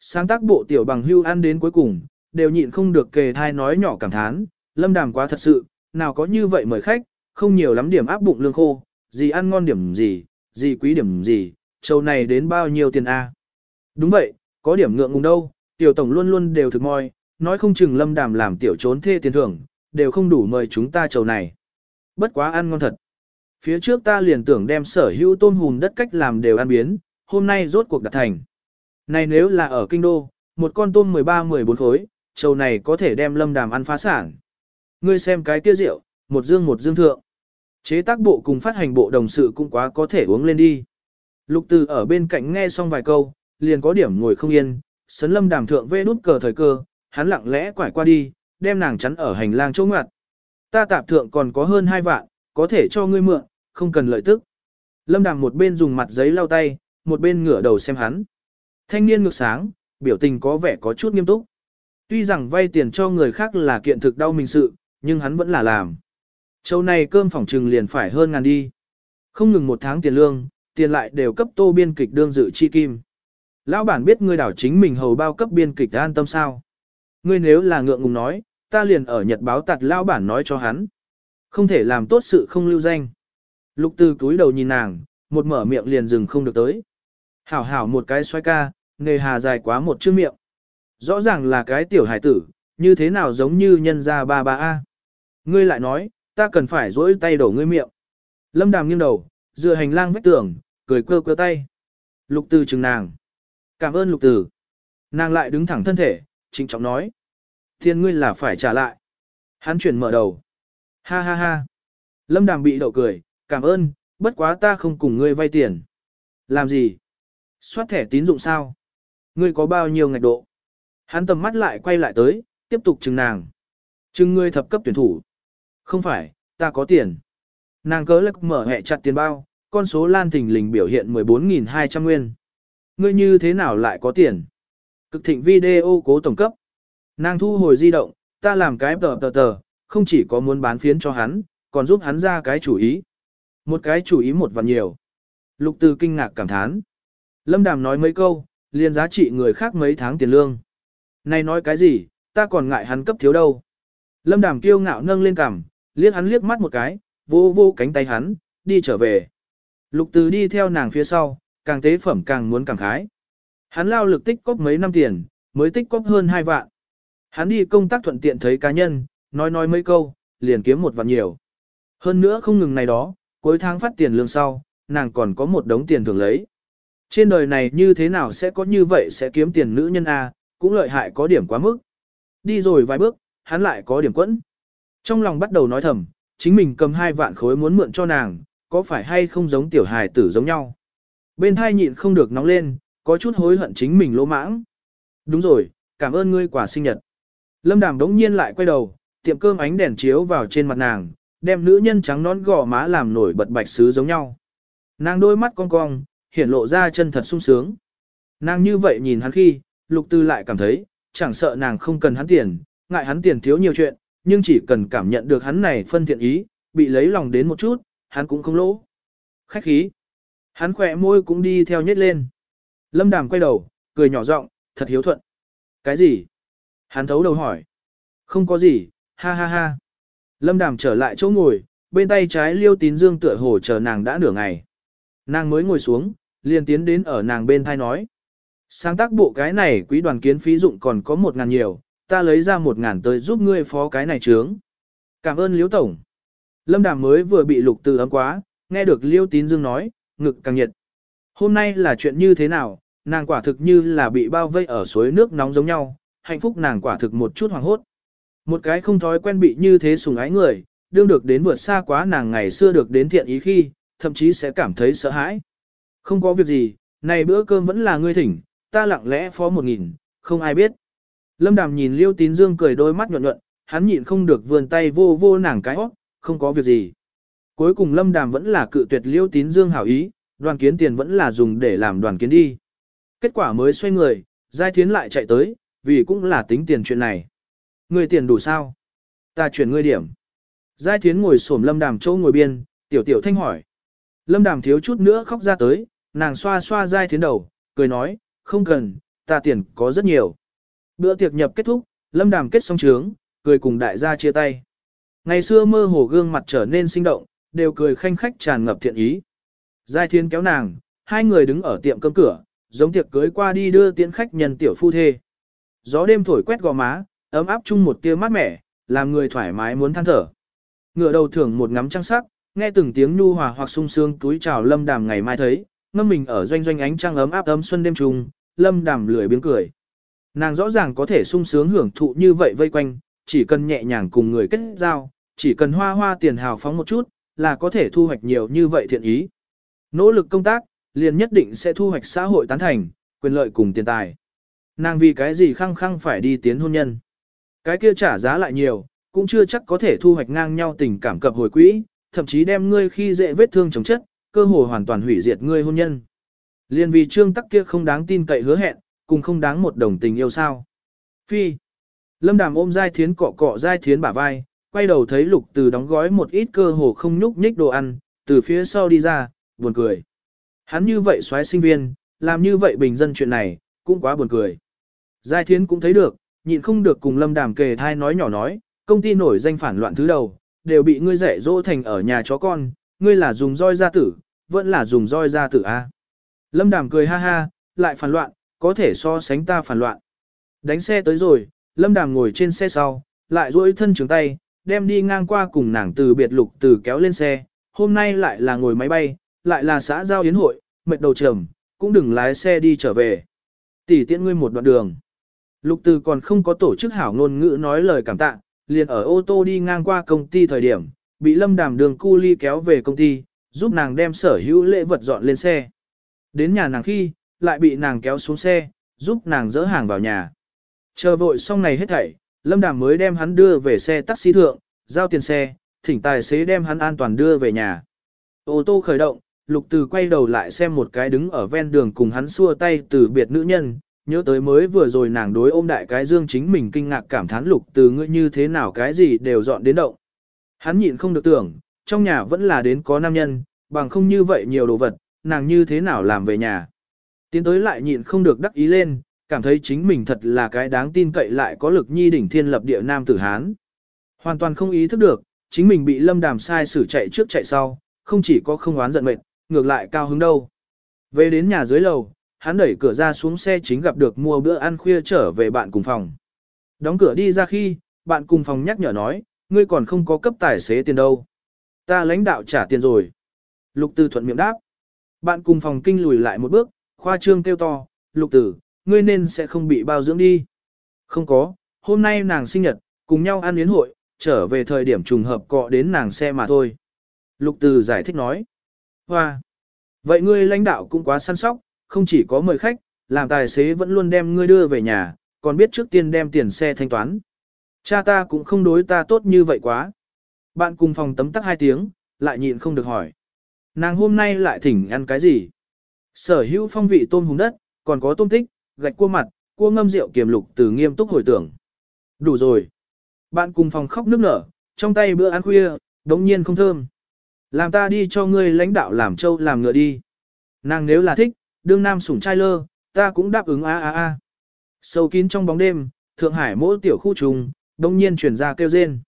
Sáng tác bộ tiểu bằng hưu ăn đến cuối cùng, đều nhịn không được kề thai nói nhỏ cảm thán, lâm đàm quá thật sự, nào có như vậy mời khách, không nhiều lắm điểm áp bụng lương khô, gì ăn ngon điểm gì, gì quý điểm gì, châu này đến bao nhiêu tiền a? Đúng vậy, có điểm ngượng ngùng đâu, tiểu tổng luôn luôn đều thực moi, nói không chừng lâm đàm làm tiểu trốn thê tiền thưởng, đều không đủ mời chúng ta châu này. Bất quá ăn ngon thật. Phía trước ta liền tưởng đem sở hữu tôm hùm đất cách làm đều ăn biến, hôm nay rốt cuộc đạt thành. Này nếu là ở kinh đô, một con tôm 13-14 khối, châu này có thể đem lâm đàm ăn phá sản. Ngươi xem cái kia rượu, một dương một dương thượng. Chế tác bộ cùng phát hành bộ đồng sự cũng quá có thể uống lên đi. Lục từ ở bên cạnh nghe xong vài câu, liền có điểm ngồi không yên, sấn lâm đàm thượng vê nút cờ thời cơ, hắn lặng lẽ quải qua đi, đem nàng chắn ở hành lang chỗ ngoặt. Ta tạp thượng còn có hơn hai vạn, có thể cho ngươi mượn, không cần lợi tức. Lâm đàm một bên dùng mặt giấy lau tay, một bên ngửa đầu xem hắn. Thanh niên ngược sáng, biểu tình có vẻ có chút nghiêm túc. Tuy rằng vay tiền cho người khác là kiện thực đau mình sự, nhưng hắn vẫn là làm. Châu này cơm phòng trừng liền phải hơn ngàn đi. Không ngừng một tháng tiền lương, tiền lại đều cấp tô biên kịch đương dự chi kim. Lão bản biết ngươi đảo chính mình hầu bao cấp biên kịch an tâm sao. Ngươi nếu là ngượng ngùng nói, ta liền ở nhật báo tặt lão bản nói cho hắn. Không thể làm tốt sự không lưu danh. Lục từ túi đầu nhìn nàng, một mở miệng liền dừng không được tới. Hảo hảo một cái xoay ca, nghề hà dài quá một chữ miệng. Rõ ràng là cái tiểu hải tử, như thế nào giống như nhân gia ba ba A. Ngươi lại nói, ta cần phải dỗi tay đổ ngươi miệng. Lâm đàm nghiêng đầu, dựa hành lang vách tường, cười quơ quơ tay. Lục từ chừng nàng. Cảm ơn lục từ. Nàng lại đứng thẳng thân thể, trịnh trọng nói. Thiên ngươi là phải trả lại. Hắn chuyển mở đầu. Ha ha ha. Lâm đàm bị đậu cười, cảm ơn, bất quá ta không cùng ngươi vay tiền. Làm gì? Xoát thẻ tín dụng sao? Ngươi có bao nhiêu ngạch độ? Hắn tầm mắt lại quay lại tới, tiếp tục chừng nàng. Chừng ngươi thập cấp tuyển thủ. Không phải, ta có tiền. Nàng cớ lắc mở hẹ chặt tiền bao, con số lan thình lình biểu hiện 14.200 nguyên. Ngươi như thế nào lại có tiền? Cực thịnh video cố tổng cấp. Nàng thu hồi di động, ta làm cái tờ tờ tờ, không chỉ có muốn bán phiến cho hắn, còn giúp hắn ra cái chủ ý. Một cái chủ ý một vạn nhiều. Lục Từ kinh ngạc cảm thán. Lâm Đàm nói mấy câu, liền giá trị người khác mấy tháng tiền lương. Này nói cái gì, ta còn ngại hắn cấp thiếu đâu. Lâm Đàm kiêu ngạo nâng lên cằm, liếc hắn liếc mắt một cái, vô vô cánh tay hắn, đi trở về. Lục Từ đi theo nàng phía sau, càng tế phẩm càng muốn càng khái. Hắn lao lực tích cóp mấy năm tiền, mới tích cóp hơn hai vạn. Hắn đi công tác thuận tiện thấy cá nhân, nói nói mấy câu, liền kiếm một vạn nhiều. Hơn nữa không ngừng này đó, cuối tháng phát tiền lương sau, nàng còn có một đống tiền thường lấy. Trên đời này như thế nào sẽ có như vậy sẽ kiếm tiền nữ nhân A, cũng lợi hại có điểm quá mức. Đi rồi vài bước, hắn lại có điểm quẫn. Trong lòng bắt đầu nói thầm, chính mình cầm hai vạn khối muốn mượn cho nàng, có phải hay không giống tiểu hài tử giống nhau. Bên thai nhịn không được nóng lên, có chút hối hận chính mình lỗ mãng. Đúng rồi, cảm ơn ngươi quả sinh nhật. Lâm Đàm đống nhiên lại quay đầu, tiệm cơm ánh đèn chiếu vào trên mặt nàng, đem nữ nhân trắng nón gò má làm nổi bật bạch sứ giống nhau. Nàng đôi mắt cong cong, hiển lộ ra chân thật sung sướng. Nàng như vậy nhìn hắn khi, lục tư lại cảm thấy, chẳng sợ nàng không cần hắn tiền, ngại hắn tiền thiếu nhiều chuyện, nhưng chỉ cần cảm nhận được hắn này phân thiện ý, bị lấy lòng đến một chút, hắn cũng không lỗ. Khách khí. Hắn khỏe môi cũng đi theo nhét lên. Lâm đàm quay đầu, cười nhỏ giọng, thật hiếu thuận. Cái gì? Hắn thấu đầu hỏi. Không có gì, ha ha ha. Lâm đàm trở lại chỗ ngồi, bên tay trái liêu tín dương tựa hồ chờ nàng đã nửa ngày. Nàng mới ngồi xuống, liền tiến đến ở nàng bên thai nói. Sáng tác bộ cái này quý đoàn kiến phí dụng còn có một ngàn nhiều, ta lấy ra một ngàn tới giúp ngươi phó cái này trướng. Cảm ơn liễu tổng. Lâm đàm mới vừa bị lục từ ấm quá, nghe được liêu tín dương nói, ngực càng nhiệt. Hôm nay là chuyện như thế nào, nàng quả thực như là bị bao vây ở suối nước nóng giống nhau, hạnh phúc nàng quả thực một chút hoàng hốt. Một cái không thói quen bị như thế sùng ái người, đương được đến vượt xa quá nàng ngày xưa được đến thiện ý khi, thậm chí sẽ cảm thấy sợ hãi. Không có việc gì, này bữa cơm vẫn là ngươi thỉnh, ta lặng lẽ phó một nghìn, không ai biết. Lâm Đàm nhìn Liêu Tín Dương cười đôi mắt nhuận nhuận, hắn nhịn không được vươn tay vô vô nàng cái óc, không có việc gì. Cuối cùng Lâm Đàm vẫn là cự tuyệt Liêu Tín Dương hảo ý, đoàn kiến tiền vẫn là dùng để làm đoàn kiến đi. Kết quả mới xoay người, Giai Thiến lại chạy tới, vì cũng là tính tiền chuyện này. Người tiền đủ sao? Ta chuyển ngươi điểm. Giai Thiến ngồi xổm Lâm Đàm chỗ ngồi biên, tiểu tiểu thanh hỏi. Lâm Đàm thiếu chút nữa khóc ra tới, nàng xoa xoa Giai Thiến đầu, cười nói, không cần, ta tiền có rất nhiều. Bữa tiệc nhập kết thúc, Lâm Đàm kết xong trướng, cười cùng đại gia chia tay. Ngày xưa mơ hồ gương mặt trở nên sinh động, đều cười khanh khách tràn ngập thiện ý. Giai Thiên kéo nàng, hai người đứng ở tiệm cơm cửa, giống tiệc cưới qua đi đưa tiễn khách nhân tiểu phu thê. Gió đêm thổi quét gò má, ấm áp chung một tia mát mẻ, làm người thoải mái muốn than thở. Ngựa đầu thưởng một ngắm trăng sắc, nghe từng tiếng nhu hòa hoặc sung sướng túi chào lâm đàm ngày mai thấy, ngâm mình ở doanh doanh ánh trăng ấm áp ấm xuân đêm trùng, lâm đàm lười biếng cười. Nàng rõ ràng có thể sung sướng hưởng thụ như vậy vây quanh, chỉ cần nhẹ nhàng cùng người kết giao, chỉ cần hoa hoa tiền hào phóng một chút, là có thể thu hoạch nhiều như vậy thiện ý. Nỗ lực công tác, liền nhất định sẽ thu hoạch xã hội tán thành, quyền lợi cùng tiền tài. Nàng vì cái gì khăng khăng phải đi tiến hôn nhân. Cái kia trả giá lại nhiều, cũng chưa chắc có thể thu hoạch ngang nhau tình cảm cập hồi quỹ, thậm chí đem ngươi khi dễ vết thương chống chất, cơ hội hoàn toàn hủy diệt ngươi hôn nhân. Liên vì trương tắc kia không đáng tin cậy hứa hẹn, cùng không đáng một đồng tình yêu sao. Phi. Lâm đàm ôm dai thiến cọ cọ dai thiến bả vai, quay đầu thấy lục từ đóng gói một ít cơ hồ không nhúc nhích đồ ăn, từ phía sau đi ra, buồn cười. Hắn như vậy xoáy sinh viên, làm như vậy bình dân chuyện này, cũng quá buồn cười. Giai thiến cũng thấy được, nhịn không được cùng lâm đàm kề thai nói nhỏ nói, công ty nổi danh phản loạn thứ đầu, đều bị ngươi dạy dỗ thành ở nhà chó con, ngươi là dùng roi ra tử, vẫn là dùng roi ra tử a. Lâm đàm cười ha ha, lại phản loạn, có thể so sánh ta phản loạn. Đánh xe tới rồi, lâm đàm ngồi trên xe sau, lại duỗi thân trường tay, đem đi ngang qua cùng nàng từ biệt lục từ kéo lên xe, hôm nay lại là ngồi máy bay, lại là xã giao yến hội, mệt đầu trầm, cũng đừng lái xe đi trở về. Tỷ tiễn ngươi một đoạn đường. Lục từ còn không có tổ chức hảo ngôn ngữ nói lời cảm tạ, liền ở ô tô đi ngang qua công ty thời điểm, bị lâm đàm đường cu ly kéo về công ty, giúp nàng đem sở hữu lễ vật dọn lên xe. Đến nhà nàng khi, lại bị nàng kéo xuống xe, giúp nàng dỡ hàng vào nhà. Chờ vội xong này hết thảy, lâm đàm mới đem hắn đưa về xe taxi thượng, giao tiền xe, thỉnh tài xế đem hắn an toàn đưa về nhà. Ô tô khởi động, lục từ quay đầu lại xem một cái đứng ở ven đường cùng hắn xua tay từ biệt nữ nhân, nhớ tới mới vừa rồi nàng đối ôm đại cái dương chính mình kinh ngạc cảm thán lục từ ngươi như thế nào cái gì đều dọn đến động. Hắn nhịn không được tưởng, trong nhà vẫn là đến có nam nhân, bằng không như vậy nhiều đồ vật, nàng như thế nào làm về nhà. Tiến tới lại nhịn không được đắc ý lên, cảm thấy chính mình thật là cái đáng tin cậy lại có lực nhi đỉnh thiên lập địa nam tử Hán. Hoàn toàn không ý thức được, chính mình bị lâm đàm sai xử chạy trước chạy sau, không chỉ có không oán giận mệt, ngược lại cao hứng đâu. Về đến nhà dưới lầu, hắn đẩy cửa ra xuống xe chính gặp được mua bữa ăn khuya trở về bạn cùng phòng. Đóng cửa đi ra khi, bạn cùng phòng nhắc nhở nói, ngươi còn không có cấp tài xế tiền đâu. Ta lãnh đạo trả tiền rồi. Lục Tử thuận miệng đáp. Bạn cùng phòng kinh lùi lại một bước, khoa trương kêu to, Lục Tử, ngươi nên sẽ không bị bao dưỡng đi. Không có, hôm nay nàng sinh nhật, cùng nhau ăn yến hội, trở về thời điểm trùng hợp cọ đến nàng xe mà thôi. Lục Tử giải thích nói. Hoa! Vậy ngươi lãnh đạo cũng quá săn sóc, không chỉ có mời khách, làm tài xế vẫn luôn đem ngươi đưa về nhà, còn biết trước tiên đem tiền xe thanh toán. Cha ta cũng không đối ta tốt như vậy quá. Bạn cùng phòng tấm tắc hai tiếng, lại nhịn không được hỏi. Nàng hôm nay lại thỉnh ăn cái gì? Sở hữu phong vị tôm hùng đất, còn có tôm tích, gạch cua mặt, cua ngâm rượu kiềm lục từ nghiêm túc hồi tưởng. Đủ rồi. Bạn cùng phòng khóc nước nở, trong tay bữa ăn khuya, đống nhiên không thơm. Làm ta đi cho ngươi lãnh đạo làm trâu làm ngựa đi. Nàng nếu là thích, đương nam sủng trai lơ, ta cũng đáp ứng a a a. Sâu kín trong bóng đêm, Thượng Hải mỗi tiểu khu trùng, đông nhiên chuyển ra kêu rên.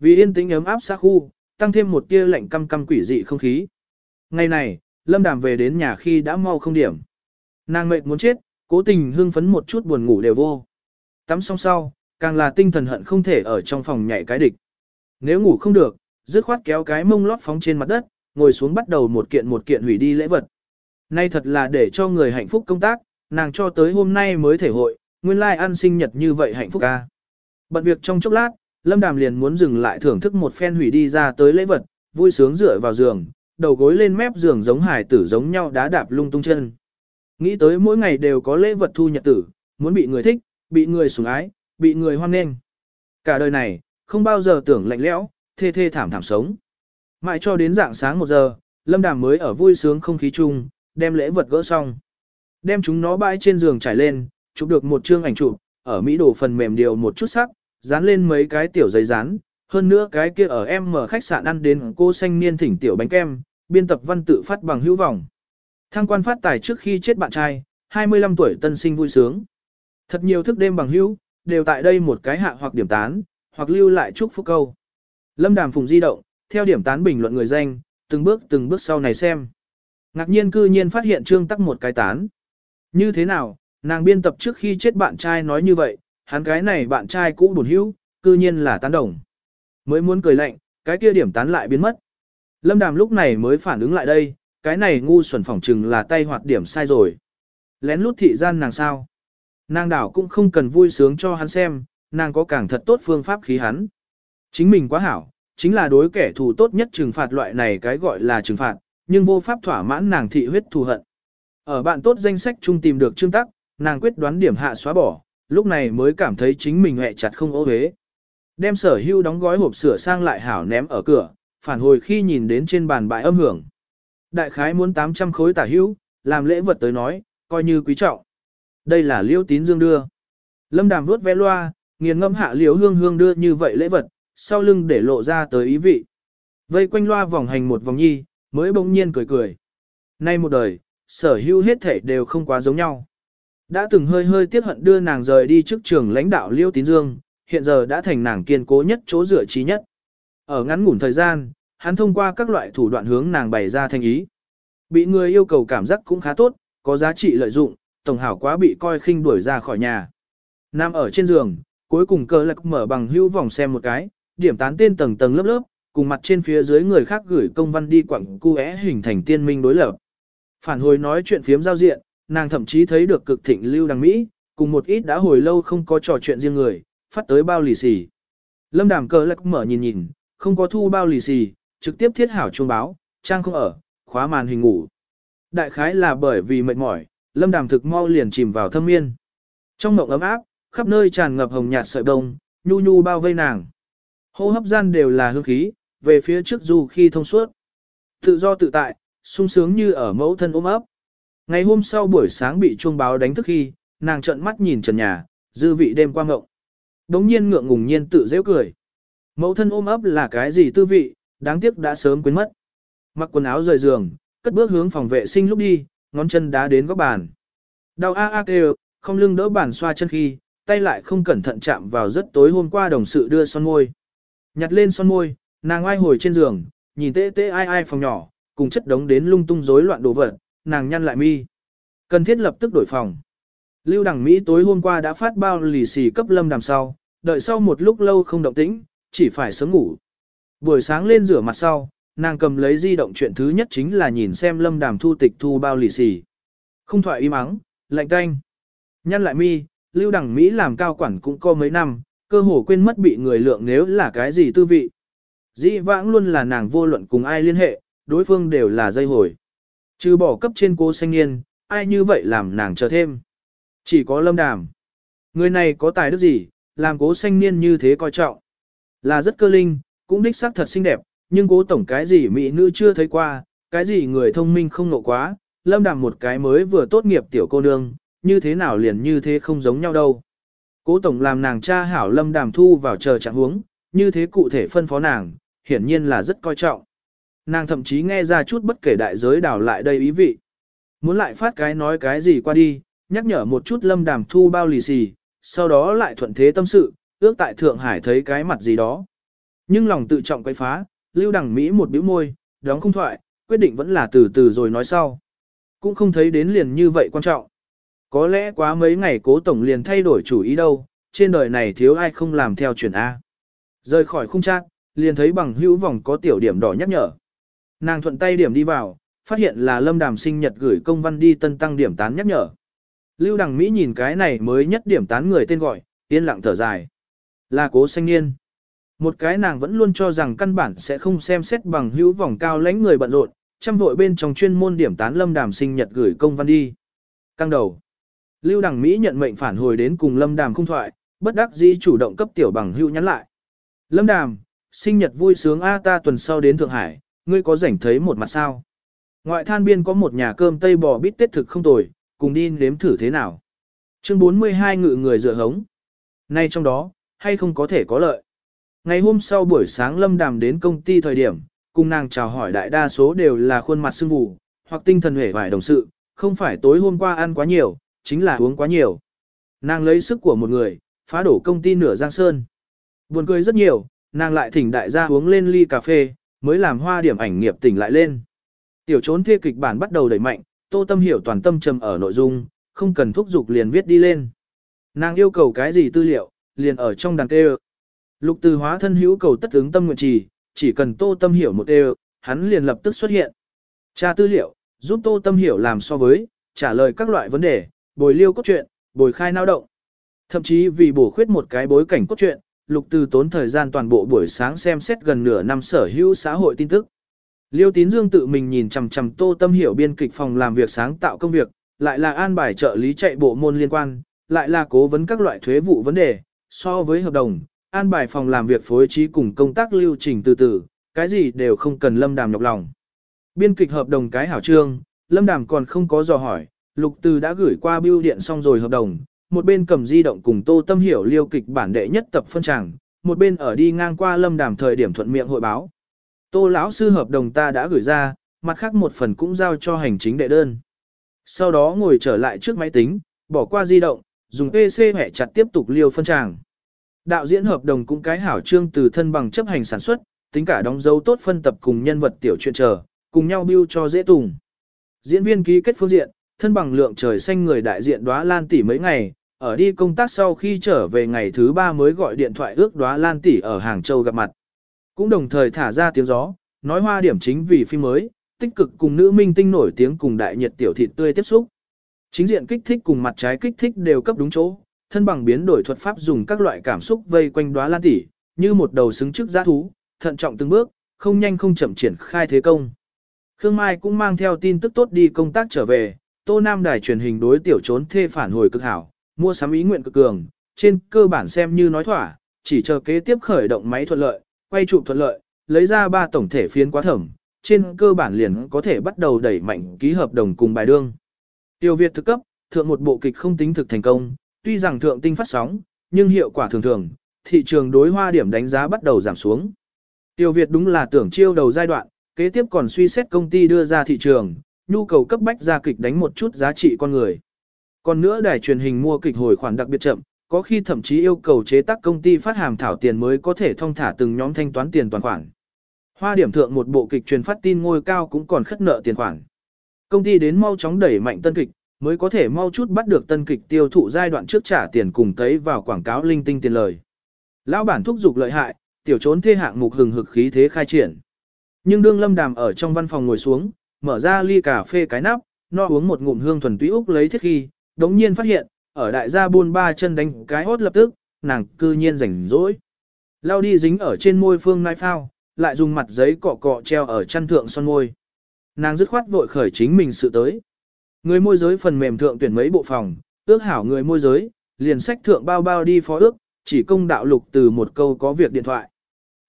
Vì yên tĩnh ấm áp xa khu, tăng thêm một tia lạnh căm căm quỷ dị không khí. Ngày này, Lâm Đàm về đến nhà khi đã mau không điểm. Nàng mệt muốn chết, cố tình hưng phấn một chút buồn ngủ đều vô. Tắm xong sau, càng là tinh thần hận không thể ở trong phòng nhảy cái địch. Nếu ngủ không được, dứt khoát kéo cái mông lót phóng trên mặt đất, ngồi xuống bắt đầu một kiện một kiện hủy đi lễ vật. Nay thật là để cho người hạnh phúc công tác, nàng cho tới hôm nay mới thể hội, nguyên lai like ăn sinh nhật như vậy hạnh phúc ca. Bận việc trong chốc lát, Lâm Đàm liền muốn dừng lại thưởng thức một phen hủy đi ra tới lễ vật, vui sướng dựa vào giường, đầu gối lên mép giường giống hải tử giống nhau đá đạp lung tung chân. Nghĩ tới mỗi ngày đều có lễ vật thu nhật tử, muốn bị người thích, bị người sủng ái, bị người hoan nghênh. Cả đời này, không bao giờ tưởng lạnh lẽo, thê thê thảm thảm sống. Mãi cho đến dạng sáng một giờ, Lâm Đàm mới ở vui sướng không khí chung, đem lễ vật gỡ xong. Đem chúng nó bãi trên giường trải lên, chụp được một chương ảnh chụp, ở Mỹ đồ phần mềm điều một chút sắc, dán lên mấy cái tiểu giấy dán, hơn nữa cái kia ở em mở khách sạn ăn đến cô xanh niên thỉnh tiểu bánh kem, biên tập văn tự phát bằng hữu vọng. Thăng quan phát tài trước khi chết bạn trai, 25 tuổi tân sinh vui sướng. Thật nhiều thức đêm bằng hữu, đều tại đây một cái hạ hoặc điểm tán, hoặc lưu lại chúc phúc câu. Lâm Đàm Phùng di động, theo điểm tán bình luận người danh, từng bước từng bước sau này xem. Ngạc nhiên cư nhiên phát hiện trương tắc một cái tán. Như thế nào, nàng biên tập trước khi chết bạn trai nói như vậy, hắn cái này bạn trai cũ buồn hữu, cư nhiên là tán đồng. Mới muốn cười lạnh, cái kia điểm tán lại biến mất. Lâm Đàm lúc này mới phản ứng lại đây, cái này ngu xuẩn phỏng chừng là tay hoạt điểm sai rồi. Lén lút thị gian nàng sao. Nàng đảo cũng không cần vui sướng cho hắn xem, nàng có càng thật tốt phương pháp khí hắn. Chính mình quá hảo, chính là đối kẻ thù tốt nhất trừng phạt loại này cái gọi là trừng phạt, nhưng vô pháp thỏa mãn nàng thị huyết thù hận. Ở bạn tốt danh sách chung tìm được trương tắc, nàng quyết đoán điểm hạ xóa bỏ, lúc này mới cảm thấy chính mình hẹ chặt không ô hế. Đem sở hưu đóng gói hộp sửa sang lại hảo ném ở cửa, phản hồi khi nhìn đến trên bàn bãi âm hưởng. Đại khái muốn 800 khối tả hữu, làm lễ vật tới nói, coi như quý trọng. Đây là liêu tín dương đưa. Lâm đàm vuốt vé loa, nghiền ngâm hạ liêu hương hương đưa như vậy lễ vật, sau lưng để lộ ra tới ý vị. Vây quanh loa vòng hành một vòng nhi, mới bỗng nhiên cười cười. Nay một đời, sở hữu hết thể đều không quá giống nhau. Đã từng hơi hơi tiếc hận đưa nàng rời đi trước trường lãnh đạo liêu tín dương, hiện giờ đã thành nàng kiên cố nhất chỗ dựa trí nhất. Ở ngắn ngủn thời gian, hắn thông qua các loại thủ đoạn hướng nàng bày ra thành ý. Bị người yêu cầu cảm giác cũng khá tốt, có giá trị lợi dụng, tổng hảo quá bị coi khinh đuổi ra khỏi nhà. Nam ở trên giường, cuối cùng cơ lạc mở bằng hữu vòng xem một cái, điểm tán tên tầng tầng lớp lớp, cùng mặt trên phía dưới người khác gửi công văn đi quặng cu é hình thành tiên minh đối lập. Phản hồi nói chuyện phiếm giao diện, nàng thậm chí thấy được cực thịnh lưu đằng Mỹ, cùng một ít đã hồi lâu không có trò chuyện riêng người, phát tới bao lì xì. Lâm đàm cờ lạc mở nhìn nhìn, không có thu bao lì xì, trực tiếp thiết hảo chuông báo, trang không ở, khóa màn hình ngủ. Đại khái là bởi vì mệt mỏi, lâm đàm thực mau liền chìm vào thâm miên. Trong mộng ấm áp, khắp nơi tràn ngập hồng nhạt sợi bông, nhu nhu bao vây nàng. Hô hấp gian đều là hương khí, về phía trước dù khi thông suốt. Tự do tự tại, sung sướng như ở mẫu thân ôm ấp. Ngày hôm sau buổi sáng bị chuông báo đánh thức khi, nàng trợn mắt nhìn trần nhà, dư vị đêm qua ngộng. Đống nhiên ngượng ngùng nhiên tự dễ cười. Mẫu thân ôm ấp là cái gì tư vị, đáng tiếc đã sớm quên mất. Mặc quần áo rời giường, cất bước hướng phòng vệ sinh lúc đi, ngón chân đá đến góc bàn. Đau a a kêu, không lưng đỡ bàn xoa chân khi, tay lại không cẩn thận chạm vào rất tối hôm qua đồng sự đưa son môi. Nhặt lên son môi, nàng ai hồi trên giường, nhìn tê tê ai ai phòng nhỏ, cùng chất đống đến lung tung rối loạn đồ vật, nàng nhăn lại mi. Cần thiết lập tức đổi phòng. Lưu đẳng Mỹ tối hôm qua đã phát bao lì xì cấp lâm đàm sau, đợi sau một lúc lâu không động tĩnh, chỉ phải sớm ngủ. Buổi sáng lên rửa mặt sau, nàng cầm lấy di động chuyện thứ nhất chính là nhìn xem lâm đàm thu tịch thu bao lì xì. Không thoại im ắng, lạnh tanh. Nhăn lại mi, lưu đẳng Mỹ làm cao quản cũng có mấy năm, cơ hồ quên mất bị người lượng nếu là cái gì tư vị. Dĩ vãng luôn là nàng vô luận cùng ai liên hệ, đối phương đều là dây hồi. Trừ bỏ cấp trên cô xanh niên, ai như vậy làm nàng chờ thêm. Chỉ có lâm đàm. Người này có tài đức gì, làm cố xanh niên như thế coi trọng. Là rất cơ linh, cũng đích xác thật xinh đẹp, nhưng cố tổng cái gì mỹ nữ chưa thấy qua, cái gì người thông minh không nộ quá, lâm đàm một cái mới vừa tốt nghiệp tiểu cô nương, như thế nào liền như thế không giống nhau đâu. Cố tổng làm nàng cha hảo lâm đàm thu vào chờ trạng huống, như thế cụ thể phân phó nàng, hiển nhiên là rất coi trọng. Nàng thậm chí nghe ra chút bất kể đại giới đảo lại đây ý vị. Muốn lại phát cái nói cái gì qua đi, nhắc nhở một chút lâm đàm thu bao lì xì, sau đó lại thuận thế tâm sự, ước tại Thượng Hải thấy cái mặt gì đó. Nhưng lòng tự trọng quay phá, lưu đằng Mỹ một bĩu môi, đóng không thoại, quyết định vẫn là từ từ rồi nói sau. Cũng không thấy đến liền như vậy quan trọng. Có lẽ quá mấy ngày cố tổng liền thay đổi chủ ý đâu, trên đời này thiếu ai không làm theo chuyển A. Rời khỏi khung trang, liền thấy bằng hữu vòng có tiểu điểm đỏ nhắc nhở. Nàng thuận tay điểm đi vào, phát hiện là lâm đàm sinh nhật gửi công văn đi tân tăng điểm tán nhắc nhở. Lưu đằng Mỹ nhìn cái này mới nhất điểm tán người tên gọi, yên lặng thở dài. Là cố xanh niên. Một cái nàng vẫn luôn cho rằng căn bản sẽ không xem xét bằng hữu vòng cao lãnh người bận rộn, chăm vội bên trong chuyên môn điểm tán lâm đàm sinh nhật gửi công văn đi. Căng đầu. Lưu đằng Mỹ nhận mệnh phản hồi đến cùng lâm đàm không thoại, bất đắc dĩ chủ động cấp tiểu bằng hữu nhắn lại. Lâm đàm, sinh nhật vui sướng A ta tuần sau đến Thượng Hải, ngươi có rảnh thấy một mặt sao? Ngoại than biên có một nhà cơm tây bò bít tết thực không tồi, cùng đi nếm thử thế nào. Chương 42 ngự người dựa hống. Nay trong đó, hay không có thể có lợi. Ngày hôm sau buổi sáng Lâm Đàm đến công ty thời điểm, cùng nàng chào hỏi đại đa số đều là khuôn mặt sưng vù, hoặc tinh thần hể vải đồng sự, không phải tối hôm qua ăn quá nhiều, chính là uống quá nhiều. Nàng lấy sức của một người, phá đổ công ty nửa giang sơn. Buồn cười rất nhiều, nàng lại thỉnh đại gia uống lên ly cà phê, mới làm hoa điểm ảnh nghiệp tỉnh lại lên. Tiểu trốn thê kịch bản bắt đầu đẩy mạnh, tô tâm hiểu toàn tâm trầm ở nội dung, không cần thúc giục liền viết đi lên. Nàng yêu cầu cái gì tư liệu, liền ở trong đàn tê Lục từ hóa thân hữu cầu tất ứng tâm nguyện trì, chỉ cần tô tâm hiểu một tê hắn liền lập tức xuất hiện. Tra tư liệu, giúp tô tâm hiểu làm so với, trả lời các loại vấn đề, bồi liêu cốt truyện, bồi khai nao động. Thậm chí vì bổ khuyết một cái bối cảnh cốt truyện, lục từ tốn thời gian toàn bộ buổi sáng xem xét gần nửa năm sở hữu xã hội tin tức. Liêu tín dương tự mình nhìn chằm chằm tô tâm hiểu biên kịch phòng làm việc sáng tạo công việc, lại là an bài trợ lý chạy bộ môn liên quan, lại là cố vấn các loại thuế vụ vấn đề, so với hợp đồng, an bài phòng làm việc phối trí cùng công tác lưu trình từ từ, cái gì đều không cần lâm đàm nhọc lòng. Biên kịch hợp đồng cái hảo trương, lâm đàm còn không có dò hỏi, lục từ đã gửi qua bưu điện xong rồi hợp đồng, một bên cầm di động cùng tô tâm hiểu liêu kịch bản đệ nhất tập phân tràng, một bên ở đi ngang qua lâm đàm thời điểm thuận miệng hội báo. Tô lão sư hợp đồng ta đã gửi ra, mặt khác một phần cũng giao cho hành chính đệ đơn. Sau đó ngồi trở lại trước máy tính, bỏ qua di động, dùng PC hẹ chặt tiếp tục liêu phân tràng. Đạo diễn hợp đồng cũng cái hảo trương từ thân bằng chấp hành sản xuất, tính cả đóng dấu tốt phân tập cùng nhân vật tiểu chuyện chờ, cùng nhau bưu cho dễ tùng. Diễn viên ký kết phương diện, thân bằng lượng trời xanh người đại diện đóa lan tỷ mấy ngày, ở đi công tác sau khi trở về ngày thứ ba mới gọi điện thoại ước đoá lan tỷ ở Hàng Châu gặp mặt. Cũng đồng thời thả ra tiếng gió, nói hoa điểm chính vì phim mới, tích cực cùng nữ minh tinh nổi tiếng cùng đại nhiệt tiểu thịt tươi tiếp xúc. Chính diện kích thích cùng mặt trái kích thích đều cấp đúng chỗ, thân bằng biến đổi thuật pháp dùng các loại cảm xúc vây quanh đóa lan tỷ, như một đầu xứng trước giá thú, thận trọng từng bước, không nhanh không chậm triển khai thế công. Khương Mai cũng mang theo tin tức tốt đi công tác trở về, Tô Nam đài truyền hình đối tiểu trốn thê phản hồi cực hảo, mua sắm ý nguyện cực cường, trên cơ bản xem như nói thỏa, chỉ chờ kế tiếp khởi động máy thuận lợi, quay chụp thuận lợi, lấy ra ba tổng thể phiến quá thẩm, trên cơ bản liền có thể bắt đầu đẩy mạnh ký hợp đồng cùng bài đương. Tiêu Việt thực cấp, thượng một bộ kịch không tính thực thành công, tuy rằng thượng tinh phát sóng, nhưng hiệu quả thường thường, thị trường đối hoa điểm đánh giá bắt đầu giảm xuống. Tiêu Việt đúng là tưởng chiêu đầu giai đoạn, kế tiếp còn suy xét công ty đưa ra thị trường, nhu cầu cấp bách ra kịch đánh một chút giá trị con người. Còn nữa đài truyền hình mua kịch hồi khoản đặc biệt chậm, có khi thậm chí yêu cầu chế tác công ty phát hàm thảo tiền mới có thể thông thả từng nhóm thanh toán tiền toàn khoản. Hoa điểm thượng một bộ kịch truyền phát tin ngôi cao cũng còn khất nợ tiền khoản. Công ty đến mau chóng đẩy mạnh tân kịch, mới có thể mau chút bắt được tân kịch tiêu thụ giai đoạn trước trả tiền cùng tấy vào quảng cáo linh tinh tiền lời. Lão bản thúc giục lợi hại, tiểu trốn thê hạng mục hừng hực khí thế khai triển. Nhưng đương lâm đàm ở trong văn phòng ngồi xuống, mở ra ly cà phê cái nắp, no uống một ngụm hương thuần túy úc lấy thiết khi, đống nhiên phát hiện, ở đại gia buôn ba chân đánh cái hốt lập tức, nàng cư nhiên rảnh rỗi. Lao đi dính ở trên môi phương nai phao, lại dùng mặt giấy cọ cọ treo ở chăn thượng son môi. Nàng dứt khoát vội khởi chính mình sự tới. Người môi giới phần mềm thượng tuyển mấy bộ phòng, ước hảo người môi giới, liền sách thượng bao bao đi phó ước, chỉ công đạo lục từ một câu có việc điện thoại.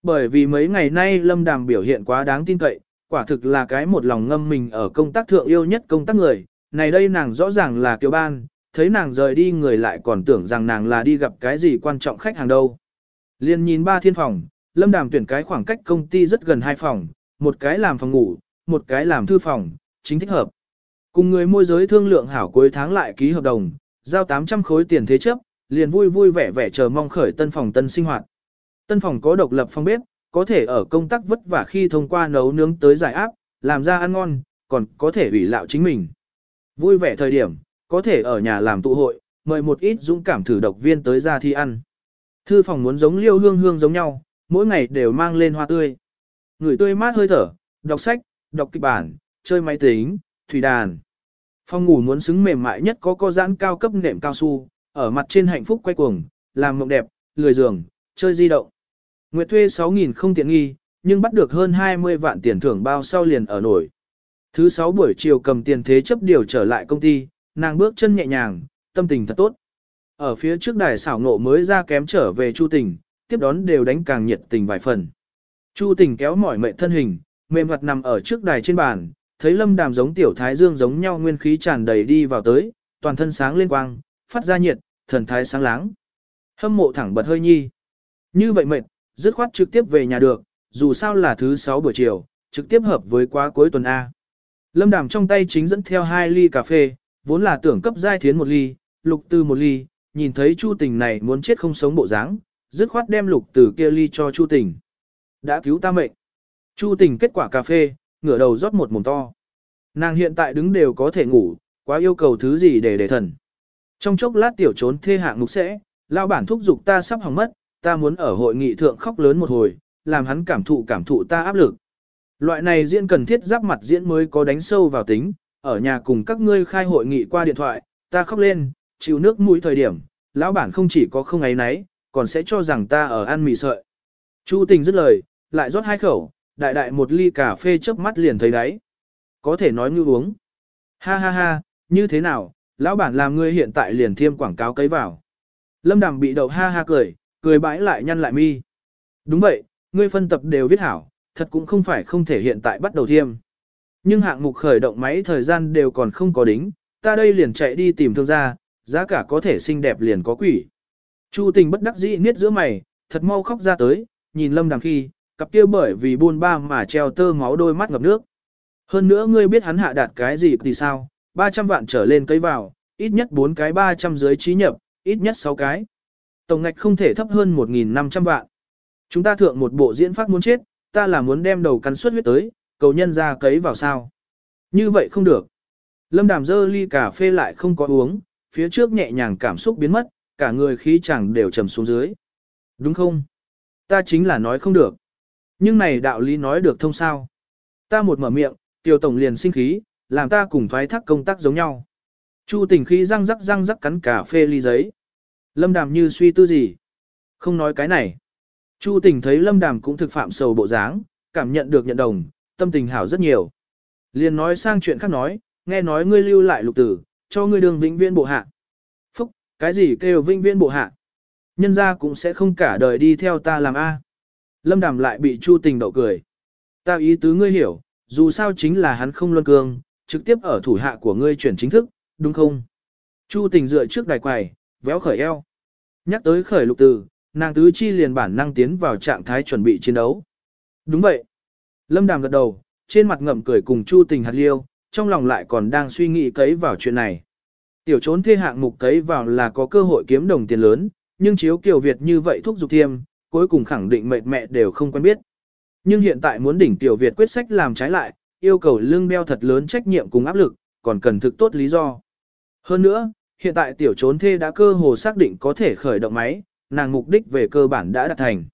Bởi vì mấy ngày nay Lâm Đàm biểu hiện quá đáng tin cậy, quả thực là cái một lòng ngâm mình ở công tác thượng yêu nhất công tác người, này đây nàng rõ ràng là kiều ban, thấy nàng rời đi người lại còn tưởng rằng nàng là đi gặp cái gì quan trọng khách hàng đâu. Liên nhìn ba thiên phòng, Lâm Đàm tuyển cái khoảng cách công ty rất gần hai phòng, một cái làm phòng ngủ, một cái làm thư phòng, chính thích hợp. Cùng người môi giới thương lượng hảo cuối tháng lại ký hợp đồng, giao 800 khối tiền thế chấp, liền vui vui vẻ vẻ chờ mong khởi tân phòng tân sinh hoạt. Tân phòng có độc lập phòng bếp, có thể ở công tác vất vả khi thông qua nấu nướng tới giải áp, làm ra ăn ngon, còn có thể ủy lạo chính mình. Vui vẻ thời điểm, có thể ở nhà làm tụ hội, mời một ít dũng cảm thử độc viên tới ra thi ăn. Thư phòng muốn giống liêu hương hương giống nhau, mỗi ngày đều mang lên hoa tươi. Người tươi mát hơi thở, đọc sách, đọc kịch bản, chơi máy tính, thủy đàn. Phòng ngủ muốn xứng mềm mại nhất có co giãn cao cấp nệm cao su, ở mặt trên hạnh phúc quay cuồng, làm mộng đẹp, lười giường, chơi di động. Nguyệt thuê 6.000 không tiện nghi, nhưng bắt được hơn 20 vạn tiền thưởng bao sau liền ở nổi. Thứ sáu buổi chiều cầm tiền thế chấp điều trở lại công ty, nàng bước chân nhẹ nhàng, tâm tình thật tốt. Ở phía trước đài xảo ngộ mới ra kém trở về Chu Tình, tiếp đón đều đánh càng nhiệt tình vài phần. Chu Tình kéo mỏi mệt thân hình, mềm mặt nằm ở trước đài trên bàn, thấy Lâm Đàm giống tiểu thái dương giống nhau nguyên khí tràn đầy đi vào tới, toàn thân sáng lên quang, phát ra nhiệt, thần thái sáng láng. Hâm mộ thẳng bật hơi nhi. Như vậy mệt, dứt khoát trực tiếp về nhà được, dù sao là thứ sáu buổi chiều, trực tiếp hợp với quá cuối tuần A. Lâm Đàm trong tay chính dẫn theo hai ly cà phê, vốn là tưởng cấp giai thiến một ly, lục từ một ly, nhìn thấy Chu Tình này muốn chết không sống bộ dáng, dứt khoát đem lục từ kia ly cho Chu Tình. Đã cứu ta mệnh. Chu Tình kết quả cà phê, ngửa đầu rót một mồm to. Nàng hiện tại đứng đều có thể ngủ, quá yêu cầu thứ gì để để thần. Trong chốc lát tiểu trốn thê hạng mục sẽ, lao bản thúc giục ta sắp hỏng mất, ta muốn ở hội nghị thượng khóc lớn một hồi, làm hắn cảm thụ cảm thụ ta áp lực. Loại này diễn cần thiết giáp mặt diễn mới có đánh sâu vào tính, ở nhà cùng các ngươi khai hội nghị qua điện thoại, ta khóc lên, chịu nước mũi thời điểm, lão bản không chỉ có không ấy nấy, còn sẽ cho rằng ta ở ăn mì sợi. Chu tình dứt lời, lại rót hai khẩu, đại đại một ly cà phê chớp mắt liền thấy đáy. Có thể nói như uống. Ha ha ha, như thế nào, lão bản làm ngươi hiện tại liền thiêm quảng cáo cấy vào. Lâm Đàm bị đậu ha ha cười, cười bãi lại nhăn lại mi. Đúng vậy, ngươi phân tập đều viết hảo, thật cũng không phải không thể hiện tại bắt đầu thiêm. Nhưng hạng mục khởi động máy thời gian đều còn không có đính, ta đây liền chạy đi tìm thương gia, giá cả có thể xinh đẹp liền có quỷ. Chu tình bất đắc dĩ niết giữa mày, thật mau khóc ra tới, nhìn lâm đằng khi, cặp kia bởi vì buôn ba mà treo tơ máu đôi mắt ngập nước. Hơn nữa ngươi biết hắn hạ đạt cái gì thì sao, 300 vạn trở lên cây vào, ít nhất 4 cái 300 dưới trí nhập, ít nhất 6 cái. Tổng ngạch không thể thấp hơn 1.500 vạn. Chúng ta thượng một bộ diễn phát muốn chết, ta là muốn đem đầu cắn suốt huyết tới, cầu nhân ra cấy vào sao. Như vậy không được. Lâm đàm dơ ly cà phê lại không có uống, phía trước nhẹ nhàng cảm xúc biến mất, cả người khí chẳng đều trầm xuống dưới. Đúng không? Ta chính là nói không được. Nhưng này đạo lý nói được thông sao. Ta một mở miệng, tiểu tổng liền sinh khí, làm ta cùng thoái thác công tác giống nhau. Chu tình khí răng rắc răng rắc cắn cà phê ly giấy. Lâm đàm như suy tư gì? Không nói cái này. Chu tình thấy lâm đàm cũng thực phạm sầu bộ dáng, cảm nhận được nhận đồng, tâm tình hảo rất nhiều. Liền nói sang chuyện khác nói, nghe nói ngươi lưu lại lục tử, cho ngươi đường vĩnh viên bộ hạ. Phúc, cái gì kêu vĩnh viên bộ hạ? Nhân ra cũng sẽ không cả đời đi theo ta làm A. Lâm đàm lại bị chu tình đậu cười. Ta ý tứ ngươi hiểu, dù sao chính là hắn không luân cương, trực tiếp ở thủ hạ của ngươi chuyển chính thức, đúng không? Chu tình dựa trước đài quầy, véo khởi eo. Nhắc tới khởi lục tử, nàng tứ chi liền bản năng tiến vào trạng thái chuẩn bị chiến đấu. Đúng vậy. Lâm Đàm gật đầu, trên mặt ngậm cười cùng Chu Tình hạt liêu, trong lòng lại còn đang suy nghĩ cấy vào chuyện này. Tiểu trốn thê hạng mục cấy vào là có cơ hội kiếm đồng tiền lớn, nhưng chiếu kiểu Việt như vậy thúc giục thiêm, cuối cùng khẳng định mệt mẹ đều không quen biết. Nhưng hiện tại muốn đỉnh tiểu Việt quyết sách làm trái lại, yêu cầu lương đeo thật lớn trách nhiệm cùng áp lực, còn cần thực tốt lý do. Hơn nữa, hiện tại tiểu trốn thê đã cơ hồ xác định có thể khởi động máy, nàng mục đích về cơ bản đã đạt thành.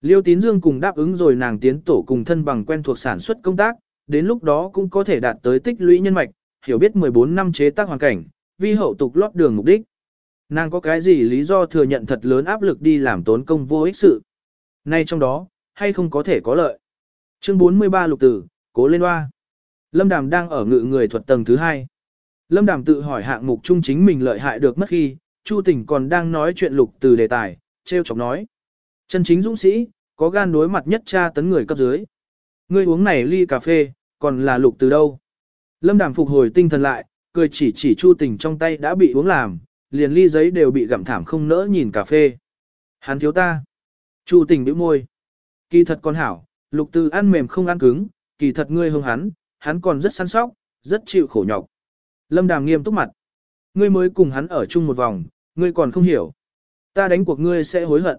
Liêu Tín Dương cùng đáp ứng rồi nàng tiến tổ cùng thân bằng quen thuộc sản xuất công tác, đến lúc đó cũng có thể đạt tới tích lũy nhân mạch, hiểu biết 14 năm chế tác hoàn cảnh, vi hậu tục lót đường mục đích. Nàng có cái gì lý do thừa nhận thật lớn áp lực đi làm tốn công vô ích sự. Nay trong đó, hay không có thể có lợi. Chương 43 lục tử, cố lên hoa. Lâm Đàm đang ở ngự người thuật tầng thứ hai. Lâm Đàm tự hỏi hạng mục chung chính mình lợi hại được mất khi, Chu Tỉnh còn đang nói chuyện lục từ đề tài, treo chọc nói. Chân chính dũng sĩ, có gan đối mặt nhất tra tấn người cấp dưới. Ngươi uống này ly cà phê, còn là lục từ đâu? Lâm Đàm phục hồi tinh thần lại, cười chỉ chỉ Chu Tình trong tay đã bị uống làm, liền ly giấy đều bị gặm thảm không nỡ nhìn cà phê. Hắn thiếu ta. Chu Tình bĩu môi. Kỳ thật con hảo, lục từ ăn mềm không ăn cứng, kỳ thật ngươi hương hắn, hắn còn rất săn sóc, rất chịu khổ nhọc. Lâm Đàm nghiêm túc mặt. Ngươi mới cùng hắn ở chung một vòng, ngươi còn không hiểu. Ta đánh cuộc ngươi sẽ hối hận.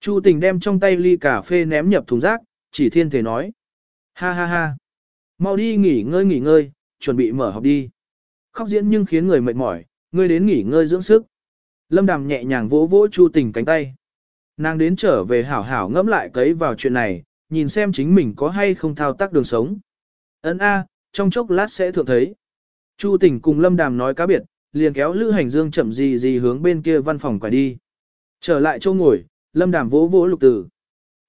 Chu tình đem trong tay ly cà phê ném nhập thùng rác, chỉ thiên thể nói. Ha ha ha. Mau đi nghỉ ngơi nghỉ ngơi, chuẩn bị mở học đi. Khóc diễn nhưng khiến người mệt mỏi, ngươi đến nghỉ ngơi dưỡng sức. Lâm đàm nhẹ nhàng vỗ vỗ chu tình cánh tay. Nàng đến trở về hảo hảo ngẫm lại cấy vào chuyện này, nhìn xem chính mình có hay không thao tác đường sống. Ấn A, trong chốc lát sẽ thượng thấy. Chu tình cùng lâm đàm nói cá biệt, liền kéo Lữ Hành Dương chậm gì gì hướng bên kia văn phòng quay đi. Trở lại chỗ ngồi, Lâm Đàm vỗ vỗ Lục Từ.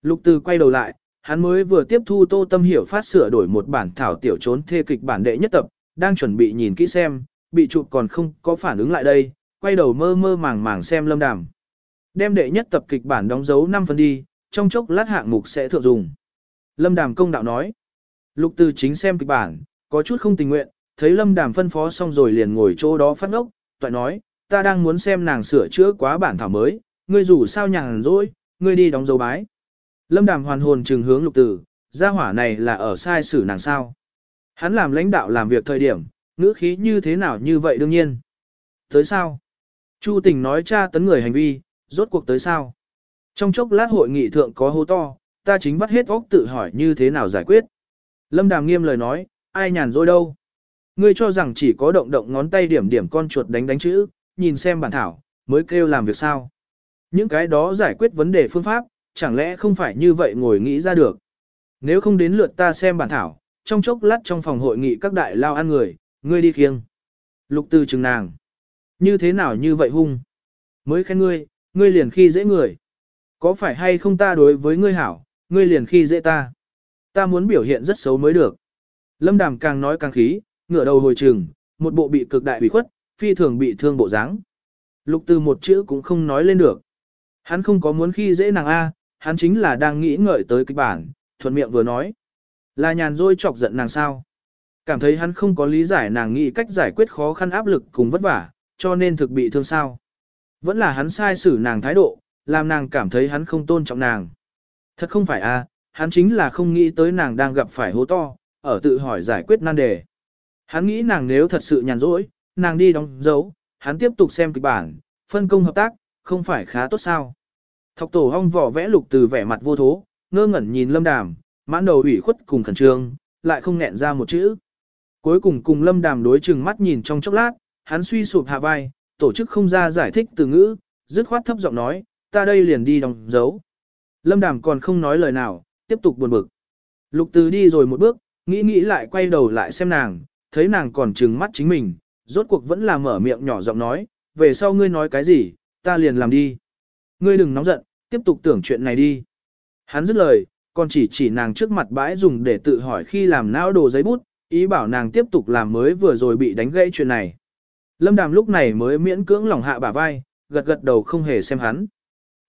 Lục Từ quay đầu lại, hắn mới vừa tiếp thu Tô Tâm Hiểu phát sửa đổi một bản thảo tiểu trốn thê kịch bản đệ nhất tập, đang chuẩn bị nhìn kỹ xem, bị chụp còn không có phản ứng lại đây, quay đầu mơ mơ màng màng xem Lâm Đàm. Đem đệ nhất tập kịch bản đóng dấu 5 phần đi, trong chốc lát hạng mục sẽ thượng dùng. Lâm Đàm công đạo nói. Lục Từ chính xem kịch bản, có chút không tình nguyện, thấy lâm đàm phân phó xong rồi liền ngồi chỗ đó phát ngốc, toại nói, ta đang muốn xem nàng sửa chữa quá bản thảo mới, ngươi rủ sao nhàn rỗi, ngươi đi đóng dấu bái. Lâm đàm hoàn hồn trừng hướng lục tử, gia hỏa này là ở sai xử nàng sao. Hắn làm lãnh đạo làm việc thời điểm, ngữ khí như thế nào như vậy đương nhiên. Tới sao? Chu tình nói cha tấn người hành vi, rốt cuộc tới sao? Trong chốc lát hội nghị thượng có hô to, ta chính bắt hết óc tự hỏi như thế nào giải quyết. Lâm Đàm nghiêm lời nói, ai nhàn rỗi đâu. Ngươi cho rằng chỉ có động động ngón tay điểm điểm con chuột đánh đánh chữ, nhìn xem bản thảo, mới kêu làm việc sao. Những cái đó giải quyết vấn đề phương pháp, chẳng lẽ không phải như vậy ngồi nghĩ ra được. Nếu không đến lượt ta xem bản thảo, trong chốc lát trong phòng hội nghị các đại lao ăn người, ngươi đi khiêng. Lục tư chừng nàng. Như thế nào như vậy hung? Mới khen ngươi, ngươi liền khi dễ người. Có phải hay không ta đối với ngươi hảo, ngươi liền khi dễ ta. Ta muốn biểu hiện rất xấu mới được. Lâm đàm càng nói càng khí, ngửa đầu hồi trường, một bộ bị cực đại bị khuất, phi thường bị thương bộ dáng. Lục từ một chữ cũng không nói lên được. Hắn không có muốn khi dễ nàng A, hắn chính là đang nghĩ ngợi tới kịch bản, thuận miệng vừa nói. Là nhàn rôi chọc giận nàng sao. Cảm thấy hắn không có lý giải nàng nghĩ cách giải quyết khó khăn áp lực cùng vất vả, cho nên thực bị thương sao. Vẫn là hắn sai xử nàng thái độ, làm nàng cảm thấy hắn không tôn trọng nàng. Thật không phải a, hắn chính là không nghĩ tới nàng đang gặp phải hố to, ở tự hỏi giải quyết nan đề. Hắn nghĩ nàng nếu thật sự nhàn rỗi, nàng đi đóng dấu, hắn tiếp tục xem kịch bản, phân công hợp tác, không phải khá tốt sao. Thọc tổ hong vỏ vẽ lục từ vẻ mặt vô thố, ngơ ngẩn nhìn lâm đàm, mãn đầu ủy khuất cùng khẩn trương, lại không nghẹn ra một chữ. Cuối cùng cùng lâm đàm đối chừng mắt nhìn trong chốc lát, hắn suy sụp hạ vai, tổ chức không ra giải thích từ ngữ, dứt khoát thấp giọng nói, ta đây liền đi đóng dấu. Lâm đàm còn không nói lời nào, tiếp tục buồn bực. Lục từ đi rồi một bước, nghĩ nghĩ lại quay đầu lại xem nàng, thấy nàng còn trừng mắt chính mình, rốt cuộc vẫn là mở miệng nhỏ giọng nói, về sau ngươi nói cái gì, ta liền làm đi. Ngươi đừng nóng giận, tiếp tục tưởng chuyện này đi. Hắn dứt lời, còn chỉ chỉ nàng trước mặt bãi dùng để tự hỏi khi làm não đồ giấy bút, ý bảo nàng tiếp tục làm mới vừa rồi bị đánh gãy chuyện này. Lâm Đàm lúc này mới miễn cưỡng lòng hạ bả vai, gật gật đầu không hề xem hắn.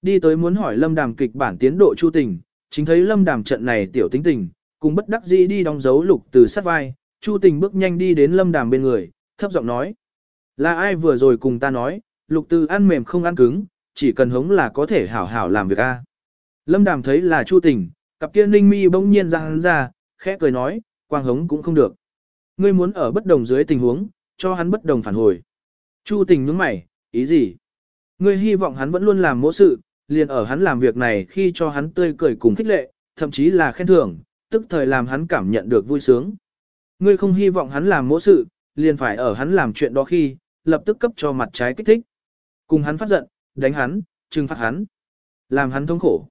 Đi tới muốn hỏi Lâm Đàm kịch bản tiến độ chu tình, chính thấy Lâm Đàm trận này tiểu tính tình, cùng bất đắc dĩ đi đóng dấu lục từ sát vai, chu tình bước nhanh đi đến Lâm Đàm bên người, thấp giọng nói. Là ai vừa rồi cùng ta nói, lục từ ăn mềm không ăn cứng, chỉ cần hống là có thể hảo hảo làm việc a. Lâm Đàm thấy là chu tình, cặp kia ninh mi bỗng nhiên ra hắn ra, khẽ cười nói, quang hống cũng không được. Ngươi muốn ở bất đồng dưới tình huống, cho hắn bất đồng phản hồi. Chu tình nhướng mày, ý gì? Ngươi hy vọng hắn vẫn luôn làm mỗi sự, liền ở hắn làm việc này khi cho hắn tươi cười cùng khích lệ, thậm chí là khen thưởng, tức thời làm hắn cảm nhận được vui sướng. Ngươi không hy vọng hắn làm mỗi sự, liền phải ở hắn làm chuyện đó khi, lập tức cấp cho mặt trái kích thích. Cùng hắn phát giận, đánh hắn, trừng phạt hắn, làm hắn thống khổ.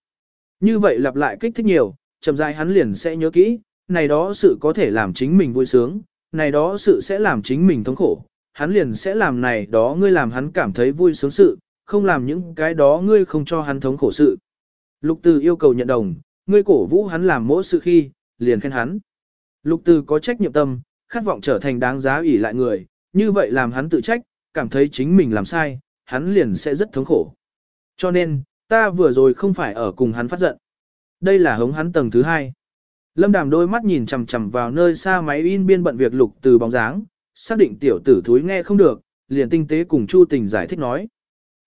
Như vậy lặp lại kích thích nhiều, chậm rãi hắn liền sẽ nhớ kỹ, này đó sự có thể làm chính mình vui sướng, này đó sự sẽ làm chính mình thống khổ, hắn liền sẽ làm này đó ngươi làm hắn cảm thấy vui sướng sự, không làm những cái đó ngươi không cho hắn thống khổ sự. Lục Từ yêu cầu nhận đồng, ngươi cổ vũ hắn làm mỗi sự khi, liền khen hắn. Lục Từ có trách nhiệm tâm, khát vọng trở thành đáng giá ủy lại người, như vậy làm hắn tự trách, cảm thấy chính mình làm sai, hắn liền sẽ rất thống khổ. Cho nên, ta vừa rồi không phải ở cùng hắn phát giận. Đây là hống hắn tầng thứ hai. Lâm Đàm đôi mắt nhìn chằm chằm vào nơi xa máy in biên bận việc lục từ bóng dáng, xác định tiểu tử thúi nghe không được, liền tinh tế cùng Chu Tình giải thích nói.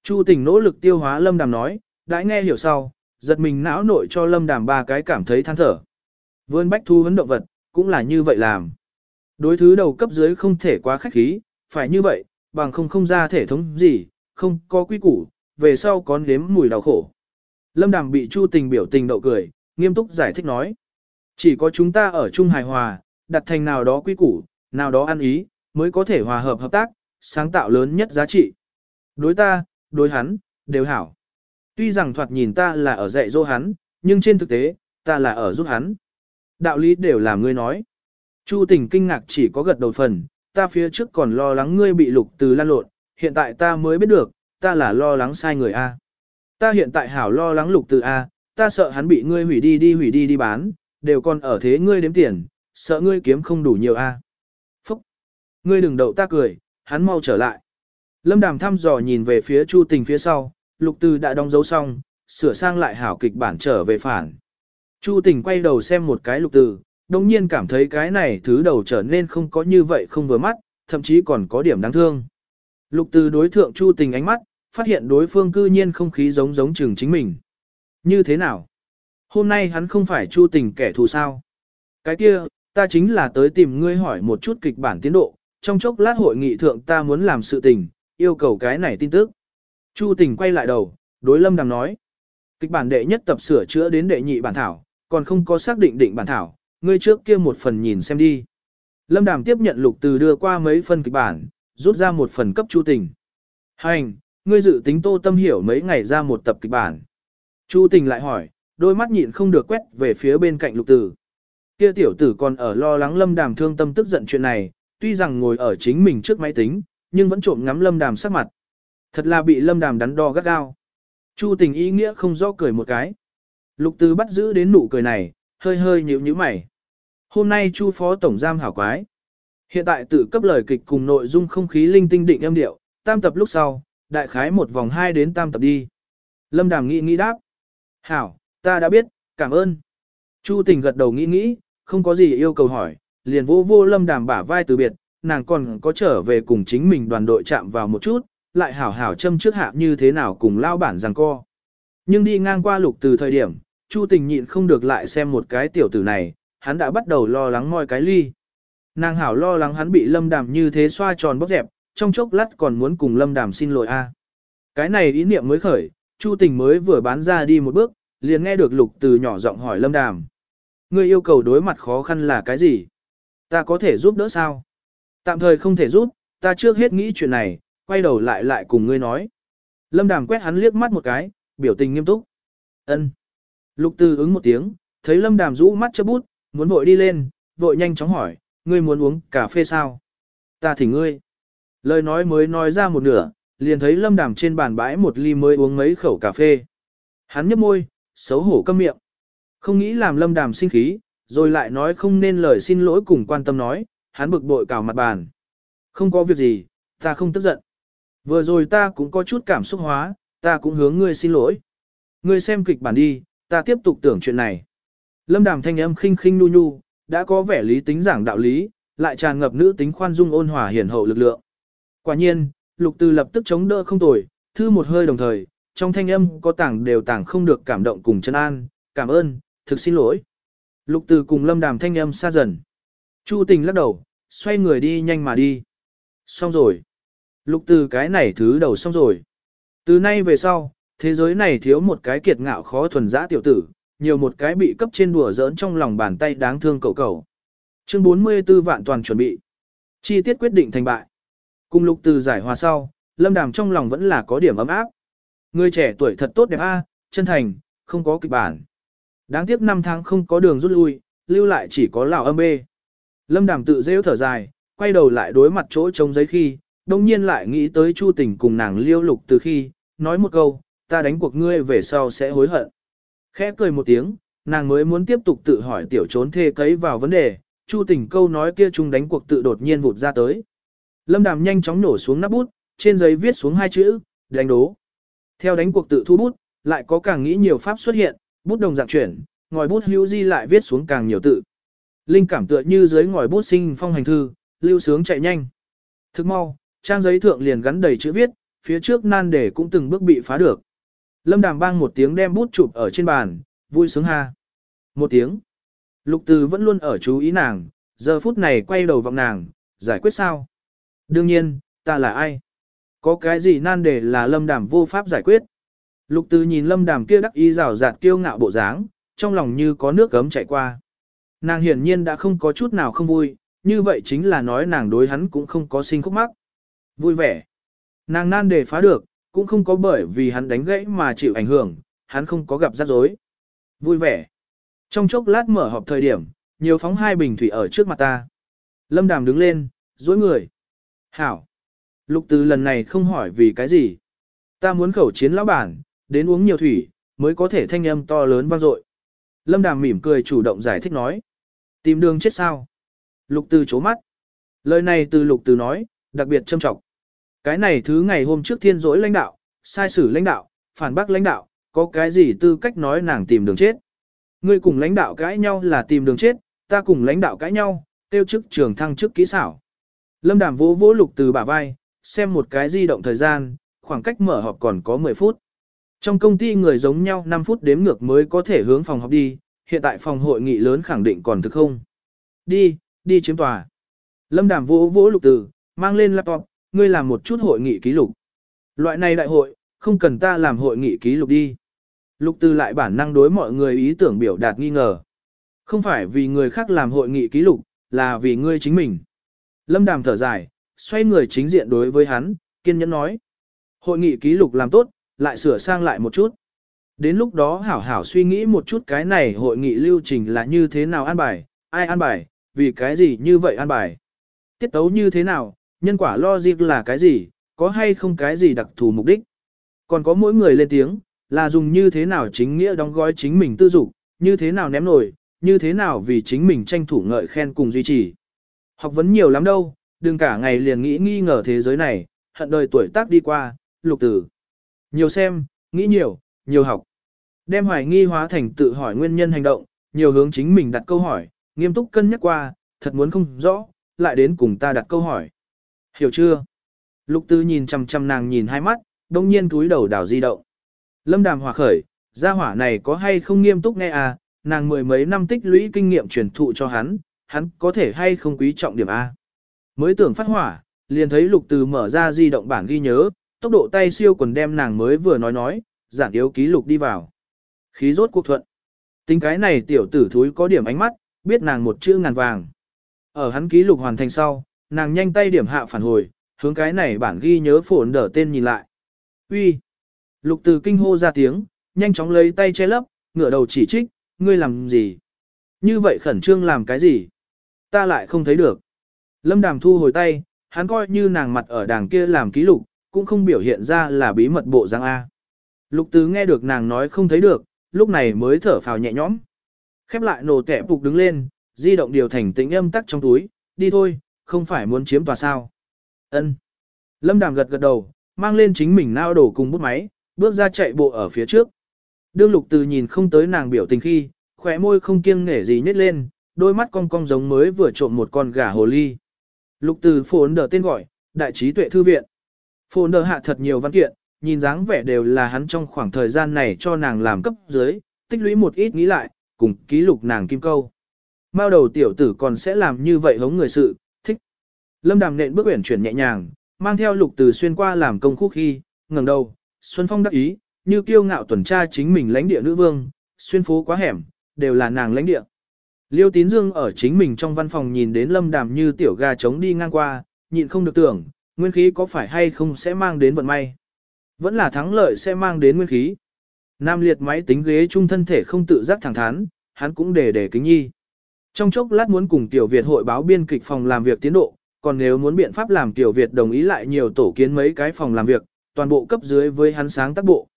Chu Tình nỗ lực tiêu hóa Lâm Đàm nói, đã nghe hiểu sau, giật mình não nội cho Lâm Đàm ba cái cảm thấy than thở. Vươn bách thu vấn động vật, cũng là như vậy làm. Đối thứ đầu cấp dưới không thể quá khách khí, phải như vậy, bằng không không ra thể thống gì, không có quy củ, về sau có nếm mùi đau khổ. Lâm Đàm bị Chu Tình biểu tình đậu cười, nghiêm túc giải thích nói. Chỉ có chúng ta ở chung hài hòa, đặt thành nào đó quy củ, nào đó ăn ý, mới có thể hòa hợp hợp tác, sáng tạo lớn nhất giá trị. Đối ta, đối hắn, đều hảo. Tuy rằng thoạt nhìn ta là ở dạy dỗ hắn, nhưng trên thực tế, ta là ở giúp hắn. Đạo lý đều là ngươi nói. Chu tình kinh ngạc chỉ có gật đầu phần, ta phía trước còn lo lắng ngươi bị lục từ lan lộn, hiện tại ta mới biết được, ta là lo lắng sai người A. Ta hiện tại hảo lo lắng lục từ A, ta sợ hắn bị ngươi hủy đi đi hủy đi đi bán, đều còn ở thế ngươi đếm tiền, sợ ngươi kiếm không đủ nhiều A. Phúc! Ngươi đừng đậu ta cười, hắn mau trở lại. Lâm Đàm thăm dò nhìn về phía Chu Tình phía sau, Lục Từ đã đóng dấu xong, sửa sang lại hảo kịch bản trở về phản. Chu Tình quay đầu xem một cái Lục Từ, đồng nhiên cảm thấy cái này thứ đầu trở nên không có như vậy không vừa mắt, thậm chí còn có điểm đáng thương. Lục Từ đối thượng Chu Tình ánh mắt, phát hiện đối phương cư nhiên không khí giống giống chừng chính mình. Như thế nào? Hôm nay hắn không phải Chu Tình kẻ thù sao? Cái kia, ta chính là tới tìm ngươi hỏi một chút kịch bản tiến độ, trong chốc lát hội nghị thượng ta muốn làm sự tình, yêu cầu cái này tin tức. Chu tình quay lại đầu, đối lâm đàm nói. Kịch bản đệ nhất tập sửa chữa đến đệ nhị bản thảo, còn không có xác định định bản thảo, ngươi trước kia một phần nhìn xem đi. Lâm đàm tiếp nhận lục từ đưa qua mấy phần kịch bản, rút ra một phần cấp chu tình. Hành, ngươi dự tính tô tâm hiểu mấy ngày ra một tập kịch bản. Chu tình lại hỏi, đôi mắt nhịn không được quét về phía bên cạnh lục tử. Kia tiểu tử còn ở lo lắng lâm đàm thương tâm tức giận chuyện này, tuy rằng ngồi ở chính mình trước máy tính, nhưng vẫn trộm ngắm lâm đàm sắc mặt. Thật là bị lâm đàm đắn đo gắt gao. Chu tình ý nghĩa không rõ cười một cái. Lục Từ bắt giữ đến nụ cười này, hơi hơi nhíu nhíu mày. Hôm nay chu phó tổng giam hảo quái. Hiện tại tự cấp lời kịch cùng nội dung không khí linh tinh định âm điệu, tam tập lúc sau, đại khái một vòng 2 đến tam tập đi. Lâm đàm nghĩ nghĩ đáp. Hảo, ta đã biết, cảm ơn. Chu tình gật đầu nghĩ nghĩ, không có gì yêu cầu hỏi, liền vô vô lâm đàm bả vai từ biệt, nàng còn có trở về cùng chính mình đoàn đội chạm vào một chút, lại hảo hảo châm trước hạ như thế nào cùng lao bản rằng co. Nhưng đi ngang qua lục từ thời điểm, Chu tình nhịn không được lại xem một cái tiểu tử này, hắn đã bắt đầu lo lắng moi cái ly. Nàng hảo lo lắng hắn bị lâm đàm như thế xoa tròn bóc dẹp, trong chốc lát còn muốn cùng lâm đàm xin lỗi a. Cái này ý niệm mới khởi, Chu tình mới vừa bán ra đi một bước, liền nghe được lục từ nhỏ giọng hỏi lâm đàm. Ngươi yêu cầu đối mặt khó khăn là cái gì? Ta có thể giúp đỡ sao? Tạm thời không thể giúp, ta trước hết nghĩ chuyện này, quay đầu lại lại cùng ngươi nói. Lâm đàm quét hắn liếc mắt một cái, biểu tình nghiêm túc. ân Lục từ ứng một tiếng, thấy lâm đàm rũ mắt chớp bút, muốn vội đi lên, vội nhanh chóng hỏi, ngươi muốn uống cà phê sao? Ta thỉnh ngươi. Lời nói mới nói ra một nửa, liền thấy lâm đàm trên bàn bãi một ly mới uống mấy khẩu cà phê. Hắn nhếch môi, xấu hổ câm miệng. Không nghĩ làm lâm đàm sinh khí, rồi lại nói không nên lời xin lỗi cùng quan tâm nói, hắn bực bội cào mặt bàn. Không có việc gì, ta không tức giận. Vừa rồi ta cũng có chút cảm xúc hóa, ta cũng hướng ngươi xin lỗi. Ngươi xem kịch bản đi, ta tiếp tục tưởng chuyện này. Lâm đàm thanh âm khinh khinh nu nu, đã có vẻ lý tính giảng đạo lý, lại tràn ngập nữ tính khoan dung ôn hòa hiền hậu lực lượng. Quả nhiên, lục từ lập tức chống đỡ không tồi, thư một hơi đồng thời, trong thanh âm có tảng đều tảng không được cảm động cùng chân an, cảm ơn, thực xin lỗi. Lục từ cùng lâm đàm thanh âm xa dần. Chu tình lắc đầu, xoay người đi nhanh mà đi. Xong rồi. Lục từ cái này thứ đầu xong rồi. Từ nay về sau, thế giới này thiếu một cái kiệt ngạo khó thuần giã tiểu tử, nhiều một cái bị cấp trên đùa giỡn trong lòng bàn tay đáng thương cậu cậu. Chương 44 vạn toàn chuẩn bị. Chi tiết quyết định thành bại. Cùng lục từ giải hòa sau, lâm đàm trong lòng vẫn là có điểm ấm áp. Người trẻ tuổi thật tốt đẹp a, chân thành, không có kịch bản. Đáng tiếc năm tháng không có đường rút lui, lưu lại chỉ có lão âm bê. Lâm đàm tự rêu thở dài, quay đầu lại đối mặt chỗ trống giấy khi, đồng nhiên lại nghĩ tới chu tình cùng nàng liêu lục từ khi, nói một câu, ta đánh cuộc ngươi về sau sẽ hối hận. Khẽ cười một tiếng, nàng mới muốn tiếp tục tự hỏi tiểu trốn thê cấy vào vấn đề, chu tình câu nói kia chung đánh cuộc tự đột nhiên vụt ra tới. Lâm đàm nhanh chóng nổ xuống nắp bút, trên giấy viết xuống hai chữ, đánh đố. Theo đánh cuộc tự thu bút, lại có càng nghĩ nhiều pháp xuất hiện, bút đồng dạng chuyển, ngòi bút hữu di lại viết xuống càng nhiều tự. Linh cảm tựa như dưới ngòi bút sinh phong hành thư, lưu sướng chạy nhanh. Thức mau, trang giấy thượng liền gắn đầy chữ viết, phía trước nan đề cũng từng bước bị phá được. Lâm đàm bang một tiếng đem bút chụp ở trên bàn, vui sướng ha. Một tiếng. Lục từ vẫn luôn ở chú ý nàng, giờ phút này quay đầu vọng nàng, giải quyết sao? Đương nhiên, ta là ai? Có cái gì nan đề là lâm đàm vô pháp giải quyết? Lục từ nhìn lâm đàm kia đắc ý rào rạt kiêu ngạo bộ dáng, trong lòng như có nước gấm chạy qua. Nàng hiển nhiên đã không có chút nào không vui, như vậy chính là nói nàng đối hắn cũng không có sinh khúc mắc. Vui vẻ. Nàng nan đề phá được, cũng không có bởi vì hắn đánh gãy mà chịu ảnh hưởng, hắn không có gặp rắc rối. Vui vẻ. Trong chốc lát mở họp thời điểm, nhiều phóng hai bình thủy ở trước mặt ta. Lâm đàm đứng lên, dối người. Hảo. Lục từ lần này không hỏi vì cái gì. Ta muốn khẩu chiến lão bản, đến uống nhiều thủy, mới có thể thanh âm to lớn vang dội. Lâm đàm mỉm cười chủ động giải thích nói. Tìm đường chết sao? Lục từ chố mắt. Lời này từ lục từ nói, đặc biệt châm trọng. Cái này thứ ngày hôm trước thiên dỗi lãnh đạo, sai sử lãnh đạo, phản bác lãnh đạo, có cái gì tư cách nói nàng tìm đường chết. Ngươi cùng lãnh đạo cãi nhau là tìm đường chết, ta cùng lãnh đạo cãi nhau, tiêu chức trường thăng chức kỹ xảo. Lâm đàm vỗ vỗ lục từ bả vai, xem một cái di động thời gian, khoảng cách mở họp còn có 10 phút. Trong công ty người giống nhau 5 phút đếm ngược mới có thể hướng phòng họp đi, hiện tại phòng hội nghị lớn khẳng định còn thực không. Đi, đi chiếm tòa. Lâm đàm vỗ vỗ lục từ, mang lên laptop, ngươi làm một chút hội nghị ký lục. Loại này đại hội, không cần ta làm hội nghị ký lục đi. Lục Từ lại bản năng đối mọi người ý tưởng biểu đạt nghi ngờ. Không phải vì người khác làm hội nghị ký lục, là vì ngươi chính mình. Lâm Đàm thở dài, xoay người chính diện đối với hắn, kiên nhẫn nói. Hội nghị ký lục làm tốt, lại sửa sang lại một chút. Đến lúc đó hảo hảo suy nghĩ một chút cái này hội nghị lưu trình là như thế nào an bài, ai an bài, vì cái gì như vậy an bài. Tiết tấu như thế nào, nhân quả logic là cái gì, có hay không cái gì đặc thù mục đích. Còn có mỗi người lên tiếng, là dùng như thế nào chính nghĩa đóng gói chính mình tư dục, như thế nào ném nổi, như thế nào vì chính mình tranh thủ ngợi khen cùng duy trì. Học vấn nhiều lắm đâu, đừng cả ngày liền nghĩ nghi ngờ thế giới này, hận đời tuổi tác đi qua, lục tử. Nhiều xem, nghĩ nhiều, nhiều học. Đem hoài nghi hóa thành tự hỏi nguyên nhân hành động, nhiều hướng chính mình đặt câu hỏi, nghiêm túc cân nhắc qua, thật muốn không rõ, lại đến cùng ta đặt câu hỏi. Hiểu chưa? Lục tư nhìn chăm chăm nàng nhìn hai mắt, đông nhiên túi đầu đảo di động. Lâm đàm hòa khởi, gia hỏa này có hay không nghiêm túc nghe à, nàng mười mấy năm tích lũy kinh nghiệm truyền thụ cho hắn, hắn có thể hay không quý trọng điểm A. Mới tưởng phát hỏa, liền thấy lục từ mở ra di động bản ghi nhớ, tốc độ tay siêu quần đem nàng mới vừa nói nói, giản yếu ký lục đi vào. Khí rốt cuộc thuận. Tính cái này tiểu tử thúi có điểm ánh mắt, biết nàng một chữ ngàn vàng. Ở hắn ký lục hoàn thành sau, nàng nhanh tay điểm hạ phản hồi, hướng cái này bản ghi nhớ phổn đỡ tên nhìn lại. Uy. Lục từ kinh hô ra tiếng, nhanh chóng lấy tay che lấp, ngửa đầu chỉ trích, ngươi làm gì? Như vậy khẩn trương làm cái gì? Ta lại không thấy được. Lâm Đàm thu hồi tay, hắn coi như nàng mặt ở đàng kia làm ký lục, cũng không biểu hiện ra là bí mật bộ giang A. Lục tứ nghe được nàng nói không thấy được, lúc này mới thở phào nhẹ nhõm. Khép lại nổ tẻ phục đứng lên, di động điều thành tĩnh âm tắc trong túi, đi thôi, không phải muốn chiếm tòa sao. Ân. Lâm Đàm gật gật đầu, mang lên chính mình nao đổ cùng bút máy, bước ra chạy bộ ở phía trước. Đương lục từ nhìn không tới nàng biểu tình khi, khỏe môi không kiêng nể gì nhếch lên, đôi mắt cong cong giống mới vừa trộm một con gà hồ ly. Lục từ phồn đờ tên gọi, đại trí tuệ thư viện. Phồn đờ hạ thật nhiều văn kiện, nhìn dáng vẻ đều là hắn trong khoảng thời gian này cho nàng làm cấp dưới, tích lũy một ít nghĩ lại, cùng ký lục nàng kim câu. Mao đầu tiểu tử còn sẽ làm như vậy hống người sự. Lâm đàm nện bước uyển chuyển nhẹ nhàng, mang theo lục từ xuyên qua làm công khúc khi, ngẩng đầu, Xuân Phong đắc ý, như kiêu ngạo tuần tra chính mình lãnh địa nữ vương, xuyên phố quá hẻm, đều là nàng lãnh địa. Liêu Tín Dương ở chính mình trong văn phòng nhìn đến lâm đàm như tiểu gà trống đi ngang qua, nhịn không được tưởng, nguyên khí có phải hay không sẽ mang đến vận may. Vẫn là thắng lợi sẽ mang đến nguyên khí. Nam liệt máy tính ghế trung thân thể không tự giác thẳng thắn, hắn cũng để để kính nhi. Trong chốc lát muốn cùng Tiểu Việt hội báo biên kịch phòng làm việc tiến độ, còn nếu muốn biện pháp làm Tiểu Việt đồng ý lại nhiều tổ kiến mấy cái phòng làm việc, toàn bộ cấp dưới với hắn sáng tác bộ.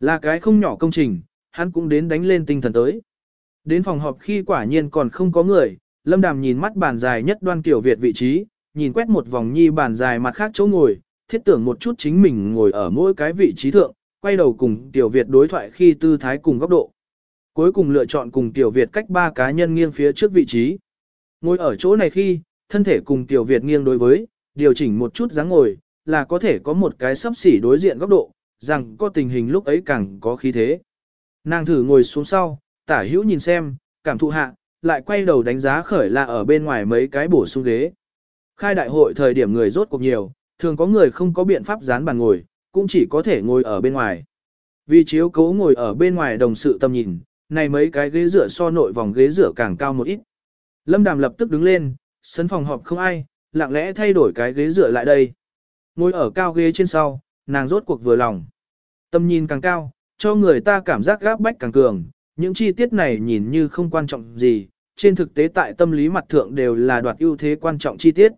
Là cái không nhỏ công trình, hắn cũng đến đánh lên tinh thần tới. Đến phòng họp khi quả nhiên còn không có người, Lâm Đàm nhìn mắt bàn dài nhất đoan Tiểu Việt vị trí, nhìn quét một vòng nhi bàn dài mặt khác chỗ ngồi, thiết tưởng một chút chính mình ngồi ở mỗi cái vị trí thượng, quay đầu cùng Tiểu Việt đối thoại khi tư thái cùng góc độ. Cuối cùng lựa chọn cùng Tiểu Việt cách ba cá nhân nghiêng phía trước vị trí. Ngồi ở chỗ này khi, thân thể cùng Tiểu Việt nghiêng đối với, điều chỉnh một chút dáng ngồi, là có thể có một cái sấp xỉ đối diện góc độ, rằng có tình hình lúc ấy càng có khí thế. Nàng thử ngồi xuống sau, tả hữu nhìn xem, cảm thụ hạ, lại quay đầu đánh giá khởi là ở bên ngoài mấy cái bổ sung ghế. Khai đại hội thời điểm người rốt cuộc nhiều, thường có người không có biện pháp dán bàn ngồi, cũng chỉ có thể ngồi ở bên ngoài. Vì chiếu cố ngồi ở bên ngoài đồng sự tâm nhìn, này mấy cái ghế rửa so nội vòng ghế rửa càng cao một ít. Lâm Đàm lập tức đứng lên, sân phòng họp không ai, lặng lẽ thay đổi cái ghế dựa lại đây. Ngồi ở cao ghế trên sau, nàng rốt cuộc vừa lòng. Tâm nhìn càng cao, cho người ta cảm giác gáp bách càng cường, những chi tiết này nhìn như không quan trọng gì, trên thực tế tại tâm lý mặt thượng đều là đoạt ưu thế quan trọng chi tiết.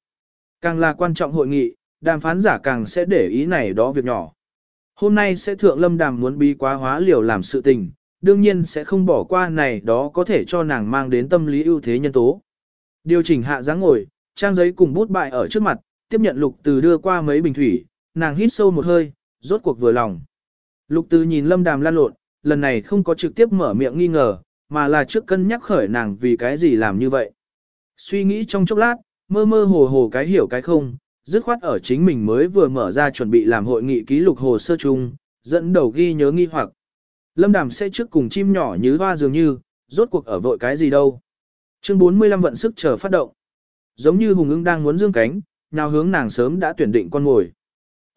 Càng là quan trọng hội nghị, đàm phán giả càng sẽ để ý này đó việc nhỏ. Hôm nay sẽ thượng lâm đàm muốn bí quá hóa liều làm sự tình, đương nhiên sẽ không bỏ qua này đó có thể cho nàng mang đến tâm lý ưu thế nhân tố. Điều chỉnh hạ dáng ngồi, trang giấy cùng bút bại ở trước mặt, tiếp nhận lục từ đưa qua mấy bình thủy, nàng hít sâu một hơi, rốt cuộc vừa lòng. Lục từ nhìn lâm đàm lan lộn, lần này không có trực tiếp mở miệng nghi ngờ, mà là trước cân nhắc khởi nàng vì cái gì làm như vậy. Suy nghĩ trong chốc lát, mơ mơ hồ hồ cái hiểu cái không, dứt khoát ở chính mình mới vừa mở ra chuẩn bị làm hội nghị ký lục hồ sơ chung, dẫn đầu ghi nhớ nghi hoặc. Lâm đàm sẽ trước cùng chim nhỏ như hoa dường như, rốt cuộc ở vội cái gì đâu. Chương 45 vận sức chờ phát động. Giống như hùng ưng đang muốn dương cánh, nào hướng nàng sớm đã tuyển định con ngồi.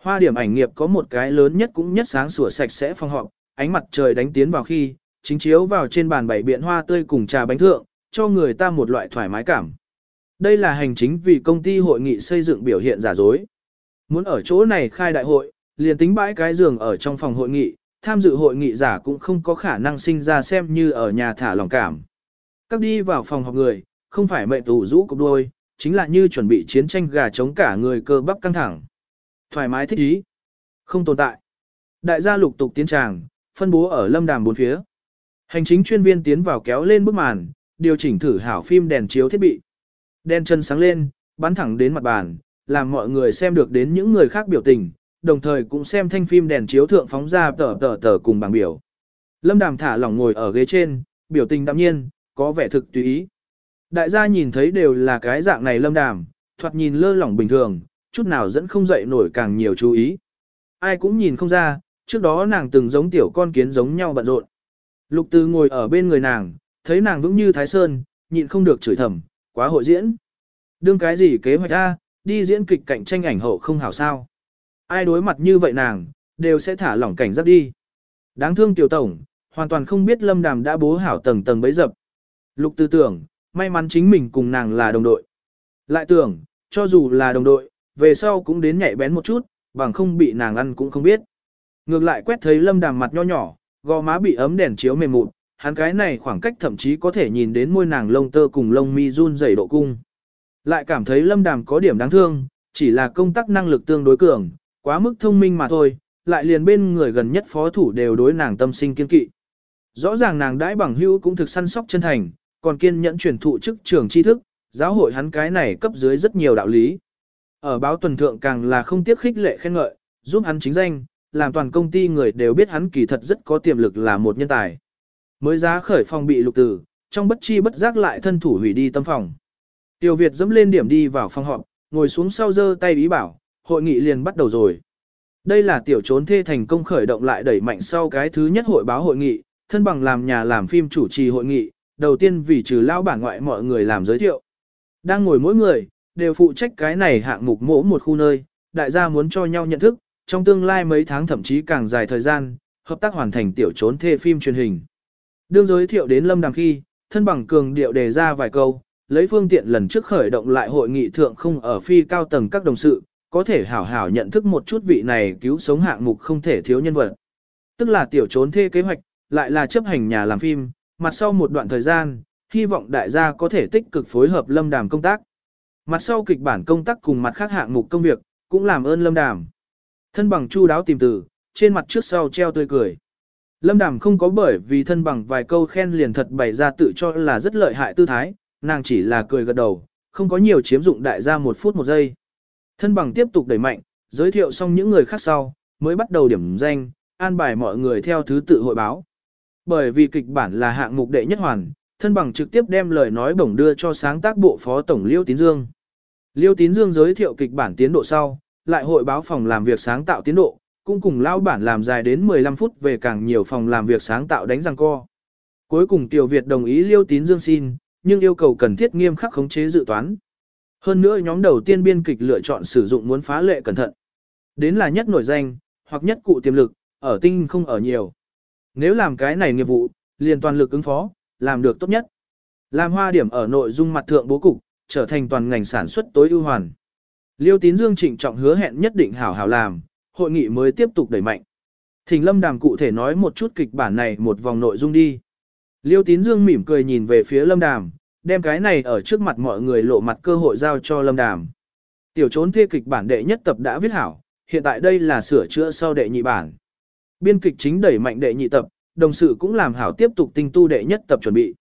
Hoa điểm ảnh nghiệp có một cái lớn nhất cũng nhất sáng sủa sạch sẽ phòng họp, ánh mặt trời đánh tiến vào khi, chính chiếu vào trên bàn bảy biện hoa tươi cùng trà bánh thượng, cho người ta một loại thoải mái cảm. Đây là hành chính vì công ty hội nghị xây dựng biểu hiện giả dối. Muốn ở chỗ này khai đại hội, liền tính bãi cái giường ở trong phòng hội nghị, tham dự hội nghị giả cũng không có khả năng sinh ra xem như ở nhà thả lòng cảm. Các đi vào phòng họp người, không phải mệnh tủ rũ cục đôi, chính là như chuẩn bị chiến tranh gà chống cả người cơ bắp căng thẳng. Thoải mái thích ý. Không tồn tại. Đại gia lục tục tiến tràng, phân bố ở lâm đàm bốn phía. Hành chính chuyên viên tiến vào kéo lên bức màn, điều chỉnh thử hảo phim đèn chiếu thiết bị. Đèn chân sáng lên, bắn thẳng đến mặt bàn, làm mọi người xem được đến những người khác biểu tình, đồng thời cũng xem thanh phim đèn chiếu thượng phóng ra tờ tờ tờ cùng bảng biểu. Lâm Đàm thả lỏng ngồi ở ghế trên, biểu tình đạm nhiên, có vẻ thực tùy ý. Đại gia nhìn thấy đều là cái dạng này Lâm Đàm, thoạt nhìn lơ lỏng bình thường, chút nào dẫn không dậy nổi càng nhiều chú ý. Ai cũng nhìn không ra, trước đó nàng từng giống tiểu con kiến giống nhau bận rộn. Lục Từ ngồi ở bên người nàng, thấy nàng vững như Thái Sơn, nhịn không được chửi thầm, quá hội diễn. Đương cái gì kế hoạch A, đi diễn kịch cạnh tranh ảnh hậu không hảo sao. Ai đối mặt như vậy nàng, đều sẽ thả lỏng cảnh giác đi. Đáng thương tiểu tổng, hoàn toàn không biết lâm đàm đã bố hảo tầng tầng bấy dập. Lục tư tưởng, may mắn chính mình cùng nàng là đồng đội. Lại tưởng, cho dù là đồng đội, về sau cũng đến nhạy bén một chút, bằng không bị nàng ăn cũng không biết. Ngược lại quét thấy lâm đàm mặt nho nhỏ, gò má bị ấm đèn chiếu mềm mụn, hắn cái này khoảng cách thậm chí có thể nhìn đến môi nàng lông tơ cùng lông mi run rẩy độ cung. Lại cảm thấy lâm đàm có điểm đáng thương, chỉ là công tác năng lực tương đối cường, quá mức thông minh mà thôi, lại liền bên người gần nhất phó thủ đều đối nàng tâm sinh kiên kỵ. Rõ ràng nàng đãi bằng hữu cũng thực săn sóc chân thành, còn kiên nhẫn truyền thụ chức trường tri thức, giáo hội hắn cái này cấp dưới rất nhiều đạo lý. Ở báo tuần thượng càng là không tiếc khích lệ khen ngợi, giúp hắn chính danh, làm toàn công ty người đều biết hắn kỳ thật rất có tiềm lực là một nhân tài. Mới giá khởi phòng bị lục tử, trong bất chi bất giác lại thân thủ hủy đi tâm phòng. Tiêu Việt dẫm lên điểm đi vào phòng họp, ngồi xuống sau giơ tay ý bảo, hội nghị liền bắt đầu rồi. Đây là tiểu trốn thê thành công khởi động lại đẩy mạnh sau cái thứ nhất hội báo hội nghị, thân bằng làm nhà làm phim chủ trì hội nghị, đầu tiên vì trừ lao bản ngoại mọi người làm giới thiệu. Đang ngồi mỗi người, đều phụ trách cái này hạng mục mỗ một khu nơi, đại gia muốn cho nhau nhận thức, trong tương lai mấy tháng thậm chí càng dài thời gian, hợp tác hoàn thành tiểu trốn thê phim truyền hình. Đương giới thiệu đến Lâm Đàm khi, thân bằng cường điệu đề ra vài câu, lấy phương tiện lần trước khởi động lại hội nghị thượng không ở phi cao tầng các đồng sự, có thể hảo hảo nhận thức một chút vị này cứu sống hạng mục không thể thiếu nhân vật. Tức là tiểu trốn thê kế hoạch, lại là chấp hành nhà làm phim, mặt sau một đoạn thời gian, hy vọng đại gia có thể tích cực phối hợp lâm đàm công tác. Mặt sau kịch bản công tác cùng mặt khác hạng mục công việc, cũng làm ơn lâm đàm. Thân bằng chu đáo tìm từ, trên mặt trước sau treo tươi cười. Lâm đàm không có bởi vì thân bằng vài câu khen liền thật bày ra tự cho là rất lợi hại tư thái, nàng chỉ là cười gật đầu, không có nhiều chiếm dụng đại gia một phút một giây. Thân bằng tiếp tục đẩy mạnh, giới thiệu xong những người khác sau, mới bắt đầu điểm danh, an bài mọi người theo thứ tự hội báo. Bởi vì kịch bản là hạng mục đệ nhất hoàn, thân bằng trực tiếp đem lời nói bổng đưa cho sáng tác bộ phó tổng Liêu Tín Dương. Liêu Tín Dương giới thiệu kịch bản tiến độ sau, lại hội báo phòng làm việc sáng tạo tiến độ, cũng cùng lao bản làm dài đến 15 phút về càng nhiều phòng làm việc sáng tạo đánh răng co. Cuối cùng Tiểu Việt đồng ý Liêu Tín Dương xin, nhưng yêu cầu cần thiết nghiêm khắc khống chế dự toán. Hơn nữa nhóm đầu tiên biên kịch lựa chọn sử dụng muốn phá lệ cẩn thận. Đến là nhất nổi danh, hoặc nhất cụ tiềm lực, ở tinh không ở nhiều. Nếu làm cái này nghiệp vụ, liền toàn lực ứng phó, làm được tốt nhất. Làm hoa điểm ở nội dung mặt thượng bố cục, trở thành toàn ngành sản xuất tối ưu hoàn. Liêu Tín Dương trịnh trọng hứa hẹn nhất định hảo hảo làm, hội nghị mới tiếp tục đẩy mạnh. Thình Lâm Đàm cụ thể nói một chút kịch bản này một vòng nội dung đi. Liêu Tín Dương mỉm cười nhìn về phía Lâm Đàm, đem cái này ở trước mặt mọi người lộ mặt cơ hội giao cho Lâm Đàm. Tiểu trốn thê kịch bản đệ nhất tập đã viết hảo, hiện tại đây là sửa chữa sau đệ nhị bản. Biên kịch chính đẩy mạnh đệ nhị tập, đồng sự cũng làm hảo tiếp tục tinh tu đệ nhất tập chuẩn bị.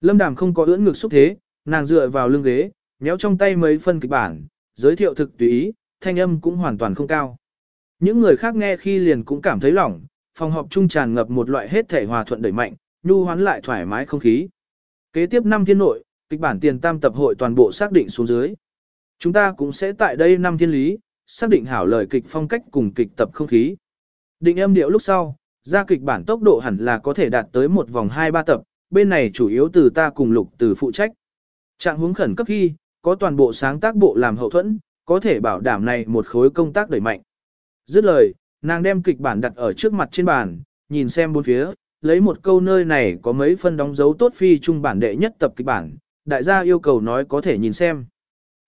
Lâm Đàm không có ưỡn ngực xúc thế, nàng dựa vào lưng ghế, nhéo trong tay mấy phân kịch bản, giới thiệu thực tùy ý, thanh âm cũng hoàn toàn không cao. Những người khác nghe khi liền cũng cảm thấy lỏng, phòng họp trung tràn ngập một loại hết thể hòa thuận đẩy mạnh, nhu hoán lại thoải mái không khí. Kế tiếp năm thiên nội, kịch bản tiền tam tập hội toàn bộ xác định xuống dưới. Chúng ta cũng sẽ tại đây năm thiên lý, xác định hảo lời kịch phong cách cùng kịch tập không khí. Định âm điệu lúc sau, ra kịch bản tốc độ hẳn là có thể đạt tới một vòng 2-3 tập, bên này chủ yếu từ ta cùng lục từ phụ trách. Trạng hướng khẩn cấp khi, có toàn bộ sáng tác bộ làm hậu thuẫn, có thể bảo đảm này một khối công tác đẩy mạnh. Dứt lời, nàng đem kịch bản đặt ở trước mặt trên bàn, nhìn xem bốn phía, lấy một câu nơi này có mấy phân đóng dấu tốt phi trung bản đệ nhất tập kịch bản, đại gia yêu cầu nói có thể nhìn xem.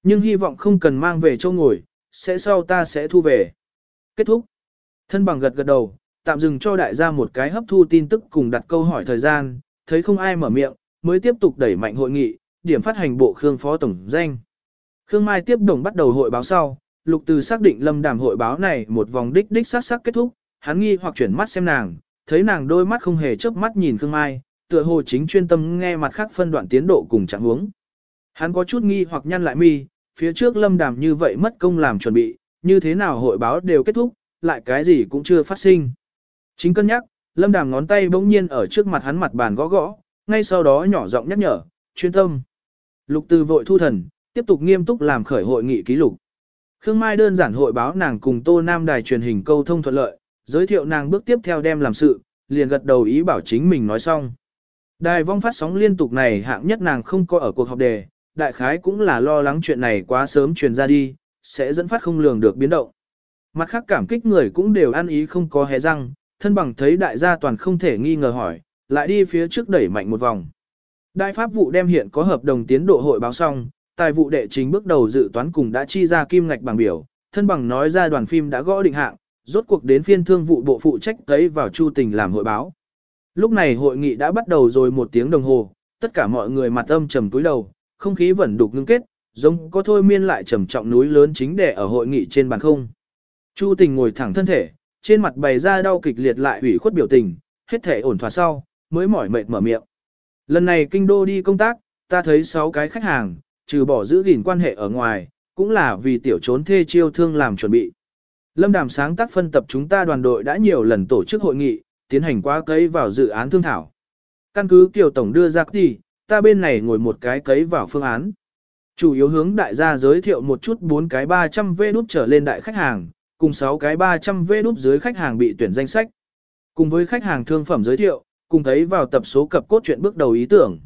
Nhưng hy vọng không cần mang về châu ngồi, sẽ sau ta sẽ thu về. Kết thúc. Thân bằng gật gật đầu, tạm dừng cho đại gia một cái hấp thu tin tức cùng đặt câu hỏi thời gian, thấy không ai mở miệng, mới tiếp tục đẩy mạnh hội nghị, điểm phát hành bộ Khương Phó Tổng danh. Khương Mai tiếp đồng bắt đầu hội báo sau, Lục Từ xác định lâm đàm hội báo này một vòng đích đích sát sắc kết thúc, hắn nghi hoặc chuyển mắt xem nàng, thấy nàng đôi mắt không hề chớp mắt nhìn Khương Mai, tựa hồ chính chuyên tâm nghe mặt khác phân đoạn tiến độ cùng trạng huống. Hắn có chút nghi hoặc nhăn lại mi, phía trước lâm đàm như vậy mất công làm chuẩn bị, như thế nào hội báo đều kết thúc, lại cái gì cũng chưa phát sinh. Chính cân nhắc, lâm đàm ngón tay bỗng nhiên ở trước mặt hắn mặt bàn gõ gõ, ngay sau đó nhỏ giọng nhắc nhở, chuyên tâm. Lục từ vội thu thần, tiếp tục nghiêm túc làm khởi hội nghị ký lục. Khương Mai đơn giản hội báo nàng cùng Tô Nam đài truyền hình câu thông thuận lợi, giới thiệu nàng bước tiếp theo đem làm sự, liền gật đầu ý bảo chính mình nói xong. Đài vong phát sóng liên tục này hạng nhất nàng không có ở cuộc họp đề, đại khái cũng là lo lắng chuyện này quá sớm truyền ra đi, sẽ dẫn phát không lường được biến động. Mặt khác cảm kích người cũng đều ăn ý không có hé răng, thân bằng thấy đại gia toàn không thể nghi ngờ hỏi, lại đi phía trước đẩy mạnh một vòng. Đại pháp vụ đem hiện có hợp đồng tiến độ hội báo xong, tài vụ đệ chính bước đầu dự toán cùng đã chi ra kim ngạch bằng biểu, thân bằng nói ra đoàn phim đã gõ định hạng, rốt cuộc đến phiên thương vụ bộ phụ trách tới vào chu tình làm hội báo. Lúc này hội nghị đã bắt đầu rồi một tiếng đồng hồ, tất cả mọi người mặt âm trầm túi đầu, không khí vẫn đục ngưng kết, giống có thôi miên lại trầm trọng núi lớn chính để ở hội nghị trên bàn không. Chu tình ngồi thẳng thân thể, trên mặt bày ra đau kịch liệt lại ủy khuất biểu tình, hết thể ổn thỏa sau, mới mỏi mệt mở miệng. Lần này kinh đô đi công tác, ta thấy 6 cái khách hàng, trừ bỏ giữ gìn quan hệ ở ngoài, cũng là vì tiểu trốn thê chiêu thương làm chuẩn bị. Lâm Đàm sáng tác phân tập chúng ta đoàn đội đã nhiều lần tổ chức hội nghị, tiến hành quá cấy vào dự án thương thảo. Căn cứ Kiều Tổng đưa ra đi, ta bên này ngồi một cái cấy vào phương án. Chủ yếu hướng đại gia giới thiệu một chút bốn cái 300 V đút trở lên đại khách hàng, cùng 6 cái 300 V đúp dưới khách hàng bị tuyển danh sách. Cùng với khách hàng thương phẩm giới thiệu, cùng thấy vào tập số cập cốt truyện bước đầu ý tưởng.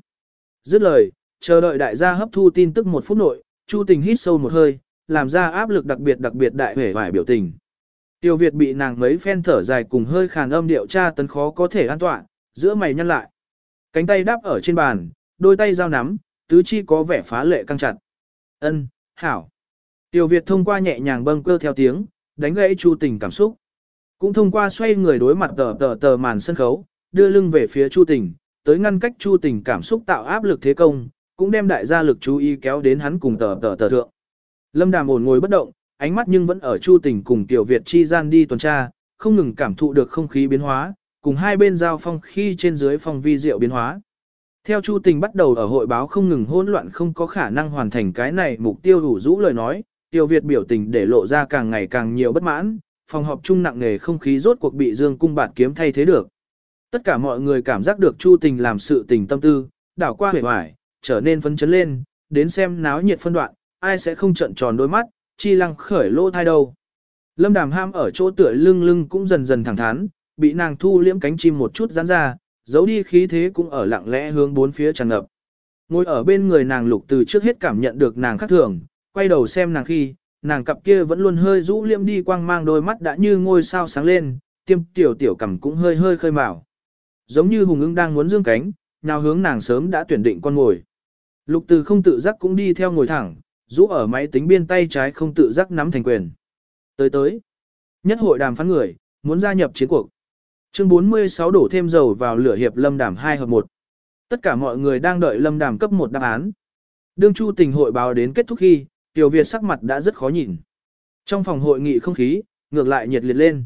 Dứt lời, chờ đợi đại gia hấp thu tin tức một phút nội, Chu Tình hít sâu một hơi, làm ra áp lực đặc biệt đặc biệt đại vẻ vải biểu tình. Tiêu Việt bị nàng mấy phen thở dài cùng hơi khàn âm điệu tra tấn khó có thể an toàn, giữa mày nhăn lại. Cánh tay đáp ở trên bàn, đôi tay giao nắm, tứ chi có vẻ phá lệ căng chặt. Ân, hảo. Tiêu Việt thông qua nhẹ nhàng bâng cơ theo tiếng, đánh gãy Chu Tình cảm xúc. Cũng thông qua xoay người đối mặt tờ tờ tờ màn sân khấu, đưa lưng về phía Chu Tình, tới ngăn cách Chu Tình cảm xúc tạo áp lực thế công, cũng đem đại gia lực chú ý kéo đến hắn cùng tờ tờ tờ thượng. Lâm Đàm ổn ngồi bất động, ánh mắt nhưng vẫn ở Chu Tình cùng Tiểu Việt chi gian đi tuần tra, không ngừng cảm thụ được không khí biến hóa, cùng hai bên giao phong khi trên dưới phong vi diệu biến hóa. Theo Chu Tình bắt đầu ở hội báo không ngừng hỗn loạn không có khả năng hoàn thành cái này mục tiêu đủ rũ lời nói, Tiêu Việt biểu tình để lộ ra càng ngày càng nhiều bất mãn, phòng họp chung nặng nề không khí rốt cuộc bị Dương cung bạt kiếm thay thế được. Tất cả mọi người cảm giác được Chu Tình làm sự tình tâm tư, đảo qua hề hoài, trở nên phấn chấn lên, đến xem náo nhiệt phân đoạn, ai sẽ không trận tròn đôi mắt, chi lăng khởi lỗ thai đâu. Lâm đàm ham ở chỗ tựa lưng lưng cũng dần dần thẳng thắn, bị nàng thu liễm cánh chim một chút giãn ra, giấu đi khí thế cũng ở lặng lẽ hướng bốn phía tràn ngập. Ngồi ở bên người nàng lục từ trước hết cảm nhận được nàng khác thường, quay đầu xem nàng khi, nàng cặp kia vẫn luôn hơi rũ liêm đi quang mang đôi mắt đã như ngôi sao sáng lên, tiêm tiểu tiểu cầm cũng hơi hơi khơi mào. Giống như hùng ưng đang muốn dương cánh, nào hướng nàng sớm đã tuyển định con ngồi. Lục từ không tự giác cũng đi theo ngồi thẳng, rũ ở máy tính biên tay trái không tự giác nắm thành quyền. Tới tới, nhất hội đàm phán người, muốn gia nhập chiến cuộc. Chương 46 đổ thêm dầu vào lửa hiệp lâm đàm 2 hợp 1. Tất cả mọi người đang đợi lâm đàm cấp một đáp án. Đương chu tình hội báo đến kết thúc khi, Tiểu Việt sắc mặt đã rất khó nhìn. Trong phòng hội nghị không khí, ngược lại nhiệt liệt lên.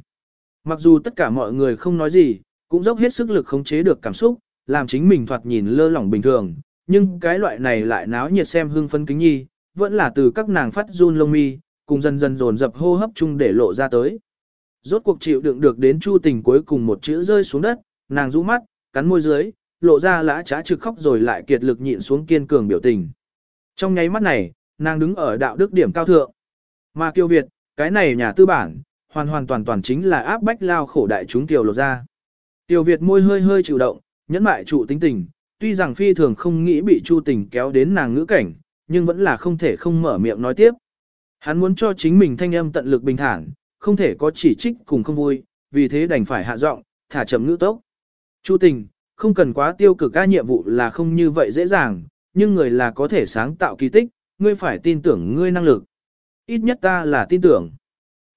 Mặc dù tất cả mọi người không nói gì, cũng dốc hết sức lực khống chế được cảm xúc, làm chính mình thoạt nhìn lơ lỏng bình thường, nhưng cái loại này lại náo nhiệt xem hương phân kính nhi, vẫn là từ các nàng phát run lông mi, cùng dần dần dồn dập hô hấp chung để lộ ra tới. Rốt cuộc chịu đựng được đến chu tình cuối cùng một chữ rơi xuống đất, nàng rũ mắt, cắn môi dưới, lộ ra lã trá trực khóc rồi lại kiệt lực nhịn xuống kiên cường biểu tình. Trong nháy mắt này, nàng đứng ở đạo đức điểm cao thượng. Mà kiêu Việt, cái này nhà tư bản, hoàn hoàn toàn toàn chính là áp bách lao khổ đại chúng tiểu lột ra. Tiêu Việt môi hơi hơi chịu động, nhẫn mại trụ tính tình, tuy rằng phi thường không nghĩ bị Chu Tình kéo đến nàng ngữ cảnh, nhưng vẫn là không thể không mở miệng nói tiếp. Hắn muốn cho chính mình thanh âm tận lực bình thản, không thể có chỉ trích cùng không vui, vì thế đành phải hạ giọng, thả chậm ngữ tốc. Chu tình, không cần quá tiêu cực ca nhiệm vụ là không như vậy dễ dàng, nhưng người là có thể sáng tạo kỳ tích, ngươi phải tin tưởng ngươi năng lực. Ít nhất ta là tin tưởng.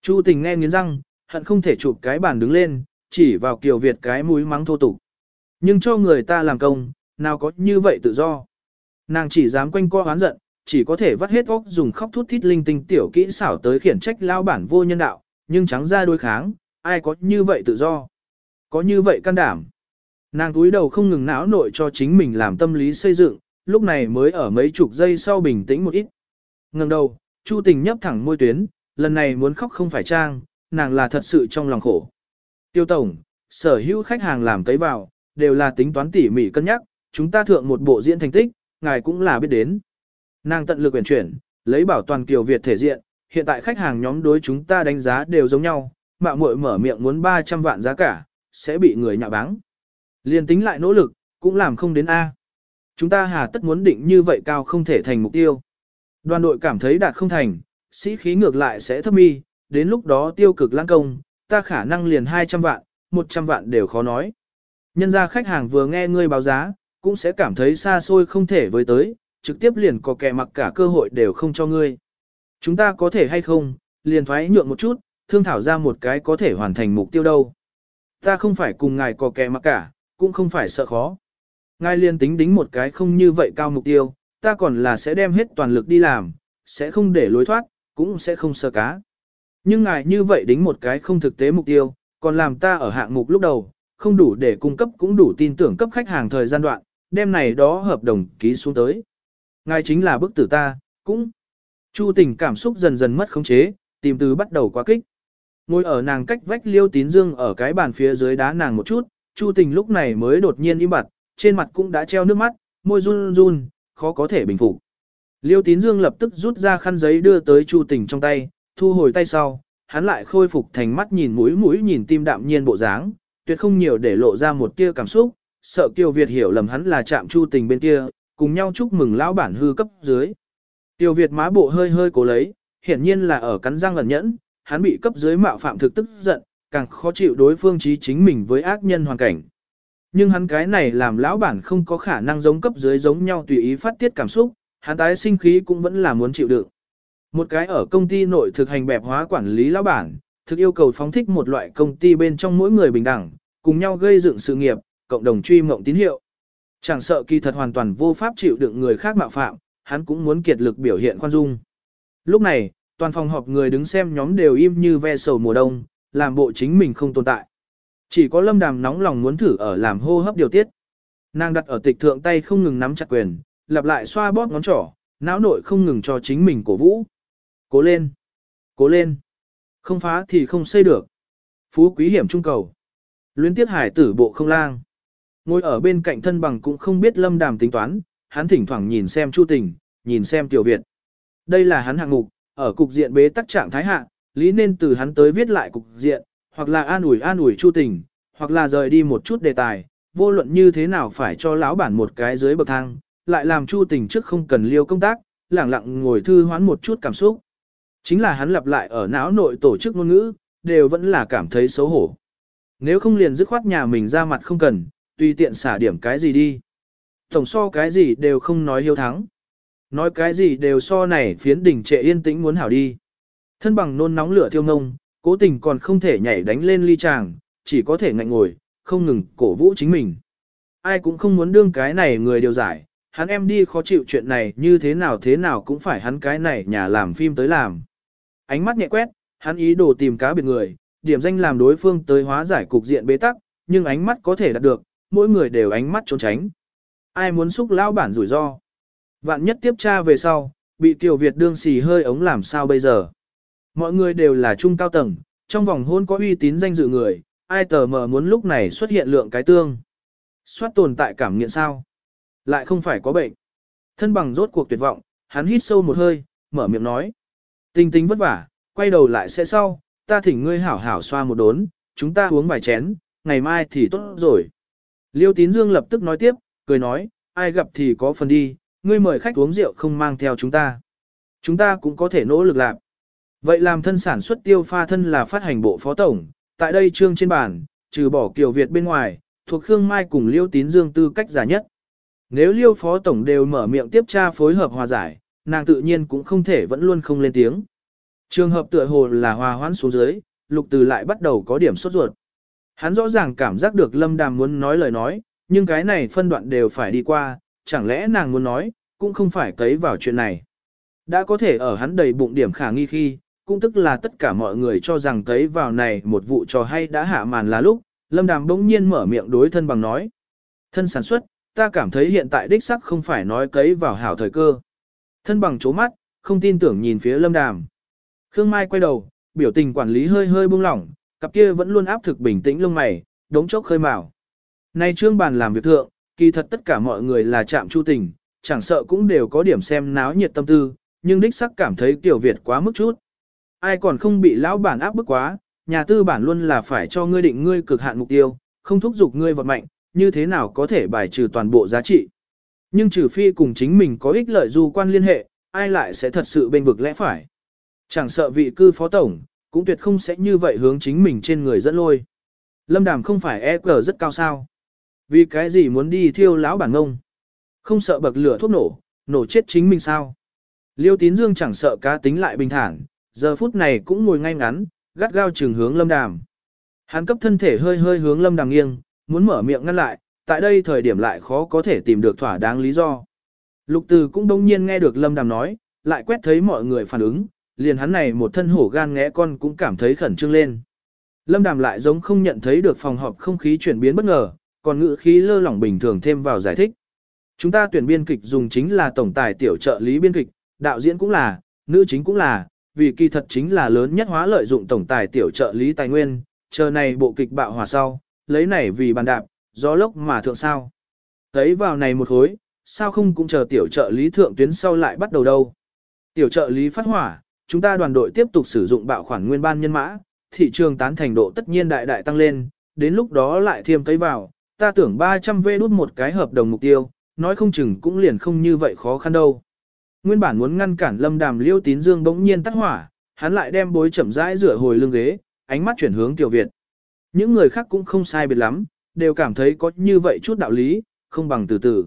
Chu tình nghe nghiến răng, hận không thể chụp cái bàn đứng lên, chỉ vào Kiều Việt cái mũi mắng thô tục. Nhưng cho người ta làm công, nào có như vậy tự do. Nàng chỉ dám quanh co oán giận, chỉ có thể vắt hết óc dùng khóc thút thít linh tinh tiểu kỹ xảo tới khiển trách lao bản vô nhân đạo, nhưng trắng ra đối kháng, ai có như vậy tự do. Có như vậy can đảm. Nàng túi đầu không ngừng não nội cho chính mình làm tâm lý xây dựng, lúc này mới ở mấy chục giây sau bình tĩnh một ít. Ngừng đầu, Chu tình nhấp thẳng môi tuyến, lần này muốn khóc không phải trang, nàng là thật sự trong lòng khổ. Tiêu tổng, sở hữu khách hàng làm tới vào, đều là tính toán tỉ mỉ cân nhắc, chúng ta thượng một bộ diễn thành tích, ngài cũng là biết đến. Nàng tận lực quyển chuyển, lấy bảo toàn Kiều Việt thể diện, hiện tại khách hàng nhóm đối chúng ta đánh giá đều giống nhau, mạo muội mở miệng muốn 300 vạn giá cả, sẽ bị người nhạ báng. Liên tính lại nỗ lực, cũng làm không đến A. Chúng ta hà tất muốn định như vậy cao không thể thành mục tiêu. Đoàn đội cảm thấy đạt không thành, sĩ khí ngược lại sẽ thấp mi, đến lúc đó tiêu cực lãng công, ta khả năng liền 200 vạn, 100 vạn đều khó nói. Nhân ra khách hàng vừa nghe ngươi báo giá, cũng sẽ cảm thấy xa xôi không thể với tới, trực tiếp liền có kẻ mặc cả cơ hội đều không cho ngươi. Chúng ta có thể hay không, liền thoái nhượng một chút, thương thảo ra một cái có thể hoàn thành mục tiêu đâu. Ta không phải cùng ngài có kẻ mặc cả, cũng không phải sợ khó. Ngài liền tính đính một cái không như vậy cao mục tiêu, ta còn là sẽ đem hết toàn lực đi làm, sẽ không để lối thoát, cũng sẽ không sơ cá. Nhưng ngài như vậy đính một cái không thực tế mục tiêu, còn làm ta ở hạng mục lúc đầu, không đủ để cung cấp cũng đủ tin tưởng cấp khách hàng thời gian đoạn, đem này đó hợp đồng ký xuống tới. Ngài chính là bức tử ta, cũng. Chu tình cảm xúc dần dần mất khống chế, tìm từ bắt đầu quá kích. Ngồi ở nàng cách vách liêu tín dương ở cái bàn phía dưới đá nàng một chút, chu tình lúc này mới đột nhiên im bặt, trên mặt cũng đã treo nước mắt, môi run run, khó có thể bình phục. Liêu tín dương lập tức rút ra khăn giấy đưa tới chu tình trong tay, thu hồi tay sau, hắn lại khôi phục thành mắt nhìn mũi mũi nhìn tim đạm nhiên bộ dáng, tuyệt không nhiều để lộ ra một tia cảm xúc, sợ Kiều Việt hiểu lầm hắn là chạm chu tình bên kia, cùng nhau chúc mừng lão bản hư cấp dưới. Tiêu Việt má bộ hơi hơi cố lấy, hiển nhiên là ở cắn răng ẩn nhẫn, hắn bị cấp dưới mạo phạm thực tức giận, càng khó chịu đối phương trí chính mình với ác nhân hoàn cảnh. Nhưng hắn cái này làm lão bản không có khả năng giống cấp dưới giống nhau tùy ý phát tiết cảm xúc, hắn tái sinh khí cũng vẫn là muốn chịu đựng. Một cái ở công ty nội thực hành bẹp hóa quản lý lão bản, thực yêu cầu phóng thích một loại công ty bên trong mỗi người bình đẳng, cùng nhau gây dựng sự nghiệp, cộng đồng truy mộng tín hiệu. Chẳng sợ kỳ thật hoàn toàn vô pháp chịu đựng người khác mạo phạm, hắn cũng muốn kiệt lực biểu hiện khoan dung. Lúc này, toàn phòng họp người đứng xem nhóm đều im như ve sầu mùa đông, làm bộ chính mình không tồn tại. Chỉ có lâm đàm nóng lòng muốn thử ở làm hô hấp điều tiết. Nàng đặt ở tịch thượng tay không ngừng nắm chặt quyền, lặp lại xoa bóp ngón trỏ, não nội không ngừng cho chính mình cổ vũ. Cố lên! Cố lên! Không phá thì không xây được. Phú quý hiểm trung cầu. Luyến tiết hải tử bộ không lang. Ngồi ở bên cạnh thân bằng cũng không biết lâm đàm tính toán, hắn thỉnh thoảng nhìn xem Chu Tình, nhìn xem Tiểu Việt. Đây là hắn hạng mục, ở cục diện bế tắc trạng thái hạ, lý nên từ hắn tới viết lại cục diện, hoặc là an ủi an ủi Chu Tình, hoặc là rời đi một chút đề tài, vô luận như thế nào phải cho lão bản một cái dưới bậc thang, lại làm Chu Tình trước không cần liêu công tác, lẳng lặng ngồi thư hoán một chút cảm xúc. Chính là hắn lặp lại ở não nội tổ chức ngôn ngữ, đều vẫn là cảm thấy xấu hổ. Nếu không liền dứt khoát nhà mình ra mặt không cần, tùy tiện xả điểm cái gì đi. Tổng so cái gì đều không nói hiếu thắng. Nói cái gì đều so này phiến đỉnh trệ yên tĩnh muốn hảo đi. Thân bằng nôn nóng lửa thiêu ngông, cố tình còn không thể nhảy đánh lên ly tràng, chỉ có thể ngạnh ngồi, không ngừng cổ vũ chính mình. Ai cũng không muốn đương cái này người điều giải, hắn em đi khó chịu chuyện này như thế nào thế nào cũng phải hắn cái này nhà làm phim tới làm. Ánh mắt nhẹ quét, hắn ý đồ tìm cá biệt người, điểm danh làm đối phương tới hóa giải cục diện bế tắc, nhưng ánh mắt có thể đạt được, mỗi người đều ánh mắt trốn tránh. Ai muốn xúc lão bản rủi ro. Vạn nhất tiếp tra về sau, bị Kiều Việt đương xì hơi ống làm sao bây giờ. Mọi người đều là trung cao tầng, trong vòng hôn có uy tín danh dự người, ai tờ mờ muốn lúc này xuất hiện lượng cái tương. Xoát tồn tại cảm nghiện sao? Lại không phải có bệnh. Thân bằng rốt cuộc tuyệt vọng, hắn hít sâu một hơi, mở miệng nói. Tình tính vất vả, quay đầu lại sẽ sau, ta thỉnh ngươi hảo hảo xoa một đốn, chúng ta uống vài chén, ngày mai thì tốt rồi. Liêu Tín Dương lập tức nói tiếp, cười nói, ai gặp thì có phần đi, ngươi mời khách uống rượu không mang theo chúng ta. Chúng ta cũng có thể nỗ lực làm. Vậy làm thân sản xuất tiêu pha thân là phát hành bộ phó tổng, tại đây trương trên bàn, trừ bỏ Kiều Việt bên ngoài, thuộc Khương Mai cùng Liêu Tín Dương tư cách giả nhất. Nếu Liêu phó tổng đều mở miệng tiếp tra phối hợp hòa giải, nàng tự nhiên cũng không thể vẫn luôn không lên tiếng. Trường hợp tựa hồ là hòa hoãn xuống dưới, lục từ lại bắt đầu có điểm sốt ruột. Hắn rõ ràng cảm giác được lâm đàm muốn nói lời nói, nhưng cái này phân đoạn đều phải đi qua, chẳng lẽ nàng muốn nói, cũng không phải cấy vào chuyện này. Đã có thể ở hắn đầy bụng điểm khả nghi khi, cũng tức là tất cả mọi người cho rằng thấy vào này một vụ trò hay đã hạ màn là lúc, lâm đàm bỗng nhiên mở miệng đối thân bằng nói. Thân sản xuất, ta cảm thấy hiện tại đích sắc không phải nói cấy vào hảo thời cơ. Thân bằng chố mắt, không tin tưởng nhìn phía lâm đàm. Khương Mai quay đầu, biểu tình quản lý hơi hơi buông lỏng, cặp kia vẫn luôn áp thực bình tĩnh lông mày, đống chốc khơi mào. Nay trương bàn làm việc thượng, kỳ thật tất cả mọi người là chạm chu tình, chẳng sợ cũng đều có điểm xem náo nhiệt tâm tư, nhưng đích sắc cảm thấy tiểu Việt quá mức chút. Ai còn không bị lão bản áp bức quá, nhà tư bản luôn là phải cho ngươi định ngươi cực hạn mục tiêu, không thúc giục ngươi vật mạnh, như thế nào có thể bài trừ toàn bộ giá trị. Nhưng trừ phi cùng chính mình có ích lợi du quan liên hệ, ai lại sẽ thật sự bên vực lẽ phải. Chẳng sợ vị cư phó tổng, cũng tuyệt không sẽ như vậy hướng chính mình trên người dẫn lôi. Lâm Đàm không phải EQ rất cao sao. Vì cái gì muốn đi thiêu lão bản ngông? Không sợ bậc lửa thuốc nổ, nổ chết chính mình sao? Liêu Tín Dương chẳng sợ cá tính lại bình thản, giờ phút này cũng ngồi ngay ngắn, gắt gao trừng hướng Lâm Đàm. Hắn cấp thân thể hơi hơi hướng Lâm Đàm nghiêng, muốn mở miệng ngăn lại, tại đây thời điểm lại khó có thể tìm được thỏa đáng lý do. Lục Từ cũng đông nhiên nghe được Lâm Đàm nói, lại quét thấy mọi người phản ứng, liền hắn này một thân hổ gan ngẽ con cũng cảm thấy khẩn trương lên. Lâm Đàm lại giống không nhận thấy được phòng họp không khí chuyển biến bất ngờ, còn ngữ khí lơ lỏng bình thường thêm vào giải thích. Chúng ta tuyển biên kịch dùng chính là tổng tài tiểu trợ lý biên kịch, đạo diễn cũng là, nữ chính cũng là, vì kỳ thật chính là lớn nhất hóa lợi dụng tổng tài tiểu trợ lý tài nguyên, chờ này bộ kịch bạo hòa sau, lấy này vì bàn đạp, gió lốc mà thượng sao. Thấy vào này một hối, sao không cũng chờ tiểu trợ lý thượng tuyến sau lại bắt đầu đâu. Tiểu trợ lý phát hỏa, chúng ta đoàn đội tiếp tục sử dụng bạo khoản nguyên ban nhân mã, thị trường tán thành độ tất nhiên đại đại tăng lên, đến lúc đó lại thêm tới vào, ta tưởng 300 v đút một cái hợp đồng mục tiêu, nói không chừng cũng liền không như vậy khó khăn đâu. Nguyên bản muốn ngăn cản lâm đàm liêu tín dương bỗng nhiên tắt hỏa, hắn lại đem bối chậm rãi rửa hồi lưng ghế, ánh mắt chuyển hướng tiểu Việt. Những người khác cũng không sai biệt lắm, đều cảm thấy có như vậy chút đạo lý, không bằng từ từ.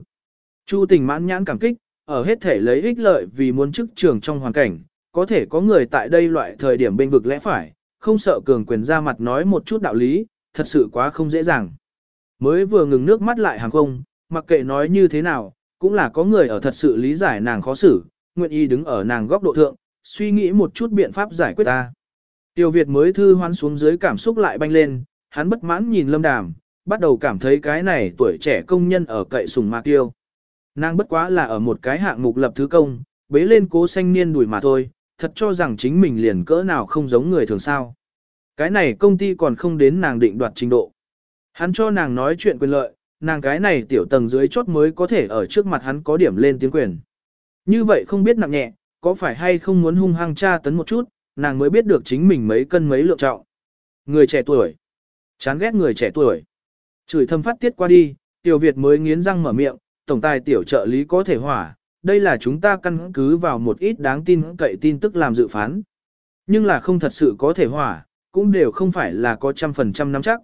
Chu tình mãn nhãn cảm kích, ở hết thể lấy ích lợi vì muốn chức trường trong hoàn cảnh, có thể có người tại đây loại thời điểm bên vực lẽ phải, không sợ cường quyền ra mặt nói một chút đạo lý, thật sự quá không dễ dàng. Mới vừa ngừng nước mắt lại hàng không, mặc kệ nói như thế nào, cũng là có người ở thật sự lý giải nàng khó xử, nguyện ý đứng ở nàng góc độ thượng, suy nghĩ một chút biện pháp giải quyết ta. Tiêu Việt mới thư hoán xuống dưới cảm xúc lại banh lên, hắn bất mãn nhìn lâm đàm, bắt đầu cảm thấy cái này tuổi trẻ công nhân ở cậy sùng mạc tiêu. Nàng bất quá là ở một cái hạng mục lập thứ công, bế lên cố xanh niên đuổi mà thôi, thật cho rằng chính mình liền cỡ nào không giống người thường sao. Cái này công ty còn không đến nàng định đoạt trình độ. Hắn cho nàng nói chuyện quyền lợi, nàng cái này tiểu tầng dưới chốt mới có thể ở trước mặt hắn có điểm lên tiếng quyền. Như vậy không biết nặng nhẹ, có phải hay không muốn hung hăng tra tấn một chút, nàng mới biết được chính mình mấy cân mấy lượng trọng. Người trẻ tuổi. Chán ghét người trẻ tuổi. Chửi thâm phát tiết qua đi, tiểu Việt mới nghiến răng mở miệng, tổng tài tiểu trợ lý có thể hỏa, đây là chúng ta căn cứ vào một ít đáng tin cậy tin tức làm dự phán. Nhưng là không thật sự có thể hỏa, cũng đều không phải là có trăm phần trăm nắm chắc.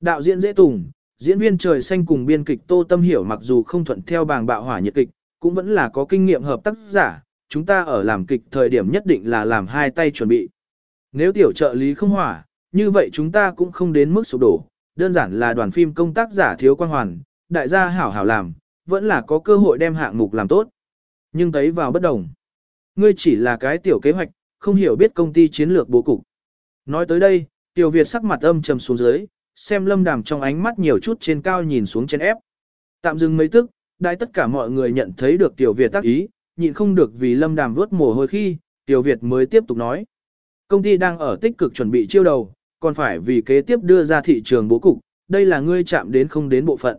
Đạo diễn dễ tùng, diễn viên trời xanh cùng biên kịch Tô Tâm Hiểu mặc dù không thuận theo bàng bạo hỏa nhiệt kịch, cũng vẫn là có kinh nghiệm hợp tác giả, chúng ta ở làm kịch thời điểm nhất định là làm hai tay chuẩn bị. Nếu tiểu trợ lý không hỏa, như vậy chúng ta cũng không đến mức sụp đổ, đơn giản là đoàn phim công tác giả thiếu quan hoàn, đại gia hảo hảo làm, vẫn là có cơ hội đem hạng mục làm tốt. Nhưng thấy vào bất đồng. Ngươi chỉ là cái tiểu kế hoạch, không hiểu biết công ty chiến lược bố cục. Nói tới đây, Tiểu Việt sắc mặt âm trầm xuống dưới, xem lâm đàm trong ánh mắt nhiều chút trên cao nhìn xuống trên ép. Tạm dừng mấy tức, đại tất cả mọi người nhận thấy được Tiểu Việt tác ý, nhịn không được vì lâm đàm vớt mồ hôi khi, Tiểu Việt mới tiếp tục nói. Công ty đang ở tích cực chuẩn bị chiêu đầu, còn phải vì kế tiếp đưa ra thị trường bố cục, đây là ngươi chạm đến không đến bộ phận.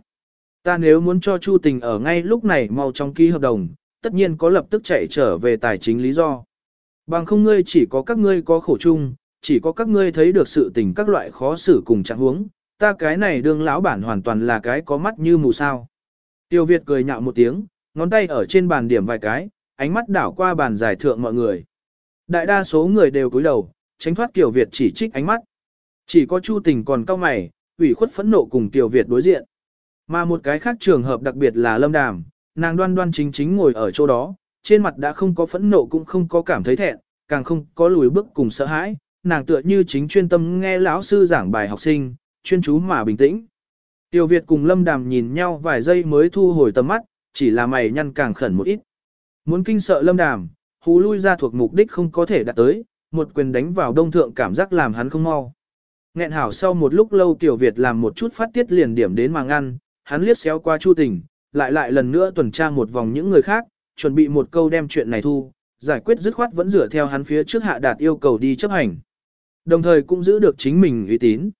Ta nếu muốn cho Chu Tình ở ngay lúc này mau trong ký hợp đồng, tất nhiên có lập tức chạy trở về tài chính lý do. Bằng không ngươi chỉ có các ngươi có khổ chung, chỉ có các ngươi thấy được sự tình các loại khó xử cùng trạng huống, ta cái này đương lão bản hoàn toàn là cái có mắt như mù sao. Tiêu Việt cười nhạo một tiếng, ngón tay ở trên bàn điểm vài cái, ánh mắt đảo qua bàn giải thượng mọi người. Đại đa số người đều cúi đầu, tránh thoát Kiều Việt chỉ trích ánh mắt. Chỉ có Chu Tình còn cao mày, ủy khuất phẫn nộ cùng Kiều Việt đối diện. Mà một cái khác trường hợp đặc biệt là Lâm Đàm, nàng đoan đoan chính chính ngồi ở chỗ đó, trên mặt đã không có phẫn nộ cũng không có cảm thấy thẹn, càng không có lùi bước cùng sợ hãi, nàng tựa như chính chuyên tâm nghe lão sư giảng bài học sinh, chuyên chú mà bình tĩnh. Tiêu Việt cùng Lâm Đàm nhìn nhau vài giây mới thu hồi tầm mắt, chỉ là mày nhăn càng khẩn một ít. Muốn kinh sợ Lâm Đàm, hú lui ra thuộc mục đích không có thể đạt tới, một quyền đánh vào đông thượng cảm giác làm hắn không mau. Nghẹn hảo sau một lúc lâu Tiểu Việt làm một chút phát tiết liền điểm đến mà ngăn, hắn liếc xéo qua Chu Tình, lại lại lần nữa tuần tra một vòng những người khác, chuẩn bị một câu đem chuyện này thu, giải quyết dứt khoát vẫn dựa theo hắn phía trước hạ đạt yêu cầu đi chấp hành. Đồng thời cũng giữ được chính mình uy tín.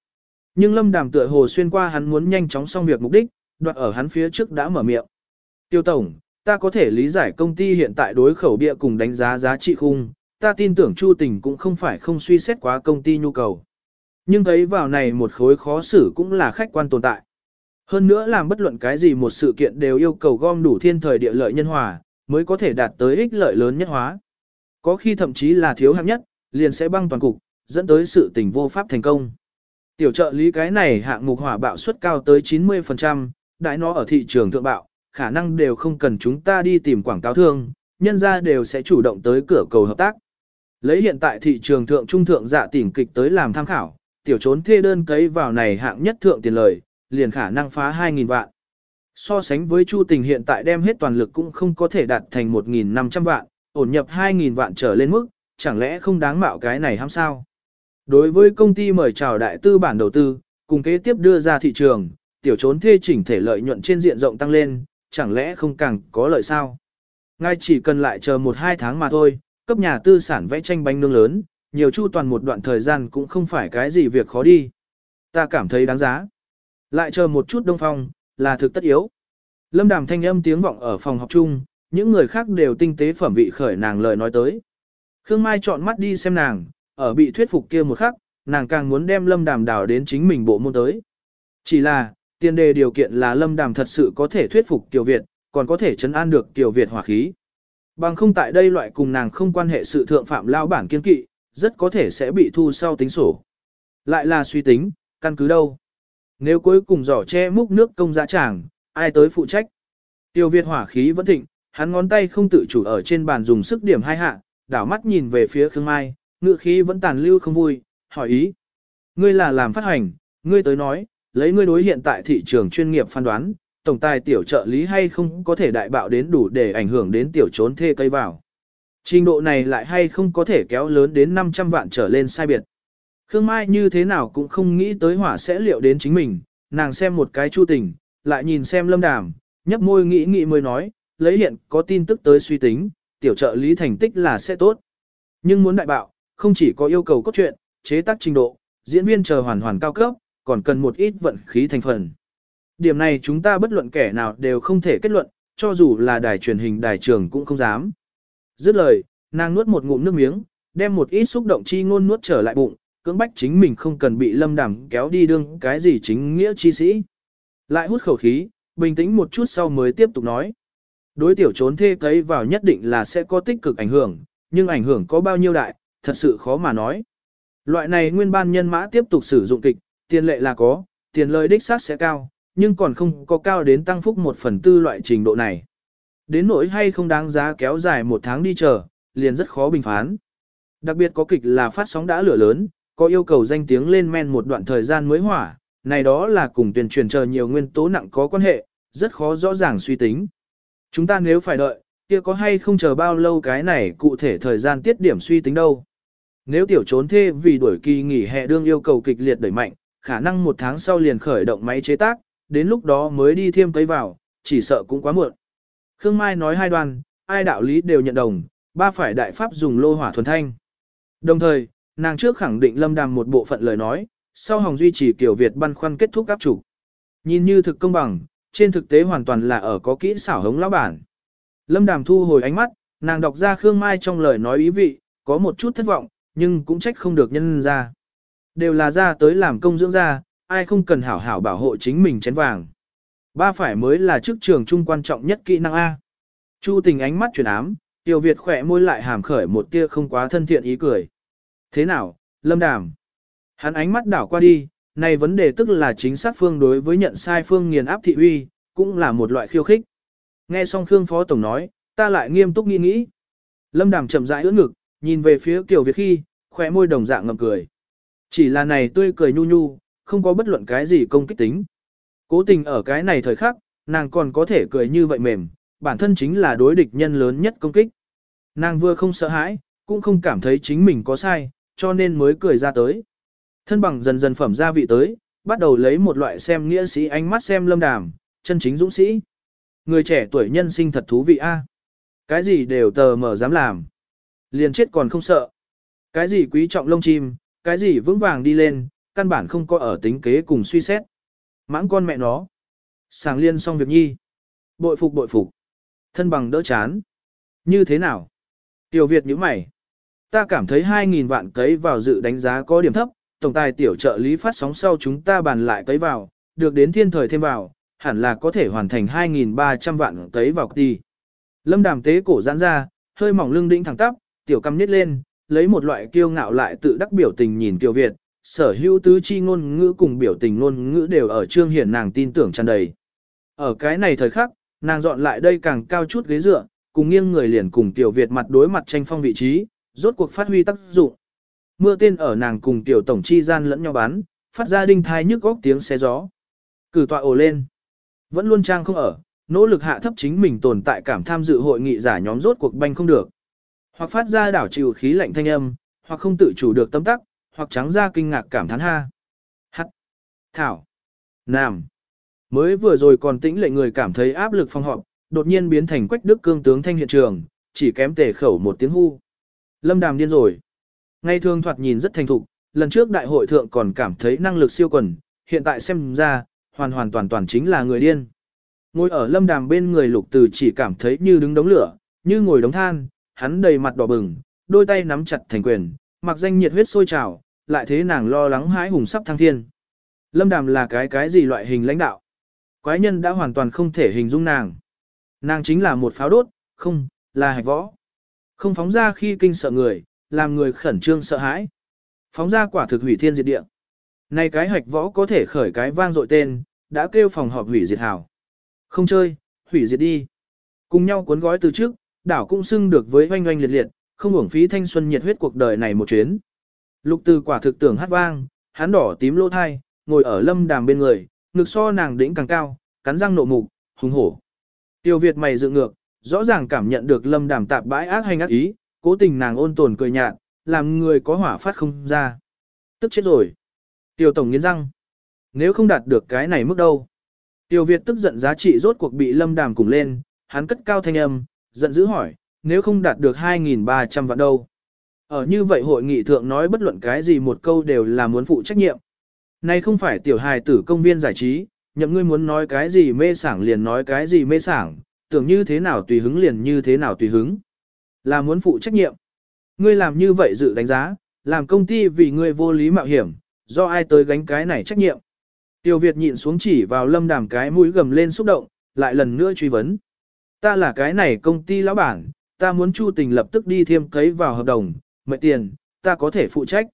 Nhưng Lâm Đàm tựa hồ xuyên qua hắn muốn nhanh chóng xong việc mục đích, đoạt ở hắn phía trước đã mở miệng. Tiêu Tổng, ta có thể lý giải công ty hiện tại đối khẩu bịa cùng đánh giá giá trị khung, ta tin tưởng Chu Tình cũng không phải không suy xét quá công ty nhu cầu. Nhưng thấy vào này một khối khó xử cũng là khách quan tồn tại. Hơn nữa làm bất luận cái gì một sự kiện đều yêu cầu gom đủ thiên thời địa lợi nhân hòa, mới có thể đạt tới ích lợi lớn nhất hóa. Có khi thậm chí là thiếu hạng nhất, liền sẽ băng toàn cục, dẫn tới sự tình vô pháp thành công. Tiểu trợ lý cái này hạng mục hỏa bạo suất cao tới 90%, đại nó ở thị trường thượng bạo, khả năng đều không cần chúng ta đi tìm quảng cáo thương, nhân ra đều sẽ chủ động tới cửa cầu hợp tác. Lấy hiện tại thị trường thượng trung thượng dạ tỉnh kịch tới làm tham khảo, tiểu trốn thê đơn cấy vào này hạng nhất thượng tiền lời, liền khả năng phá 2.000 vạn. So sánh với Chu Tình hiện tại đem hết toàn lực cũng không có thể đạt thành 1.500 vạn, ổn nhập 2.000 vạn trở lên mức, chẳng lẽ không đáng mạo cái này ham sao? Đối với công ty mời chào đại tư bản đầu tư, cùng kế tiếp đưa ra thị trường, tiểu trốn thê chỉnh thể lợi nhuận trên diện rộng tăng lên, chẳng lẽ không càng có lợi sao? Ngay chỉ cần lại chờ 1-2 tháng mà thôi, cấp nhà tư sản vẽ tranh bánh nương lớn, nhiều chu toàn một đoạn thời gian cũng không phải cái gì việc khó đi. Ta cảm thấy đáng giá. Lại chờ một chút đông phong, là thực tất yếu. Lâm đàm thanh âm tiếng vọng ở phòng học chung, những người khác đều tinh tế phẩm vị khởi nàng lời nói tới. Khương Mai chọn mắt đi xem nàng, ở bị thuyết phục kia một khắc, nàng càng muốn đem lâm đàm đảo đến chính mình bộ môn tới. Chỉ là, tiền đề điều kiện là lâm đàm thật sự có thể thuyết phục Tiểu Việt, còn có thể chấn an được Tiểu Việt hỏa khí. Bằng không tại đây loại cùng nàng không quan hệ sự thượng phạm lao bản kiên kỵ, rất có thể sẽ bị thu sau tính sổ. Lại là suy tính, căn cứ đâu. Nếu cuối cùng giỏ che múc nước công dã tràng, ai tới phụ trách? Tiêu Việt hỏa khí vẫn thịnh, hắn ngón tay không tự chủ ở trên bàn dùng sức điểm hai hạ, đảo mắt nhìn về phía Khương Mai, ngự khí vẫn tàn lưu không vui, hỏi ý. Ngươi là làm phát hành, ngươi tới nói, lấy ngươi đối hiện tại thị trường chuyên nghiệp phán đoán, tổng tài tiểu trợ lý hay không có thể đại bạo đến đủ để ảnh hưởng đến tiểu trốn thê cây vào. Trình độ này lại hay không có thể kéo lớn đến 500 vạn trở lên sai biệt. Khương Mai như thế nào cũng không nghĩ tới hỏa sẽ liệu đến chính mình, nàng xem một cái chu tình, lại nhìn xem lâm đàm, nhấp môi nghĩ nghĩ mới nói, lấy hiện có tin tức tới suy tính, tiểu trợ lý thành tích là sẽ tốt. Nhưng muốn đại bạo, không chỉ có yêu cầu cốt truyện, chế tác trình độ, diễn viên chờ hoàn hoàn cao cấp, còn cần một ít vận khí thành phần. Điểm này chúng ta bất luận kẻ nào đều không thể kết luận, cho dù là đài truyền hình đài trường cũng không dám. Dứt lời, nàng nuốt một ngụm nước miếng, đem một ít xúc động chi ngôn nuốt trở lại bụng, cưỡng bách chính mình không cần bị lâm đàm kéo đi đương cái gì chính nghĩa chi sĩ. Lại hút khẩu khí, bình tĩnh một chút sau mới tiếp tục nói. Đối tiểu trốn thê cấy vào nhất định là sẽ có tích cực ảnh hưởng, nhưng ảnh hưởng có bao nhiêu đại, thật sự khó mà nói. Loại này nguyên ban nhân mã tiếp tục sử dụng kịch, tiền lệ là có, tiền lợi đích xác sẽ cao, nhưng còn không có cao đến tăng phúc một phần tư loại trình độ này. Đến nỗi hay không đáng giá kéo dài một tháng đi chờ, liền rất khó bình phán. Đặc biệt có kịch là phát sóng đã lửa lớn, có yêu cầu danh tiếng lên men một đoạn thời gian mới hỏa, này đó là cùng tuyển truyền chờ nhiều nguyên tố nặng có quan hệ, rất khó rõ ràng suy tính. Chúng ta nếu phải đợi, kia có hay không chờ bao lâu cái này cụ thể thời gian tiết điểm suy tính đâu. Nếu tiểu trốn thê vì đuổi kỳ nghỉ hè đương yêu cầu kịch liệt đẩy mạnh, khả năng một tháng sau liền khởi động máy chế tác, đến lúc đó mới đi thêm cây vào, chỉ sợ cũng quá muộn. Khương Mai nói hai đoàn, ai đạo lý đều nhận đồng, ba phải đại pháp dùng lô hỏa thuần thanh. Đồng thời, nàng trước khẳng định lâm đàm một bộ phận lời nói, sau hòng duy trì kiểu Việt băn khoăn kết thúc áp chủ. Nhìn như thực công bằng, trên thực tế hoàn toàn là ở có kỹ xảo hống lão bản. Lâm đàm thu hồi ánh mắt, nàng đọc ra Khương Mai trong lời nói ý vị, có một chút thất vọng, nhưng cũng trách không được nhân ra. Đều là ra tới làm công dưỡng ra, ai không cần hảo hảo bảo hộ chính mình chén vàng. Ba phải mới là chức trường trung quan trọng nhất kỹ năng A. Chu tình ánh mắt chuyển ám, Tiểu Việt khỏe môi lại hàm khởi một tia không quá thân thiện ý cười. Thế nào, Lâm Đàm? Hắn ánh mắt đảo qua đi, này vấn đề tức là chính xác phương đối với nhận sai phương nghiền áp thị uy, cũng là một loại khiêu khích. Nghe xong Khương Phó Tổng nói, ta lại nghiêm túc nghĩ nghĩ. Lâm Đàm chậm rãi ưỡn ngực, nhìn về phía Kiều Việt khi, khỏe môi đồng dạng ngậm cười. Chỉ là này tươi cười nhu nhu, không có bất luận cái gì công kích tính. Cố tình ở cái này thời khắc, nàng còn có thể cười như vậy mềm, bản thân chính là đối địch nhân lớn nhất công kích. Nàng vừa không sợ hãi, cũng không cảm thấy chính mình có sai, cho nên mới cười ra tới. Thân bằng dần dần phẩm gia vị tới, bắt đầu lấy một loại xem nghĩa sĩ ánh mắt xem lâm đàm, chân chính dũng sĩ. Người trẻ tuổi nhân sinh thật thú vị a. Cái gì đều tờ mở dám làm. Liền chết còn không sợ. Cái gì quý trọng lông chim, cái gì vững vàng đi lên, căn bản không có ở tính kế cùng suy xét. Mãng con mẹ nó. Sàng liên xong việc nhi. Bội phục bội phục. Thân bằng đỡ chán. Như thế nào? Tiểu Việt như mày. Ta cảm thấy 2.000 vạn cấy vào dự đánh giá có điểm thấp, tổng tài tiểu trợ lý phát sóng sau chúng ta bàn lại cấy vào, được đến thiên thời thêm vào, hẳn là có thể hoàn thành 2.300 vạn cấy vào đi. Lâm đàm tế cổ giãn ra, hơi mỏng lưng đĩnh thẳng tắp, tiểu cầm nít lên, lấy một loại kiêu ngạo lại tự đắc biểu tình nhìn Kiều Việt, sở hữu tứ chi ngôn ngữ cùng biểu tình ngôn ngữ đều ở trương hiển nàng tin tưởng tràn đầy. Ở cái này thời khắc, nàng dọn lại đây càng cao chút ghế dựa, cùng nghiêng người liền cùng Tiểu Việt mặt đối mặt tranh phong vị trí, rốt cuộc phát huy tác dụng. Mưa tên ở nàng cùng Tiểu Tổng chi gian lẫn nhau bắn, phát ra đinh thai nhức góc tiếng xe gió. Cử tọa ồ lên. Vẫn luôn trang không ở, nỗ lực hạ thấp chính mình tồn tại cảm tham dự hội nghị giả nhóm rốt cuộc banh không được. Hoặc phát ra đảo chịu khí lạnh thanh âm, hoặc không tự chủ được tâm tắc, hoặc trắng ra kinh ngạc cảm thán ha. Hắt. Thảo. Nam. Mới vừa rồi còn tĩnh lệ người cảm thấy áp lực phong họp, đột nhiên biến thành quách đức cương tướng thanh hiện trường, chỉ kém tề khẩu một tiếng hu. Lâm đàm điên rồi. Ngay thường thoạt nhìn rất thành thục, lần trước đại hội thượng còn cảm thấy năng lực siêu quần, hiện tại xem ra, hoàn hoàn toàn toàn chính là người điên. Ngồi ở lâm đàm bên người lục từ chỉ cảm thấy như đứng đống lửa, như ngồi đống than, hắn đầy mặt đỏ bừng, đôi tay nắm chặt thành quyền, mặc danh nhiệt huyết sôi trào, lại thế nàng lo lắng hãi hùng sắp thăng thiên. Lâm đàm là cái cái gì loại hình lãnh đạo? Quái nhân đã hoàn toàn không thể hình dung nàng. Nàng chính là một pháo đốt, không, là hạch võ. Không phóng ra khi kinh sợ người, làm người khẩn trương sợ hãi. Phóng ra quả thực hủy thiên diệt địa. Này cái hạch võ có thể khởi cái vang dội tên, đã kêu phòng họp hủy diệt hảo. Không chơi, hủy diệt đi. Cùng nhau cuốn gói từ trước, đảo cũng xưng được với oanh oanh liệt liệt, không uổng phí thanh xuân nhiệt huyết cuộc đời này một chuyến. Lục từ quả thực tưởng hát vang, hắn đỏ tím lỗ thai, ngồi ở lâm đàm bên người, ngực so nàng đỉnh càng cao, cắn răng nộ mục, hùng hổ. Tiêu Việt mày dựng ngược, rõ ràng cảm nhận được lâm đàm tạp bãi ác hành ác ý, cố tình nàng ôn tồn cười nhạt, làm người có hỏa phát không ra. Tức chết rồi. Tiêu Tổng nghiến răng. Nếu không đạt được cái này mức đâu. Tiêu Việt tức giận giá trị rốt cuộc bị lâm đàm cùng lên, hắn cất cao thanh âm, giận dữ hỏi, nếu không đạt được 2.300 vạn đâu. Ở như vậy hội nghị thượng nói bất luận cái gì một câu đều là muốn phụ trách nhiệm. Này không phải tiểu hài tử công viên giải trí, nhậm ngươi muốn nói cái gì mê sảng liền nói cái gì mê sảng, tưởng như thế nào tùy hứng liền như thế nào tùy hứng. Là muốn phụ trách nhiệm. Ngươi làm như vậy dự đánh giá, làm công ty vì ngươi vô lý mạo hiểm, do ai tới gánh cái này trách nhiệm. Tiêu Việt nhịn xuống chỉ vào lâm đàm cái mũi gầm lên xúc động, lại lần nữa truy vấn. Ta là cái này công ty lão bản, ta muốn Chu Tình lập tức đi thêm cấy vào hợp đồng, mệnh tiền, ta có thể phụ trách.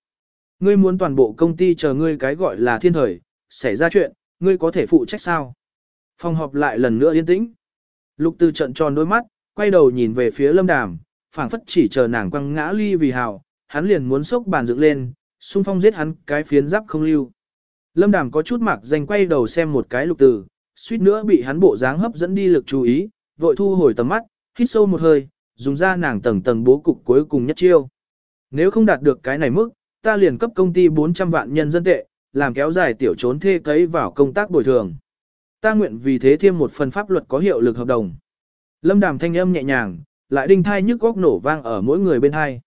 Ngươi muốn toàn bộ công ty chờ ngươi cái gọi là thiên thời, xảy ra chuyện, ngươi có thể phụ trách sao? Phòng họp lại lần nữa yên tĩnh. Lục Từ trận tròn đôi mắt, quay đầu nhìn về phía Lâm Đàm, phảng phất chỉ chờ nàng quăng ngã ly vì hào, hắn liền muốn sốc bàn dựng lên, xung phong giết hắn cái phiến giáp không lưu. Lâm Đàm có chút mặc danh quay đầu xem một cái Lục Từ, suýt nữa bị hắn bộ dáng hấp dẫn đi lực chú ý, vội thu hồi tầm mắt, hít sâu một hơi, dùng ra nàng tầng tầng bố cục cuối cùng nhất chiêu. Nếu không đạt được cái này mức, ta liền cấp công ty 400 vạn nhân dân tệ, làm kéo dài tiểu trốn thê cấy vào công tác bồi thường. Ta nguyện vì thế thêm một phần pháp luật có hiệu lực hợp đồng. Lâm đàm thanh âm nhẹ nhàng, lại đinh thai nhức góc nổ vang ở mỗi người bên hai.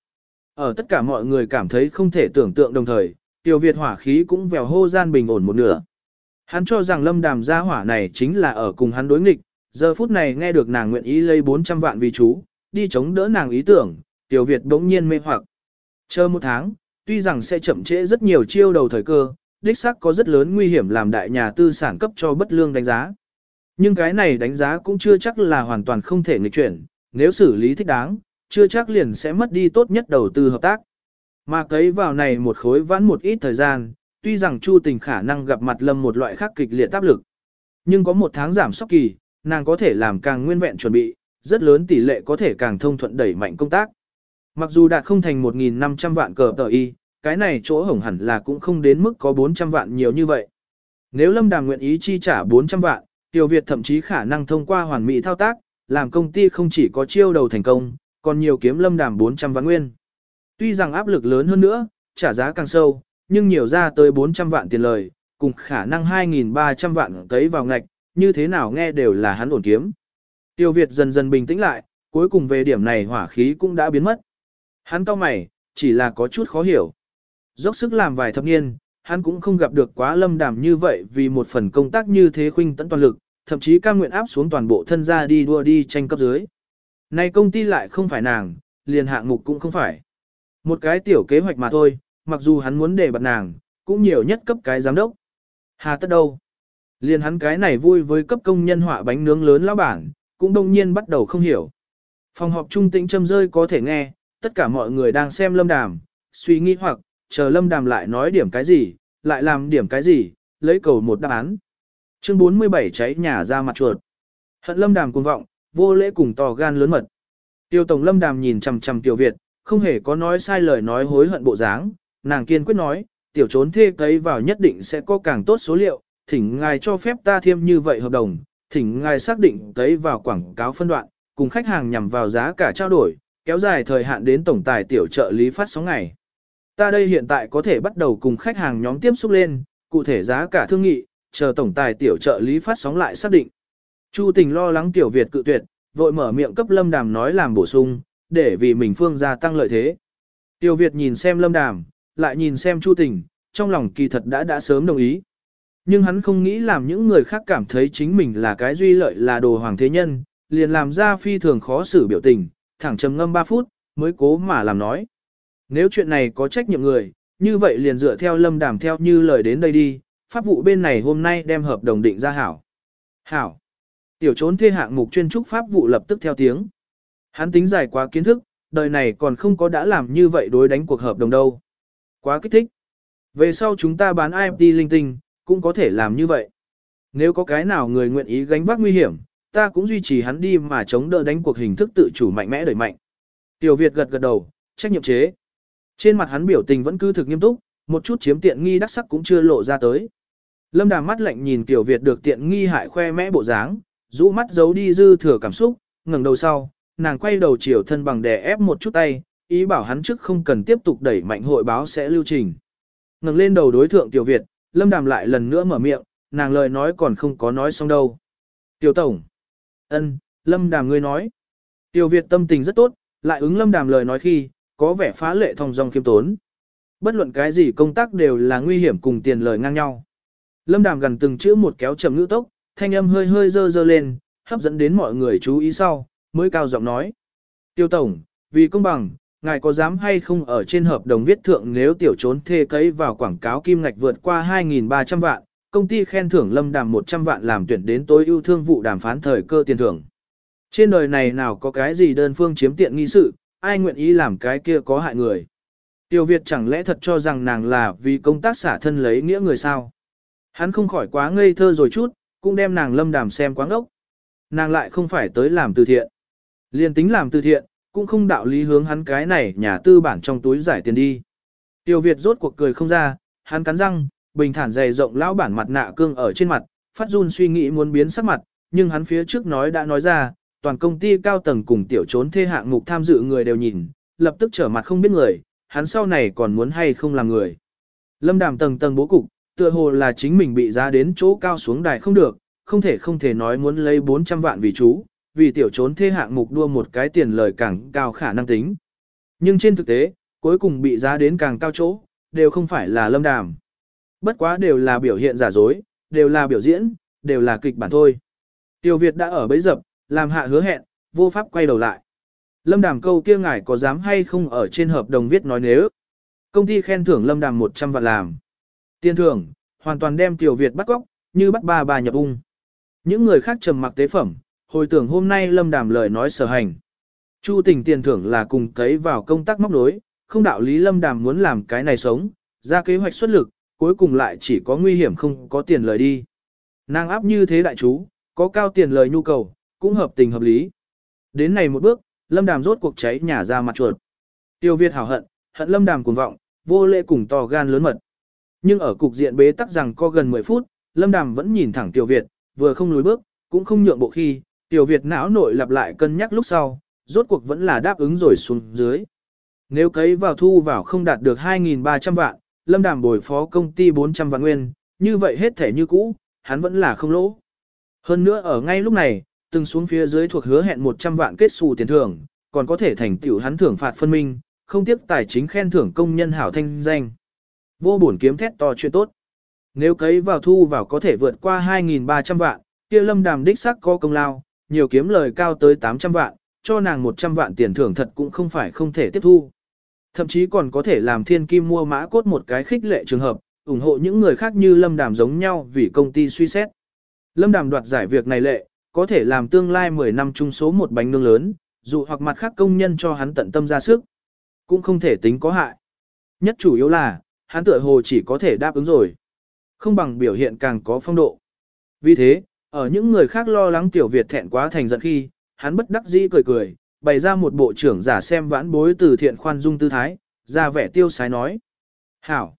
Ở tất cả mọi người cảm thấy không thể tưởng tượng đồng thời, tiểu Việt hỏa khí cũng vèo hô gian bình ổn một nửa. Hắn cho rằng lâm đàm gia hỏa này chính là ở cùng hắn đối nghịch, giờ phút này nghe được nàng nguyện ý lấy 400 vạn vì chú, đi chống đỡ nàng ý tưởng, tiểu Việt bỗng nhiên mê hoặc. Chờ một tháng, tuy rằng sẽ chậm trễ rất nhiều chiêu đầu thời cơ, đích xác có rất lớn nguy hiểm làm đại nhà tư sản cấp cho bất lương đánh giá. Nhưng cái này đánh giá cũng chưa chắc là hoàn toàn không thể nghịch chuyển, nếu xử lý thích đáng, chưa chắc liền sẽ mất đi tốt nhất đầu tư hợp tác. Mà cấy vào này một khối vãn một ít thời gian, tuy rằng Chu Tình khả năng gặp mặt Lâm một loại khác kịch liệt áp lực. Nhưng có một tháng giảm sóc kỳ, nàng có thể làm càng nguyên vẹn chuẩn bị, rất lớn tỷ lệ có thể càng thông thuận đẩy mạnh công tác. Mặc dù đạt không thành 1.500 vạn cờ tờ y, cái này chỗ hổng hẳn là cũng không đến mức có 400 vạn nhiều như vậy. Nếu Lâm Đàm nguyện ý chi trả 400 vạn, Tiểu Việt thậm chí khả năng thông qua hoàn mỹ thao tác, làm công ty không chỉ có chiêu đầu thành công, còn nhiều kiếm Lâm Đàm 400 vạn nguyên. Tuy rằng áp lực lớn hơn nữa, trả giá càng sâu, nhưng nhiều ra tới 400 vạn tiền lời, cùng khả năng 2.300 vạn cấy vào ngạch, như thế nào nghe đều là hắn ổn kiếm. Tiêu Việt dần dần bình tĩnh lại, cuối cùng về điểm này hỏa khí cũng đã biến mất. Hắn cau mày, chỉ là có chút khó hiểu. Dốc sức làm vài thập niên, hắn cũng không gặp được quá lâm đàm như vậy vì một phần công tác như thế khuynh tận toàn lực, thậm chí cam nguyện áp xuống toàn bộ thân gia đi đua đi tranh cấp dưới. Này công ty lại không phải nàng, liền hạng mục cũng không phải. Một cái tiểu kế hoạch mà thôi, mặc dù hắn muốn để bật nàng, cũng nhiều nhất cấp cái giám đốc. Hà tất đâu? Liền hắn cái này vui với cấp công nhân họa bánh nướng lớn lão bản, cũng đông nhiên bắt đầu không hiểu. Phòng họp trung tĩnh châm rơi có thể nghe, tất cả mọi người đang xem lâm đàm, suy nghĩ hoặc, chờ lâm đàm lại nói điểm cái gì, lại làm điểm cái gì, lấy cầu một đáp án. Chương 47 cháy nhà ra mặt chuột. Hận lâm đàm cuồng vọng, vô lễ cùng to gan lớn mật. Tiêu tổng lâm đàm nhìn chằm chằm tiểu Việt, không hề có nói sai lời nói hối hận bộ dáng, nàng kiên quyết nói, tiểu trốn thê cấy vào nhất định sẽ có càng tốt số liệu, thỉnh ngài cho phép ta thêm như vậy hợp đồng, thỉnh ngài xác định tới vào quảng cáo phân đoạn, cùng khách hàng nhằm vào giá cả trao đổi, kéo dài thời hạn đến tổng tài tiểu trợ lý phát sóng ngày. Ta đây hiện tại có thể bắt đầu cùng khách hàng nhóm tiếp xúc lên, cụ thể giá cả thương nghị, chờ tổng tài tiểu trợ lý phát sóng lại xác định. Chu tình lo lắng tiểu Việt cự tuyệt, vội mở miệng cấp lâm đàm nói làm bổ sung, để vì mình phương gia tăng lợi thế. Tiểu Việt nhìn xem lâm đàm, lại nhìn xem chu tình, trong lòng kỳ thật đã đã sớm đồng ý. Nhưng hắn không nghĩ làm những người khác cảm thấy chính mình là cái duy lợi là đồ hoàng thế nhân, liền làm ra phi thường khó xử biểu tình, thẳng trầm ngâm 3 phút, mới cố mà làm nói. Nếu chuyện này có trách nhiệm người, như vậy liền dựa theo lâm đàm theo như lời đến đây đi, pháp vụ bên này hôm nay đem hợp đồng định ra hảo. Hảo. Tiểu trốn thê hạng mục chuyên trúc pháp vụ lập tức theo tiếng. Hắn tính dài quá kiến thức, đời này còn không có đã làm như vậy đối đánh cuộc hợp đồng đâu. Quá kích thích. Về sau chúng ta bán IMT linh tinh, cũng có thể làm như vậy. Nếu có cái nào người nguyện ý gánh vác nguy hiểm, ta cũng duy trì hắn đi mà chống đỡ đánh cuộc hình thức tự chủ mạnh mẽ đẩy mạnh. Tiểu Việt gật gật đầu, trách nhiệm chế. Trên mặt hắn biểu tình vẫn cứ thực nghiêm túc, một chút chiếm tiện nghi đắc sắc cũng chưa lộ ra tới. Lâm Đàm mắt lạnh nhìn Tiểu Việt được tiện nghi hại khoe mẽ bộ dáng, rũ mắt giấu đi dư thừa cảm xúc, ngẩng đầu sau, nàng quay đầu chiều thân bằng đè ép một chút tay, ý bảo hắn trước không cần tiếp tục đẩy mạnh hội báo sẽ lưu trình. Ngẩng lên đầu đối thượng Tiểu Việt, Lâm Đàm lại lần nữa mở miệng, nàng lời nói còn không có nói xong đâu. Tiểu Tổng. ân, Lâm Đàm ngươi nói. Tiểu Việt tâm tình rất tốt, lại ứng Lâm Đàm lời nói khi, có vẻ phá lệ thông dong khiêm tốn. Bất luận cái gì công tác đều là nguy hiểm cùng tiền lời ngang nhau. Lâm Đàm gần từng chữ một kéo chậm ngữ tốc, thanh âm hơi hơi dơ dơ lên, hấp dẫn đến mọi người chú ý sau, mới cao giọng nói. Tiêu Tổng, vì công bằng, ngài có dám hay không ở trên hợp đồng viết thượng nếu tiểu trốn thê cấy vào quảng cáo kim ngạch vượt qua 2.300 vạn, công ty khen thưởng lâm đàm 100 vạn làm tuyển đến tối ưu thương vụ đàm phán thời cơ tiền thưởng. Trên đời này nào có cái gì đơn phương chiếm tiện nghi sự, ai nguyện ý làm cái kia có hại người. Tiêu Việt chẳng lẽ thật cho rằng nàng là vì công tác xả thân lấy nghĩa người sao? Hắn không khỏi quá ngây thơ rồi chút, cũng đem nàng lâm đàm xem quáng ốc. Nàng lại không phải tới làm từ thiện. Liên tính làm từ thiện, cũng không đạo lý hướng hắn cái này nhà tư bản trong túi giải tiền đi. Tiêu Việt rốt cuộc cười không ra, hắn cắn răng, bình thản dày rộng lão bản mặt nạ cương ở trên mặt, phát run suy nghĩ muốn biến sắc mặt, nhưng hắn phía trước nói đã nói ra, toàn công ty cao tầng cùng tiểu trốn thê hạng mục tham dự người đều nhìn, lập tức trở mặt không biết người, hắn sau này còn muốn hay không làm người. Lâm đàm tầng tầng bố cục, tựa hồ là chính mình bị giá đến chỗ cao xuống đài không được, không thể không thể nói muốn lấy 400 vạn vì chú, vì tiểu trốn thê hạng mục đua một cái tiền lời càng cao khả năng tính. Nhưng trên thực tế, cuối cùng bị giá đến càng cao chỗ, đều không phải là lâm đàm. Bất quá đều là biểu hiện giả dối, đều là biểu diễn, đều là kịch bản thôi. Tiểu Việt đã ở bấy dập, làm hạ hứa hẹn, vô pháp quay đầu lại. Lâm Đàm câu kia ngài có dám hay không ở trên hợp đồng viết nói nếu. Công ty khen thưởng Lâm Đàm 100 vạn làm. Tiền thưởng, hoàn toàn đem Tiểu Việt bắt góc, như bắt ba bà nhập ung. Những người khác trầm mặc tế phẩm, hồi tưởng hôm nay Lâm Đàm lời nói sở hành. Chu tình tiền thưởng là cùng cấy vào công tác móc nối, không đạo lý lâm đàm muốn làm cái này sống, ra kế hoạch xuất lực, cuối cùng lại chỉ có nguy hiểm không có tiền lời đi. Nàng áp như thế đại chú, có cao tiền lời nhu cầu, cũng hợp tình hợp lý. Đến này một bước, lâm đàm rốt cuộc cháy nhà ra mặt chuột. Tiêu Việt hảo hận, hận lâm đàm cuồng vọng, vô lễ cùng to gan lớn mật. Nhưng ở cục diện bế tắc rằng có gần 10 phút, lâm đàm vẫn nhìn thẳng Tiêu Việt, vừa không lùi bước, cũng không nhượng bộ khi, Tiểu Việt não nội lặp lại cân nhắc lúc sau, rốt cuộc vẫn là đáp ứng rồi xuống dưới. Nếu cấy vào thu vào không đạt được 2.300 vạn, lâm đàm bồi phó công ty 400 vạn nguyên, như vậy hết thể như cũ, hắn vẫn là không lỗ. Hơn nữa ở ngay lúc này, từng xuống phía dưới thuộc hứa hẹn 100 vạn kết xù tiền thưởng, còn có thể thành tiểu hắn thưởng phạt phân minh, không tiếc tài chính khen thưởng công nhân hảo thanh danh. Vô bổn kiếm thét to chuyện tốt. Nếu cấy vào thu vào có thể vượt qua 2.300 vạn, kia lâm đàm đích sắc có công lao, nhiều kiếm lời cao tới 800 vạn, cho nàng 100 vạn tiền thưởng thật cũng không phải không thể tiếp thu. Thậm chí còn có thể làm thiên kim mua mã cốt một cái khích lệ trường hợp, ủng hộ những người khác như lâm đàm giống nhau vì công ty suy xét. Lâm đàm đoạt giải việc này lệ, có thể làm tương lai 10 năm chung số một bánh nương lớn, dù hoặc mặt khác công nhân cho hắn tận tâm ra sức, cũng không thể tính có hại. Nhất chủ yếu là, hắn tựa hồ chỉ có thể đáp ứng rồi. Không bằng biểu hiện càng có phong độ. Vì thế, ở những người khác lo lắng tiểu Việt thẹn quá thành giận khi, hắn bất đắc dĩ cười cười, bày ra một bộ trưởng giả xem vãn bối từ thiện khoan dung tư thái, ra vẻ tiêu sái nói. Hảo!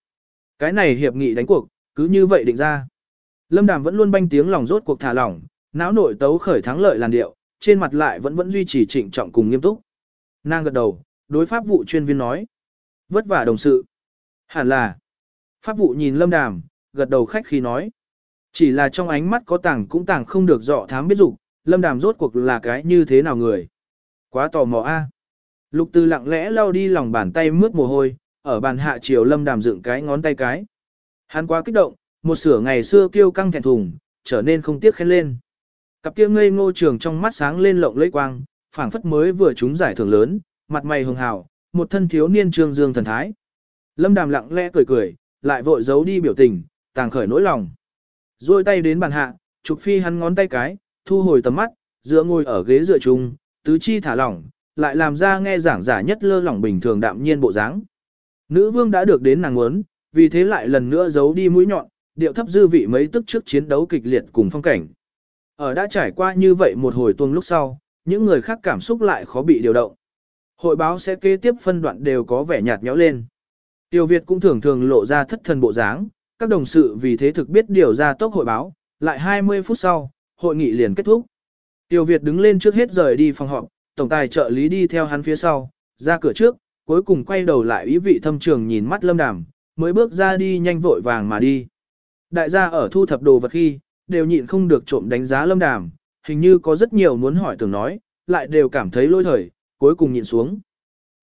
Cái này hiệp nghị đánh cuộc, cứ như vậy định ra. Lâm Đàm vẫn luôn banh tiếng lòng rốt cuộc thả lỏng, não nội tấu khởi thắng lợi làn điệu, trên mặt lại vẫn vẫn duy trì trịnh trọng cùng nghiêm túc. Nàng gật đầu, đối pháp vụ chuyên viên nói. Vất vả đồng sự. Hẳn là. Pháp vụ nhìn Lâm Đàm, gật đầu khách khi nói. Chỉ là trong ánh mắt có tàng cũng tàng không được dọ thám biết dục Lâm Đàm rốt cuộc là cái như thế nào người. Quá tò mò a. Lục Từ lặng lẽ lau đi lòng bàn tay mướt mồ hôi, ở bàn hạ chiều Lâm Đàm dựng cái ngón tay cái. Hắn quá kích động, một sửa ngày xưa kêu căng thẹn thùng, trở nên không tiếc khen lên. Cặp kia ngây ngô trường trong mắt sáng lên lộng lẫy quang, phảng phất mới vừa trúng giải thưởng lớn, mặt mày hường hào, một thân thiếu niên trương dương thần thái. Lâm Đàm lặng lẽ cười cười, lại vội giấu đi biểu tình, tàng khởi nỗi lòng. Rồi tay đến bàn hạ, trục phi hắn ngón tay cái, thu hồi tầm mắt, dựa ngồi ở ghế dựa chung, tứ chi thả lỏng, lại làm ra nghe giảng giả nhất lơ lỏng bình thường đạm nhiên bộ dáng. Nữ vương đã được đến nàng muốn, vì thế lại lần nữa giấu đi mũi nhọn, điệu thấp dư vị mấy tức trước chiến đấu kịch liệt cùng phong cảnh. Ở đã trải qua như vậy một hồi tuông lúc sau, những người khác cảm xúc lại khó bị điều động. Hội báo sẽ kế tiếp phân đoạn đều có vẻ nhạt nhẽo lên. Tiêu Việt cũng thường thường lộ ra thất thần bộ dáng, các đồng sự vì thế thực biết điều ra tốc hội báo, lại 20 phút sau, hội nghị liền kết thúc. Tiêu Việt đứng lên trước hết rời đi phòng họp, tổng tài trợ lý đi theo hắn phía sau, ra cửa trước, cuối cùng quay đầu lại ý vị thâm trường nhìn mắt lâm đàm, mới bước ra đi nhanh vội vàng mà đi. Đại gia ở thu thập đồ vật khi, đều nhịn không được trộm đánh giá lâm đàm, hình như có rất nhiều muốn hỏi tưởng nói, lại đều cảm thấy lôi thời, cuối cùng nhịn xuống.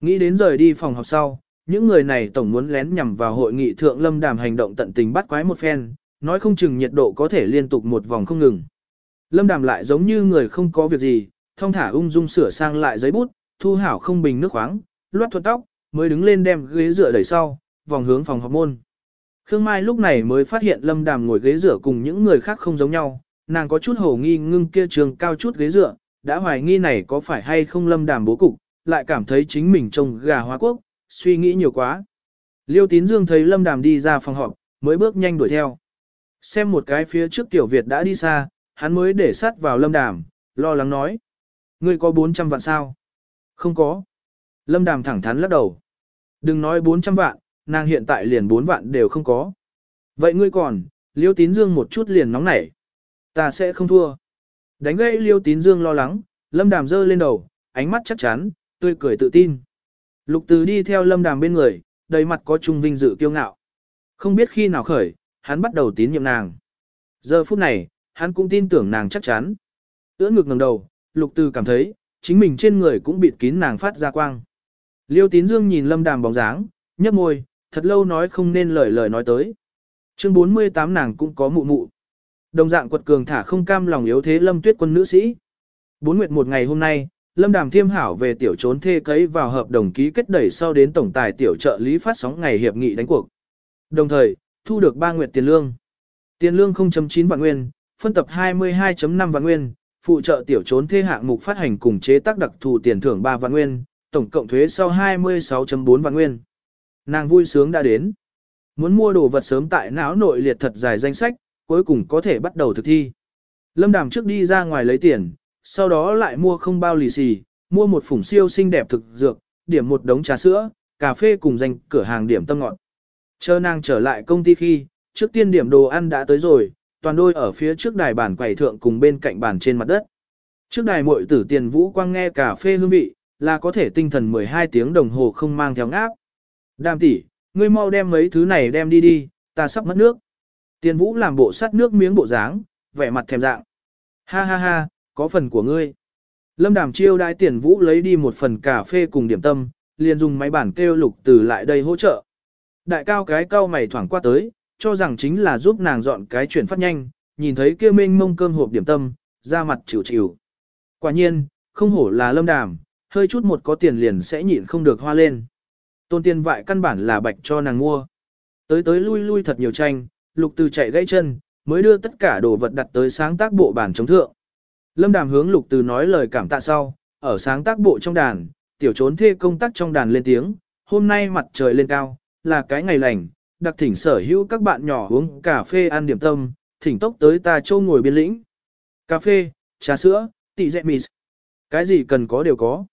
Nghĩ đến rời đi phòng học sau, những người này tổng muốn lén nhằm vào hội nghị thượng lâm đàm hành động tận tình bắt quái một phen, nói không chừng nhiệt độ có thể liên tục một vòng không ngừng. Lâm đàm lại giống như người không có việc gì, thong thả ung dung sửa sang lại giấy bút, thu hảo không bình nước khoáng, loát thuận tóc, mới đứng lên đem ghế dựa đẩy sau, vòng hướng phòng học môn. Khương Mai lúc này mới phát hiện Lâm Đàm ngồi ghế dựa cùng những người khác không giống nhau, nàng có chút hồ nghi ngưng kia trường cao chút ghế dựa, đã hoài nghi này có phải hay không Lâm Đàm bố cục, lại cảm thấy chính mình trông gà hóa quốc, suy nghĩ nhiều quá. Liêu Tín Dương thấy Lâm Đàm đi ra phòng họp, mới bước nhanh đuổi theo. Xem một cái phía trước Tiểu Việt đã đi xa, hắn mới để sát vào Lâm Đàm, lo lắng nói. Ngươi có 400 vạn sao? Không có. Lâm Đàm thẳng thắn lắc đầu. Đừng nói 400 vạn, nàng hiện tại liền 4 vạn đều không có. Vậy ngươi còn, Liêu Tín Dương một chút liền nóng nảy. Ta sẽ không thua. Đánh gây Liêu Tín Dương lo lắng, Lâm Đàm giơ lên đầu, ánh mắt chắc chắn, tươi cười tự tin. Lục Từ đi theo Lâm Đàm bên người, đầy mặt có trung vinh dự kiêu ngạo. Không biết khi nào khởi, hắn bắt đầu tín nhiệm nàng. Giờ phút này, hắn cũng tin tưởng nàng chắc chắn. Ưỡn ngực ngẩng đầu, Lục Từ cảm thấy, chính mình trên người cũng bịt kín nàng phát ra quang. Liêu Tín Dương nhìn Lâm Đàm bóng dáng, nhấp môi, thật lâu nói không nên lời lời nói tới. Chương 48 nàng cũng có mụ mụ. Đồng dạng quật cường thả không cam lòng yếu thế Lâm Tuyết quân nữ sĩ. Bốn nguyệt một ngày hôm nay, Lâm Đàm Thiêm Hảo về tiểu trốn thê cấy vào hợp đồng ký kết đẩy sau đến tổng tài tiểu trợ lý phát sóng ngày hiệp nghị đánh cuộc. Đồng thời, thu được 3 nguyệt tiền lương. Tiền lương 0.9 vạn nguyên, phân tập 22.5 vạn nguyên, phụ trợ tiểu trốn thê hạng mục phát hành cùng chế tác đặc thù tiền thưởng 3 vạn nguyên, tổng cộng thuế sau 26.4 vạn nguyên. Nàng vui sướng đã đến. Muốn mua đồ vật sớm tại não nội liệt thật dài danh sách, cuối cùng có thể bắt đầu thực thi. Lâm Đàm trước đi ra ngoài lấy tiền, sau đó lại mua không bao lì xì, mua một phủng siêu xinh đẹp thực dược, điểm một đống trà sữa, cà phê cùng danh cửa hàng điểm tâm ngọt. Chờ nàng trở lại công ty khi, trước tiên điểm đồ ăn đã tới rồi, toàn đôi ở phía trước đài bàn quầy thượng cùng bên cạnh bàn trên mặt đất. Trước đài muội tử tiền vũ quang nghe cà phê hương vị, là có thể tinh thần 12 tiếng đồng hồ không mang theo ngáp. Đàm tỷ, ngươi mau đem mấy thứ này đem đi đi, ta sắp mất nước. Tiền vũ làm bộ sắt nước miếng bộ dáng, vẻ mặt thèm dạng. Ha ha ha, có phần của ngươi. Lâm đàm chiêu đại tiền vũ lấy đi một phần cà phê cùng điểm tâm, liền dùng máy bản kêu lục từ lại đây hỗ trợ. Đại cao cái cao mày thoảng qua tới, cho rằng chính là giúp nàng dọn cái chuyển phát nhanh, nhìn thấy kia mênh mông cơm hộp điểm tâm, ra mặt chịu chịu. Quả nhiên, không hổ là lâm đàm, hơi chút một có tiền liền sẽ nhịn không được hoa lên. Tôn tiền vại căn bản là bạch cho nàng mua. Tới tới lui lui thật nhiều tranh, lục từ chạy gãy chân, mới đưa tất cả đồ vật đặt tới sáng tác bộ bản chống thượng. Lâm đàm hướng lục từ nói lời cảm tạ sau, ở sáng tác bộ trong đàn, tiểu trốn thê công tác trong đàn lên tiếng, hôm nay mặt trời lên cao, là cái ngày lành, đặc thỉnh sở hữu các bạn nhỏ uống cà phê ăn điểm tâm, thỉnh tốc tới ta châu ngồi biên lĩnh. Cà phê, trà sữa, tị dẹ mì. Cái gì cần có đều có.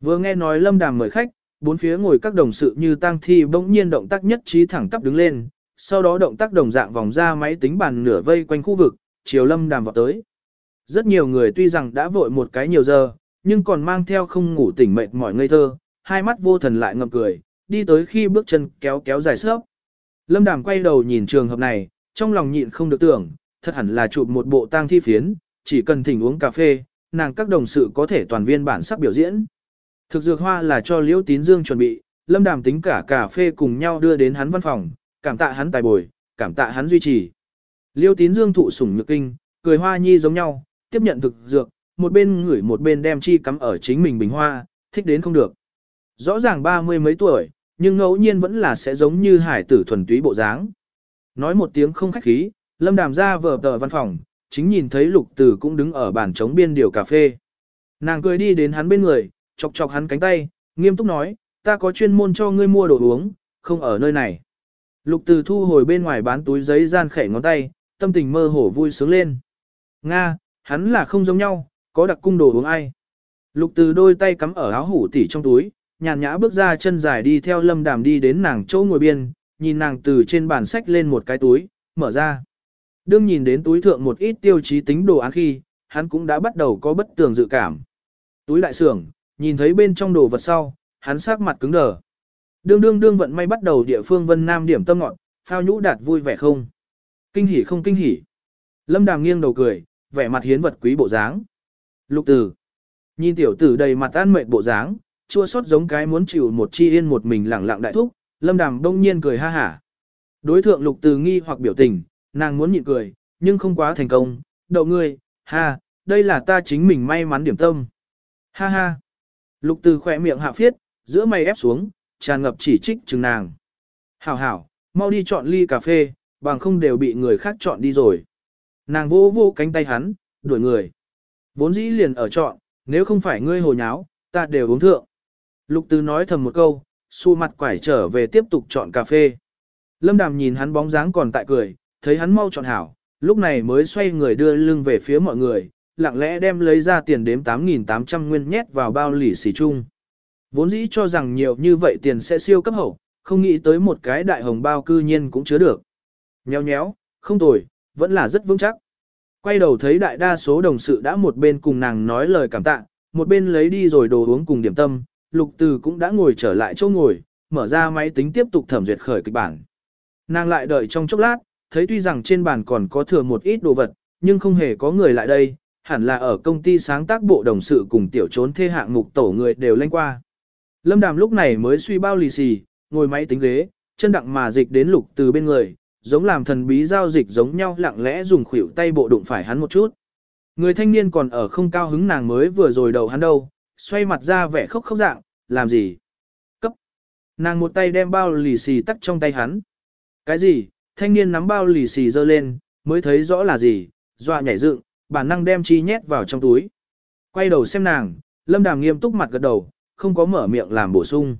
Vừa nghe nói lâm đàm mời khách, bốn phía ngồi các đồng sự như tang thi bỗng nhiên động tác nhất trí thẳng tắp đứng lên, sau đó động tác đồng dạng vòng ra máy tính bàn nửa vây quanh khu vực, chiều lâm đàm vào tới. Rất nhiều người tuy rằng đã vội một cái nhiều giờ, nhưng còn mang theo không ngủ tỉnh mệt mỏi ngây thơ, hai mắt vô thần lại ngậm cười, đi tới khi bước chân kéo kéo dài sớp. Lâm Đàm quay đầu nhìn trường hợp này, trong lòng nhịn không được tưởng, thật hẳn là chụp một bộ tang thi phiến, chỉ cần thỉnh uống cà phê, nàng các đồng sự có thể toàn viên bản sắc biểu diễn. Thực dược hoa là cho Liễu Tín Dương chuẩn bị, Lâm Đàm tính cả cà phê cùng nhau đưa đến hắn văn phòng, cảm tạ hắn tài bồi, cảm tạ hắn duy trì. Liêu Tín Dương thụ sủng nhược kinh, cười hoa nhi giống nhau, tiếp nhận thực dược, một bên ngửi một bên đem chi cắm ở chính mình bình hoa, thích đến không được. Rõ ràng ba mươi mấy tuổi, nhưng ngẫu nhiên vẫn là sẽ giống như hải tử thuần túy bộ dáng. Nói một tiếng không khách khí, lâm đàm ra vờ tờ văn phòng, chính nhìn thấy lục tử cũng đứng ở bàn trống biên điều cà phê. Nàng cười đi đến hắn bên người, chọc chọc hắn cánh tay, nghiêm túc nói, ta có chuyên môn cho ngươi mua đồ uống, không ở nơi này. Lục tử thu hồi bên ngoài bán túi giấy gian khẻ ngón tay, tâm tình mơ hồ vui sướng lên. Nga, hắn là không giống nhau, có đặc cung đồ uống ai. Lục từ đôi tay cắm ở áo hủ tỉ trong túi, nhàn nhã bước ra chân dài đi theo lâm đàm đi đến nàng chỗ ngồi biên, nhìn nàng từ trên bàn sách lên một cái túi, mở ra. Đương nhìn đến túi thượng một ít tiêu chí tính đồ án khi, hắn cũng đã bắt đầu có bất tường dự cảm. Túi đại sưởng, nhìn thấy bên trong đồ vật sau, hắn sắc mặt cứng đờ. Đương đương đương vận may bắt đầu địa phương vân nam điểm tâm ngọn, phao nhũ đạt vui vẻ không? Kinh hỉ không kinh hỉ? Lâm đàm nghiêng đầu cười, vẻ mặt hiến vật quý bộ dáng. Lục tử. Nhìn tiểu tử đầy mặt an mệt bộ dáng, chua xót giống cái muốn chịu một chi yên một mình lẳng lặng đại thúc, lâm đàm đông nhiên cười ha hả. Đối thượng lục từ nghi hoặc biểu tình, nàng muốn nhịn cười, nhưng không quá thành công, đậu ngươi, ha, đây là ta chính mình may mắn điểm tâm. Ha ha. Lục từ khỏe miệng hạ phiết, giữa mày ép xuống, tràn ngập chỉ trích chừng nàng. Hảo hảo, mau đi chọn ly cà phê, bằng không đều bị người khác chọn đi rồi. Nàng vô vô cánh tay hắn, đuổi người. Vốn dĩ liền ở chọn, nếu không phải ngươi hồ nháo, ta đều uống thượng. Lục tứ nói thầm một câu, xu mặt quải trở về tiếp tục chọn cà phê. Lâm Đàm nhìn hắn bóng dáng còn tại cười, thấy hắn mau chọn hảo, lúc này mới xoay người đưa lưng về phía mọi người, lặng lẽ đem lấy ra tiền đếm 8.800 nguyên nhét vào bao lì xì chung. Vốn dĩ cho rằng nhiều như vậy tiền sẽ siêu cấp hậu, không nghĩ tới một cái đại hồng bao cư nhiên cũng chứa được. Nhéo nhéo, không tồi, vẫn là rất vững chắc. Quay đầu thấy đại đa số đồng sự đã một bên cùng nàng nói lời cảm tạ, một bên lấy đi rồi đồ uống cùng điểm tâm, lục từ cũng đã ngồi trở lại chỗ ngồi, mở ra máy tính tiếp tục thẩm duyệt khởi kịch bản. Nàng lại đợi trong chốc lát, thấy tuy rằng trên bàn còn có thừa một ít đồ vật, nhưng không hề có người lại đây, hẳn là ở công ty sáng tác bộ đồng sự cùng tiểu trốn thê hạng mục tổ người đều lanh qua. Lâm Đàm lúc này mới suy bao lì xì, ngồi máy tính ghế, chân đặng mà dịch đến lục từ bên người, giống làm thần bí giao dịch giống nhau lặng lẽ dùng khuỷu tay bộ đụng phải hắn một chút. Người thanh niên còn ở không cao hứng nàng mới vừa rồi đầu hắn đâu, xoay mặt ra vẻ khóc khóc dạng, làm gì? Cấp. Nàng một tay đem bao lì xì tắt trong tay hắn. Cái gì? Thanh niên nắm bao lì xì giơ lên, mới thấy rõ là gì, dọa nhảy dựng, bản năng đem chi nhét vào trong túi. Quay đầu xem nàng, lâm đàm nghiêm túc mặt gật đầu, không có mở miệng làm bổ sung.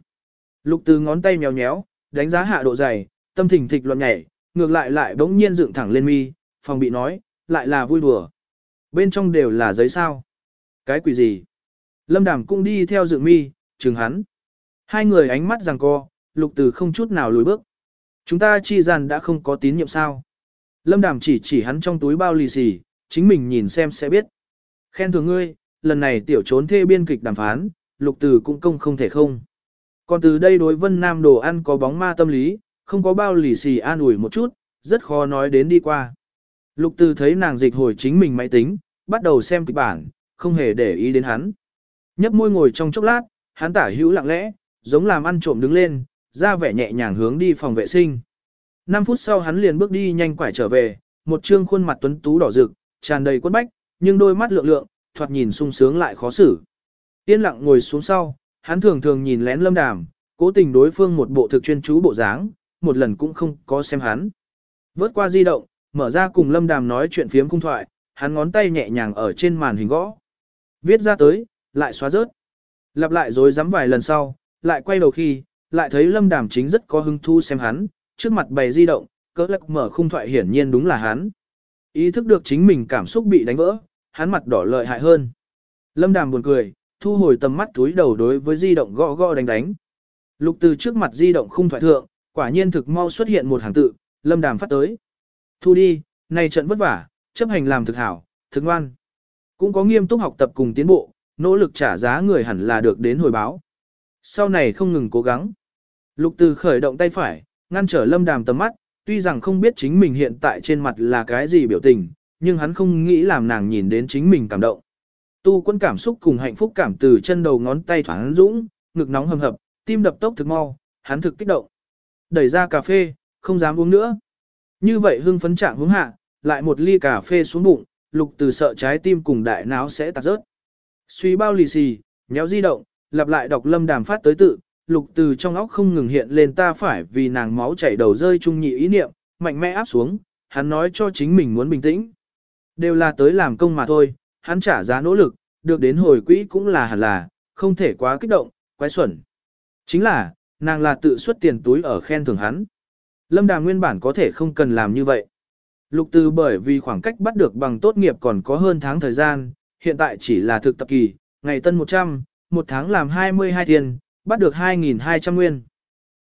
Lục từ ngón tay nhéo nhéo, đánh giá hạ độ dày, tâm thình thịch loạn nhảy, ngược lại lại bỗng nhiên dựng thẳng lên mi, phòng bị nói, lại là vui đùa. Bên trong đều là giấy sao. Cái quỷ gì? Lâm đàm cũng đi theo dựng mi, chừng hắn. Hai người ánh mắt rằng co, lục từ không chút nào lùi bước. Chúng ta chi gian đã không có tín nhiệm sao. Lâm đàm chỉ chỉ hắn trong túi bao lì xì, chính mình nhìn xem sẽ biết. Khen thưởng ngươi, lần này tiểu trốn thê biên kịch đàm phán, lục từ cũng công không thể không. Còn từ đây đối vân nam đồ ăn có bóng ma tâm lý, không có bao lì xì an ủi một chút, rất khó nói đến đi qua. Lục từ thấy nàng dịch hồi chính mình máy tính, bắt đầu xem kịch bản, không hề để ý đến hắn. Nhấp môi ngồi trong chốc lát, hắn tả hữu lặng lẽ, giống làm ăn trộm đứng lên, ra vẻ nhẹ nhàng hướng đi phòng vệ sinh. 5 phút sau hắn liền bước đi nhanh quải trở về, một trương khuôn mặt tuấn tú đỏ rực, tràn đầy quất bách, nhưng đôi mắt lượng lượng, thoạt nhìn sung sướng lại khó xử. Yên lặng ngồi xuống sau, hắn thường thường nhìn lén lâm đàm, cố tình đối phương một bộ thực chuyên chú bộ dáng, một lần cũng không có xem hắn. Vớt qua di động, mở ra cùng lâm đàm nói chuyện phiếm cung thoại, hắn ngón tay nhẹ nhàng ở trên màn hình gõ. Viết ra tới, lại xóa rớt. Lặp lại rồi dám vài lần sau, lại quay đầu khi, lại thấy lâm đàm chính rất có hứng thú xem hắn, trước mặt bày di động, cỡ lắc mở khung thoại hiển nhiên đúng là hắn. Ý thức được chính mình cảm xúc bị đánh vỡ, hắn mặt đỏ lợi hại hơn. Lâm đàm buồn cười, thu hồi tầm mắt túi đầu đối với di động gõ gõ đánh đánh. Lục từ trước mặt di động khung thoại thượng, quả nhiên thực mau xuất hiện một hàng tự, lâm đàm phát tới. Thu đi, này trận vất vả, chấp hành làm thực hảo, thực ngoan. Cũng có nghiêm túc học tập cùng tiến bộ, nỗ lực trả giá người hẳn là được đến hồi báo. Sau này không ngừng cố gắng. Lục từ khởi động tay phải, ngăn trở lâm đàm tầm mắt, tuy rằng không biết chính mình hiện tại trên mặt là cái gì biểu tình, nhưng hắn không nghĩ làm nàng nhìn đến chính mình cảm động. Tu quân cảm xúc cùng hạnh phúc cảm từ chân đầu ngón tay thoáng dũng, ngực nóng hầm hập, tim đập tốc thực mau, hắn thực kích động. Đẩy ra cà phê, không dám uống nữa. Như vậy hưng phấn trạng hướng hạ, lại một ly cà phê xuống bụng, lục từ sợ trái tim cùng đại não sẽ tạt rớt. Suy bao lì xì, nhéo di động, lặp lại đọc lâm đàm phát tới tự, lục từ trong óc không ngừng hiện lên ta phải vì nàng máu chảy đầu rơi trung nhị ý niệm, mạnh mẽ áp xuống, hắn nói cho chính mình muốn bình tĩnh. Đều là tới làm công mà thôi, hắn trả giá nỗ lực, được đến hồi quỹ cũng là hẳn là, không thể quá kích động, quái xuẩn. Chính là, nàng là tự xuất tiền túi ở khen thưởng hắn. Lâm Đàm nguyên bản có thể không cần làm như vậy. Lục từ bởi vì khoảng cách bắt được bằng tốt nghiệp còn có hơn tháng thời gian, hiện tại chỉ là thực tập kỳ, ngày tân 100, một tháng làm 22 tiền, bắt được 2.200 nguyên.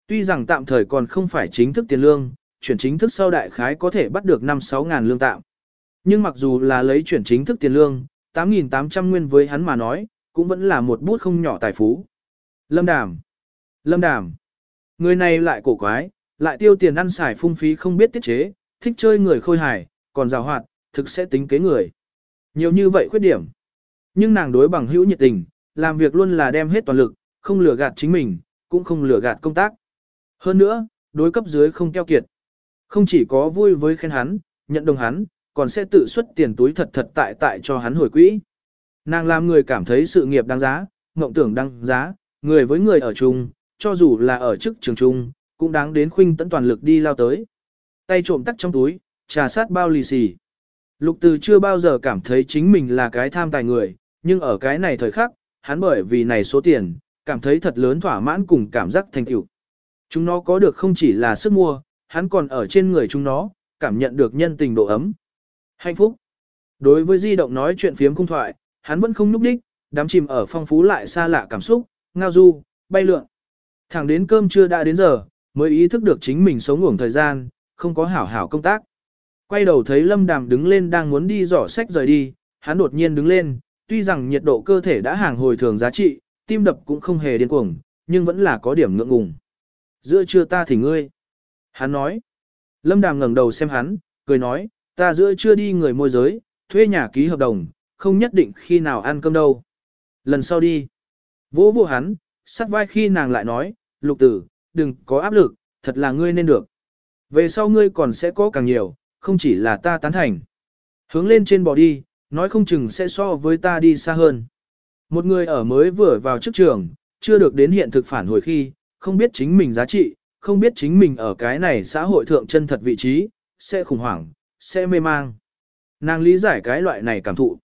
Tuy rằng tạm thời còn không phải chính thức tiền lương, chuyển chính thức sau đại khái có thể bắt được 5-6 ngàn lương tạm. Nhưng mặc dù là lấy chuyển chính thức tiền lương, 8.800 nguyên với hắn mà nói, cũng vẫn là một bút không nhỏ tài phú. Lâm Đàm Lâm Đàm Người này lại cổ quái, lại tiêu tiền ăn xài phung phí không biết tiết chế, thích chơi người khôi hài, còn rào hoạt, thực sẽ tính kế người. Nhiều như vậy khuyết điểm. Nhưng nàng đối bằng hữu nhiệt tình, làm việc luôn là đem hết toàn lực, không lừa gạt chính mình, cũng không lừa gạt công tác. Hơn nữa, đối cấp dưới không keo kiệt. Không chỉ có vui với khen hắn, nhận đồng hắn, còn sẽ tự xuất tiền túi thật thật tại tại cho hắn hồi quỹ. Nàng làm người cảm thấy sự nghiệp đáng giá, mộng tưởng đáng giá, người với người ở chung, cho dù là ở chức trường trung cũng đáng đến khuynh tận toàn lực đi lao tới. Tay trộm tắt trong túi, trà sát bao lì xì. Lục từ chưa bao giờ cảm thấy chính mình là cái tham tài người, nhưng ở cái này thời khắc, hắn bởi vì này số tiền, cảm thấy thật lớn thỏa mãn cùng cảm giác thành tựu. Chúng nó có được không chỉ là sức mua, hắn còn ở trên người chúng nó, cảm nhận được nhân tình độ ấm. Hạnh phúc. Đối với di động nói chuyện phiếm cung thoại, hắn vẫn không núp đích, đám chìm ở phong phú lại xa lạ cảm xúc, ngao du, bay lượn. Thẳng đến cơm trưa đã đến giờ, mới ý thức được chính mình sống uổng thời gian, không có hảo hảo công tác. Quay đầu thấy Lâm Đàm đứng lên đang muốn đi dò sách rời đi, hắn đột nhiên đứng lên, tuy rằng nhiệt độ cơ thể đã hàng hồi thường giá trị, tim đập cũng không hề điên cuồng, nhưng vẫn là có điểm ngượng ngùng. Giữa trưa ta thì ngươi. Hắn nói. Lâm Đàm ngẩng đầu xem hắn, cười nói, ta giữa trưa đi người môi giới, thuê nhà ký hợp đồng, không nhất định khi nào ăn cơm đâu. Lần sau đi. Vỗ vô hắn, sát vai khi nàng lại nói, lục tử, đừng có áp lực, thật là ngươi nên được. Về sau ngươi còn sẽ có càng nhiều, không chỉ là ta tán thành. Hướng lên trên bò đi, nói không chừng sẽ so với ta đi xa hơn. Một người ở mới vừa vào chức trường, chưa được đến hiện thực phản hồi khi, không biết chính mình giá trị, không biết chính mình ở cái này xã hội thượng chân thật vị trí, sẽ khủng hoảng, sẽ mê mang. Nàng lý giải cái loại này cảm thụ.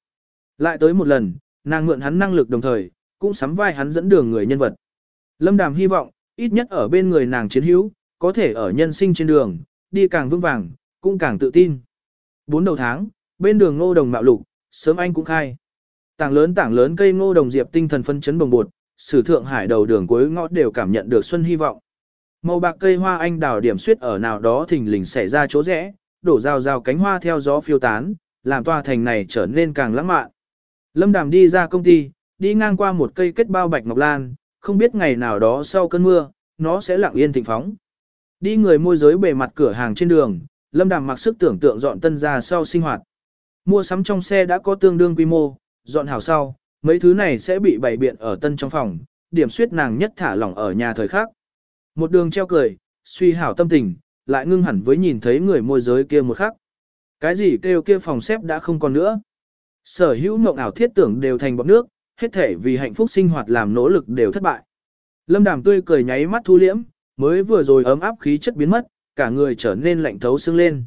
Lại tới một lần, nàng mượn hắn năng lực đồng thời, cũng sắm vai hắn dẫn đường người nhân vật. Lâm Đàm hy vọng, ít nhất ở bên người nàng chiến hữu, có thể ở nhân sinh trên đường, đi càng vững vàng, cũng càng tự tin. Bốn đầu tháng, bên đường ngô đồng mạo lục, sớm anh cũng khai. Tảng lớn tảng lớn cây ngô đồng diệp tinh thần phân chấn bồng bột, sử thượng hải đầu đường cuối ngõ đều cảm nhận được xuân hy vọng. Màu bạc cây hoa anh đào điểm suyết ở nào đó thình lình xảy ra chỗ rẽ, đổ rào rào cánh hoa theo gió phiêu tán, làm tòa thành này trở nên càng lãng mạn. Lâm Đàm đi ra công ty, đi ngang qua một cây kết bao bạch ngọc lan, không biết ngày nào đó sau cơn mưa, nó sẽ lặng yên thịnh phóng. Đi người môi giới bề mặt cửa hàng trên đường, Lâm Đàm mặc sức tưởng tượng dọn tân ra sau sinh hoạt. Mua sắm trong xe đã có tương đương quy mô, dọn hảo sau, mấy thứ này sẽ bị bày biện ở tân trong phòng, điểm suyết nàng nhất thả lỏng ở nhà thời khác. Một đường treo cười, suy hảo tâm tình, lại ngưng hẳn với nhìn thấy người môi giới kia một khắc. Cái gì kêu kia phòng xếp đã không còn nữa. Sở hữu mộng ảo thiết tưởng đều thành bọt nước, hết thể vì hạnh phúc sinh hoạt làm nỗ lực đều thất bại. Lâm Đàm tươi cười nháy mắt thu liễm, mới vừa rồi ấm áp khí chất biến mất, cả người trở nên lạnh thấu xương lên.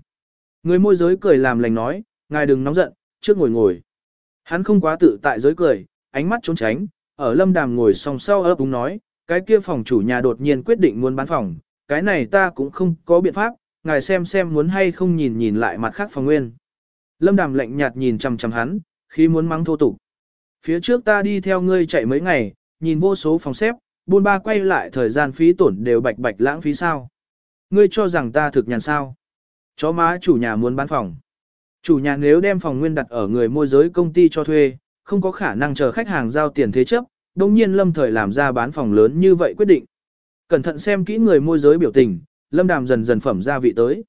Người môi giới cười làm lành nói, ngài đừng nóng giận, trước ngồi ngồi. Hắn không quá tự tại giới cười, ánh mắt trốn tránh, ở lâm đàm ngồi song sau ấp đúng nói, cái kia phòng chủ nhà đột nhiên quyết định muốn bán phòng, cái này ta cũng không có biện pháp, ngài xem xem muốn hay không nhìn nhìn lại mặt khác phòng nguyên. Lâm đàm lạnh nhạt nhìn chằm chằm hắn, khi muốn mắng thô tục. Phía trước ta đi theo ngươi chạy mấy ngày, nhìn vô số phòng xếp, buôn ba quay lại thời gian phí tổn đều bạch bạch lãng phí sao. Ngươi cho rằng ta thực nhàn sao. Chó má chủ nhà muốn bán phòng. Chủ nhà nếu đem phòng nguyên đặt ở người môi giới công ty cho thuê, không có khả năng chờ khách hàng giao tiền thế chấp, đồng nhiên lâm thời làm ra bán phòng lớn như vậy quyết định. Cẩn thận xem kỹ người môi giới biểu tình, lâm đàm dần dần phẩm ra vị tới.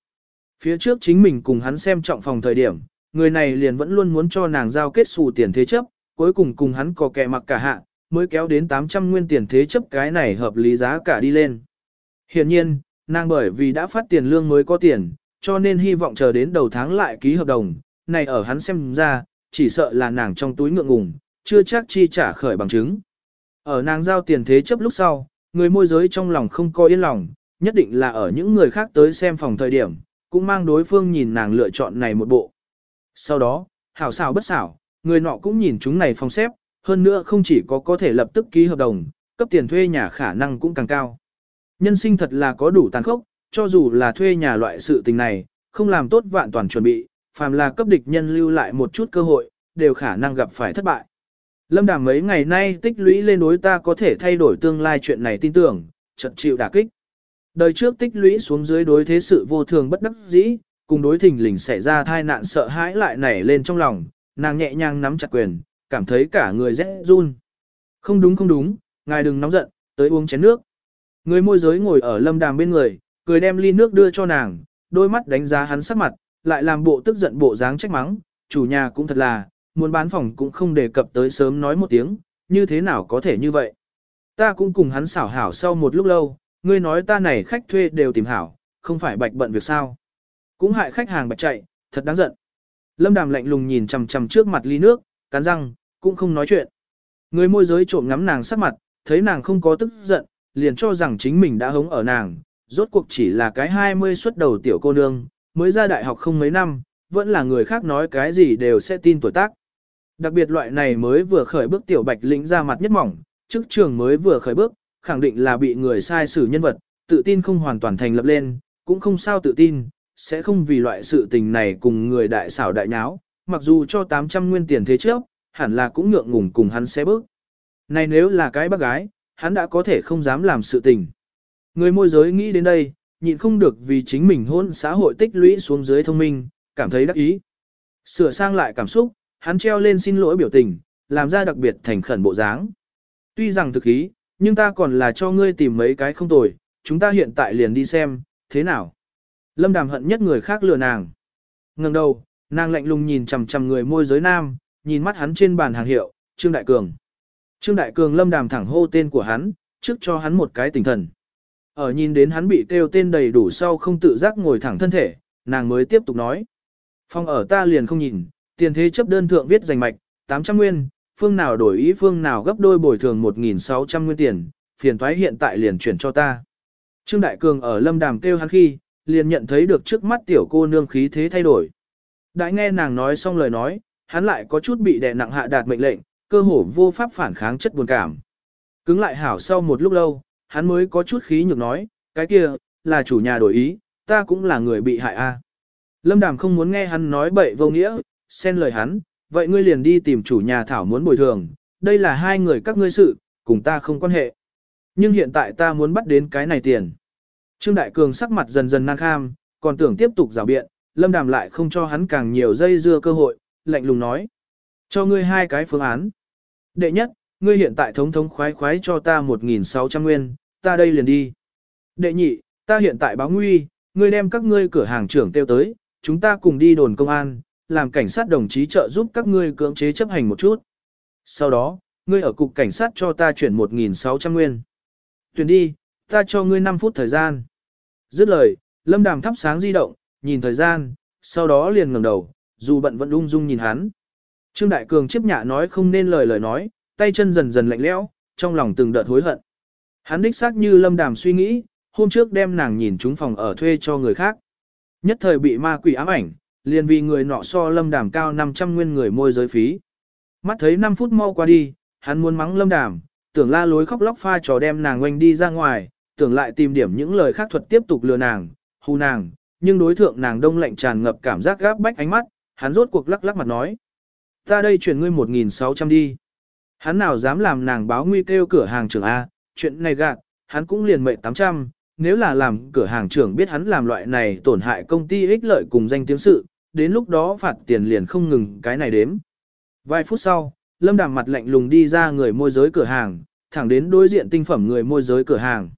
Phía trước chính mình cùng hắn xem trọng phòng thời điểm, người này liền vẫn luôn muốn cho nàng giao kết xù tiền thế chấp, cuối cùng cùng hắn có kẻ mặc cả hạ, mới kéo đến 800 nguyên tiền thế chấp cái này hợp lý giá cả đi lên. Hiện nhiên, nàng bởi vì đã phát tiền lương mới có tiền, cho nên hy vọng chờ đến đầu tháng lại ký hợp đồng, này ở hắn xem ra, chỉ sợ là nàng trong túi ngượng ngùng, chưa chắc chi trả khởi bằng chứng. Ở nàng giao tiền thế chấp lúc sau, người môi giới trong lòng không có yên lòng, nhất định là ở những người khác tới xem phòng thời điểm, cũng mang đối phương nhìn nàng lựa chọn này một bộ. Sau đó, hảo xảo bất xảo, người nọ cũng nhìn chúng này phòng xếp, hơn nữa không chỉ có có thể lập tức ký hợp đồng, cấp tiền thuê nhà khả năng cũng càng cao. Nhân sinh thật là có đủ tàn khốc, cho dù là thuê nhà loại sự tình này, không làm tốt vạn toàn chuẩn bị, phàm là cấp địch nhân lưu lại một chút cơ hội, đều khả năng gặp phải thất bại. Lâm Đàm mấy ngày nay tích lũy lên đối ta có thể thay đổi tương lai chuyện này tin tưởng, chật chịu đả kích. Đời trước tích lũy xuống dưới đối thế sự vô thường bất đắc dĩ, cùng đối thình lình xảy ra thai nạn sợ hãi lại nảy lên trong lòng, nàng nhẹ nhàng nắm chặt quyền, cảm thấy cả người rẽ run. Không đúng không đúng, ngài đừng nóng giận, tới uống chén nước. Người môi giới ngồi ở lâm đàm bên người, cười đem ly nước đưa cho nàng, đôi mắt đánh giá hắn sắc mặt, lại làm bộ tức giận bộ dáng trách mắng, chủ nhà cũng thật là, muốn bán phòng cũng không đề cập tới sớm nói một tiếng, như thế nào có thể như vậy. Ta cũng cùng hắn xảo hảo sau một lúc lâu, ngươi nói ta này khách thuê đều tìm hảo, không phải bạch bận việc sao. Cũng hại khách hàng bạch chạy, thật đáng giận. Lâm đàm lạnh lùng nhìn chằm chằm trước mặt ly nước, cắn răng, cũng không nói chuyện. Người môi giới trộm ngắm nàng sắc mặt, thấy nàng không có tức giận, liền cho rằng chính mình đã hống ở nàng, rốt cuộc chỉ là cái 20 xuất đầu tiểu cô nương, mới ra đại học không mấy năm, vẫn là người khác nói cái gì đều sẽ tin tuổi tác. Đặc biệt loại này mới vừa khởi bước tiểu bạch lĩnh ra mặt nhất mỏng, chức trường mới vừa khởi bước, khẳng định là bị người sai xử nhân vật, tự tin không hoàn toàn thành lập lên, cũng không sao tự tin, sẽ không vì loại sự tình này cùng người đại xảo đại nháo, mặc dù cho 800 nguyên tiền thế trước, hẳn là cũng ngượng ngùng cùng hắn sẽ bước. Này nếu là cái bác gái, hắn đã có thể không dám làm sự tình. Người môi giới nghĩ đến đây, nhịn không được vì chính mình hôn xã hội tích lũy xuống dưới thông minh, cảm thấy đắc ý. Sửa sang lại cảm xúc, hắn treo lên xin lỗi biểu tình, làm ra đặc biệt thành khẩn bộ dáng. Tuy rằng thực ý, nhưng ta còn là cho ngươi tìm mấy cái không tồi, chúng ta hiện tại liền đi xem, thế nào. Lâm đàm hận nhất người khác lừa nàng. ngẩng đầu, nàng lạnh lùng nhìn chằm chằm người môi giới nam, nhìn mắt hắn trên bàn hàng hiệu, Trương Đại Cường. Trương Đại Cường lâm đàm thẳng hô tên của hắn, trước cho hắn một cái tinh thần. Ở nhìn đến hắn bị kêu tên đầy đủ sau không tự giác ngồi thẳng thân thể, nàng mới tiếp tục nói. Phong ở ta liền không nhìn, tiền thế chấp đơn thượng viết giành mạch, 800 nguyên, phương nào đổi ý phương nào gấp đôi bồi thường 1.600 nguyên tiền, phiền thoái hiện tại liền chuyển cho ta. Trương Đại Cường ở lâm đàm kêu hắn khi, liền nhận thấy được trước mắt tiểu cô nương khí thế thay đổi. Đã nghe nàng nói xong lời nói, hắn lại có chút bị đè nặng hạ đạt mệnh lệnh, cơ hồ vô pháp phản kháng chất buồn cảm. Cứng lại hảo sau một lúc lâu, hắn mới có chút khí nhược nói, cái kia, là chủ nhà đổi ý, ta cũng là người bị hại a. Lâm Đàm không muốn nghe hắn nói bậy vô nghĩa, xen lời hắn, vậy ngươi liền đi tìm chủ nhà thảo muốn bồi thường, đây là hai người các ngươi sự, cùng ta không quan hệ. Nhưng hiện tại ta muốn bắt đến cái này tiền. Trương Đại Cường sắc mặt dần dần năng kham, còn tưởng tiếp tục rào biện, Lâm Đàm lại không cho hắn càng nhiều dây dưa cơ hội, lạnh lùng nói. Cho ngươi hai cái phương án. Đệ nhất, ngươi hiện tại thống thống khoái khoái cho ta 1.600 nguyên, ta đây liền đi. Đệ nhị, ta hiện tại báo nguy, ngươi đem các ngươi cửa hàng trưởng tiêu tới, chúng ta cùng đi đồn công an, làm cảnh sát đồng chí trợ giúp các ngươi cưỡng chế chấp hành một chút. Sau đó, ngươi ở cục cảnh sát cho ta chuyển 1.600 nguyên. Tuyển đi, ta cho ngươi 5 phút thời gian. Dứt lời, lâm đàm thắp sáng di động, nhìn thời gian, sau đó liền ngẩng đầu, dù bận vẫn ung dung nhìn hắn. Trương Đại Cường chấp nhạ nói không nên lời lời nói, tay chân dần dần lạnh lẽo, trong lòng từng đợt hối hận. Hắn đích xác như lâm đàm suy nghĩ, hôm trước đem nàng nhìn chúng phòng ở thuê cho người khác. Nhất thời bị ma quỷ ám ảnh, liền vì người nọ so lâm đàm cao 500 nguyên người môi giới phí. Mắt thấy 5 phút mau qua đi, hắn muốn mắng lâm đàm, tưởng la lối khóc lóc pha trò đem nàng oanh đi ra ngoài, tưởng lại tìm điểm những lời khác thuật tiếp tục lừa nàng, hù nàng, nhưng đối thượng nàng đông lạnh tràn ngập cảm giác gáp bách ánh mắt, hắn rốt cuộc lắc lắc mặt nói. Ta đây chuyển ngươi 1.600 đi. Hắn nào dám làm nàng báo nguy kêu cửa hàng trưởng A, chuyện này gạt, hắn cũng liền mệnh 800, nếu là làm cửa hàng trưởng biết hắn làm loại này tổn hại công ty ích lợi cùng danh tiếng sự, đến lúc đó phạt tiền liền không ngừng cái này đếm. Vài phút sau, Lâm Đàm mặt lạnh lùng đi ra người môi giới cửa hàng, thẳng đến đối diện tinh phẩm người môi giới cửa hàng.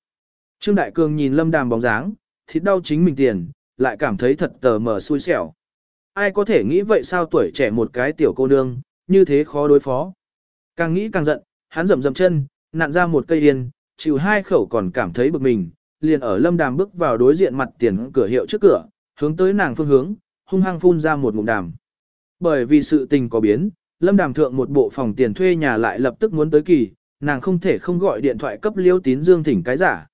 Trương Đại Cường nhìn Lâm Đàm bóng dáng, thịt đau chính mình tiền, lại cảm thấy thật tờ mờ xui xẻo. Ai có thể nghĩ vậy sao tuổi trẻ một cái tiểu cô nương, như thế khó đối phó. Càng nghĩ càng giận, hắn rầm rầm chân, nặn ra một cây yên, chịu hai khẩu còn cảm thấy bực mình, liền ở lâm đàm bước vào đối diện mặt tiền cửa hiệu trước cửa, hướng tới nàng phương hướng, hung hăng phun ra một ngụm đàm. Bởi vì sự tình có biến, lâm đàm thượng một bộ phòng tiền thuê nhà lại lập tức muốn tới kỳ, nàng không thể không gọi điện thoại cấp liêu tín dương thỉnh cái giả.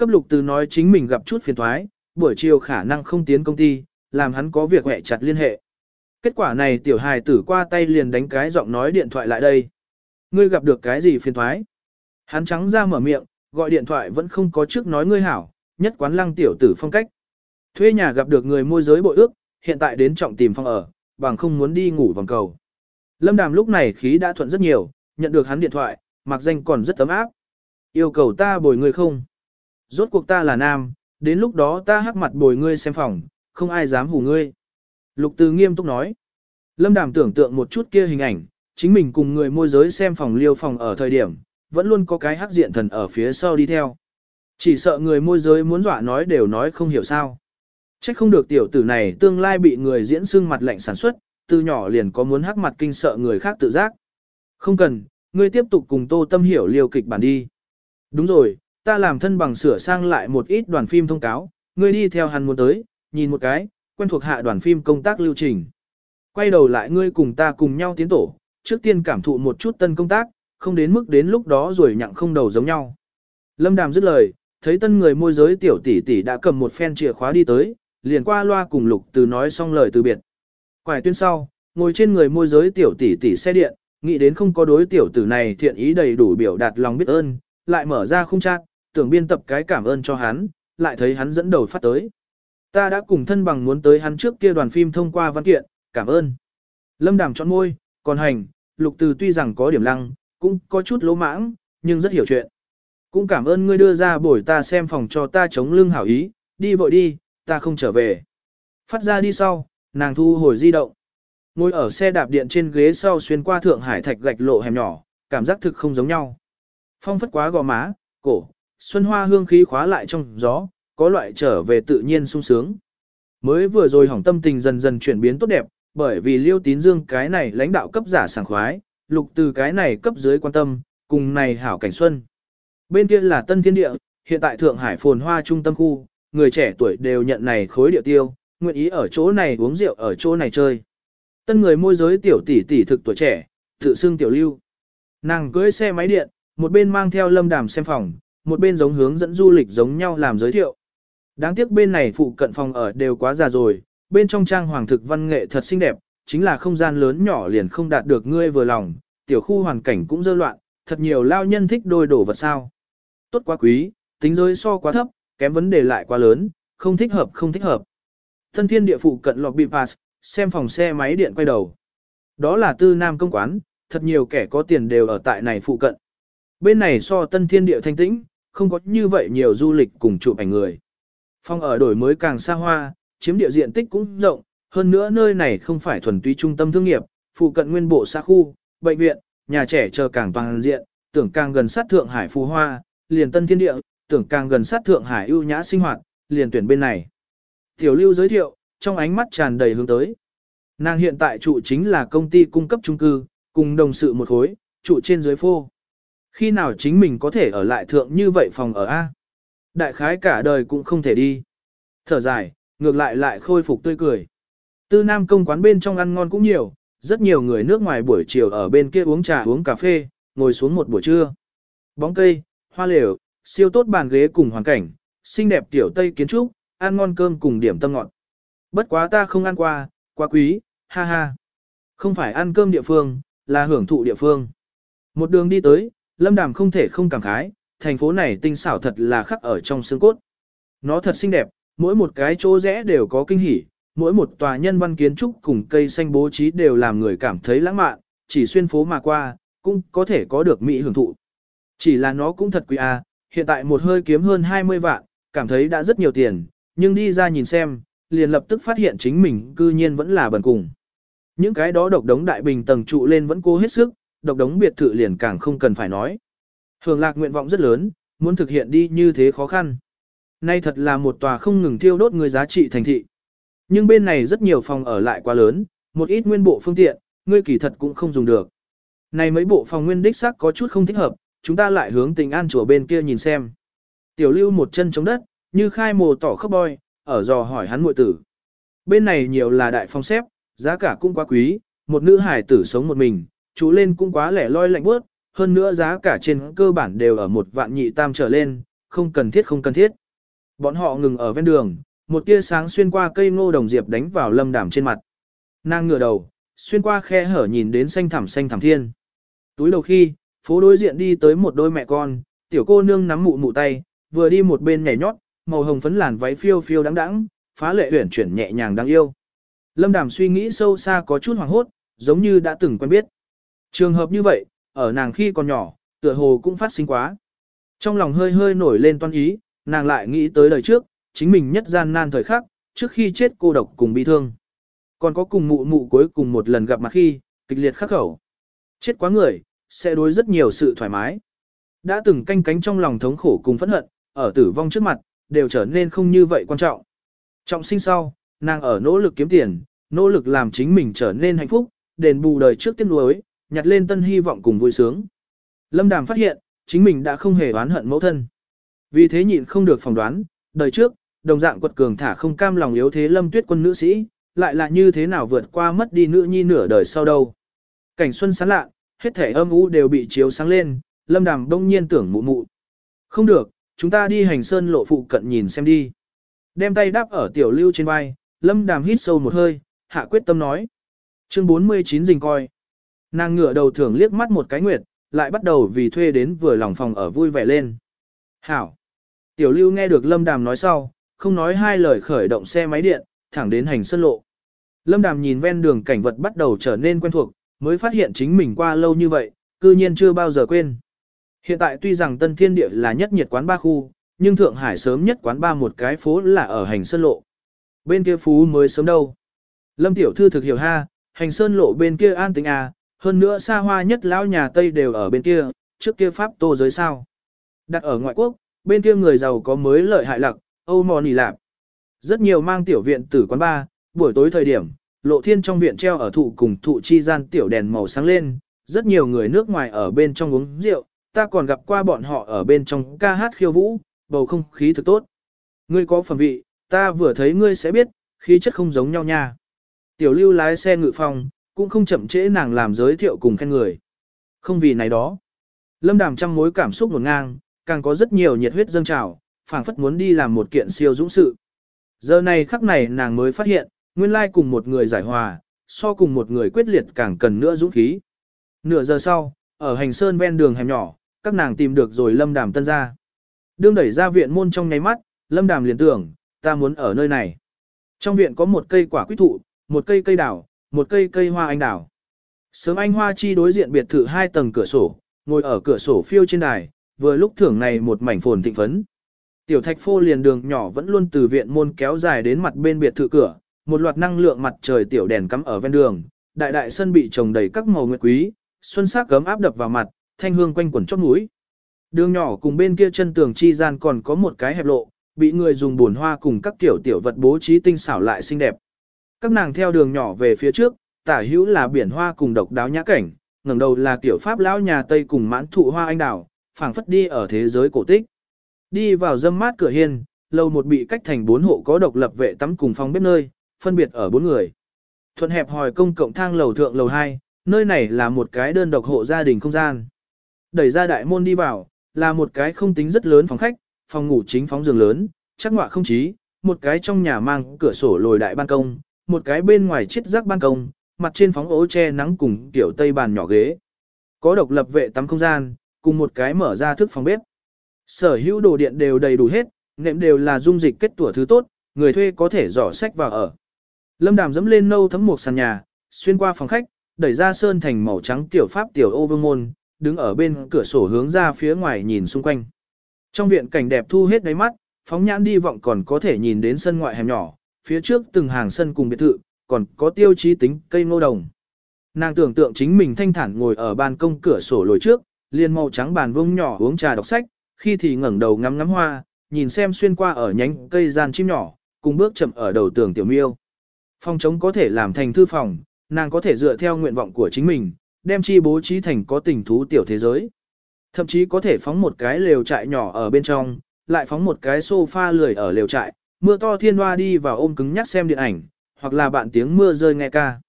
Cấp lục từ nói chính mình gặp chút phiền thoái, buổi chiều khả năng không tiến công ty, làm hắn có việc hẹ chặt liên hệ. Kết quả này tiểu hài tử qua tay liền đánh cái giọng nói điện thoại lại đây. Ngươi gặp được cái gì phiền thoái? Hắn trắng ra mở miệng, gọi điện thoại vẫn không có trước nói ngươi hảo, nhất quán lăng tiểu tử phong cách. Thuê nhà gặp được người môi giới bội ước, hiện tại đến trọng tìm phòng ở, bằng không muốn đi ngủ vòng cầu. Lâm Đàm lúc này khí đã thuận rất nhiều, nhận được hắn điện thoại, mặc danh còn rất tấm áp. Yêu cầu ta bồi người không? Rốt cuộc ta là nam, đến lúc đó ta hắc mặt bồi ngươi xem phòng, không ai dám hù ngươi. Lục Từ nghiêm túc nói. Lâm Đàm tưởng tượng một chút kia hình ảnh, chính mình cùng người môi giới xem phòng liêu phòng ở thời điểm, vẫn luôn có cái hắc diện thần ở phía sau đi theo. Chỉ sợ người môi giới muốn dọa nói đều nói không hiểu sao. Trách không được tiểu tử này tương lai bị người diễn xương mặt lạnh sản xuất, từ nhỏ liền có muốn hắc mặt kinh sợ người khác tự giác. Không cần, ngươi tiếp tục cùng tô tâm hiểu liều kịch bản đi. Đúng rồi, ta làm thân bằng sửa sang lại một ít đoàn phim thông cáo, ngươi đi theo hắn muốn tới, nhìn một cái, quen thuộc hạ đoàn phim công tác lưu trình. Quay đầu lại ngươi cùng ta cùng nhau tiến tổ, trước tiên cảm thụ một chút tân công tác, không đến mức đến lúc đó rồi nhặng không đầu giống nhau. Lâm Đàm dứt lời, thấy tân người môi giới tiểu tỷ tỷ đã cầm một phen chìa khóa đi tới, liền qua loa cùng Lục Từ nói xong lời từ biệt. Quải tuyên sau, ngồi trên người môi giới tiểu tỷ tỷ xe điện, nghĩ đến không có đối tiểu tử này thiện ý đầy đủ biểu đạt lòng biết ơn, lại mở ra khung trang, tưởng biên tập cái cảm ơn cho hắn, lại thấy hắn dẫn đầu phát tới. Ta đã cùng thân bằng muốn tới hắn trước kia đoàn phim thông qua văn kiện, cảm ơn. Lâm Đàm chọn môi, còn hành, Lục Từ tuy rằng có điểm lăng, cũng có chút lỗ mãng, nhưng rất hiểu chuyện. Cũng cảm ơn ngươi đưa ra buổi ta xem phòng cho ta chống lưng hảo ý, đi vội đi, ta không trở về. Phát ra đi sau, nàng thu hồi di động. Ngồi ở xe đạp điện trên ghế sau xuyên qua thượng hải thạch gạch lộ hẻm nhỏ, cảm giác thực không giống nhau. Phong phất quá gò má, cổ, xuân hoa hương khí khóa lại trong gió, có loại trở về tự nhiên sung sướng. Mới vừa rồi hỏng tâm tình dần dần chuyển biến tốt đẹp, bởi vì liêu tín dương cái này lãnh đạo cấp giả sảng khoái, lục từ cái này cấp dưới quan tâm, cùng này hảo cảnh xuân. Bên kia là Tân Thiên Địa, hiện tại Thượng Hải phồn hoa trung tâm khu, người trẻ tuổi đều nhận này khối địa tiêu, nguyện ý ở chỗ này uống rượu ở chỗ này chơi. Tân người môi giới tiểu tỷ tỷ thực tuổi trẻ, tự xưng tiểu lưu. Nàng cưới xe máy điện, một bên mang theo lâm đàm xem phòng, một bên giống hướng dẫn du lịch giống nhau làm giới thiệu. Đáng tiếc bên này phụ cận phòng ở đều quá già rồi, bên trong trang hoàng thực văn nghệ thật xinh đẹp, chính là không gian lớn nhỏ liền không đạt được ngươi vừa lòng, tiểu khu hoàn cảnh cũng dơ loạn, thật nhiều lao nhân thích đôi đổ vật sao. Tốt quá quý, tính giới so quá thấp, kém vấn đề lại quá lớn, không thích hợp không thích hợp. Thân thiên địa phụ cận lọc bị pass, xem phòng xe máy điện quay đầu. Đó là tư nam công quán, thật nhiều kẻ có tiền đều ở tại này phụ cận. Bên này so tân thiên địa thanh tĩnh, không có như vậy nhiều du lịch cùng chụp ảnh người. Phong ở đổi mới càng xa hoa, chiếm địa diện tích cũng rộng, hơn nữa nơi này không phải thuần túy trung tâm thương nghiệp, phụ cận nguyên bộ xã khu, bệnh viện, nhà trẻ chờ càng toàn diện, tưởng càng gần sát Thượng Hải phù hoa, liền tân thiên địa, tưởng càng gần sát Thượng Hải ưu nhã sinh hoạt, liền tuyển bên này. Tiểu lưu giới thiệu, trong ánh mắt tràn đầy hướng tới. Nàng hiện tại trụ chính là công ty cung cấp trung cư, cùng đồng sự một khối, trụ trên dưới phô. Khi nào chính mình có thể ở lại thượng như vậy phòng ở A? Đại khái cả đời cũng không thể đi. Thở dài, ngược lại lại khôi phục tươi cười. Tư Nam công quán bên trong ăn ngon cũng nhiều, rất nhiều người nước ngoài buổi chiều ở bên kia uống trà uống cà phê, ngồi xuống một buổi trưa. Bóng cây, hoa lều, siêu tốt bàn ghế cùng hoàn cảnh, xinh đẹp tiểu tây kiến trúc, ăn ngon cơm cùng điểm tâm ngọt. Bất quá ta không ăn qua, quá quý, ha ha. Không phải ăn cơm địa phương, là hưởng thụ địa phương. Một đường đi tới, Lâm Đàm không thể không cảm khái, thành phố này tinh xảo thật là khắc ở trong xương cốt. Nó thật xinh đẹp, mỗi một cái chỗ rẽ đều có kinh hỉ, mỗi một tòa nhân văn kiến trúc cùng cây xanh bố trí đều làm người cảm thấy lãng mạn, chỉ xuyên phố mà qua, cũng có thể có được mỹ hưởng thụ. Chỉ là nó cũng thật quý a, à, hiện tại một hơi kiếm hơn 20 vạn, cảm thấy đã rất nhiều tiền, nhưng đi ra nhìn xem, liền lập tức phát hiện chính mình cư nhiên vẫn là bần cùng. Những cái đó độc đống đại bình tầng trụ lên vẫn cố hết sức, độc đống biệt thự liền càng không cần phải nói. Hưởng lạc nguyện vọng rất lớn, muốn thực hiện đi như thế khó khăn. Nay thật là một tòa không ngừng thiêu đốt người giá trị thành thị. Nhưng bên này rất nhiều phòng ở lại quá lớn, một ít nguyên bộ phương tiện, ngươi kỳ thật cũng không dùng được. Này mấy bộ phòng nguyên đích xác có chút không thích hợp, chúng ta lại hướng tình an chùa bên kia nhìn xem. Tiểu lưu một chân chống đất, như khai mồ tỏ khóc bôi, ở dò hỏi hắn muội tử. Bên này nhiều là đại phong xếp, giá cả cũng quá quý, một nữ hải tử sống một mình, chú lên cũng quá lẻ loi lạnh bước, hơn nữa giá cả trên cơ bản đều ở một vạn nhị tam trở lên, không cần thiết không cần thiết. Bọn họ ngừng ở ven đường, một tia sáng xuyên qua cây ngô đồng diệp đánh vào lâm đàm trên mặt. Nàng ngửa đầu, xuyên qua khe hở nhìn đến xanh thẳm xanh thẳm thiên. Túi đầu khi, phố đối diện đi tới một đôi mẹ con, tiểu cô nương nắm mụ mụ tay, vừa đi một bên nhảy nhót, màu hồng phấn làn váy phiêu phiêu đắng đắng, phá lệ huyển chuyển nhẹ nhàng đáng yêu. Lâm Đàm suy nghĩ sâu xa có chút hoảng hốt, giống như đã từng quen biết. Trường hợp như vậy, ở nàng khi còn nhỏ, tựa hồ cũng phát sinh quá. Trong lòng hơi hơi nổi lên toan ý, nàng lại nghĩ tới đời trước, chính mình nhất gian nan thời khắc, trước khi chết cô độc cùng bi thương. Còn có cùng mụ mụ cuối cùng một lần gặp mặt khi, kịch liệt khắc khẩu. Chết quá người, sẽ đối rất nhiều sự thoải mái. Đã từng canh cánh trong lòng thống khổ cùng phẫn hận, ở tử vong trước mặt, đều trở nên không như vậy quan trọng. Trọng sinh sau, nàng ở nỗ lực kiếm tiền, nỗ lực làm chính mình trở nên hạnh phúc, đền bù đời trước tiếc nuối, nhặt lên tân hy vọng cùng vui sướng. Lâm Đàm phát hiện, chính mình đã không hề oán hận mẫu thân. Vì thế nhịn không được phỏng đoán, đời trước, đồng dạng quật cường thả không cam lòng yếu thế Lâm Tuyết quân nữ sĩ, lại là như thế nào vượt qua mất đi nữ nhi nửa đời sau đâu. Cảnh xuân sáng lạ, hết thể âm u đều bị chiếu sáng lên, Lâm Đàm đông nhiên tưởng mụ mụ. Không được, chúng ta đi hành sơn lộ phụ cận nhìn xem đi. Đem tay đáp ở tiểu lưu trên vai, Lâm Đàm hít sâu một hơi, hạ quyết tâm nói. Chương 49 dình coi. Nàng ngửa đầu thưởng liếc mắt một cái nguyệt, lại bắt đầu vì thuê đến vừa lòng phòng ở vui vẻ lên. Hảo. Tiểu lưu nghe được Lâm Đàm nói sau, không nói hai lời khởi động xe máy điện, thẳng đến hành sơn lộ. Lâm Đàm nhìn ven đường cảnh vật bắt đầu trở nên quen thuộc, mới phát hiện chính mình qua lâu như vậy, cư nhiên chưa bao giờ quên. Hiện tại tuy rằng Tân Thiên Địa là nhất nhiệt quán ba khu, nhưng Thượng Hải sớm nhất quán ba một cái phố là ở hành sơn lộ. Bên kia phú mới sớm đâu. Lâm Tiểu Thư thực hiểu ha, hành sơn lộ bên kia an tính à, hơn nữa xa hoa nhất lão nhà Tây đều ở bên kia, trước kia Pháp tô giới sao. Đặt ở ngoại quốc, bên kia người giàu có mới lợi hại lặc, Âu mò Nì lạp. Rất nhiều mang tiểu viện tử quán ba, buổi tối thời điểm, lộ thiên trong viện treo ở thụ cùng thụ chi gian tiểu đèn màu sáng lên, rất nhiều người nước ngoài ở bên trong uống rượu, ta còn gặp qua bọn họ ở bên trong ca hát khiêu vũ, bầu không khí thực tốt. Ngươi có phẩm vị, ta vừa thấy ngươi sẽ biết, khí chất không giống nhau nha. Tiểu lưu lái xe ngự phòng, cũng không chậm trễ nàng làm giới thiệu cùng khen người. Không vì này đó. Lâm đàm trăm mối cảm xúc ngổn ngang, càng có rất nhiều nhiệt huyết dâng trào, phảng phất muốn đi làm một kiện siêu dũng sự. Giờ này khắc này nàng mới phát hiện, nguyên lai cùng một người giải hòa, so cùng một người quyết liệt càng cần nữa dũng khí. Nửa giờ sau, ở hành sơn ven đường hẻm nhỏ, các nàng tìm được rồi lâm đàm tân ra. Đương đẩy ra viện môn trong nháy mắt, lâm đàm liền tưởng, ta muốn ở nơi này. Trong viện có một cây quả quýt thụ, một cây cây đào, một cây cây hoa anh đào. Sớm anh hoa chi đối diện biệt thự hai tầng cửa sổ, ngồi ở cửa sổ phiêu trên đài, vừa lúc thưởng này một mảnh phồn thịnh phấn. Tiểu thạch phô liền đường nhỏ vẫn luôn từ viện môn kéo dài đến mặt bên biệt thự cửa, một loạt năng lượng mặt trời tiểu đèn cắm ở ven đường, đại đại sân bị trồng đầy các màu nguyệt quý, xuân sắc cấm áp đập vào mặt, thanh hương quanh quẩn chót mũi. Đường nhỏ cùng bên kia chân tường chi gian còn có một cái hẹp lộ, bị người dùng bùn hoa cùng các kiểu tiểu vật bố trí tinh xảo lại xinh đẹp. Các nàng theo đường nhỏ về phía trước, tả hữu là biển hoa cùng độc đáo nhã cảnh, ngẩng đầu là tiểu pháp lão nhà Tây cùng mãn thụ hoa anh đào, phảng phất đi ở thế giới cổ tích. Đi vào dâm mát cửa hiên, lầu một bị cách thành bốn hộ có độc lập vệ tắm cùng phòng bếp nơi, phân biệt ở bốn người. Thuận hẹp hòi công cộng thang lầu thượng lầu 2, nơi này là một cái đơn độc hộ gia đình không gian. Đẩy ra đại môn đi vào, là một cái không tính rất lớn phòng khách, phòng ngủ chính phóng giường lớn, chắc ngọa không chí, một cái trong nhà mang cửa sổ lồi đại ban công, một cái bên ngoài chiết rác ban công, mặt trên phóng ố che nắng cùng kiểu tây bàn nhỏ ghế. Có độc lập vệ tắm không gian, cùng một cái mở ra thức phòng bếp. Sở hữu đồ điện đều đầy đủ hết, nệm đều là dung dịch kết tủa thứ tốt, người thuê có thể dò sách vào ở. Lâm Đàm dẫm lên nâu thấm một sàn nhà, xuyên qua phòng khách, đẩy ra sơn thành màu trắng tiểu pháp tiểu ô vương môn, đứng ở bên cửa sổ hướng ra phía ngoài nhìn xung quanh. Trong viện cảnh đẹp thu hết đáy mắt, phóng nhãn đi vọng còn có thể nhìn đến sân ngoại hẻm nhỏ, phía trước từng hàng sân cùng biệt thự, còn có tiêu chí tính cây ngô đồng. Nàng tưởng tượng chính mình thanh thản ngồi ở ban công cửa sổ lồi trước, liền màu trắng bàn vông nhỏ uống trà đọc sách, khi thì ngẩng đầu ngắm ngắm hoa, nhìn xem xuyên qua ở nhánh cây gian chim nhỏ, cùng bước chậm ở đầu tường tiểu miêu. Phòng chống có thể làm thành thư phòng, nàng có thể dựa theo nguyện vọng của chính mình, đem chi bố trí thành có tình thú tiểu thế giới. Thậm chí có thể phóng một cái lều trại nhỏ ở bên trong, lại phóng một cái sofa lười ở lều trại, mưa to thiên hoa đi vào ôm cứng nhắc xem điện ảnh, hoặc là bạn tiếng mưa rơi nghe ca.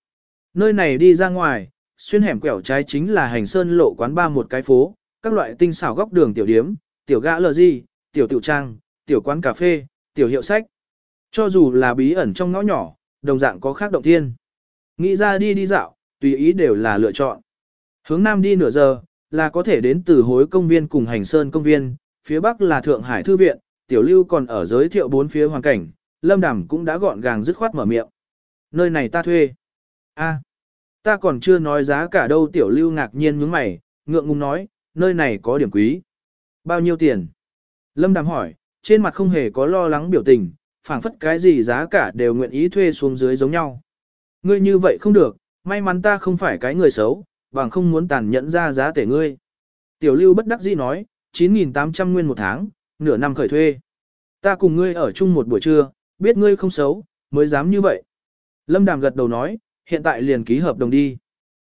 Nơi này đi ra ngoài, xuyên hẻm quẹo trái chính là hành sơn lộ quán ba một cái phố, các loại tinh xảo góc đường tiểu điếm, tiểu gã lờ gì, tiểu tiểu trang, tiểu quán cà phê, tiểu hiệu sách. Cho dù là bí ẩn trong ngõ nhỏ, đồng dạng có khác động thiên. Nghĩ ra đi đi dạo, tùy ý đều là lựa chọn. Hướng nam đi nửa giờ, là có thể đến từ hối công viên cùng hành sơn công viên, phía bắc là Thượng Hải Thư viện, tiểu lưu còn ở giới thiệu bốn phía hoàn cảnh, lâm đàm cũng đã gọn gàng dứt khoát mở miệng. Nơi này ta thuê. a ta còn chưa nói giá cả đâu tiểu lưu ngạc nhiên nhướng mày, ngượng ngùng nói, nơi này có điểm quý. Bao nhiêu tiền? Lâm đàm hỏi, trên mặt không hề có lo lắng biểu tình, phảng phất cái gì giá cả đều nguyện ý thuê xuống dưới giống nhau. Ngươi như vậy không được, may mắn ta không phải cái người xấu, bằng không muốn tàn nhẫn ra giá tể ngươi. Tiểu lưu bất đắc dĩ nói, 9.800 nguyên một tháng, nửa năm khởi thuê. Ta cùng ngươi ở chung một buổi trưa, biết ngươi không xấu, mới dám như vậy. Lâm Đàm gật đầu nói, hiện tại liền ký hợp đồng đi.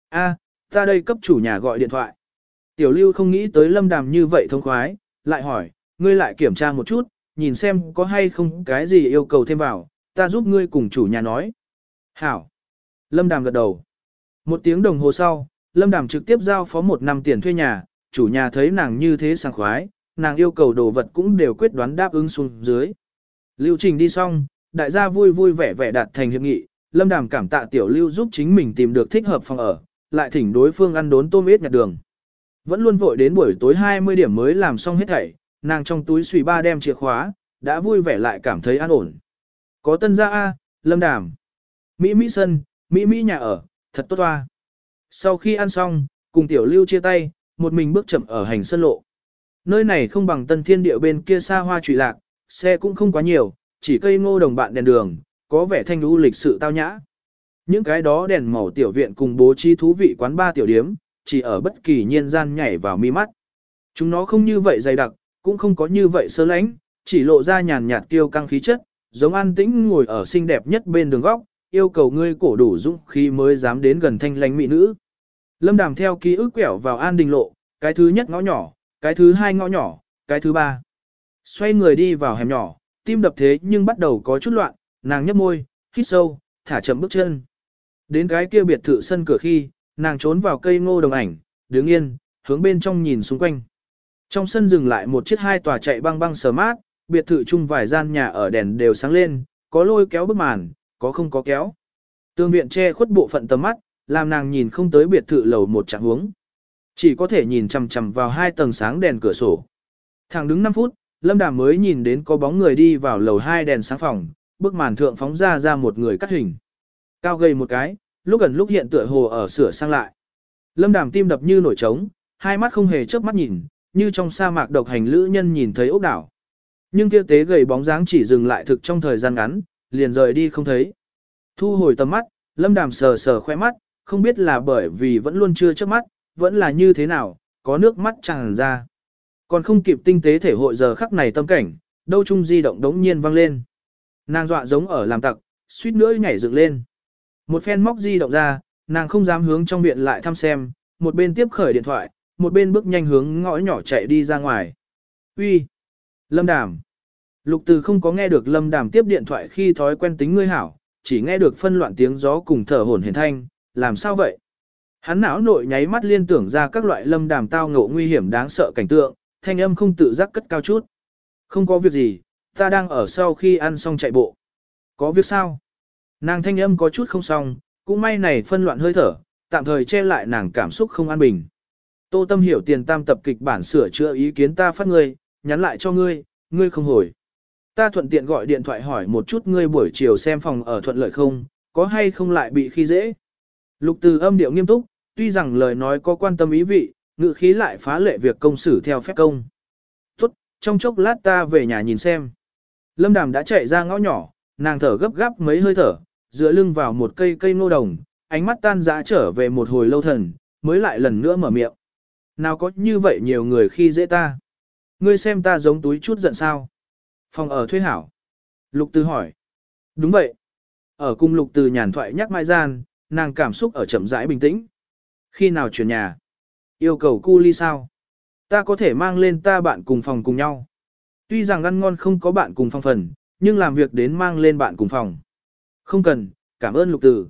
A, ta đây cấp chủ nhà gọi điện thoại. Tiểu lưu không nghĩ tới Lâm Đàm như vậy thông khoái, lại hỏi, ngươi lại kiểm tra một chút, nhìn xem có hay không cái gì yêu cầu thêm vào, ta giúp ngươi cùng chủ nhà nói. Hảo. Lâm Đàm gật đầu. Một tiếng đồng hồ sau, Lâm Đàm trực tiếp giao phó một năm tiền thuê nhà, chủ nhà thấy nàng như thế sảng khoái, nàng yêu cầu đồ vật cũng đều quyết đoán đáp ứng xuống dưới. Lưu trình đi xong, đại gia vui vui vẻ vẻ đạt thành hiệp nghị, Lâm Đàm cảm tạ tiểu lưu giúp chính mình tìm được thích hợp phòng ở, lại thỉnh đối phương ăn đốn tôm ít nhặt đường. Vẫn luôn vội đến buổi tối 20 điểm mới làm xong hết thảy, nàng trong túi xùy ba đem chìa khóa, đã vui vẻ lại cảm thấy an ổn. Có tân gia A, Lâm Đàm. Mỹ Mỹ sân, Mỹ Mỹ nhà ở, thật tốt toa. Sau khi ăn xong, cùng tiểu lưu chia tay, một mình bước chậm ở hành sân lộ. Nơi này không bằng tân thiên địa bên kia xa hoa trụy lạc, xe cũng không quá nhiều, chỉ cây ngô đồng bạn đèn đường, có vẻ thanh lưu lịch sự tao nhã. Những cái đó đèn màu tiểu viện cùng bố trí thú vị quán ba tiểu điếm, chỉ ở bất kỳ nhiên gian nhảy vào mi mắt. Chúng nó không như vậy dày đặc, cũng không có như vậy sơ lánh, chỉ lộ ra nhàn nhạt kiêu căng khí chất, giống an tĩnh ngồi ở xinh đẹp nhất bên đường góc, yêu cầu ngươi cổ đủ dũng khi mới dám đến gần thanh lãnh mỹ nữ. Lâm Đàm theo ký ức quẹo vào an đình lộ, cái thứ nhất ngõ nhỏ, cái thứ hai ngõ nhỏ, cái thứ ba. Xoay người đi vào hẻm nhỏ, tim đập thế nhưng bắt đầu có chút loạn, nàng nhấp môi, hít sâu, thả chậm bước chân. Đến cái kia biệt thự sân cửa khi, nàng trốn vào cây ngô đồng ảnh, đứng yên, hướng bên trong nhìn xung quanh. Trong sân dừng lại một chiếc hai tòa chạy băng băng sờ mát, biệt thự chung vài gian nhà ở đèn đều sáng lên, có lôi kéo bức màn, có không có kéo. Tương viện che khuất bộ phận tầm mắt, làm nàng nhìn không tới biệt thự lầu một trạng huống. Chỉ có thể nhìn chằm chằm vào hai tầng sáng đèn cửa sổ. Thẳng đứng 5 phút, Lâm Đàm mới nhìn đến có bóng người đi vào lầu hai đèn sáng phòng, bức màn thượng phóng ra ra một người cắt hình. Cao gầy một cái, lúc gần lúc hiện tựa hồ ở sửa sang lại. Lâm Đàm tim đập như nổi trống, hai mắt không hề chớp mắt nhìn, như trong sa mạc độc hành lữ nhân nhìn thấy ốc đảo. Nhưng kia tế gầy bóng dáng chỉ dừng lại thực trong thời gian ngắn, liền rời đi không thấy. Thu hồi tầm mắt, Lâm Đàm sờ sờ khoe mắt, không biết là bởi vì vẫn luôn chưa chớp mắt, vẫn là như thế nào, có nước mắt tràn ra. Còn không kịp tinh tế thể hội giờ khắc này tâm cảnh, đâu chung di động đống nhiên vang lên. Nàng dọa giống ở làm tặc, suýt nữa nhảy dựng lên. Một phen móc di động ra, nàng không dám hướng trong viện lại thăm xem, một bên tiếp khởi điện thoại, một bên bước nhanh hướng ngõ nhỏ chạy đi ra ngoài. Uy, Lâm Đàm. Lục Từ không có nghe được Lâm Đàm tiếp điện thoại khi thói quen tính ngươi hảo, chỉ nghe được phân loạn tiếng gió cùng thở hổn hển thanh, làm sao vậy? Hắn não nội nháy mắt liên tưởng ra các loại Lâm Đàm tao ngộ nguy hiểm đáng sợ cảnh tượng, thanh âm không tự giác cất cao chút. Không có việc gì, ta đang ở sau khi ăn xong chạy bộ. Có việc sao? Nàng thanh âm có chút không xong, cũng may này phân loạn hơi thở, tạm thời che lại nàng cảm xúc không an bình. Tô Tâm hiểu tiền tam tập kịch bản sửa chữa ý kiến ta phát ngươi, nhắn lại cho ngươi, ngươi không hồi. Ta thuận tiện gọi điện thoại hỏi một chút ngươi buổi chiều xem phòng ở thuận lợi không, có hay không lại bị khi dễ. Lục từ âm điệu nghiêm túc, tuy rằng lời nói có quan tâm ý vị, ngự khí lại phá lệ việc công xử theo phép công. Tốt, trong chốc lát ta về nhà nhìn xem. Lâm Đàm đã chạy ra ngõ nhỏ, nàng thở gấp gáp mấy hơi thở, dựa lưng vào một cây cây ngô đồng, ánh mắt tan dã trở về một hồi lâu thần, mới lại lần nữa mở miệng. Nào có như vậy nhiều người khi dễ ta. Ngươi xem ta giống túi chút giận sao. Phòng ở thuê hảo. Lục Từ hỏi. Đúng vậy. Ở cung Lục Từ nhàn thoại nhắc mai gian, nàng cảm xúc ở chậm rãi bình tĩnh. Khi nào chuyển nhà? Yêu cầu cu ly sao? Ta có thể mang lên ta bạn cùng phòng cùng nhau. Tuy rằng ăn ngon không có bạn cùng phòng phần, nhưng làm việc đến mang lên bạn cùng phòng. Không cần, cảm ơn lục tử.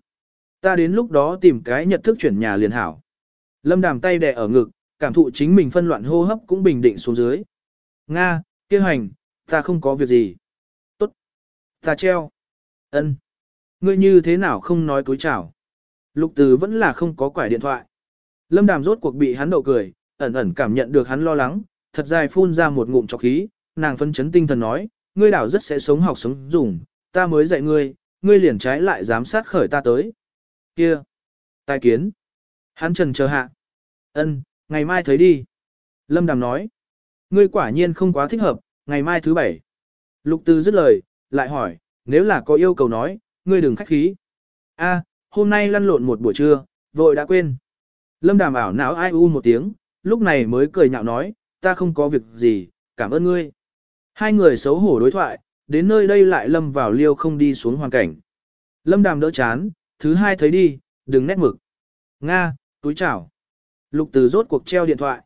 Ta đến lúc đó tìm cái nhận thức chuyển nhà liền hảo. Lâm đàm tay đè ở ngực, cảm thụ chính mình phân loạn hô hấp cũng bình định xuống dưới. Nga, kia hành, ta không có việc gì. Tốt. Ta treo. Ân. Ngươi như thế nào không nói cúi chào. Lục Từ vẫn là không có quải điện thoại. Lâm Đàm rốt cuộc bị hắn đậu cười, ẩn ẩn cảm nhận được hắn lo lắng, thật dài phun ra một ngụm trọc khí, nàng phân chấn tinh thần nói, ngươi đảo rất sẽ sống học sống dùng, ta mới dạy ngươi, ngươi liền trái lại giám sát khởi ta tới. Kia, tài kiến. Hắn trần chờ hạ. Ân, ngày mai thấy đi. Lâm Đàm nói, ngươi quả nhiên không quá thích hợp, ngày mai thứ bảy. Lục Từ dứt lời, lại hỏi, nếu là có yêu cầu nói, ngươi đừng khách khí. A, hôm nay lăn lộn một buổi trưa, vội đã quên. Lâm đàm ảo não ai u một tiếng, lúc này mới cười nhạo nói, ta không có việc gì, cảm ơn ngươi. Hai người xấu hổ đối thoại, đến nơi đây lại lâm vào liêu không đi xuống hoàn cảnh. Lâm đàm đỡ chán, thứ hai thấy đi, đừng nét mực. Nga, túi chảo. Lục từ rốt cuộc treo điện thoại.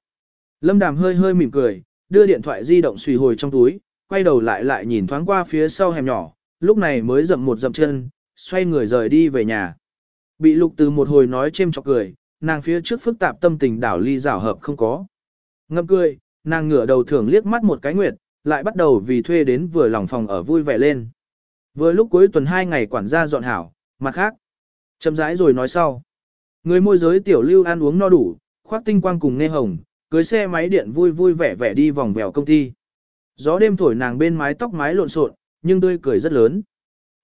Lâm đàm hơi hơi mỉm cười, đưa điện thoại di động xùy hồi trong túi, quay đầu lại lại nhìn thoáng qua phía sau hẻm nhỏ, lúc này mới dậm một dậm chân, xoay người rời đi về nhà. Bị lục từ một hồi nói chêm chọc cười, nàng phía trước phức tạp tâm tình đảo ly rảo hợp không có. Ngâm cười, nàng ngửa đầu thưởng liếc mắt một cái nguyệt, lại bắt đầu vì thuê đến vừa lòng phòng ở vui vẻ lên. Vừa lúc cuối tuần hai ngày quản gia dọn hảo, mặt khác. Chậm rãi rồi nói sau. Người môi giới tiểu lưu ăn uống no đủ, khoác tinh quang cùng nghe hồng, cưới xe máy điện vui vui vẻ vẻ đi vòng vèo công ty. Gió đêm thổi nàng bên mái tóc mái lộn xộn, nhưng tươi cười rất lớn.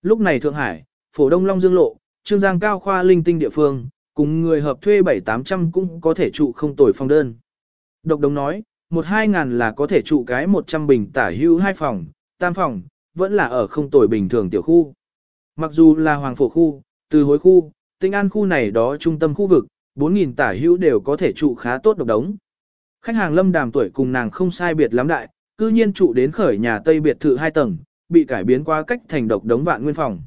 Lúc này Thượng Hải, phổ đông long dương lộ, trương giang cao khoa linh tinh địa phương, cùng người hợp thuê 7-800 cũng có thể trụ không tồi phong đơn. Độc đồng nói, một hai ngàn là có thể trụ cái 100 bình tả hữu hai phòng, tam phòng, vẫn là ở không tồi bình thường tiểu khu. Mặc dù là hoàng phổ khu, từ hối khu, tinh an khu này đó trung tâm khu vực, 4.000 tả hữu đều có thể trụ khá tốt độc đống. Khách hàng lâm đàm tuổi cùng nàng không sai biệt lắm đại, cư nhiên trụ đến khởi nhà Tây biệt thự hai tầng, bị cải biến qua cách thành độc đống vạn nguyên phòng.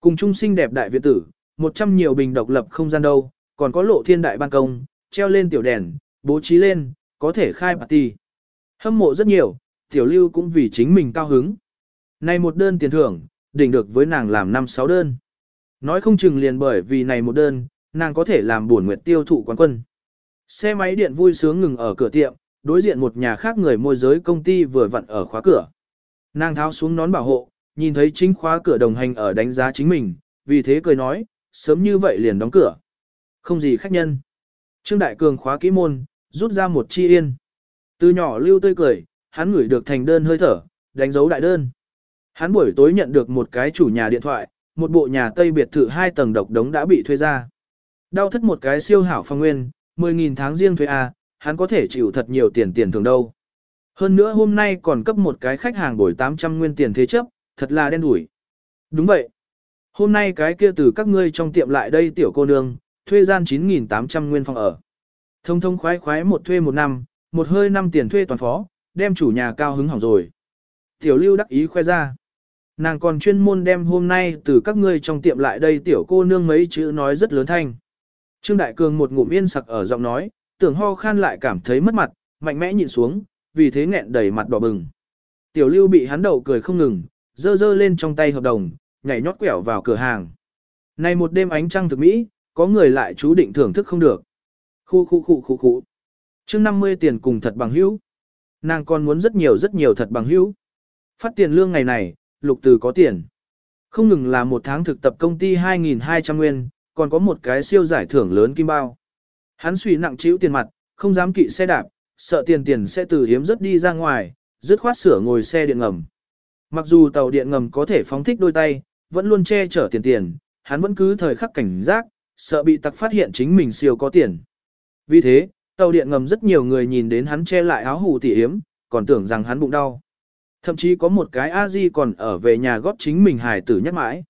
Cùng trung sinh đẹp đại viện tử, một trăm nhiều bình độc lập không gian đâu, còn có lộ thiên đại ban công, treo lên tiểu đèn, bố trí lên, có thể khai party. Hâm mộ rất nhiều, tiểu lưu cũng vì chính mình cao hứng. Này một đơn tiền thưởng, đỉnh được với nàng làm năm sáu đơn. Nói không chừng liền bởi vì này một đơn, nàng có thể làm buồn nguyệt tiêu thụ quán quân. Xe máy điện vui sướng ngừng ở cửa tiệm, đối diện một nhà khác người môi giới công ty vừa vặn ở khóa cửa. Nàng tháo xuống nón bảo hộ, nhìn thấy chính khóa cửa đồng hành ở đánh giá chính mình, vì thế cười nói, sớm như vậy liền đóng cửa. Không gì khách nhân. Trương Đại Cường khóa kỹ môn, rút ra một chi yên. Từ nhỏ lưu tươi cười, hắn ngửi được thành đơn hơi thở, đánh dấu đại đơn. Hắn buổi tối nhận được một cái chủ nhà điện thoại, một bộ nhà Tây biệt thự hai tầng độc đống đã bị thuê ra. Đau thất một cái siêu hảo phong nguyên, 10.000 tháng riêng thuê A, hắn có thể chịu thật nhiều tiền tiền thường đâu. Hơn nữa hôm nay còn cấp một cái khách hàng bồi 800 nguyên tiền thế chấp, thật là đen đủi. Đúng vậy. Hôm nay cái kia từ các ngươi trong tiệm lại đây tiểu cô nương, thuê gian 9.800 nguyên phòng ở. Thông thông khoái khoái một thuê một năm, một hơi năm tiền thuê toàn phó, đem chủ nhà cao hứng hỏng rồi. Tiểu lưu đắc ý khoe ra. Nàng còn chuyên môn đem hôm nay từ các ngươi trong tiệm lại đây tiểu cô nương mấy chữ nói rất lớn thanh. Trương Đại Cường một ngụm yên sặc ở giọng nói, tưởng ho khan lại cảm thấy mất mặt, mạnh mẽ nhịn xuống, vì thế nghẹn đầy mặt đỏ bừng. Tiểu lưu bị hắn đậu cười không ngừng, dơ dơ lên trong tay hợp đồng, nhảy nhót quẹo vào cửa hàng. Này một đêm ánh trăng thực mỹ, có người lại chú định thưởng thức không được. Khu khu khu khu khu. Trước 50 tiền cùng thật bằng hữu. Nàng còn muốn rất nhiều rất nhiều thật bằng hữu. Phát tiền lương ngày này, lục từ có tiền. Không ngừng là một tháng thực tập công ty 2.200 nguyên, còn có một cái siêu giải thưởng lớn kim bao. Hắn suy nặng chịu tiền mặt, không dám kỵ xe đạp, sợ tiền tiền sẽ từ hiếm rất đi ra ngoài, dứt khoát sửa ngồi xe điện ngầm. Mặc dù tàu điện ngầm có thể phóng thích đôi tay, vẫn luôn che chở tiền tiền, hắn vẫn cứ thời khắc cảnh giác, sợ bị tặc phát hiện chính mình siêu có tiền. Vì thế, tàu điện ngầm rất nhiều người nhìn đến hắn che lại áo hù tỉ yếm, còn tưởng rằng hắn bụng đau. Thậm chí có một cái a di còn ở về nhà góp chính mình hài tử nhắc mãi.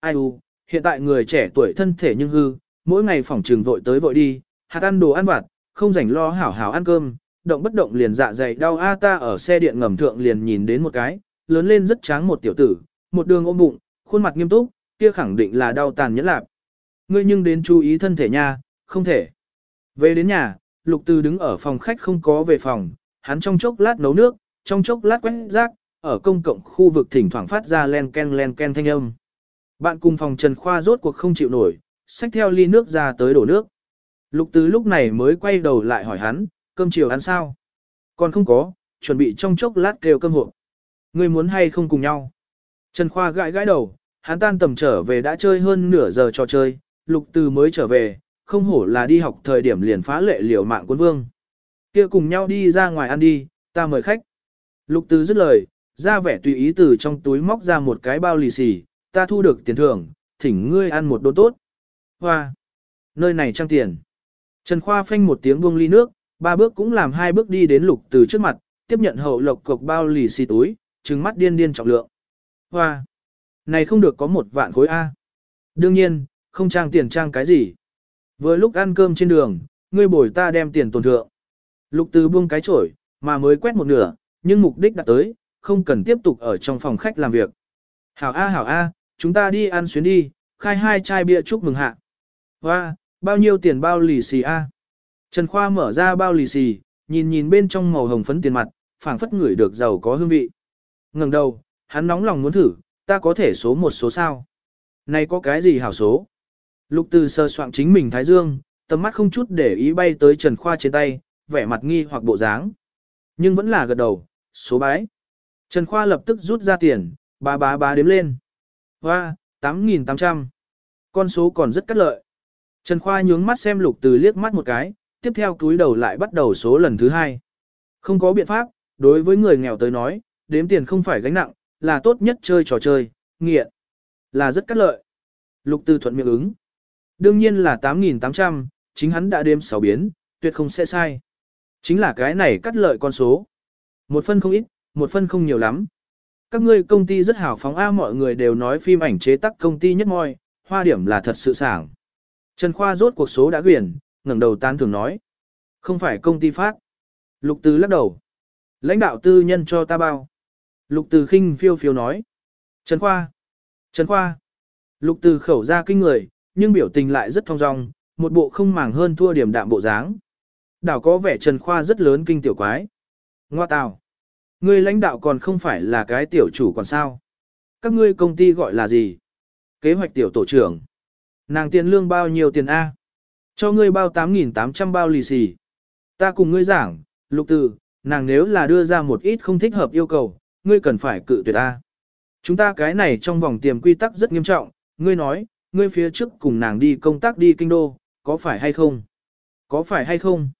Ai u, hiện tại người trẻ tuổi thân thể nhưng hư, mỗi ngày phòng trường vội tới vội đi, hạt ăn đồ ăn vặt, không rảnh lo hảo hảo ăn cơm, động bất động liền dạ dày đau a ta ở xe điện ngầm thượng liền nhìn đến một cái, lớn lên rất tráng một tiểu tử, một đường ôm bụng, khuôn mặt nghiêm túc, kia khẳng định là đau tàn nhẫn lạc. Ngươi nhưng đến chú ý thân thể nha, không thể. Về đến nhà, Lục Từ đứng ở phòng khách không có về phòng, hắn trong chốc lát nấu nước, trong chốc lát quét rác, ở công cộng khu vực thỉnh thoảng phát ra len ken len ken thanh âm. Bạn cùng phòng Trần Khoa rốt cuộc không chịu nổi, xách theo ly nước ra tới đổ nước. Lục Từ lúc này mới quay đầu lại hỏi hắn, cơm chiều ăn sao? Còn không có, chuẩn bị trong chốc lát kêu cơm hộp. Ngươi muốn hay không cùng nhau? Trần Khoa gãi gãi đầu, hắn tan tầm trở về đã chơi hơn nửa giờ trò chơi, Lục Từ mới trở về, không hổ là đi học thời điểm liền phá lệ liều mạng quân vương. Kia cùng nhau đi ra ngoài ăn đi, ta mời khách. Lục Từ dứt lời, ra vẻ tùy ý từ trong túi móc ra một cái bao lì xì, ta thu được tiền thưởng, thỉnh ngươi ăn một đốn tốt. Hoa! Nơi này trang tiền. Trần Khoa phanh một tiếng buông ly nước, ba bước cũng làm hai bước đi đến Lục Từ trước mặt, tiếp nhận hậu lộc cục bao lì xì túi, trừng mắt điên điên trọng lượng. Hoa! Này không được có một vạn khối A. Đương nhiên, không trang tiền trang cái gì. Vừa lúc ăn cơm trên đường, ngươi bồi ta đem tiền tồn thượng. Lục từ buông cái chổi, mà mới quét một nửa, nhưng mục đích đã tới, không cần tiếp tục ở trong phòng khách làm việc. Hảo A hảo A, chúng ta đi ăn xuyến đi, khai hai chai bia chúc mừng hạ. Hoa, bao nhiêu tiền bao lì xì A? Trần Khoa mở ra bao lì xì, nhìn nhìn bên trong màu hồng phấn tiền mặt, phảng phất ngửi được giàu có hương vị. ngẩng đầu, hắn nóng lòng muốn thử, ta có thể số một số sao? Này có cái gì hảo số? Lục từ sơ soạn chính mình thái dương, tầm mắt không chút để ý bay tới Trần Khoa trên tay, vẻ mặt nghi hoặc bộ dáng. Nhưng vẫn là gật đầu, số bái. Trần Khoa lập tức rút ra tiền, ba ba ba đếm lên. Hoa, 8.800. Con số còn rất cắt lợi. Trần Khoa nhướng mắt xem lục từ liếc mắt một cái, tiếp theo túi đầu lại bắt đầu số lần thứ hai. Không có biện pháp, đối với người nghèo tới nói, đếm tiền không phải gánh nặng, là tốt nhất chơi trò chơi, nghiện. Là rất cắt lợi. Lục Tư thuận miệng ứng. Đương nhiên là 8.800, chính hắn đã đêm 6 biến, tuyệt không sẽ sai. Chính là cái này cắt lợi con số. Một phân không ít, một phân không nhiều lắm. Các ngươi công ty rất hào phóng A mọi người đều nói phim ảnh chế tác công ty nhất môi, hoa điểm là thật sự sảng. Trần Khoa rốt cuộc số đã quyển, ngẩng đầu tán thường nói. Không phải công ty phát. Lục Tư lắc đầu. Lãnh đạo tư nhân cho ta bao. Lục Từ khinh phiêu phiêu nói. Trần Khoa. Trần Khoa. Lục Từ khẩu ra kinh người, nhưng biểu tình lại rất thong dong, một bộ không màng hơn thua điểm đạm bộ dáng. Đảo có vẻ Trần Khoa rất lớn kinh tiểu quái. Ngoa tào. Ngươi lãnh đạo còn không phải là cái tiểu chủ còn sao. Các ngươi công ty gọi là gì? Kế hoạch tiểu tổ trưởng. Nàng tiền lương bao nhiêu tiền A? Cho ngươi bao 8.800 bao lì xì. Ta cùng ngươi giảng, lục từ, nàng nếu là đưa ra một ít không thích hợp yêu cầu, ngươi cần phải cự tuyệt ta. Chúng ta cái này trong vòng tiềm quy tắc rất nghiêm trọng, ngươi nói, ngươi phía trước cùng nàng đi công tác đi kinh đô, có phải hay không? Có phải hay không?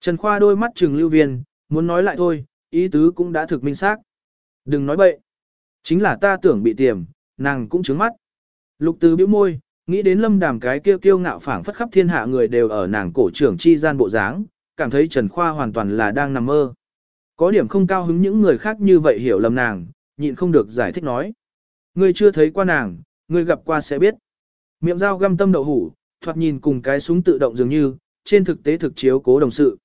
Trần Khoa đôi mắt trừng lưu viên, muốn nói lại thôi, ý tứ cũng đã thực minh xác. Đừng nói bậy. Chính là ta tưởng bị tiềm, nàng cũng trướng mắt. Lục từ bĩu môi, nghĩ đến lâm đàm cái kêu kiêu ngạo phảng phất khắp thiên hạ người đều ở nàng cổ trưởng chi gian bộ dáng, cảm thấy Trần Khoa hoàn toàn là đang nằm mơ. Có điểm không cao hứng những người khác như vậy hiểu lầm nàng, nhịn không được giải thích nói. Ngươi chưa thấy qua nàng, ngươi gặp qua sẽ biết. Miệng dao găm tâm đậu hủ, thoạt nhìn cùng cái súng tự động dường như, trên thực tế thực chiếu cố đồng sự.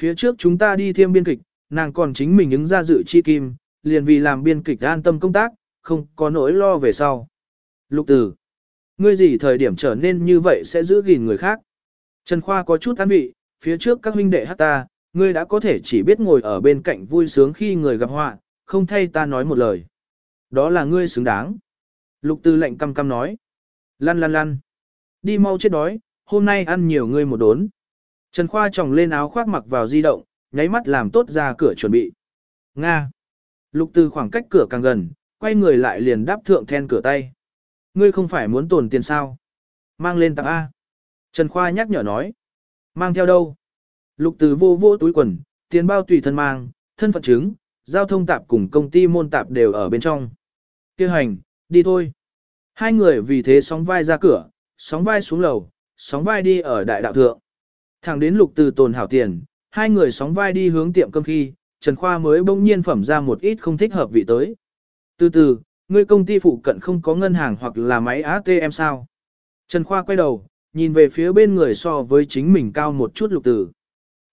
Phía trước chúng ta đi thêm biên kịch, nàng còn chính mình ứng ra dự chi kim, liền vì làm biên kịch an tâm công tác, không có nỗi lo về sau. Lục tử, ngươi gì thời điểm trở nên như vậy sẽ giữ gìn người khác. Trần Khoa có chút an vị, phía trước các huynh đệ hát ta, ngươi đã có thể chỉ biết ngồi ở bên cạnh vui sướng khi người gặp họa, không thay ta nói một lời. Đó là ngươi xứng đáng. Lục tư lệnh căm căm nói. Lăn lăn lăn. Đi mau chết đói, hôm nay ăn nhiều ngươi một đốn. Trần Khoa tròng lên áo khoác mặc vào di động, nháy mắt làm tốt ra cửa chuẩn bị. Nga. Lục Tư khoảng cách cửa càng gần, quay người lại liền đáp thượng then cửa tay. Ngươi không phải muốn tồn tiền sao? Mang lên tặng A. Trần Khoa nhắc nhở nói. Mang theo đâu? Lục Từ vô vô túi quần, tiền bao tùy thân mang, thân phận chứng, giao thông tạp cùng công ty môn tạp đều ở bên trong. Kêu hành, đi thôi. Hai người vì thế sóng vai ra cửa, sóng vai xuống lầu, sóng vai đi ở đại đạo thượng. Thẳng đến lục từ tồn hảo tiền, hai người sóng vai đi hướng tiệm cơm khi, Trần Khoa mới bỗng nhiên phẩm ra một ít không thích hợp vị tới. Từ từ, ngươi công ty phụ cận không có ngân hàng hoặc là máy ATM sao? Trần Khoa quay đầu, nhìn về phía bên người so với chính mình cao một chút lục từ.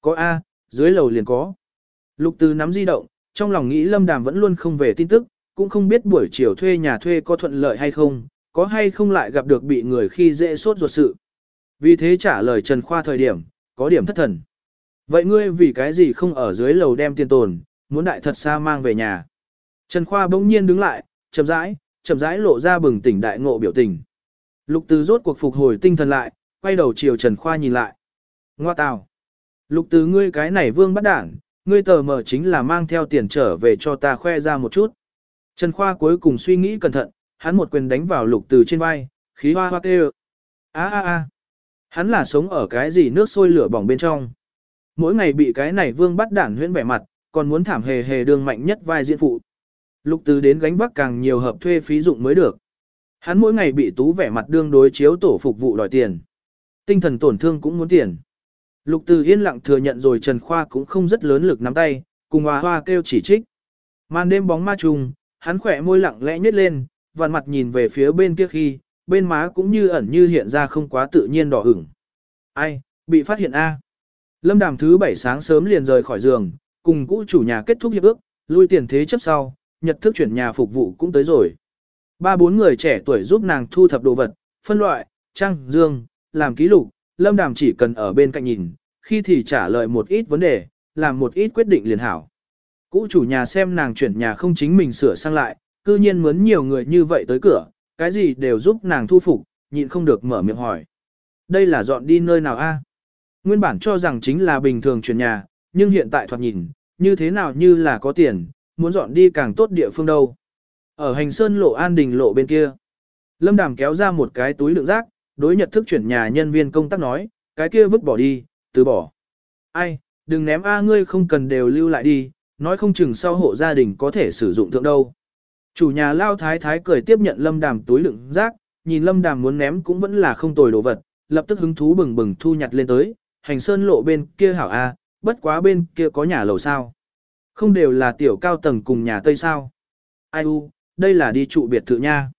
Có A, dưới lầu liền có. Lục từ nắm di động, trong lòng nghĩ Lâm Đàm vẫn luôn không về tin tức, cũng không biết buổi chiều thuê nhà thuê có thuận lợi hay không, có hay không lại gặp được bị người khi dễ sốt ruột sự. Vì thế trả lời Trần Khoa thời điểm, có điểm thất thần. Vậy ngươi vì cái gì không ở dưới lầu đem tiền tồn, muốn đại thật xa mang về nhà. Trần Khoa bỗng nhiên đứng lại, chậm rãi, chậm rãi lộ ra bừng tỉnh đại ngộ biểu tình. Lục Từ rốt cuộc phục hồi tinh thần lại, quay đầu chiều Trần Khoa nhìn lại. Ngoa tào. Lục Từ ngươi cái này vương bắt đảng, ngươi tờ mờ chính là mang theo tiền trở về cho ta khoe ra một chút. Trần Khoa cuối cùng suy nghĩ cẩn thận, hắn một quyền đánh vào Lục Từ trên vai, khí hoa hoa kêu. A a a. Hắn là sống ở cái gì nước sôi lửa bỏng bên trong. Mỗi ngày bị cái này vương bắt đản huyễn vẻ mặt, còn muốn thảm hề hề đường mạnh nhất vai diễn phụ. Lục từ đến gánh vác càng nhiều hợp thuê phí dụng mới được. Hắn mỗi ngày bị tú vẻ mặt đương đối chiếu tổ phục vụ đòi tiền. Tinh thần tổn thương cũng muốn tiền. Lục từ yên lặng thừa nhận rồi Trần Khoa cũng không rất lớn lực nắm tay, cùng hòa hoa kêu chỉ trích. Màn đêm bóng ma trùng, hắn khỏe môi lặng lẽ nhếch lên, vằn mặt nhìn về phía bên kia khi, bên má cũng như ẩn như hiện ra không quá tự nhiên đỏ ửng. Ai, bị phát hiện a. Lâm Đàm thứ bảy sáng sớm liền rời khỏi giường, cùng cũ chủ nhà kết thúc hiệp ước, lui tiền thế chấp sau, nhật thức chuyển nhà phục vụ cũng tới rồi. Ba bốn người trẻ tuổi giúp nàng thu thập đồ vật, phân loại, trang, dương, làm ký lục, Lâm Đàm chỉ cần ở bên cạnh nhìn, khi thì trả lời một ít vấn đề, làm một ít quyết định liền hảo. Cũ chủ nhà xem nàng chuyển nhà không chính mình sửa sang lại, cư nhiên mướn nhiều người như vậy tới cửa, cái gì đều giúp nàng thu phục, nhịn không được mở miệng hỏi. Đây là dọn đi nơi nào a? Nguyên bản cho rằng chính là bình thường chuyển nhà, nhưng hiện tại thoạt nhìn, như thế nào như là có tiền, muốn dọn đi càng tốt địa phương đâu. Ở hành sơn lộ an đình lộ bên kia, Lâm Đàm kéo ra một cái túi lượng rác, đối nhật thức chuyển nhà nhân viên công tác nói, cái kia vứt bỏ đi, từ bỏ. Ai, đừng ném a ngươi không cần đều lưu lại đi, nói không chừng sau hộ gia đình có thể sử dụng thượng đâu. Chủ nhà lao thái thái cười tiếp nhận lâm đàm túi đựng rác, nhìn lâm đàm muốn ném cũng vẫn là không tồi đồ vật, lập tức hứng thú bừng bừng thu nhặt lên tới, hành sơn lộ bên kia hảo a, bất quá bên kia có nhà lầu sao. Không đều là tiểu cao tầng cùng nhà tây sao. Ai u, đây là đi trụ biệt thự nha.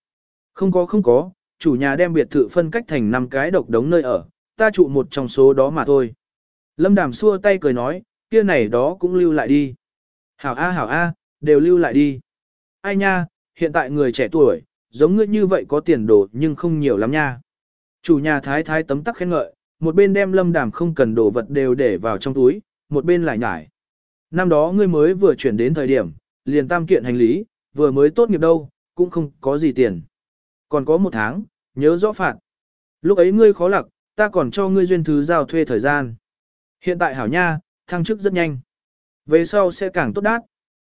Không có không có, chủ nhà đem biệt thự phân cách thành 5 cái độc đống nơi ở, ta trụ một trong số đó mà thôi. Lâm đàm xua tay cười nói, kia này đó cũng lưu lại đi. Hảo A hảo A, đều lưu lại đi. Ai nha, hiện tại người trẻ tuổi, giống ngươi như vậy có tiền đồ nhưng không nhiều lắm nha. Chủ nhà thái thái tấm tắc khen ngợi, một bên đem lâm đàm không cần đồ vật đều để vào trong túi, một bên lại nhải. Năm đó ngươi mới vừa chuyển đến thời điểm, liền tam kiện hành lý, vừa mới tốt nghiệp đâu, cũng không có gì tiền. Còn có một tháng, nhớ rõ phạt. Lúc ấy ngươi khó lặc, ta còn cho ngươi duyên thứ giao thuê thời gian. Hiện tại hảo nha, thăng chức rất nhanh. Về sau sẽ càng tốt đát.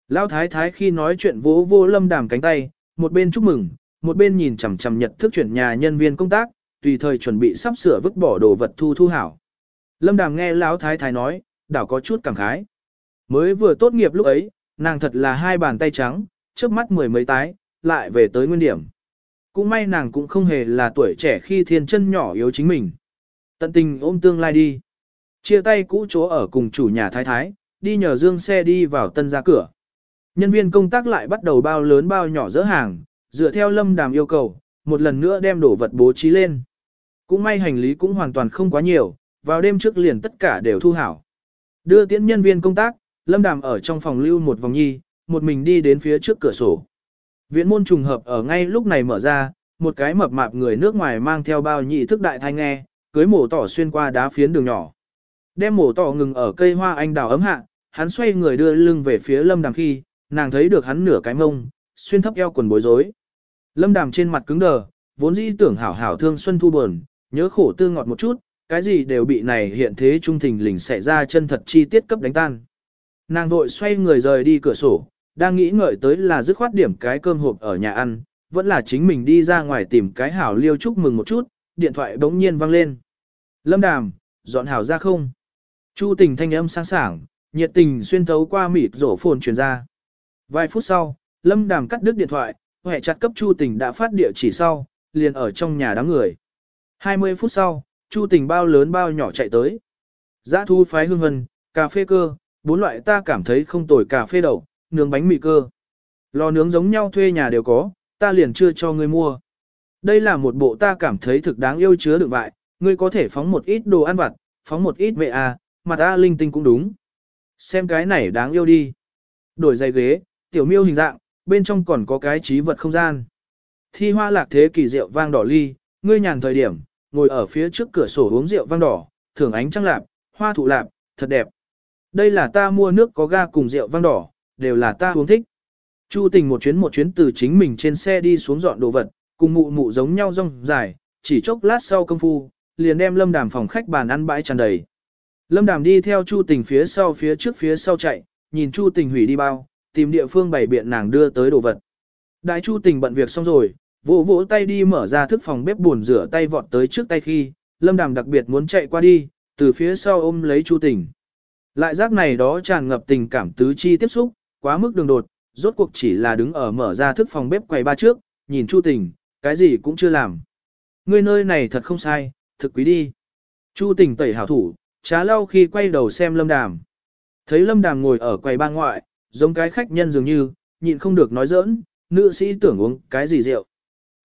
Lão thái thái khi nói chuyện vỗ vô lâm đàm cánh tay, một bên chúc mừng, một bên nhìn chằm chằm nhật thức chuyển nhà nhân viên công tác, tùy thời chuẩn bị sắp sửa vứt bỏ đồ vật thu thu hảo. Lâm Đàm nghe Lão Thái Thái nói, đảo có chút cảm khái. Mới vừa tốt nghiệp lúc ấy, nàng thật là hai bàn tay trắng, trước mắt mười mấy tái, lại về tới nguyên điểm. Cũng may nàng cũng không hề là tuổi trẻ khi thiên chân nhỏ yếu chính mình. Tận tình ôm tương lai đi. Chia tay cũ chỗ ở cùng chủ nhà thái thái, đi nhờ dương xe đi vào tân ra cửa. Nhân viên công tác lại bắt đầu bao lớn bao nhỏ dỡ hàng, dựa theo lâm đàm yêu cầu, một lần nữa đem đổ vật bố trí lên. Cũng may hành lý cũng hoàn toàn không quá nhiều, vào đêm trước liền tất cả đều thu hảo. Đưa tiễn nhân viên công tác, lâm đàm ở trong phòng lưu một vòng nhi, một mình đi đến phía trước cửa sổ. Viện môn trùng hợp ở ngay lúc này mở ra, một cái mập mạp người nước ngoài mang theo bao nhị thức đại thanh nghe, cưới mổ tỏ xuyên qua đá phiến đường nhỏ. Đem mổ tỏ ngừng ở cây hoa anh đào ấm hạ, hắn xoay người đưa lưng về phía lâm đàm khi, nàng thấy được hắn nửa cái mông, xuyên thấp eo quần bối rối. Lâm đàm trên mặt cứng đờ, vốn dĩ tưởng hảo hảo thương xuân thu buồn, nhớ khổ tư ngọt một chút, cái gì đều bị này hiện thế trung thình lình xảy ra chân thật chi tiết cấp đánh tan. Nàng vội xoay người rời đi cửa sổ, đang nghĩ ngợi tới là dứt khoát điểm cái cơm hộp ở nhà ăn, vẫn là chính mình đi ra ngoài tìm cái hảo liêu chúc mừng một chút, điện thoại bỗng nhiên vang lên. Lâm đàm, dọn hảo ra không? Chu tình thanh âm sáng sảng, nhiệt tình xuyên thấu qua mịt rổ phồn truyền ra. Vài phút sau, Lâm đàm cắt đứt điện thoại, hệ chặt cấp Chu tình đã phát địa chỉ sau, liền ở trong nhà đám người. 20 phút sau, Chu tình bao lớn bao nhỏ chạy tới. Giá thu phái hương hân, cà phê cơ, bốn loại ta cảm thấy không tồi cà phê đậu, nướng bánh mì cơ. Lò nướng giống nhau thuê nhà đều có, ta liền chưa cho ngươi mua. Đây là một bộ ta cảm thấy thực đáng yêu chứa đựng vại, ngươi có thể phóng một ít đồ ăn vặt, phóng một ít mẹ à, mà ta linh tinh cũng đúng. Xem cái này đáng yêu đi. Đổi giày ghế, tiểu miêu hình dạng, bên trong còn có cái trí vật không gian. Thi hoa lạc thế kỳ rượu vang đỏ ly, ngươi nhàn thời điểm, ngồi ở phía trước cửa sổ uống rượu vang đỏ, thưởng ánh trăng lạp, hoa thụ lạp, thật đẹp. Đây là ta mua nước có ga cùng rượu vang đỏ, đều là ta uống thích. Chu tình một chuyến một chuyến từ chính mình trên xe đi xuống dọn đồ vật, cùng mụ mụ giống nhau rong dài, chỉ chốc lát sau công phu, liền đem lâm đàm phòng khách bàn ăn bãi tràn đầy. Lâm đàm đi theo chu tình phía sau phía trước phía sau chạy, nhìn chu tình hủy đi bao, tìm địa phương bày biện nàng đưa tới đồ vật. Đại chu tình bận việc xong rồi, vỗ vỗ tay đi mở ra thức phòng bếp buồn rửa tay vọt tới trước tay khi, lâm đàm đặc biệt muốn chạy qua đi, từ phía sau ôm lấy chu tình. Lại giác này đó tràn ngập tình cảm tứ chi tiếp xúc, quá mức đường đột, rốt cuộc chỉ là đứng ở mở ra thức phòng bếp quầy ba trước, nhìn Chu Tình, cái gì cũng chưa làm. Ngươi nơi này thật không sai, thực quý đi. Chu Tình tẩy hảo thủ, trá lau khi quay đầu xem Lâm Đàm. Thấy Lâm Đàm ngồi ở quầy ba ngoại, giống cái khách nhân dường như, nhịn không được nói giỡn, nữ sĩ tưởng uống cái gì rượu.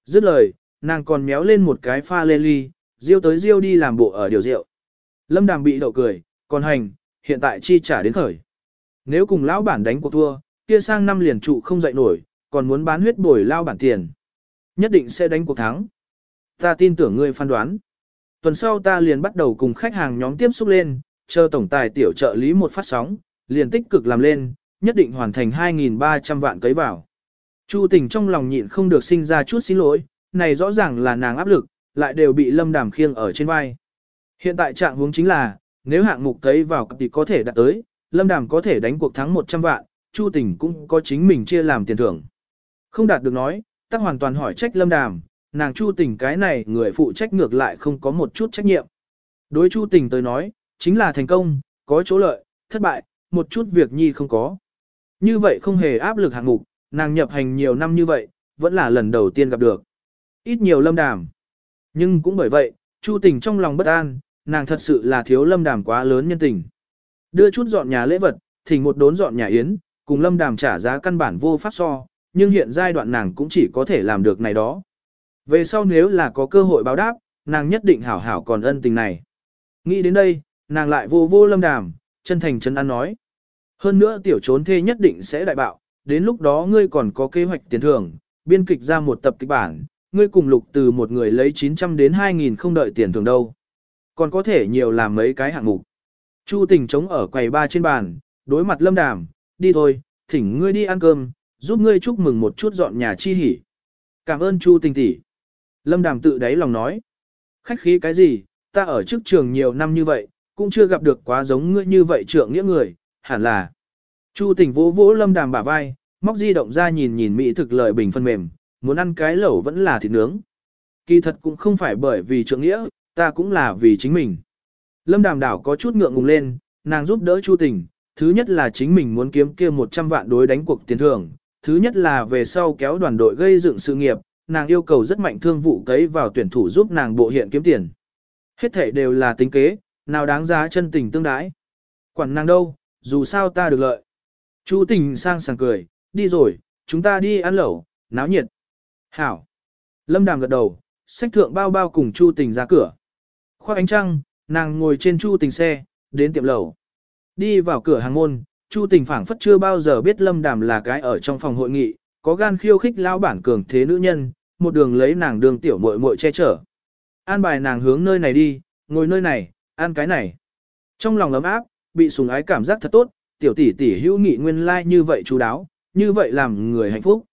Dứt lời, nàng còn méo lên một cái pha lê ly, riêu tới riêu đi làm bộ ở điều rượu. Lâm Đàm bị đậu cười, còn hành, hiện tại chi trả đến khởi. Nếu cùng lão bản đánh cuộc thua, kia sang năm liền trụ không dậy nổi, còn muốn bán huyết bồi lao bản tiền. Nhất định sẽ đánh cuộc thắng. Ta tin tưởng ngươi phán đoán. Tuần sau ta liền bắt đầu cùng khách hàng nhóm tiếp xúc lên, chờ tổng tài tiểu trợ lý một phát sóng, liền tích cực làm lên, nhất định hoàn thành 2.300 vạn cấy vào. Chu tình trong lòng nhịn không được sinh ra chút xin lỗi, này rõ ràng là nàng áp lực, lại đều bị lâm đàm khiêng ở trên vai. Hiện tại trạng huống chính là, nếu hạng mục cấy vào thì có thể đạt tới, lâm đàm có thể đánh cuộc thắng 100 vạn, Chu Tình cũng có chính mình chia làm tiền thưởng. Không đạt được nói, tắc hoàn toàn hỏi trách Lâm Đàm, nàng Chu Tình cái này người phụ trách ngược lại không có một chút trách nhiệm. Đối Chu Tình tới nói, chính là thành công, có chỗ lợi, thất bại, một chút việc nhi không có. Như vậy không hề áp lực hạng mục, nàng nhập hành nhiều năm như vậy, vẫn là lần đầu tiên gặp được. Ít nhiều Lâm Đàm. Nhưng cũng bởi vậy, Chu Tình trong lòng bất an, nàng thật sự là thiếu Lâm Đàm quá lớn nhân tình. Đưa chút dọn nhà lễ vật, thỉnh một đốn dọn nhà yến, cùng lâm đàm trả giá căn bản vô pháp so, nhưng hiện giai đoạn nàng cũng chỉ có thể làm được này đó. Về sau nếu là có cơ hội báo đáp, nàng nhất định hảo hảo còn ân tình này. Nghĩ đến đây, nàng lại vô vô lâm đàm, chân thành chân ăn nói. Hơn nữa tiểu trốn thê nhất định sẽ đại bạo, đến lúc đó ngươi còn có kế hoạch tiền thưởng, biên kịch ra một tập kịch bản, ngươi cùng lục từ một người lấy 900 đến 2.000 không đợi tiền thưởng đâu. Còn có thể nhiều làm mấy cái hạng mục. Chu tình chống ở quầy ba trên bàn, đối mặt lâm đàm, đi thôi, thỉnh ngươi đi ăn cơm, giúp ngươi chúc mừng một chút dọn nhà chi hỉ. Cảm ơn Chu Tình tỷ. Lâm Đàm tự đáy lòng nói. Khách khí cái gì, ta ở trước trường nhiều năm như vậy, cũng chưa gặp được quá giống ngươi như vậy trưởng nghĩa người, hẳn là. Chu Tình vỗ vỗ Lâm Đàm bả vai, móc di động ra nhìn nhìn mỹ thực lợi bình phân mềm, muốn ăn cái lẩu vẫn là thịt nướng. Kỳ thật cũng không phải bởi vì trượng nghĩa, ta cũng là vì chính mình. Lâm đàm đảo có chút ngượng ngùng lên, nàng giúp đỡ Chu Tình, thứ nhất là chính mình muốn kiếm kia 100 vạn đối đánh cuộc tiền thưởng, thứ nhất là về sau kéo đoàn đội gây dựng sự nghiệp, nàng yêu cầu rất mạnh thương vụ cấy vào tuyển thủ giúp nàng bộ hiện kiếm tiền. Hết thể đều là tính kế, nào đáng giá chân tình tương đái. Quản nàng đâu, dù sao ta được lợi. Chu tình sang sảng cười, đi rồi, chúng ta đi ăn lẩu, náo nhiệt. Hảo. Lâm đàm gật đầu, sách thượng bao bao cùng Chu tình ra cửa. Khoác ánh trăng, nàng ngồi trên Chu tình xe, đến tiệm lẩu. Đi vào cửa hàng môn, Chu tình phảng phất chưa bao giờ biết lâm đàm là cái ở trong phòng hội nghị, có gan khiêu khích lão bản cường thế nữ nhân, một đường lấy nàng đường tiểu muội muội che chở. An bài nàng hướng nơi này đi, ngồi nơi này, ăn cái này. Trong lòng ấm áp, bị sùng ái cảm giác thật tốt, tiểu tỷ tỷ hữu nghị nguyên lai like như vậy chú đáo, như vậy làm người hạnh phúc.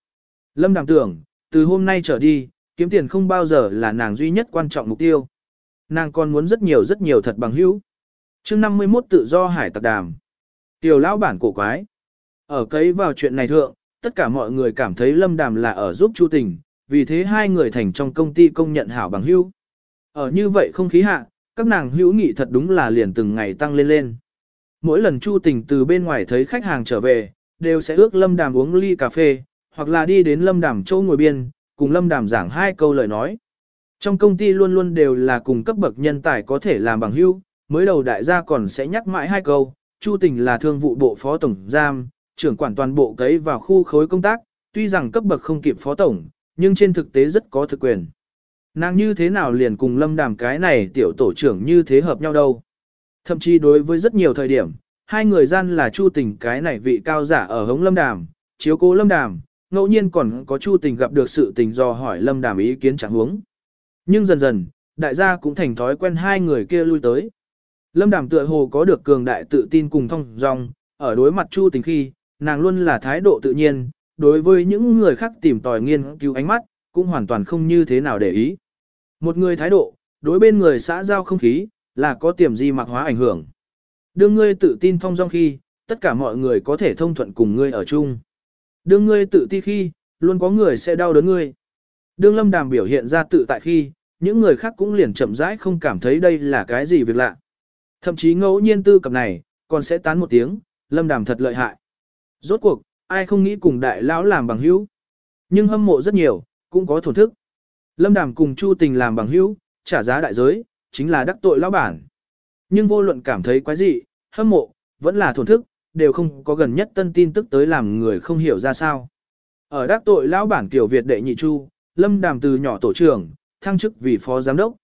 Lâm đàm tưởng, từ hôm nay trở đi, kiếm tiền không bao giờ là nàng duy nhất quan trọng mục tiêu. Nàng còn muốn rất nhiều rất nhiều thật bằng hữu. chương 51 tự do hải tặc đàm. Tiểu lão bản cổ quái. Ở cấy vào chuyện này thượng, tất cả mọi người cảm thấy lâm đàm là ở giúp chu tình, vì thế hai người thành trong công ty công nhận hảo bằng hữu. Ở như vậy không khí hạ, các nàng hữu nghị thật đúng là liền từng ngày tăng lên lên. Mỗi lần Chu Tình từ bên ngoài thấy khách hàng trở về, đều sẽ ước Lâm Đàm uống ly cà phê, hoặc là đi đến Lâm Đàm châu ngồi biên, cùng Lâm Đàm giảng hai câu lời nói. Trong công ty luôn luôn đều là cùng cấp bậc nhân tài có thể làm bằng hữu, mới đầu đại gia còn sẽ nhắc mãi hai câu, Chu Tình là thương vụ bộ phó tổng giam, trưởng quản toàn bộ cấy vào khu khối công tác, tuy rằng cấp bậc không kịp phó tổng, nhưng trên thực tế rất có thực quyền. Nàng như thế nào liền cùng lâm đàm cái này tiểu tổ trưởng như thế hợp nhau đâu. Thậm chí đối với rất nhiều thời điểm, hai người gian là chu tình cái này vị cao giả ở hống lâm đàm, chiếu cố lâm đàm, ngẫu nhiên còn có chu tình gặp được sự tình do hỏi lâm đàm ý kiến chẳng huống. Nhưng dần dần, đại gia cũng thành thói quen hai người kia lui tới. Lâm đàm tựa hồ có được cường đại tự tin cùng thông dong, ở đối mặt chu tình khi, nàng luôn là thái độ tự nhiên, đối với những người khác tìm tòi nghiên cứu ánh mắt, cũng hoàn toàn không như thế nào để ý. Một người thái độ, đối bên người xã giao không khí, là có tiềm di mạc hóa ảnh hưởng. Đương ngươi tự tin thông dong khi, tất cả mọi người có thể thông thuận cùng ngươi ở chung. Đương ngươi tự ti khi, luôn có người sẽ đau đớn ngươi. Đương lâm đàm biểu hiện ra tự tại khi, những người khác cũng liền chậm rãi không cảm thấy đây là cái gì việc lạ. Thậm chí ngẫu nhiên tư cập này, còn sẽ tán một tiếng, lâm đàm thật lợi hại. Rốt cuộc, ai không nghĩ cùng đại lão làm bằng hữu. Nhưng hâm mộ rất nhiều, cũng có thổn thức. Lâm Đàm cùng Chu Tình làm bằng hữu, trả giá đại giới, chính là đắc tội lão bản. Nhưng vô luận cảm thấy quái dị, hâm mộ, vẫn là thổn thức, đều không có gần nhất tân tin tức tới làm người không hiểu ra sao. Ở đắc tội lão bản kiểu Việt đệ nhị Chu, Lâm Đàm từ nhỏ tổ trưởng, thăng chức vì phó giám đốc.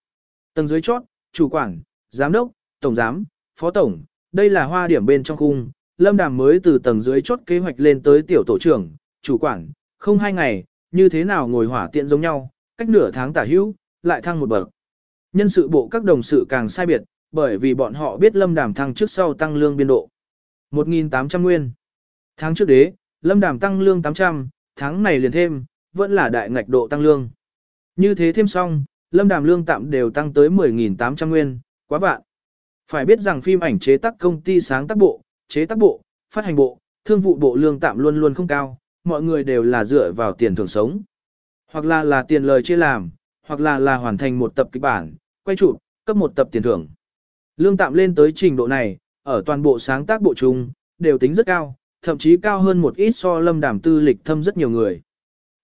Tầng dưới chót, chủ quản, giám đốc, tổng giám, phó tổng, đây là hoa điểm bên trong khung. Lâm Đàm mới từ tầng dưới chót kế hoạch lên tới tiểu tổ trưởng, chủ quản, không hai ngày, như thế nào ngồi hỏa tiện giống nhau, cách nửa tháng tả hữu, lại thăng một bậc. Nhân sự bộ các đồng sự càng sai biệt, bởi vì bọn họ biết Lâm Đàm thăng trước sau tăng lương biên độ. 1.800 nguyên. Tháng trước đế, Lâm Đàm tăng lương 800, tháng này liền thêm, vẫn là đại ngạch độ tăng lương. Như thế thêm xong, Lâm Đàm lương tạm đều tăng tới 10.800 nguyên, quá vạn. Phải biết rằng phim ảnh chế tác công ty sáng tác bộ, chế tác bộ, phát hành bộ, thương vụ bộ lương tạm luôn luôn không cao, mọi người đều là dựa vào tiền thưởng sống. Hoặc là là tiền lời chia làm, hoặc là là hoàn thành một tập kịch bản, quay chụp, cấp một tập tiền thưởng. Lương tạm lên tới trình độ này, ở toàn bộ sáng tác bộ chung, đều tính rất cao, thậm chí cao hơn một ít so lâm đàm tư lịch thâm rất nhiều người.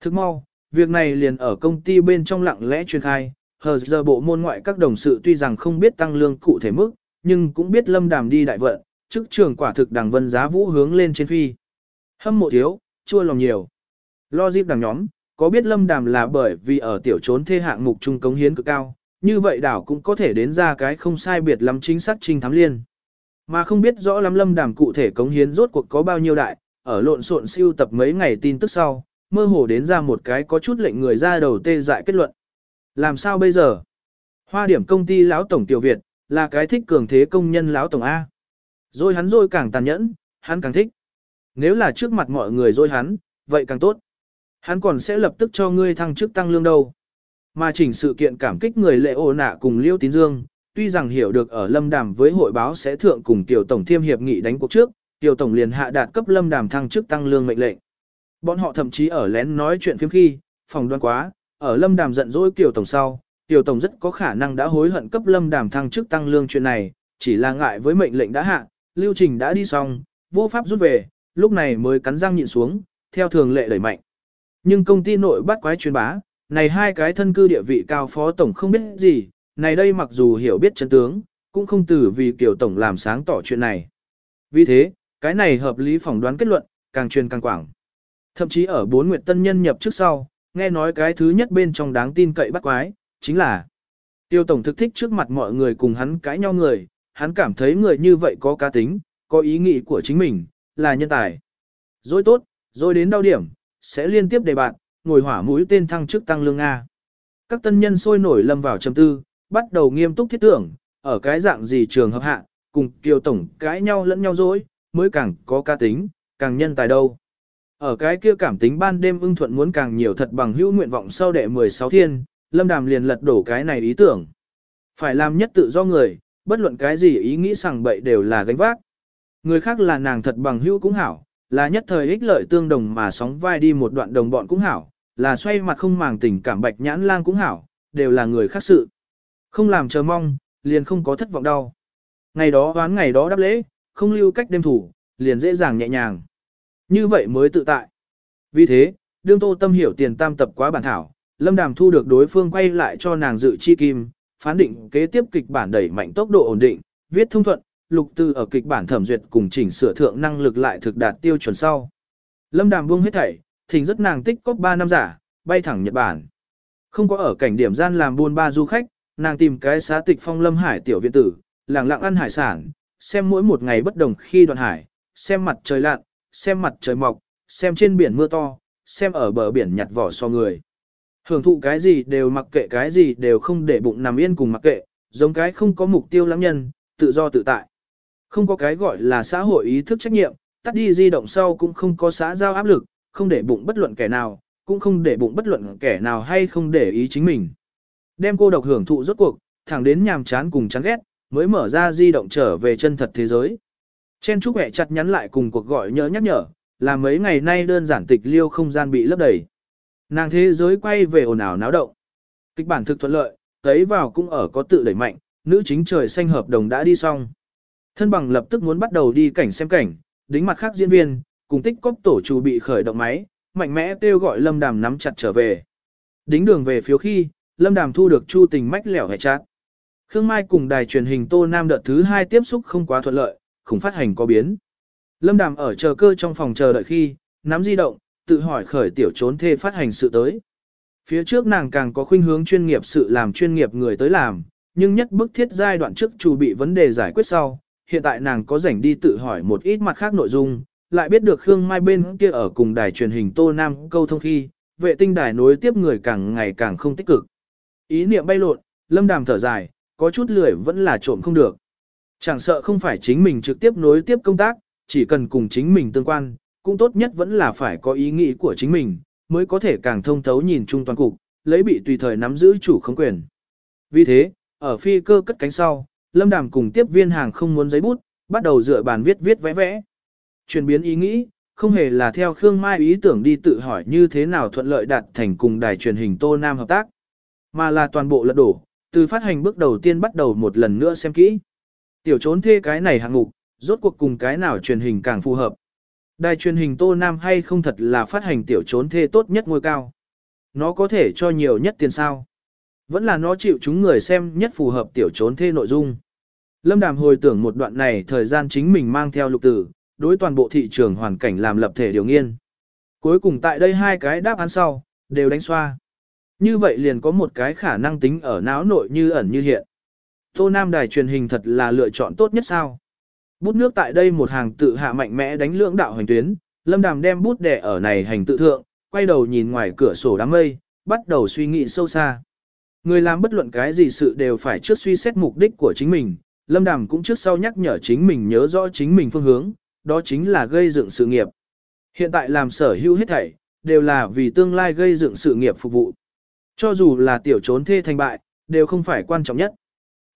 Thức mau, việc này liền ở công ty bên trong lặng lẽ truyền khai, hờ giờ bộ môn ngoại các đồng sự tuy rằng không biết tăng lương cụ thể mức, nhưng cũng biết lâm đàm đi đại vận, chức trường quả thực đảng vân giá vũ hướng lên trên phi. Hâm mộ thiếu, chua lòng nhiều. Lo dịp đằng nhóm, có biết lâm đàm là bởi vì ở tiểu trốn thê hạng mục trung cống hiến cực cao, như vậy đảo cũng có thể đến ra cái không sai biệt lắm chính xác trinh thám liên. Mà không biết rõ lắm lâm đàm cụ thể cống hiến rốt cuộc có bao nhiêu đại, ở lộn xộn siêu tập mấy ngày tin tức sau, mơ hồ đến ra một cái có chút lệnh người ra đầu tê dại kết luận. Làm sao bây giờ? Hoa điểm công ty lão tổng tiểu Việt, là cái thích cường thế công nhân lão tổng A. Rồi hắn rồi càng tàn nhẫn, hắn càng thích. Nếu là trước mặt mọi người rồi hắn, vậy càng tốt. Hắn còn sẽ lập tức cho ngươi thăng chức tăng lương đâu. Mà chỉnh sự kiện cảm kích người lệ ô nạ cùng Liêu Tín Dương, tuy rằng hiểu được ở Lâm Đàm với hội báo sẽ thượng cùng Tiểu Tổng thiêm hiệp nghị đánh cuộc trước, Tiểu Tổng liền hạ đạt cấp Lâm Đàm thăng chức tăng lương mệnh lệnh. Bọn họ thậm chí ở lén nói chuyện phiếm khi, phòng đoán quá, ở Lâm Đàm giận dỗi Kiều Tổng sau, Kiều Tổng rất có khả năng đã hối hận cấp Lâm Đàm thăng chức tăng lương chuyện này, chỉ là ngại với mệnh lệnh đã hạ, lưu trình đã đi xong, vô pháp rút về, lúc này mới cắn răng nhịn xuống, theo thường lệ đẩy mạnh. Nhưng công ty nội bắt quái truyền bá, này hai cái thân cư địa vị cao phó tổng không biết gì, này đây mặc dù hiểu biết chân tướng, cũng không từ vì Kiều Tổng làm sáng tỏ chuyện này. Vì thế, cái này hợp lý phỏng đoán kết luận, càng truyền càng quảng. Thậm chí ở bốn nguyệt tân nhân nhập trước sau, nghe nói cái thứ nhất bên trong đáng tin cậy bắt quái, chính là Tiêu Tổng thực thích trước mặt mọi người cùng hắn cãi nhau người, hắn cảm thấy người như vậy có cá tính, có ý nghĩ của chính mình, là nhân tài. Rồi tốt, rồi đến đau điểm, sẽ liên tiếp đề bạn, ngồi hỏa mũi tên thăng chức tăng lương A. Các tân nhân sôi nổi lâm vào trầm tư, bắt đầu nghiêm túc thiết tưởng, ở cái dạng gì trường hợp hạ, cùng Kiều Tổng cãi nhau lẫn nhau dối, mới càng có ca tính, càng nhân tài đâu. Ở cái kia cảm tính ban đêm ưng thuận muốn càng nhiều thật bằng hữu nguyện vọng sau đệ 16 thiên, Lâm Đàm liền lật đổ cái này ý tưởng. Phải làm nhất tự do người, bất luận cái gì ý nghĩ rằng bậy đều là gánh vác. Người khác là nàng thật bằng hữu cũng hảo, là nhất thời ích lợi tương đồng mà sóng vai đi một đoạn đồng bọn cũng hảo, là xoay mặt không màng tình cảm bạch nhãn lang cũng hảo, đều là người khác sự. Không làm chờ mong, liền không có thất vọng đau. Ngày đó đoán ngày đó đáp lễ, không lưu cách đêm thủ, liền dễ dàng nhẹ nhàng. Như vậy mới tự tại. Vì thế, đương tô tâm hiểu tiền tam tập quá bản thảo, lâm đàm thu được đối phương quay lại cho nàng dự chi kim, phán định kế tiếp kịch bản đẩy mạnh tốc độ ổn định, viết thông thuận, lục từ ở kịch bản thẩm duyệt cùng chỉnh sửa thượng năng lực lại thực đạt tiêu chuẩn sau. Lâm đàm buông hết thảy, thỉnh rất nàng tích cóp 3 năm giả, bay thẳng Nhật Bản. Không có ở cảnh điểm gian làm buôn ba du khách, nàng tìm cái xá tịch phong lâm hải tiểu viện tử, làng lặng ăn hải sản, xem mỗi một ngày bất đồng khi đoạn hải, xem mặt trời lặn, xem mặt trời mọc, xem trên biển mưa to, xem ở bờ biển nhặt vỏ so người. Hưởng thụ cái gì đều mặc kệ cái gì đều không để bụng nằm yên cùng mặc kệ, giống cái không có mục tiêu lắm nhân, tự do tự tại. Không có cái gọi là xã hội ý thức trách nhiệm, tắt đi di động sau cũng không có xã giao áp lực, không để bụng bất luận kẻ nào, cũng không để bụng bất luận kẻ nào hay không để ý chính mình. Đem cô độc hưởng thụ rốt cuộc, thẳng đến nhàm chán cùng chán ghét, mới mở ra di động trở về chân thật thế giới. Chen Trúc hẹ chặt nhắn lại cùng cuộc gọi nhớ nhắc nhở, là mấy ngày nay đơn giản tịch liêu không gian bị lấp đầy. Nàng thế giới quay về ồn ào náo động. Kịch bản thực thuận lợi, thấy vào cũng ở có tự đẩy mạnh, nữ chính trời xanh hợp đồng đã đi xong. Thân bằng lập tức muốn bắt đầu đi cảnh xem cảnh, đính mặt khác diễn viên, cùng tích cóp tổ chủ bị khởi động máy, mạnh mẽ kêu gọi Lâm Đàm nắm chặt trở về. Đính đường về phiếu khi, Lâm Đàm thu được chu tình mách lẻo hẹ chát. Khương Mai cùng đài truyền hình Tô Nam đợt thứ hai tiếp xúc không quá thuận lợi, khủng phát hành có biến. Lâm Đàm ở chờ cơ trong phòng chờ đợi khi, nắm di động, tự hỏi khởi tiểu trốn thê phát hành sự tới. Phía trước nàng càng có khuynh hướng chuyên nghiệp sự làm chuyên nghiệp người tới làm, nhưng nhất bức thiết giai đoạn trước chủ bị vấn đề giải quyết sau, hiện tại nàng có rảnh đi tự hỏi một ít mặt khác nội dung, lại biết được Khương Mai bên kia ở cùng đài truyền hình Tô Nam câu thông khi, vệ tinh đài nối tiếp người càng ngày càng không tích cực. Ý niệm bay lộn, lâm đàm thở dài, có chút lười vẫn là trộm không được. Chẳng sợ không phải chính mình trực tiếp nối tiếp công tác, chỉ cần cùng chính mình tương quan, cũng tốt nhất vẫn là phải có ý nghĩ của chính mình, mới có thể càng thông thấu nhìn chung toàn cục, lấy bị tùy thời nắm giữ chủ không quyền. Vì thế, ở phi cơ cất cánh sau, Lâm Đàm cùng tiếp viên hàng không muốn giấy bút, bắt đầu dựa bàn viết viết vẽ vẽ. Chuyển biến ý nghĩ, không hề là theo Khương Mai ý tưởng đi tự hỏi như thế nào thuận lợi đạt thành cùng đài truyền hình Tô Nam hợp tác, mà là toàn bộ lật đổ, từ phát hành bước đầu tiên bắt đầu một lần nữa xem kỹ. Tiểu trốn thê cái này hạng mục, rốt cuộc cùng cái nào truyền hình càng phù hợp. Đài truyền hình Tô Nam hay không thật là phát hành tiểu trốn thê tốt nhất ngôi cao. Nó có thể cho nhiều nhất tiền sao. Vẫn là nó chịu chúng người xem nhất phù hợp tiểu trốn thê nội dung. Lâm Đàm hồi tưởng một đoạn này thời gian chính mình mang theo lục tử, đối toàn bộ thị trường hoàn cảnh làm lập thể điều nghiên. Cuối cùng tại đây hai cái đáp án sau, đều đánh xoa. Như vậy liền có một cái khả năng tính ở não nội như ẩn như hiện. Tô Nam đài truyền hình thật là lựa chọn tốt nhất sao. Bút nước tại đây một hàng tự hạ mạnh mẽ đánh lưỡng đạo hành tuyến, Lâm Đàm đem bút đẻ ở này hành tự thượng, quay đầu nhìn ngoài cửa sổ đám mây, bắt đầu suy nghĩ sâu xa. Người làm bất luận cái gì sự đều phải trước suy xét mục đích của chính mình, Lâm Đàm cũng trước sau nhắc nhở chính mình nhớ rõ chính mình phương hướng, đó chính là gây dựng sự nghiệp. Hiện tại làm sở hữu hết thảy, đều là vì tương lai gây dựng sự nghiệp phục vụ. Cho dù là tiểu trốn thê thành bại, đều không phải quan trọng nhất.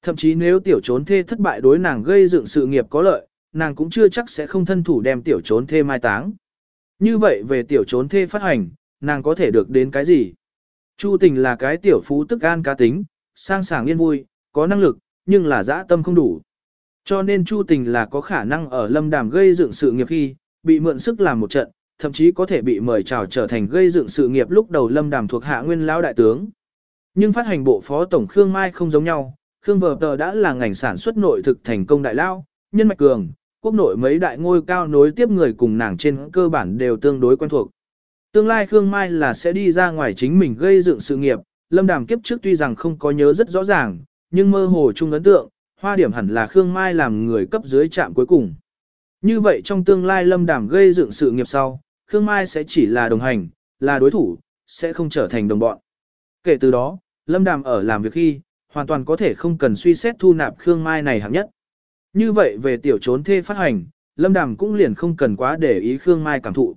Thậm chí nếu tiểu trốn thê thất bại đối nàng gây dựng sự nghiệp có lợi, nàng cũng chưa chắc sẽ không thân thủ đem tiểu trốn thê mai táng. Như vậy về tiểu trốn thê phát hành, nàng có thể được đến cái gì? Chu tình là cái tiểu phú tức an cá tính, sang sảng yên vui, có năng lực, nhưng là dã tâm không đủ. Cho nên Chu tình là có khả năng ở lâm đàm gây dựng sự nghiệp khi, bị mượn sức làm một trận, thậm chí có thể bị mời chào trở thành gây dựng sự nghiệp lúc đầu lâm đàm thuộc hạ nguyên lão đại tướng. Nhưng phát hành bộ phó tổng Khương Mai không giống nhau, Khương vở Tờ đã là ngành sản xuất nội thực thành công đại lao, nhân mạch cường, quốc nội mấy đại ngôi cao nối tiếp người cùng nàng trên cơ bản đều tương đối quen thuộc. Tương lai Khương Mai là sẽ đi ra ngoài chính mình gây dựng sự nghiệp, Lâm Đàm kiếp trước tuy rằng không có nhớ rất rõ ràng, nhưng mơ hồ chung ấn tượng, hoa điểm hẳn là Khương Mai làm người cấp dưới trạm cuối cùng. Như vậy trong tương lai Lâm Đàm gây dựng sự nghiệp sau, Khương Mai sẽ chỉ là đồng hành, là đối thủ, sẽ không trở thành đồng bọn. Kể từ đó, Lâm Đàm ở làm việc khi, hoàn toàn có thể không cần suy xét thu nạp Khương Mai này hạng nhất. Như vậy về tiểu trốn thê phát hành, Lâm Đàm cũng liền không cần quá để ý Khương Mai cảm thụ.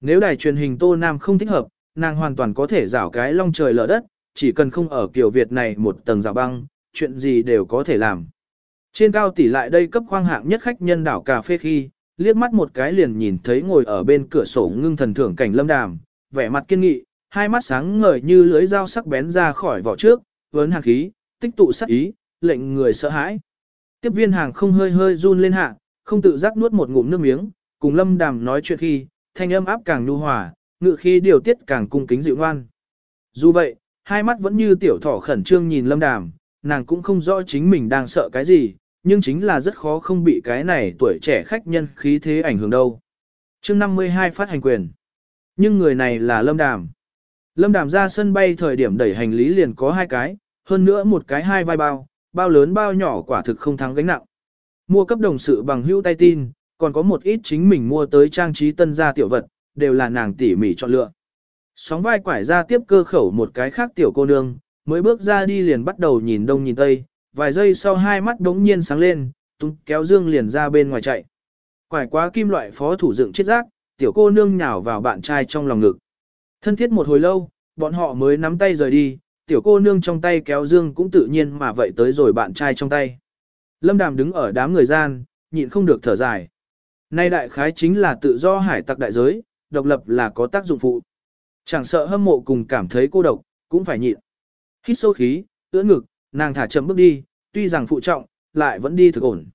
Nếu đài truyền hình Tô Nam không thích hợp, nàng hoàn toàn có thể rảo cái long trời lở đất, chỉ cần không ở kiểu Việt này một tầng rào băng, chuyện gì đều có thể làm. Trên cao tỷ lại đây cấp khoang hạng nhất khách nhân đảo cà phê khi, liếc mắt một cái liền nhìn thấy ngồi ở bên cửa sổ ngưng thần thưởng cảnh lâm đàm, vẻ mặt kiên nghị, hai mắt sáng ngời như lưới dao sắc bén ra khỏi vỏ trước, vấn hàng khí, tích tụ sắc ý, lệnh người sợ hãi. Tiếp viên hàng không hơi hơi run lên hạ, không tự giác nuốt một ngụm nước miếng, cùng lâm đàm nói chuyện khi, thanh âm áp càng nhu hòa, ngự khi điều tiết càng cung kính dịu ngoan. Dù vậy, hai mắt vẫn như tiểu thỏ khẩn trương nhìn lâm đàm, nàng cũng không rõ chính mình đang sợ cái gì, nhưng chính là rất khó không bị cái này tuổi trẻ khách nhân khí thế ảnh hưởng đâu. chương 52 phát hành quyền. Nhưng người này là lâm đàm. Lâm đàm ra sân bay thời điểm đẩy hành lý liền có hai cái, hơn nữa một cái hai vai bao, bao lớn bao nhỏ quả thực không thắng gánh nặng. Mua cấp đồng sự bằng hữu tay tin, còn có một ít chính mình mua tới trang trí tân gia tiểu vật, đều là nàng tỉ mỉ chọn lựa. Sóng vai quải ra tiếp cơ khẩu một cái khác tiểu cô nương, mới bước ra đi liền bắt đầu nhìn đông nhìn tây, vài giây sau hai mắt đống nhiên sáng lên, tung kéo dương liền ra bên ngoài chạy. Quải quá kim loại phó thủ dựng chết rác, tiểu cô nương nhào vào bạn trai trong lòng ngực. Thân thiết một hồi lâu, bọn họ mới nắm tay rời đi, tiểu cô nương trong tay kéo dương cũng tự nhiên mà vậy tới rồi bạn trai trong tay. Lâm Đàm đứng ở đám người gian, nhịn không được thở dài. Nay đại khái chính là tự do hải tặc đại giới, độc lập là có tác dụng phụ. Chẳng sợ hâm mộ cùng cảm thấy cô độc, cũng phải nhịn. Hít sâu khí, ưỡn ngực, nàng thả chậm bước đi, tuy rằng phụ trọng, lại vẫn đi thực ổn.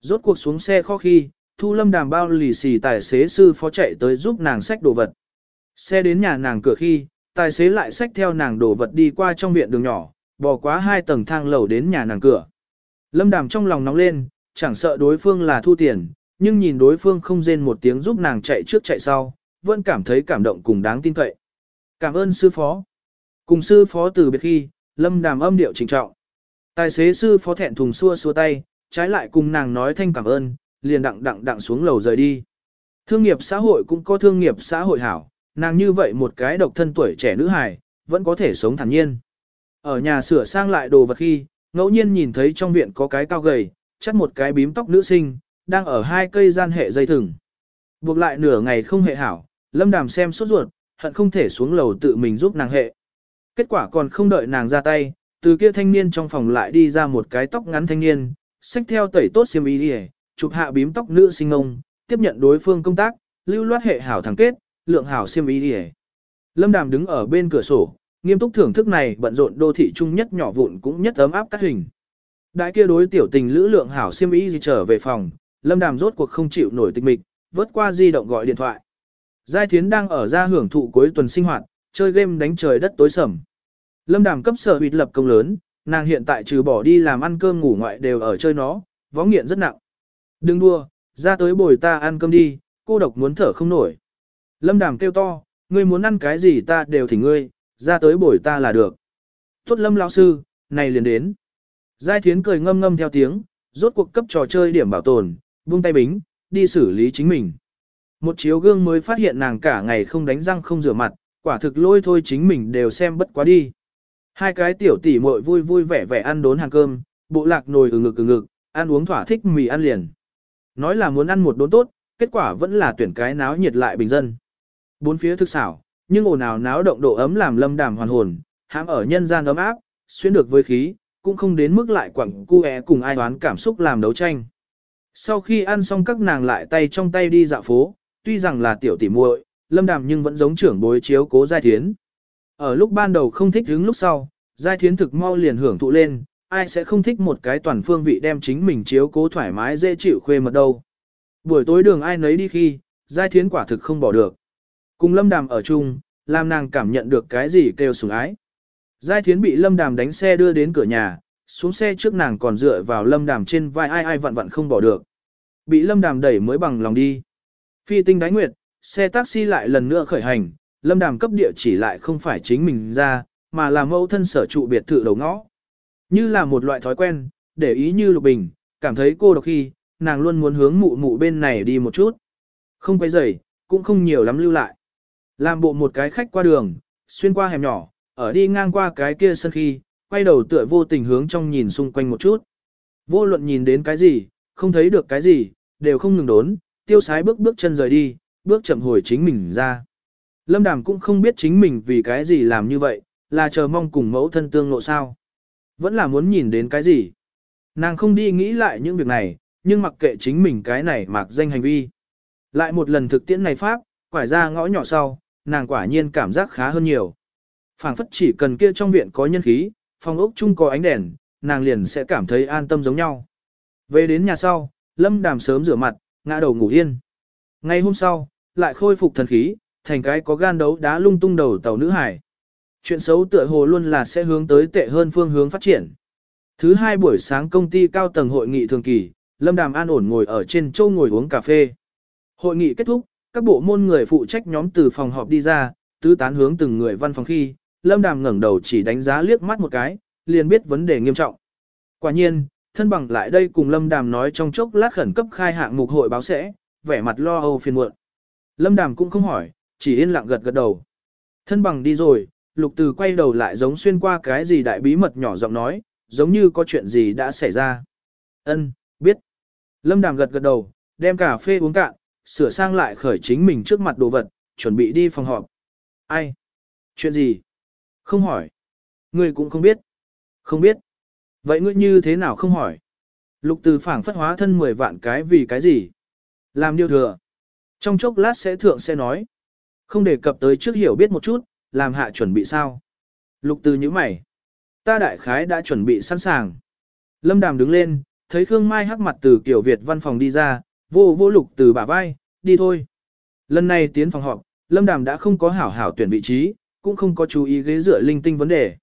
Rốt cuộc xuống xe kho khi, Thu Lâm đàm bao lì xì tài xế sư phó chạy tới giúp nàng xách đồ vật. Xe đến nhà nàng cửa khi, tài xế lại xách theo nàng đồ vật đi qua trong viện đường nhỏ, bò quá hai tầng thang lầu đến nhà nàng cửa. Lâm đàm trong lòng nóng lên, chẳng sợ đối phương là thu tiền, nhưng nhìn đối phương không rên một tiếng giúp nàng chạy trước chạy sau, vẫn cảm thấy cảm động cùng đáng tin cậy. Cảm ơn sư phó. Cùng sư phó từ biệt khi, lâm đàm âm điệu trịnh trọng. Tài xế sư phó thẹn thùng xua xua tay, trái lại cùng nàng nói thanh cảm ơn, liền đặng đặng đặng xuống lầu rời đi. Thương nghiệp xã hội cũng có thương nghiệp xã hội hảo, nàng như vậy một cái độc thân tuổi trẻ nữ hài, vẫn có thể sống thản nhiên. Ở nhà sửa sang lại đồ vật khi, ngẫu nhiên nhìn thấy trong viện có cái cao gầy, chắc một cái bím tóc nữ sinh, đang ở hai cây gian hệ dây thừng. Buộc lại nửa ngày không hệ hảo, lâm đàm xem sốt ruột, hận không thể xuống lầu tự mình giúp nàng hệ. Kết quả còn không đợi nàng ra tay, từ kia thanh niên trong phòng lại đi ra một cái tóc ngắn thanh niên, xách theo tẩy tốt xiêm y đi chụp hạ bím tóc nữ sinh ông, tiếp nhận đối phương công tác, lưu loát hệ hảo thẳng kết, lượng hảo xiêm y đi Lâm Đàm đứng ở bên cửa sổ, nghiêm túc thưởng thức này bận rộn đô thị trung nhất nhỏ vụn cũng nhất ấm áp cắt hình. Đại kia đối tiểu tình lữ lượng hảo xiêm y gì trở về phòng, Lâm Đàm rốt cuộc không chịu nổi tịch mịch, vớt qua di động gọi điện thoại. Giai Thiến đang ở ra hưởng thụ cuối tuần sinh hoạt, chơi game đánh trời đất tối sầm. Lâm Đàm cấp sở huyệt lập công lớn, nàng hiện tại trừ bỏ đi làm ăn cơm ngủ ngoại đều ở chơi nó, võ nghiện rất nặng. Đừng đua, ra tới bồi ta ăn cơm đi, cô độc muốn thở không nổi. Lâm Đàm kêu to, ngươi muốn ăn cái gì ta đều thỉnh ngươi, ra tới bổi ta là được. Tốt Lâm lão sư, này liền đến. Giai Thiến cười ngâm ngâm theo tiếng, rốt cuộc cấp trò chơi điểm bảo tồn, buông tay bính, đi xử lý chính mình. Một chiếu gương mới phát hiện nàng cả ngày không đánh răng không rửa mặt, quả thực lôi thôi chính mình đều xem bất quá đi. Hai cái tiểu tỷ muội vui vui vẻ vẻ ăn đốn hàng cơm, bộ lạc nồi ừ ngực ừ ngực, ăn uống thỏa thích mì ăn liền. Nói là muốn ăn một đốn tốt, kết quả vẫn là tuyển cái náo nhiệt lại bình dân. Bốn phía thực xảo, nhưng ồn ào náo động độ ấm làm lâm đàm hoàn hồn, hãm ở nhân gian ấm áp, xuyên được với khí, cũng không đến mức lại quẳng cu é cùng ai đoán cảm xúc làm đấu tranh. Sau khi ăn xong các nàng lại tay trong tay đi dạo phố, tuy rằng là tiểu tỷ muội, lâm đàm nhưng vẫn giống trưởng bối chiếu cố giai thiến. Ở lúc ban đầu không thích đứng lúc sau, giai thiến thực mau liền hưởng thụ lên, ai sẽ không thích một cái toàn phương vị đem chính mình chiếu cố thoải mái dễ chịu khuê mật đâu. Buổi tối đường ai nấy đi khi, giai thiến quả thực không bỏ được. Cùng lâm đàm ở chung, làm nàng cảm nhận được cái gì kêu sủng ái. Giai thiến bị lâm đàm đánh xe đưa đến cửa nhà, xuống xe trước nàng còn dựa vào lâm đàm trên vai ai ai vặn vặn không bỏ được. Bị lâm đàm đẩy mới bằng lòng đi. Phi tinh đáy nguyệt, xe taxi lại lần nữa khởi hành, lâm đàm cấp địa chỉ lại không phải chính mình ra, mà là mẫu thân sở trụ biệt thự đầu ngõ. Như là một loại thói quen, để ý như lục bình, cảm thấy cô độc khi, nàng luôn muốn hướng mụ mụ bên này đi một chút. Không quay rời, cũng không nhiều lắm lưu lại. Làm bộ một cái khách qua đường, xuyên qua hẻm nhỏ, ở đi ngang qua cái kia sân khi, quay đầu tựa vô tình hướng trong nhìn xung quanh một chút. Vô luận nhìn đến cái gì, không thấy được cái gì, đều không ngừng đốn, tiêu sái bước bước chân rời đi, bước chậm hồi chính mình ra. Lâm Đàm cũng không biết chính mình vì cái gì làm như vậy, là chờ mong cùng mẫu thân tương lộ sao. Vẫn là muốn nhìn đến cái gì. Nàng không đi nghĩ lại những việc này, nhưng mặc kệ chính mình cái này mặc danh hành vi. Lại một lần thực tiễn này pháp, quải ra ngõ nhỏ sau, nàng quả nhiên cảm giác khá hơn nhiều. phảng phất chỉ cần kia trong viện có nhân khí, phòng ốc chung có ánh đèn, nàng liền sẽ cảm thấy an tâm giống nhau. Về đến nhà sau, Lâm Đàm sớm rửa mặt, ngã đầu ngủ yên. Ngày hôm sau, lại khôi phục thần khí, thành cái có gan đấu đá lung tung đầu tàu nữ hải. Chuyện xấu tựa hồ luôn là sẽ hướng tới tệ hơn phương hướng phát triển. Thứ hai buổi sáng công ty cao tầng hội nghị thường kỳ, Lâm Đàm an ổn ngồi ở trên châu ngồi uống cà phê. Hội nghị kết thúc, các bộ môn người phụ trách nhóm từ phòng họp đi ra, tứ tán hướng từng người văn phòng khi, Lâm Đàm ngẩng đầu chỉ đánh giá liếc mắt một cái, liền biết vấn đề nghiêm trọng. Quả nhiên, thân bằng lại đây cùng Lâm Đàm nói trong chốc lát khẩn cấp khai hạng mục hội báo sẽ, vẻ mặt lo âu phiền muộn. Lâm Đàm cũng không hỏi, chỉ yên lặng gật gật đầu. Thân bằng đi rồi, Lục Từ quay đầu lại giống xuyên qua cái gì đại bí mật nhỏ giọng nói, giống như có chuyện gì đã xảy ra. Ân, biết. Lâm Đàm gật gật đầu, đem cà phê uống cạn, sửa sang lại khởi chính mình trước mặt đồ vật, chuẩn bị đi phòng họp. Ai? Chuyện gì? Không hỏi. Ngươi cũng không biết. Không biết. Vậy ngươi như thế nào không hỏi? Lục từ phảng phất hóa thân 10 vạn cái vì cái gì? Làm điều thừa. Trong chốc lát sẽ thượng sẽ nói. Không đề cập tới trước hiểu biết một chút, làm hạ chuẩn bị sao? Lục từ như mày. Ta đại khái đã chuẩn bị sẵn sàng. Lâm đàm đứng lên, thấy Khương Mai hắc mặt từ kiểu Việt văn phòng đi ra, vô vô lục từ bả vai, đi thôi. Lần này tiến phòng họp, Lâm đàm đã không có hảo hảo tuyển vị trí, cũng không có chú ý ghế dựa linh tinh vấn đề.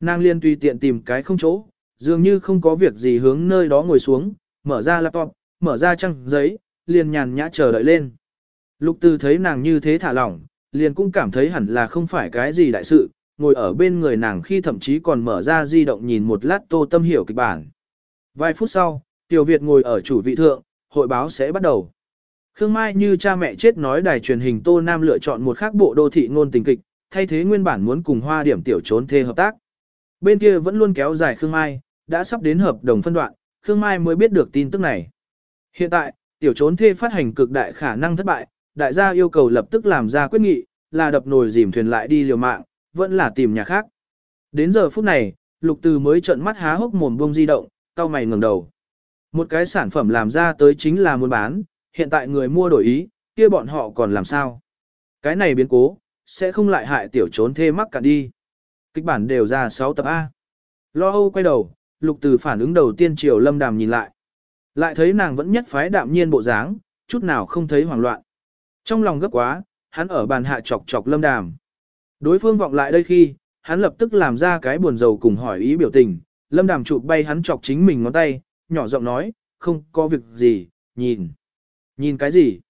Nàng liên tùy tiện tìm cái không chỗ, dường như không có việc gì hướng nơi đó ngồi xuống, mở ra laptop, mở ra trang giấy, liền nhàn nhã chờ đợi lên. Lục Từ thấy nàng như thế thả lỏng, liền cũng cảm thấy hẳn là không phải cái gì đại sự, ngồi ở bên người nàng khi thậm chí còn mở ra di động nhìn một lát tô tâm hiểu kịch bản. Vài phút sau, Tiểu Việt ngồi ở chủ vị thượng, hội báo sẽ bắt đầu. Khương Mai như cha mẹ chết nói đài truyền hình Tô Nam lựa chọn một khác bộ đô thị ngôn tình kịch, thay thế nguyên bản muốn cùng hoa điểm tiểu trốn thê hợp tác. Bên kia vẫn luôn kéo dài Khương Mai, đã sắp đến hợp đồng phân đoạn, Khương Mai mới biết được tin tức này. Hiện tại, tiểu trốn thê phát hành cực đại khả năng thất bại, đại gia yêu cầu lập tức làm ra quyết nghị, là đập nồi dìm thuyền lại đi liều mạng, vẫn là tìm nhà khác. Đến giờ phút này, Lục Từ mới trợn mắt há hốc mồm buông di động, cau mày ngẩng đầu. Một cái sản phẩm làm ra tới chính là muốn bán, hiện tại người mua đổi ý, kia bọn họ còn làm sao? Cái này biến cố, sẽ không lại hại tiểu trốn thê mắc cả đi. Kịch bản đều ra 6 tập A. Lo âu quay đầu, lục từ phản ứng đầu tiên triều lâm đàm nhìn lại. Lại thấy nàng vẫn nhất phái đạm nhiên bộ dáng, chút nào không thấy hoảng loạn. Trong lòng gấp quá, hắn ở bàn hạ chọc chọc lâm đàm. Đối phương vọng lại đây khi, hắn lập tức làm ra cái buồn rầu cùng hỏi ý biểu tình. Lâm đàm chụp bay hắn chọc chính mình ngón tay, nhỏ giọng nói, không có việc gì, nhìn. Nhìn cái gì?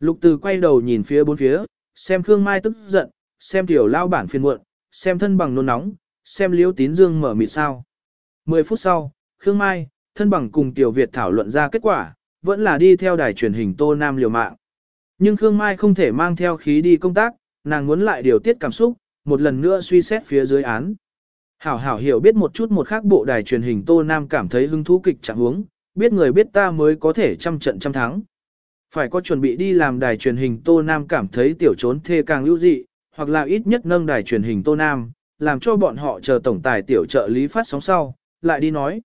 Lục từ quay đầu nhìn phía bốn phía, xem Khương Mai tức giận, xem tiểu lao bản phiền muộn, xem thân bằng nôn nóng, xem liễu tín dương mở mịt sao. Mười phút sau, Khương Mai, thân bằng cùng tiểu Việt thảo luận ra kết quả, vẫn là đi theo đài truyền hình Tô Nam liều mạng. Nhưng Khương Mai không thể mang theo khí đi công tác, nàng muốn lại điều tiết cảm xúc, một lần nữa suy xét phía dưới án. Hảo hảo hiểu biết một chút một khác bộ đài truyền hình Tô Nam cảm thấy hứng thú kịch trạng huống, biết người biết ta mới có thể trăm trận trăm thắng. Phải có chuẩn bị đi làm đài truyền hình Tô Nam cảm thấy tiểu trốn thê càng ưu dị, hoặc là ít nhất nâng đài truyền hình Tô Nam, làm cho bọn họ chờ tổng tài tiểu trợ lý phát sóng sau, lại đi nói.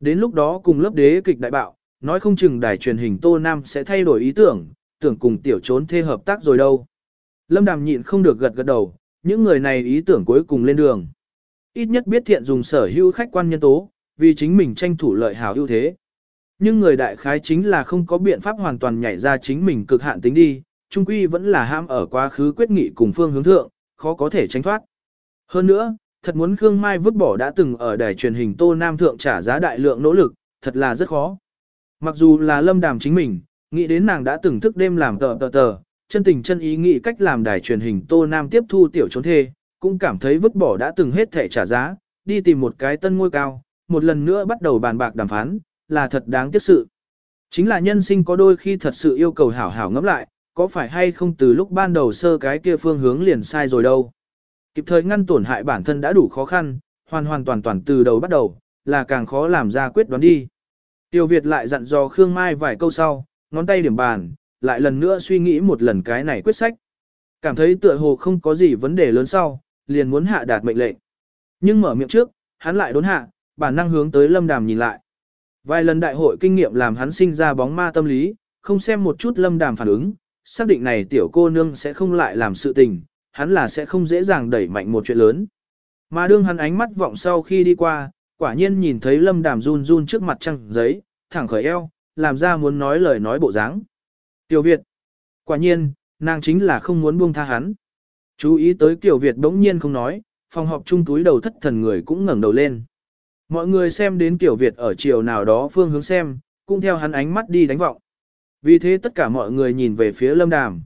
Đến lúc đó cùng lớp đế kịch đại bạo, nói không chừng đài truyền hình Tô Nam sẽ thay đổi ý tưởng, tưởng cùng tiểu trốn thê hợp tác rồi đâu. Lâm Đàm nhịn không được gật gật đầu, Những người này ý tưởng cuối cùng lên đường. Ít nhất biết thiện dùng sở hữu khách quan nhân tố, vì chính mình tranh thủ lợi hảo ưu thế. Nhưng người đại khái chính là không có biện pháp hoàn toàn nhảy ra chính mình cực hạn tính đi, trung quy vẫn là ham ở quá khứ quyết nghị cùng phương hướng thượng, khó có thể tránh thoát. Hơn nữa, thật muốn Khương Mai vứt bỏ đã từng ở đài truyền hình Tô Nam Thượng trả giá đại lượng nỗ lực, thật là rất khó. Mặc dù là lâm đàm chính mình, nghĩ đến nàng đã từng thức đêm làm tờ tờ tờ, chân tình chân ý nghĩ cách làm đài truyền hình Tô Nam tiếp thu tiểu trốn thê, cũng cảm thấy vứt bỏ đã từng hết thể trả giá, đi tìm một cái tân ngôi cao, một lần nữa bắt đầu bàn bạc đàm phán, là thật đáng tiếc sự. Chính là nhân sinh có đôi khi thật sự yêu cầu hảo hảo ngẫm lại, có phải hay không từ lúc ban đầu sơ cái kia phương hướng liền sai rồi đâu. Kịp thời ngăn tổn hại bản thân đã đủ khó khăn, hoàn hoàn toàn toàn từ đầu bắt đầu, là càng khó làm ra quyết đoán đi. Tiêu Việt lại dặn dò Khương Mai vài câu sau, ngón tay điểm bàn, lại lần nữa suy nghĩ một lần cái này quyết sách. Cảm thấy tựa hồ không có gì vấn đề lớn sau, liền muốn hạ đạt mệnh lệnh. Nhưng mở miệng trước, hắn lại đốn hạ, bản năng hướng tới Lâm Đàm nhìn lại. Vài lần đại hội kinh nghiệm làm hắn sinh ra bóng ma tâm lý, không xem một chút Lâm Đàm phản ứng, xác định này tiểu cô nương sẽ không lại làm sự tình, hắn là sẽ không dễ dàng đẩy mạnh một chuyện lớn. Mà đương hắn ánh mắt vọng sau khi đi qua, quả nhiên nhìn thấy lâm đàm run run trước mặt trăng giấy, thẳng khởi eo, làm ra muốn nói lời nói bộ dáng. Tiểu Việt, quả nhiên, nàng chính là không muốn buông tha hắn. Chú ý tới Kiều Việt bỗng nhiên không nói, phòng họp chung túi đầu thất thần người cũng ngẩng đầu lên. Mọi người xem đến Kiều Việt ở chiều nào đó phương hướng xem, cũng theo hắn ánh mắt đi đánh vọng. Vì thế tất cả mọi người nhìn về phía Lâm Đàm.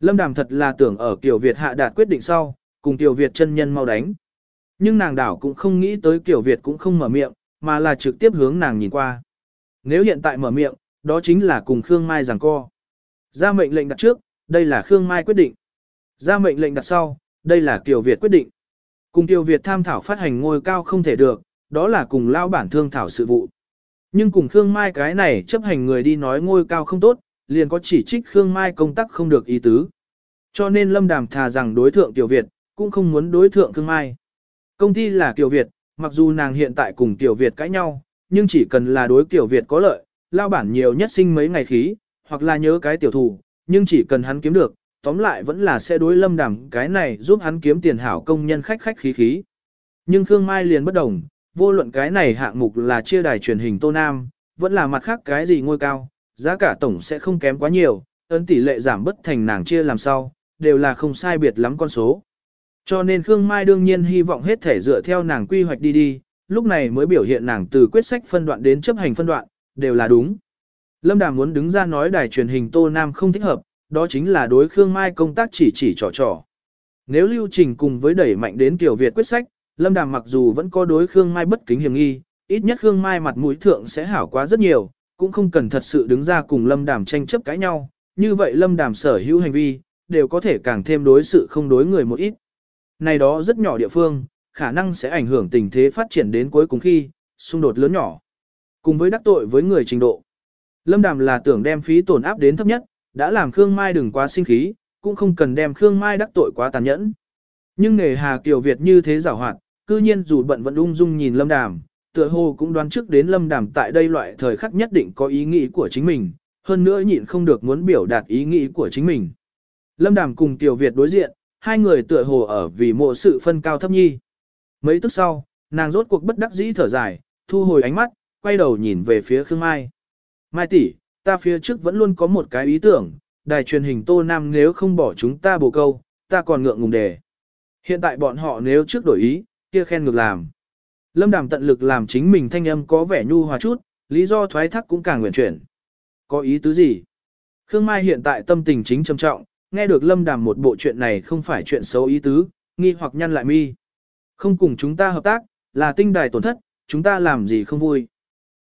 Lâm Đàm thật là tưởng ở Kiều Việt hạ đạt quyết định sau, cùng Kiều Việt chân nhân mau đánh. Nhưng nàng đảo cũng không nghĩ tới Kiều Việt cũng không mở miệng, mà là trực tiếp hướng nàng nhìn qua. Nếu hiện tại mở miệng, đó chính là cùng Khương Mai giằng co. Ra mệnh lệnh đặt trước, đây là Khương Mai quyết định. Ra mệnh lệnh đặt sau, đây là Kiều Việt quyết định. Cùng Kiều Việt tham thảo phát hành ngôi cao không thể được, đó là cùng lao bản thương thảo sự vụ. Nhưng cùng Khương Mai cái này chấp hành người đi nói ngôi cao không tốt, liền có chỉ trích Khương Mai công tác không được ý tứ. Cho nên Lâm Đàm thà rằng đối thượng Kiều Việt, cũng không muốn đối thượng Khương Mai. Công ty là Kiều Việt, mặc dù nàng hiện tại cùng Kiều Việt cãi nhau, nhưng chỉ cần là đối Kiều Việt có lợi, lao bản nhiều nhất sinh mấy ngày khí, hoặc là nhớ cái tiểu thủ, nhưng chỉ cần hắn kiếm được, tóm lại vẫn là sẽ đối Lâm Đàm cái này giúp hắn kiếm tiền hảo công nhân khách khách khí khí. Nhưng Khương Mai liền bất đồng, vô luận cái này hạng mục là chia đài truyền hình Tô Nam, vẫn là mặt khác cái gì ngôi cao, giá cả tổng sẽ không kém quá nhiều, ấn tỷ lệ giảm bất thành nàng chia làm sao, đều là không sai biệt lắm con số. Cho nên Khương Mai đương nhiên hy vọng hết thể dựa theo nàng quy hoạch đi đi, lúc này mới biểu hiện nàng từ quyết sách phân đoạn đến chấp hành phân đoạn, đều là đúng. Lâm Đàm muốn đứng ra nói đài truyền hình Tô Nam không thích hợp, đó chính là đối Khương Mai công tác chỉ chỉ trò trò. Nếu lưu trình cùng với đẩy mạnh đến kiểu Việt quyết sách, Lâm Đàm mặc dù vẫn có đối Khương Mai bất kính hiểm nghi, ít nhất Khương Mai mặt mũi thượng sẽ hảo quá rất nhiều, cũng không cần thật sự đứng ra cùng Lâm Đàm tranh chấp cãi nhau, như vậy Lâm Đàm sở hữu hành vi, đều có thể càng thêm đối sự không đối người một ít. Này đó rất nhỏ địa phương, khả năng sẽ ảnh hưởng tình thế phát triển đến cuối cùng khi, xung đột lớn nhỏ. Cùng với đắc tội với người trình độ. Lâm Đàm là tưởng đem phí tổn áp đến thấp nhất, đã làm Khương Mai đừng quá sinh khí, cũng không cần đem Khương Mai đắc tội quá tàn nhẫn. Nhưng nghề Hà Kiều Việt như thế giảo hoạt, cư nhiên dù bận vẫn ung dung nhìn Lâm Đàm, tựa hồ cũng đoán trước đến Lâm Đàm tại đây loại thời khắc nhất định có ý nghĩ của chính mình, hơn nữa nhịn không được muốn biểu đạt ý nghĩ của chính mình. Lâm Đàm cùng Tiểu Việt đối diện, hai người tựa hồ ở vì mộ sự phân cao thấp nhi. Mấy tức sau, nàng rốt cuộc bất đắc dĩ thở dài, thu hồi ánh mắt, quay đầu nhìn về phía Khương Mai. Mai tỷ, ta phía trước vẫn luôn có một cái ý tưởng, đài truyền hình Tô Nam nếu không bỏ chúng ta bổ câu, ta còn ngượng ngùng đề. Hiện tại bọn họ nếu trước đổi ý, kia khen ngược làm. Lâm Đàm tận lực làm chính mình thanh âm có vẻ nhu hòa chút, lý do thoái thác cũng càng nguyện chuyển. Có ý tứ gì? Khương Mai hiện tại tâm tình chính trầm trọng, nghe được Lâm Đàm một bộ chuyện này không phải chuyện xấu ý tứ, nghi hoặc nhăn lại mi. Không cùng chúng ta hợp tác, là tinh đài tổn thất, chúng ta làm gì không vui.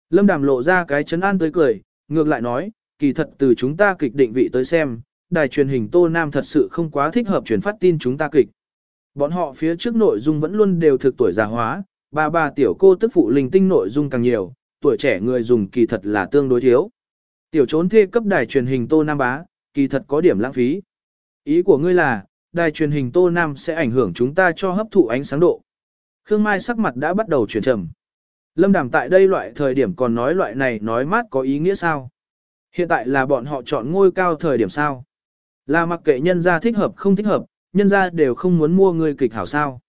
Lâm Đàm lộ ra cái chấn an tới cười, ngược lại nói, kỳ thật từ chúng ta kịch định vị tới xem, đài truyền hình Tô Nam thật sự không quá thích hợp truyền phát tin chúng ta kịch. Bọn họ phía trước nội dung vẫn luôn đều thực tuổi già hóa, bà bà tiểu cô tức phụ linh tinh nội dung càng nhiều, tuổi trẻ người dùng kỳ thật là tương đối thiếu. Tiểu trốn thê cấp đài truyền hình Tô Nam Bá, kỳ thật có điểm lãng phí. Ý của ngươi là, đài truyền hình Tô Nam sẽ ảnh hưởng chúng ta cho hấp thụ ánh sáng độ. Khương Mai sắc mặt đã bắt đầu chuyển trầm. Lâm Đàm tại đây loại thời điểm còn nói loại này nói mát có ý nghĩa sao? Hiện tại là bọn họ chọn ngôi cao thời điểm sao? Là mặc kệ nhân gia thích hợp không thích hợp, nhân gia đều không muốn mua ngươi kịch hảo sao.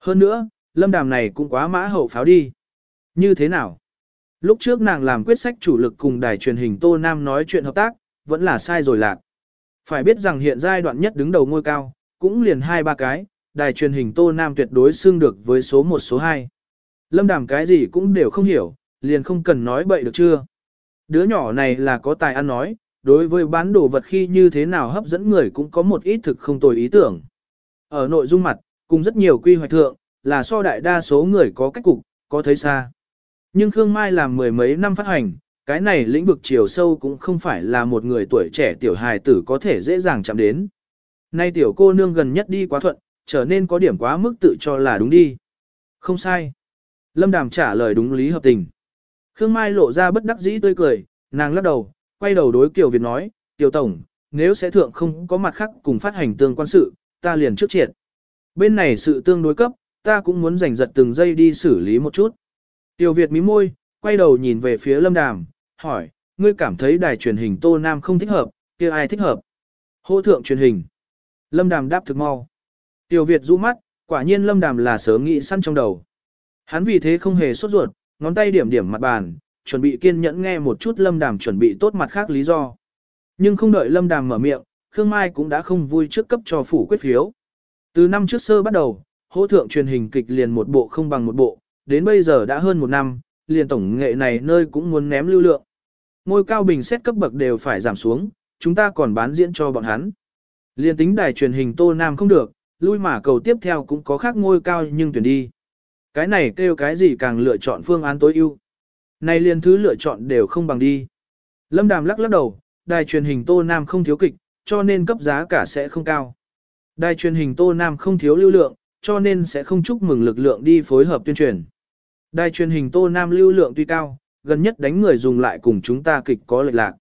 Hơn nữa, lâm đàm này cũng quá mã hậu pháo đi. Như thế nào? Lúc trước nàng làm quyết sách chủ lực cùng đài truyền hình Tô Nam nói chuyện hợp tác, vẫn là sai rồi lạc. Phải biết rằng hiện giai đoạn nhất đứng đầu ngôi cao, cũng liền hai ba cái, đài truyền hình Tô Nam tuyệt đối xưng được với số 1 số 2. Lâm đàm cái gì cũng đều không hiểu, liền không cần nói bậy được chưa. Đứa nhỏ này là có tài ăn nói, đối với bán đồ vật khi như thế nào hấp dẫn người cũng có một ít thực không tồi ý tưởng. Ở nội dung mặt, cùng rất nhiều quy hoạch thượng, là so đại đa số người có cách cục, có thấy xa. Nhưng Khương Mai làm mười mấy năm phát hành, cái này lĩnh vực chiều sâu cũng không phải là một người tuổi trẻ tiểu hài tử có thể dễ dàng chạm đến. Nay tiểu cô nương gần nhất đi quá thuận, trở nên có điểm quá mức tự cho là đúng đi. Không sai. Lâm Đàm trả lời đúng lý hợp tình. Khương Mai lộ ra bất đắc dĩ tươi cười, nàng lắc đầu, quay đầu đối Kiều Việt nói, Tiểu Tổng, nếu sẽ thượng không có mặt khác cùng phát hành tương quan sự, ta liền trước triệt. Bên này sự tương đối cấp, ta cũng muốn giành giật từng giây đi xử lý một chút. Tiểu Việt mí môi, quay đầu nhìn về phía Lâm Đàm, hỏi, ngươi cảm thấy đài truyền hình Tô Nam không thích hợp, kia ai thích hợp? Hô thượng truyền hình. Lâm Đàm đáp thực mau. Tiểu Việt rũ mắt, quả nhiên Lâm Đàm là sớm nghĩ săn trong đầu. Hắn vì thế không hề sốt ruột, ngón tay điểm điểm mặt bàn, chuẩn bị kiên nhẫn nghe một chút Lâm Đàm chuẩn bị tốt mặt khác lý do. Nhưng không đợi Lâm Đàm mở miệng, Khương Mai cũng đã không vui trước cấp cho phủ quyết phiếu. Từ năm trước sơ bắt đầu, hỗ thượng truyền hình kịch liền một bộ không bằng một bộ, đến bây giờ đã hơn một năm, liền tổng nghệ này nơi cũng muốn ném lưu lượng. Ngôi cao bình xét cấp bậc đều phải giảm xuống, chúng ta còn bán diễn cho bọn hắn. Liên tính đài truyền hình Tô Nam không được, lui mà cầu tiếp theo cũng có khác ngôi cao nhưng tuyển đi. Cái này kêu cái gì càng lựa chọn phương án tối ưu. Này liên thứ lựa chọn đều không bằng đi. Lâm Đàm lắc lắc đầu, đài truyền hình Tô Nam không thiếu kịch, cho nên cấp giá cả sẽ không cao. Đài truyền hình Tô Nam không thiếu lưu lượng, cho nên sẽ không chúc mừng lực lượng đi phối hợp tuyên truyền. Đài truyền hình Tô Nam lưu lượng tuy cao, gần nhất đánh người dùng lại cùng chúng ta kịch có lệch lạc.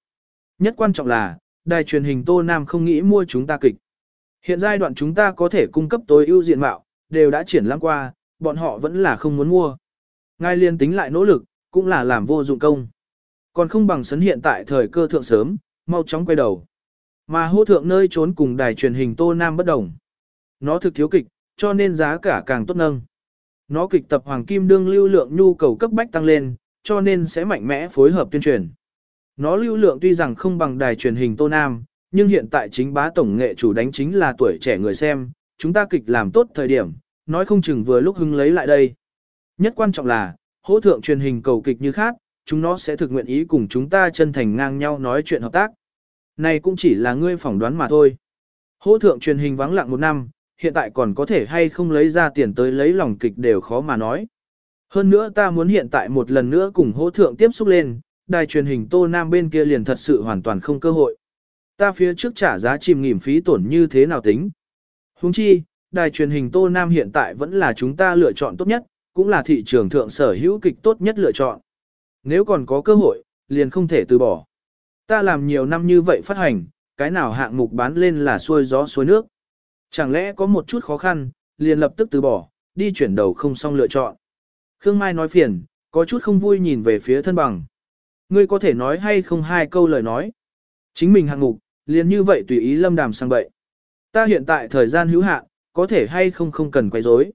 Nhất quan trọng là, đài truyền hình Tô Nam không nghĩ mua chúng ta kịch. Hiện giai đoạn chúng ta có thể cung cấp tối ưu diện mạo, đều đã triển lãm qua, bọn họ vẫn là không muốn mua. Ngài liên tính lại nỗ lực, cũng là làm vô dụng công. Còn không bằng sấn hiện tại thời cơ thượng sớm, mau chóng quay đầu. Mà hô thượng nơi trốn cùng đài truyền hình Tô Nam bất đồng. Nó thực thiếu kịch, cho nên giá cả càng tốt nâng. Nó kịch tập Hoàng Kim đương lưu lượng nhu cầu cấp bách tăng lên, cho nên sẽ mạnh mẽ phối hợp tuyên truyền. Nó lưu lượng tuy rằng không bằng đài truyền hình Tô Nam, nhưng hiện tại chính bá tổng nghệ chủ đánh chính là tuổi trẻ người xem, chúng ta kịch làm tốt thời điểm, nói không chừng vừa lúc hưng lấy lại đây. Nhất quan trọng là, hỗ thượng truyền hình cầu kịch như khác, chúng nó sẽ thực nguyện ý cùng chúng ta chân thành ngang nhau nói chuyện hợp tác. Này cũng chỉ là ngươi phỏng đoán mà thôi. Hỗ thượng truyền hình vắng lặng một năm, hiện tại còn có thể hay không lấy ra tiền tới lấy lòng kịch đều khó mà nói. Hơn nữa ta muốn hiện tại một lần nữa cùng hỗ thượng tiếp xúc lên, đài truyền hình Tô Nam bên kia liền thật sự hoàn toàn không cơ hội. Ta phía trước trả giá chìm nghỉm phí tổn như thế nào tính. Huống chi, đài truyền hình Tô Nam hiện tại vẫn là chúng ta lựa chọn tốt nhất, cũng là thị trường thượng sở hữu kịch tốt nhất lựa chọn. Nếu còn có cơ hội, liền không thể từ bỏ. Ta làm nhiều năm như vậy phát hành, cái nào hạng mục bán lên là xuôi gió xuôi nước. Chẳng lẽ có một chút khó khăn, liền lập tức từ bỏ, đi chuyển đầu không xong lựa chọn. Khương Mai nói phiền, có chút không vui nhìn về phía thân bằng. Ngươi có thể nói hay không hai câu lời nói. Chính mình hạng mục, liền như vậy tùy ý lâm đàm sang bậy. Ta hiện tại thời gian hữu hạn, có thể hay không không cần quay rối.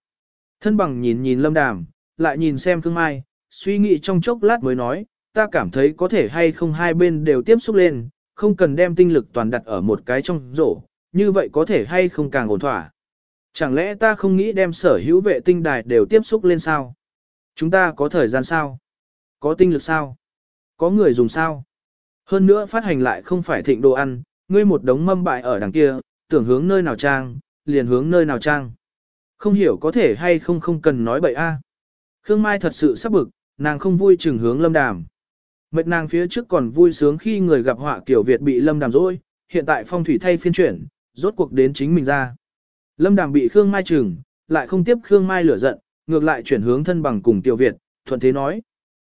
Thân bằng nhìn nhìn lâm đàm, lại nhìn xem Khương Mai, suy nghĩ trong chốc lát mới nói, ta cảm thấy có thể hay không hai bên đều tiếp xúc lên, không cần đem tinh lực toàn đặt ở một cái trong rổ, như vậy có thể hay không càng ổn thỏa. Chẳng lẽ ta không nghĩ đem sở hữu vệ tinh đài đều tiếp xúc lên sao? Chúng ta có thời gian sao? Có tinh lực sao? Có người dùng sao? Hơn nữa phát hành lại không phải thịnh đồ ăn, ngươi một đống mâm bại ở đằng kia, tưởng hướng nơi nào trang, liền hướng nơi nào trang. Không hiểu có thể hay không không cần nói bậy a. Khương Mai thật sự sắp bực, nàng không vui chừng hướng lâm đàm. Mệt nàng phía trước còn vui sướng khi người gặp họa kiểu Việt bị lâm đàm rồi, hiện tại phong thủy thay phiên chuyển, rốt cuộc đến chính mình ra. Lâm đàm bị Khương Mai chừng, lại không tiếp Khương Mai lửa giận, ngược lại chuyển hướng thân bằng cùng tiểu Việt, thuận thế nói.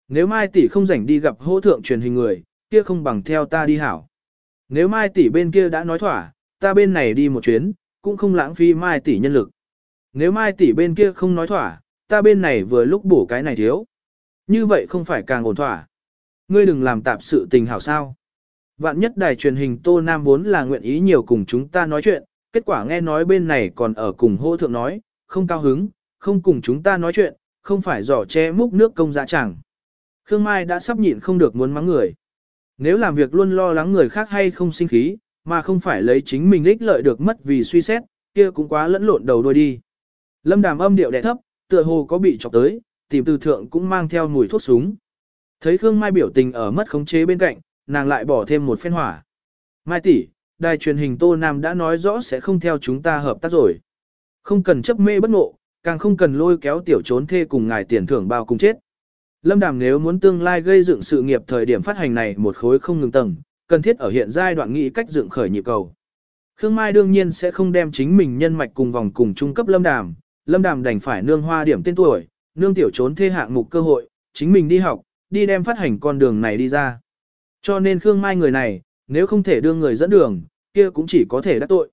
Nếu Mai tỷ không rảnh đi gặp hỗ thượng truyền hình người, kia không bằng theo ta đi hảo. Nếu Mai tỷ bên kia đã nói thỏa, ta bên này đi một chuyến, cũng không lãng phí Mai tỷ nhân lực. Nếu Mai tỷ bên kia không nói thỏa, ta bên này vừa lúc bổ cái này thiếu. Như vậy không phải càng ổn thỏa. Ngươi đừng làm tạp sự tình hảo sao. Vạn nhất đài truyền hình Tô Nam vốn là nguyện ý nhiều cùng chúng ta nói chuyện, kết quả nghe nói bên này còn ở cùng hô thượng nói, không cao hứng, không cùng chúng ta nói chuyện, không phải giỏ che múc nước công dạ chẳng. Khương Mai đã sắp nhịn không được muốn mắng người. Nếu làm việc luôn lo lắng người khác hay không sinh khí, mà không phải lấy chính mình ích lợi được mất vì suy xét, kia cũng quá lẫn lộn đầu đuôi đi. Lâm đàm âm điệu đẻ thấp, tựa hồ có bị chọc tới, tìm từ thượng cũng mang theo mùi thuốc súng. Thấy Khương Mai biểu tình ở mất khống chế bên cạnh, nàng lại bỏ thêm một phen hỏa. Mai tỷ, đài truyền hình Tô Nam đã nói rõ sẽ không theo chúng ta hợp tác rồi. Không cần chấp mê bất ngộ, càng không cần lôi kéo tiểu trốn thê cùng ngài tiền thưởng bao cùng chết. Lâm Đàm nếu muốn tương lai gây dựng sự nghiệp thời điểm phát hành này một khối không ngừng tầng, cần thiết ở hiện giai đoạn nghĩ cách dựng khởi nhịp cầu. Khương Mai đương nhiên sẽ không đem chính mình nhân mạch cùng vòng cùng trung cấp Lâm Đàm, Lâm Đàm đành phải nương hoa điểm tên tuổi, nương tiểu trốn thê hạng mục cơ hội, chính mình đi học, đi đem phát hành con đường này đi ra. Cho nên Khương Mai người này, nếu không thể đưa người dẫn đường, kia cũng chỉ có thể đắc tội.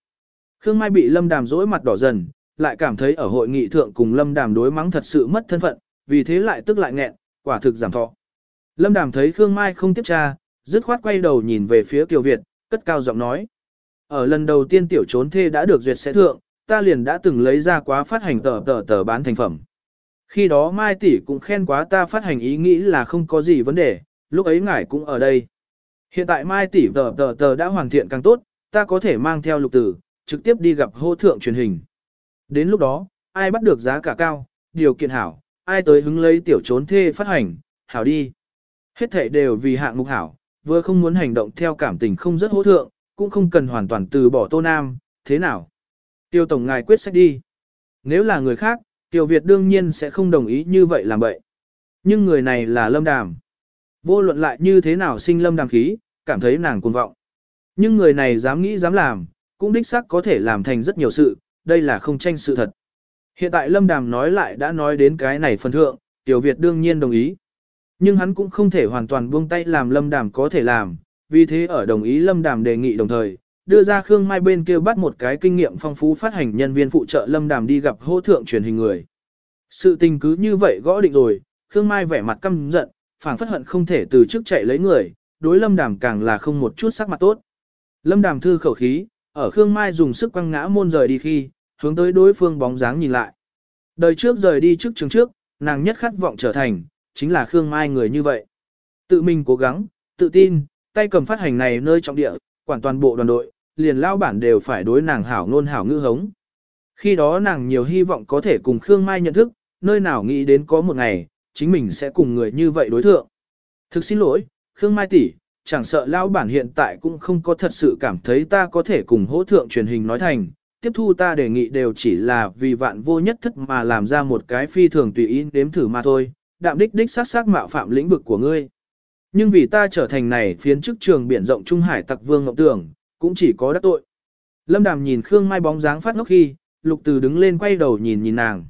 Khương Mai bị Lâm Đàm dỗi mặt đỏ dần, lại cảm thấy ở hội nghị thượng cùng Lâm Đàm đối mắng thật sự mất thân phận, vì thế lại tức lại nghẹn, quả thực giảm thọ. Lâm Đàm thấy Khương Mai không tiếp tra, dứt khoát quay đầu nhìn về phía Kiều Việt, cất cao giọng nói. Ở lần đầu tiên tiểu trốn thê đã được duyệt sẽ thượng, ta liền đã từng lấy ra quá phát hành tờ tờ tờ bán thành phẩm. Khi đó Mai tỷ cũng khen quá ta phát hành ý nghĩ là không có gì vấn đề, lúc ấy ngài cũng ở đây. Hiện tại Mai tỷ tờ tờ tờ đã hoàn thiện càng tốt, ta có thể mang theo lục tử, trực tiếp đi gặp hô thượng truyền hình. Đến lúc đó, ai bắt được giá cả cao, điều kiện hảo, ai tới hứng lấy tiểu trốn thê phát hành, hảo đi. Hết thể đều vì hạng mục hảo, vừa không muốn hành động theo cảm tình không rất hỗ thượng, cũng không cần hoàn toàn từ bỏ Tô Nam, thế nào? Tiêu Tổng ngài quyết sách đi. Nếu là người khác, Tiêu Việt đương nhiên sẽ không đồng ý như vậy làm vậy. Nhưng người này là Lâm Đàm. Vô luận lại như thế nào sinh Lâm Đàm khí, cảm thấy nàng cuồng vọng. Nhưng người này dám nghĩ dám làm, cũng đích xác có thể làm thành rất nhiều sự, đây là không tranh sự thật. Hiện tại Lâm Đàm nói lại đã nói đến cái này phần thượng, Tiểu Việt đương nhiên đồng ý. Nhưng hắn cũng không thể hoàn toàn buông tay làm Lâm Đàm có thể làm, vì thế ở đồng ý Lâm Đàm đề nghị đồng thời, đưa ra Khương Mai bên kia bắt một cái kinh nghiệm phong phú phát hành nhân viên phụ trợ Lâm Đàm đi gặp hô thượng truyền hình người. Sự tình cứ như vậy gõ định rồi, Khương Mai vẻ mặt căm giận, phảng phất hận không thể từ trước chạy lấy người, đối Lâm Đàm càng là không một chút sắc mặt tốt. Lâm Đàm thư khẩu khí, ở Khương Mai dùng sức quăng ngã môn rời đi khi, hướng tới đối phương bóng dáng nhìn lại. Đời trước rời đi trước trường trước, nàng nhất khát vọng trở thành, chính là Khương Mai người như vậy. Tự mình cố gắng, tự tin, tay cầm phát hành này nơi trọng địa, quản toàn bộ đoàn đội, liền lao bản đều phải đối nàng hảo ngôn hảo ngữ hống. Khi đó nàng nhiều hy vọng có thể cùng Khương Mai nhận thức, nơi nào nghĩ đến có một ngày, chính mình sẽ cùng người như vậy đối thượng. Thực xin lỗi, Khương Mai tỷ, chẳng sợ lao bản hiện tại cũng không có thật sự cảm thấy ta có thể cùng hỗ thượng truyền hình nói thành, tiếp thu ta đề nghị đều chỉ là vì vạn vô nhất thất mà làm ra một cái phi thường tùy ý đếm thử mà thôi, đạm đích đích sát sát mạo phạm lĩnh vực của ngươi. Nhưng vì ta trở thành này phiến chức trường biển rộng Trung Hải tặc vương ngọc tưởng, cũng chỉ có đắc tội. Lâm Đàm nhìn Khương Mai bóng dáng phát ngốc khi, Lục Từ đứng lên quay đầu nhìn nhìn nàng.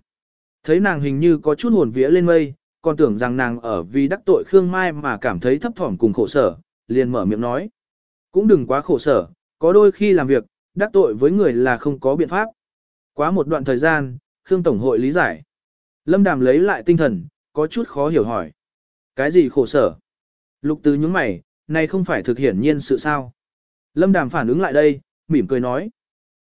Thấy nàng hình như có chút hồn vía lên mây, còn tưởng rằng nàng ở vì đắc tội Khương Mai mà cảm thấy thấp thỏm cùng khổ sở, liền mở miệng nói. Cũng đừng quá khổ sở, có đôi khi làm việc, đắc tội với người là không có biện pháp. Quá một đoạn thời gian, Khương Tổng hội lý giải. Lâm Đàm lấy lại tinh thần, có chút khó hiểu hỏi. Cái gì khổ sở? Lục Từ nhướng mày, này không phải thực hiển nhiên sự sao? Lâm Đàm phản ứng lại đây, mỉm cười nói.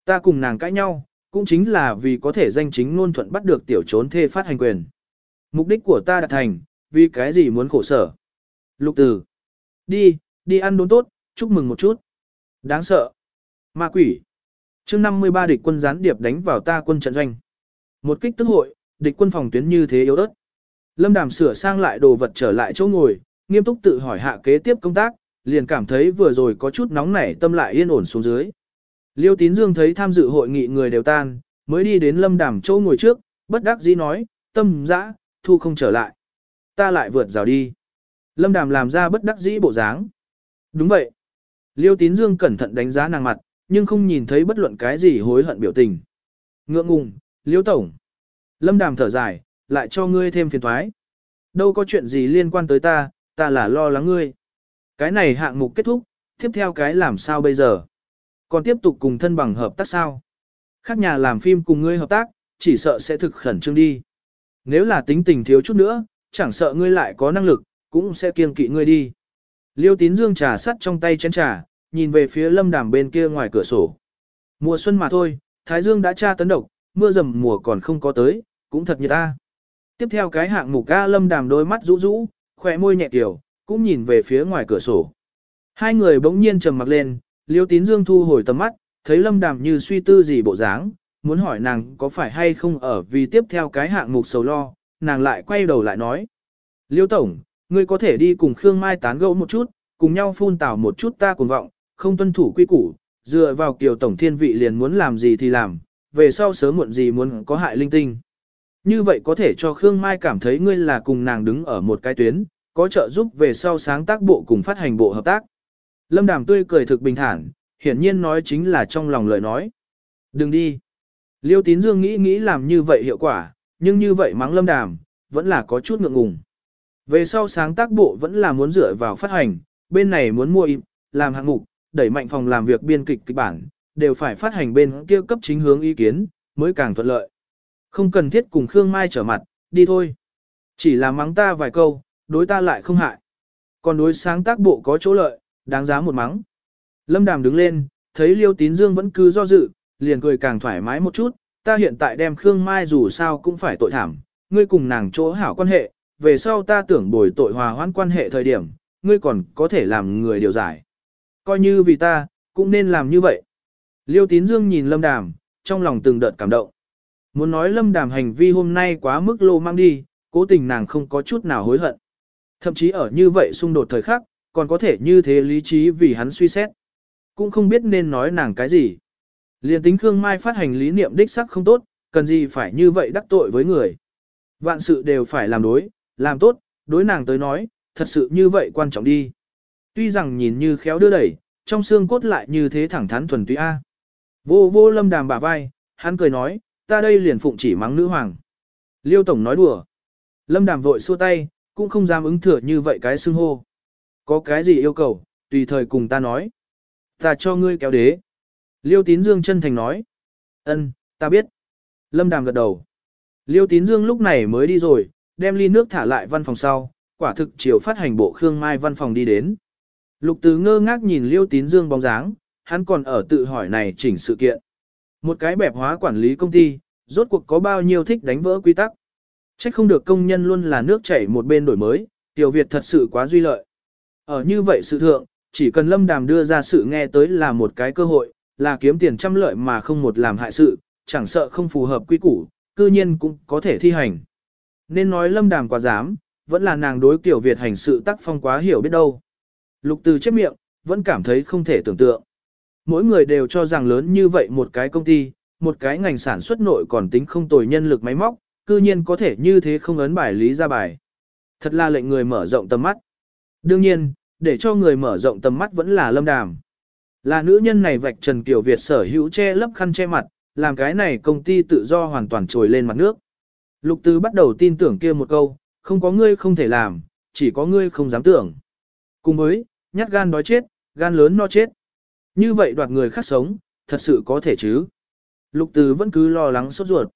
Ta cùng nàng cãi nhau, cũng chính là vì có thể danh chính ngôn thuận bắt được tiểu trốn thê phát hành quyền. Mục đích của ta đã thành, vì cái gì muốn khổ sở? Lục Từ. Đi, đi ăn đốn tốt, chúc mừng một chút. Đáng sợ. Ma quỷ. chương 53 địch quân gián điệp đánh vào ta quân trận doanh. Một kích tức hội, địch quân phòng tuyến như thế yếu ớt. Lâm Đàm sửa sang lại đồ vật trở lại chỗ ngồi, nghiêm túc tự hỏi hạ kế tiếp công tác, liền cảm thấy vừa rồi có chút nóng nảy tâm lại yên ổn xuống dưới. Liêu Tín Dương thấy tham dự hội nghị người đều tan, mới đi đến Lâm Đàm chỗ ngồi trước, bất đắc dĩ nói, tâm dã, thu không trở lại. Ta lại vượt rào đi. Lâm Đàm làm ra bất đắc dĩ bộ dáng. Đúng vậy. Liêu Tín Dương cẩn thận đánh giá nàng mặt, nhưng không nhìn thấy bất luận cái gì hối hận biểu tình. Ngượng ngùng, Liêu Tổng. Lâm Đàm thở dài, lại cho ngươi thêm phiền thoái. Đâu có chuyện gì liên quan tới ta, ta là lo lắng ngươi. Cái này hạng mục kết thúc, tiếp theo cái làm sao bây giờ? Còn tiếp tục cùng thân bằng hợp tác sao? Khác nhà làm phim cùng ngươi hợp tác, chỉ sợ sẽ thực khẩn trương đi. Nếu là tính tình thiếu chút nữa, chẳng sợ ngươi lại có năng lực, cũng sẽ kiêng kỵ ngươi đi. Liêu tín dương trà sắt trong tay chén trà, nhìn về phía lâm đàm bên kia ngoài cửa sổ. Mùa xuân mà thôi, Thái Dương đã tra tấn độc, mưa rầm mùa còn không có tới, cũng thật như ta. Tiếp theo cái hạng mục ca lâm đàm đôi mắt rũ rũ, khỏe môi nhẹ tiểu, cũng nhìn về phía ngoài cửa sổ. Hai người bỗng nhiên trầm mặc lên, liêu tín dương thu hồi tầm mắt, thấy lâm đàm như suy tư gì bộ dáng, muốn hỏi nàng có phải hay không ở vì tiếp theo cái hạng mục sầu lo, nàng lại quay đầu lại nói. Liêu tổng, ngươi có thể đi cùng Khương Mai tán gẫu một chút, cùng nhau phun tảo một chút ta cuồng vọng, không tuân thủ quy củ, dựa vào kiều tổng thiên vị liền muốn làm gì thì làm, về sau sớm muộn gì muốn có hại linh tinh. Như vậy có thể cho Khương Mai cảm thấy ngươi là cùng nàng đứng ở một cái tuyến, có trợ giúp về sau sáng tác bộ cùng phát hành bộ hợp tác. Lâm Đàm tươi cười thực bình thản, hiển nhiên nói chính là trong lòng lời nói. Đừng đi. Liêu Tín Dương nghĩ nghĩ làm như vậy hiệu quả, nhưng như vậy mắng Lâm Đàm, vẫn là có chút ngượng ngùng. Về sau sáng tác bộ vẫn là muốn dựa vào phát hành, bên này muốn mua im, làm hạng mục, đẩy mạnh phòng làm việc biên kịch kịch bản, đều phải phát hành bên kia cấp chính hướng ý kiến, mới càng thuận lợi. Không cần thiết cùng Khương Mai trở mặt, đi thôi. Chỉ là mắng ta vài câu, đối ta lại không hại. Còn đối sáng tác bộ có chỗ lợi, đáng giá một mắng. Lâm Đàm đứng lên, thấy Liêu Tín Dương vẫn cứ do dự, liền cười càng thoải mái một chút, ta hiện tại đem Khương Mai dù sao cũng phải tội thảm, ngươi cùng nàng chỗ hảo quan hệ, về sau ta tưởng bồi tội hòa hoãn quan hệ thời điểm, ngươi còn có thể làm người điều giải. Coi như vì ta, cũng nên làm như vậy. Liêu Tín Dương nhìn Lâm Đàm, trong lòng từng đợt cảm động. Muốn nói Lâm Đàm hành vi hôm nay quá mức lô mang đi, cố tình nàng không có chút nào hối hận. Thậm chí ở như vậy xung đột thời khắc, còn có thể như thế lý trí vì hắn suy xét. Cũng không biết nên nói nàng cái gì. Liên tính Khương Mai phát hành lý niệm đích sắc không tốt, cần gì phải như vậy đắc tội với người. Vạn sự đều phải làm đối, làm tốt, đối nàng tới nói, thật sự như vậy quan trọng đi. Tuy rằng nhìn như khéo đưa đẩy, trong xương cốt lại như thế thẳng thắn thuần túy A. Vô vô lâm đàm bả vai, hắn cười nói, ta đây liền phụng chỉ mắng nữ hoàng. Liêu Tổng nói đùa. Lâm đàm vội xua tay, cũng không dám ứng thừa như vậy cái xưng hô. Có cái gì yêu cầu, tùy thời cùng ta nói. Ta cho ngươi kéo đế. Liêu Tín Dương chân thành nói. Ân, ta biết. Lâm Đàm gật đầu. Liêu Tín Dương lúc này mới đi rồi, đem ly nước thả lại văn phòng sau, quả thực chiều phát hành bộ Khương Mai văn phòng đi đến. Lục tứ ngơ ngác nhìn Liêu Tín Dương bóng dáng, hắn còn ở tự hỏi này chỉnh sự kiện. Một cái bẹp hóa quản lý công ty, rốt cuộc có bao nhiêu thích đánh vỡ quy tắc. Trách không được công nhân luôn là nước chảy một bên đổi mới, tiểu Việt thật sự quá duy lợi. Ở như vậy sự thượng, chỉ cần lâm đàm đưa ra sự nghe tới là một cái cơ hội, là kiếm tiền trăm lợi mà không một làm hại sự, chẳng sợ không phù hợp quy củ, cư nhiên cũng có thể thi hành. Nên nói lâm đàm quá dám, vẫn là nàng đối tiểu Việt hành sự tác phong quá hiểu biết đâu. Lục từ chép miệng, vẫn cảm thấy không thể tưởng tượng. Mỗi người đều cho rằng lớn như vậy một cái công ty, một cái ngành sản xuất nội còn tính không tồi nhân lực máy móc, cư nhiên có thể như thế không ấn bài lý ra bài. Thật là lệnh người mở rộng tầm mắt. Đương nhiên, để cho người mở rộng tầm mắt vẫn là lâm đàm. Là nữ nhân này vạch Trần Kiều Việt sở hữu che lấp khăn che mặt, làm cái này công ty tự do hoàn toàn trồi lên mặt nước. Lục Tư bắt đầu tin tưởng kia một câu, không có ngươi không thể làm, chỉ có ngươi không dám tưởng. Cùng với, nhát gan đói chết, gan lớn no chết. Như vậy đoạt người khác sống, thật sự có thể chứ. Lục Từ vẫn cứ lo lắng sốt ruột.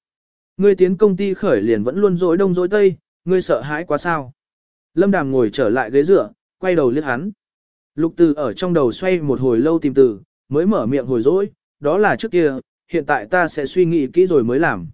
Ngươi tiến công ty khởi liền vẫn luôn dối đông dối tây, ngươi sợ hãi quá sao. Lâm Đàm ngồi trở lại ghế dựa, quay đầu liếc hắn. Lục Từ ở trong đầu xoay một hồi lâu tìm từ, mới mở miệng hồi dỗi, đó là trước kia, hiện tại ta sẽ suy nghĩ kỹ rồi mới làm.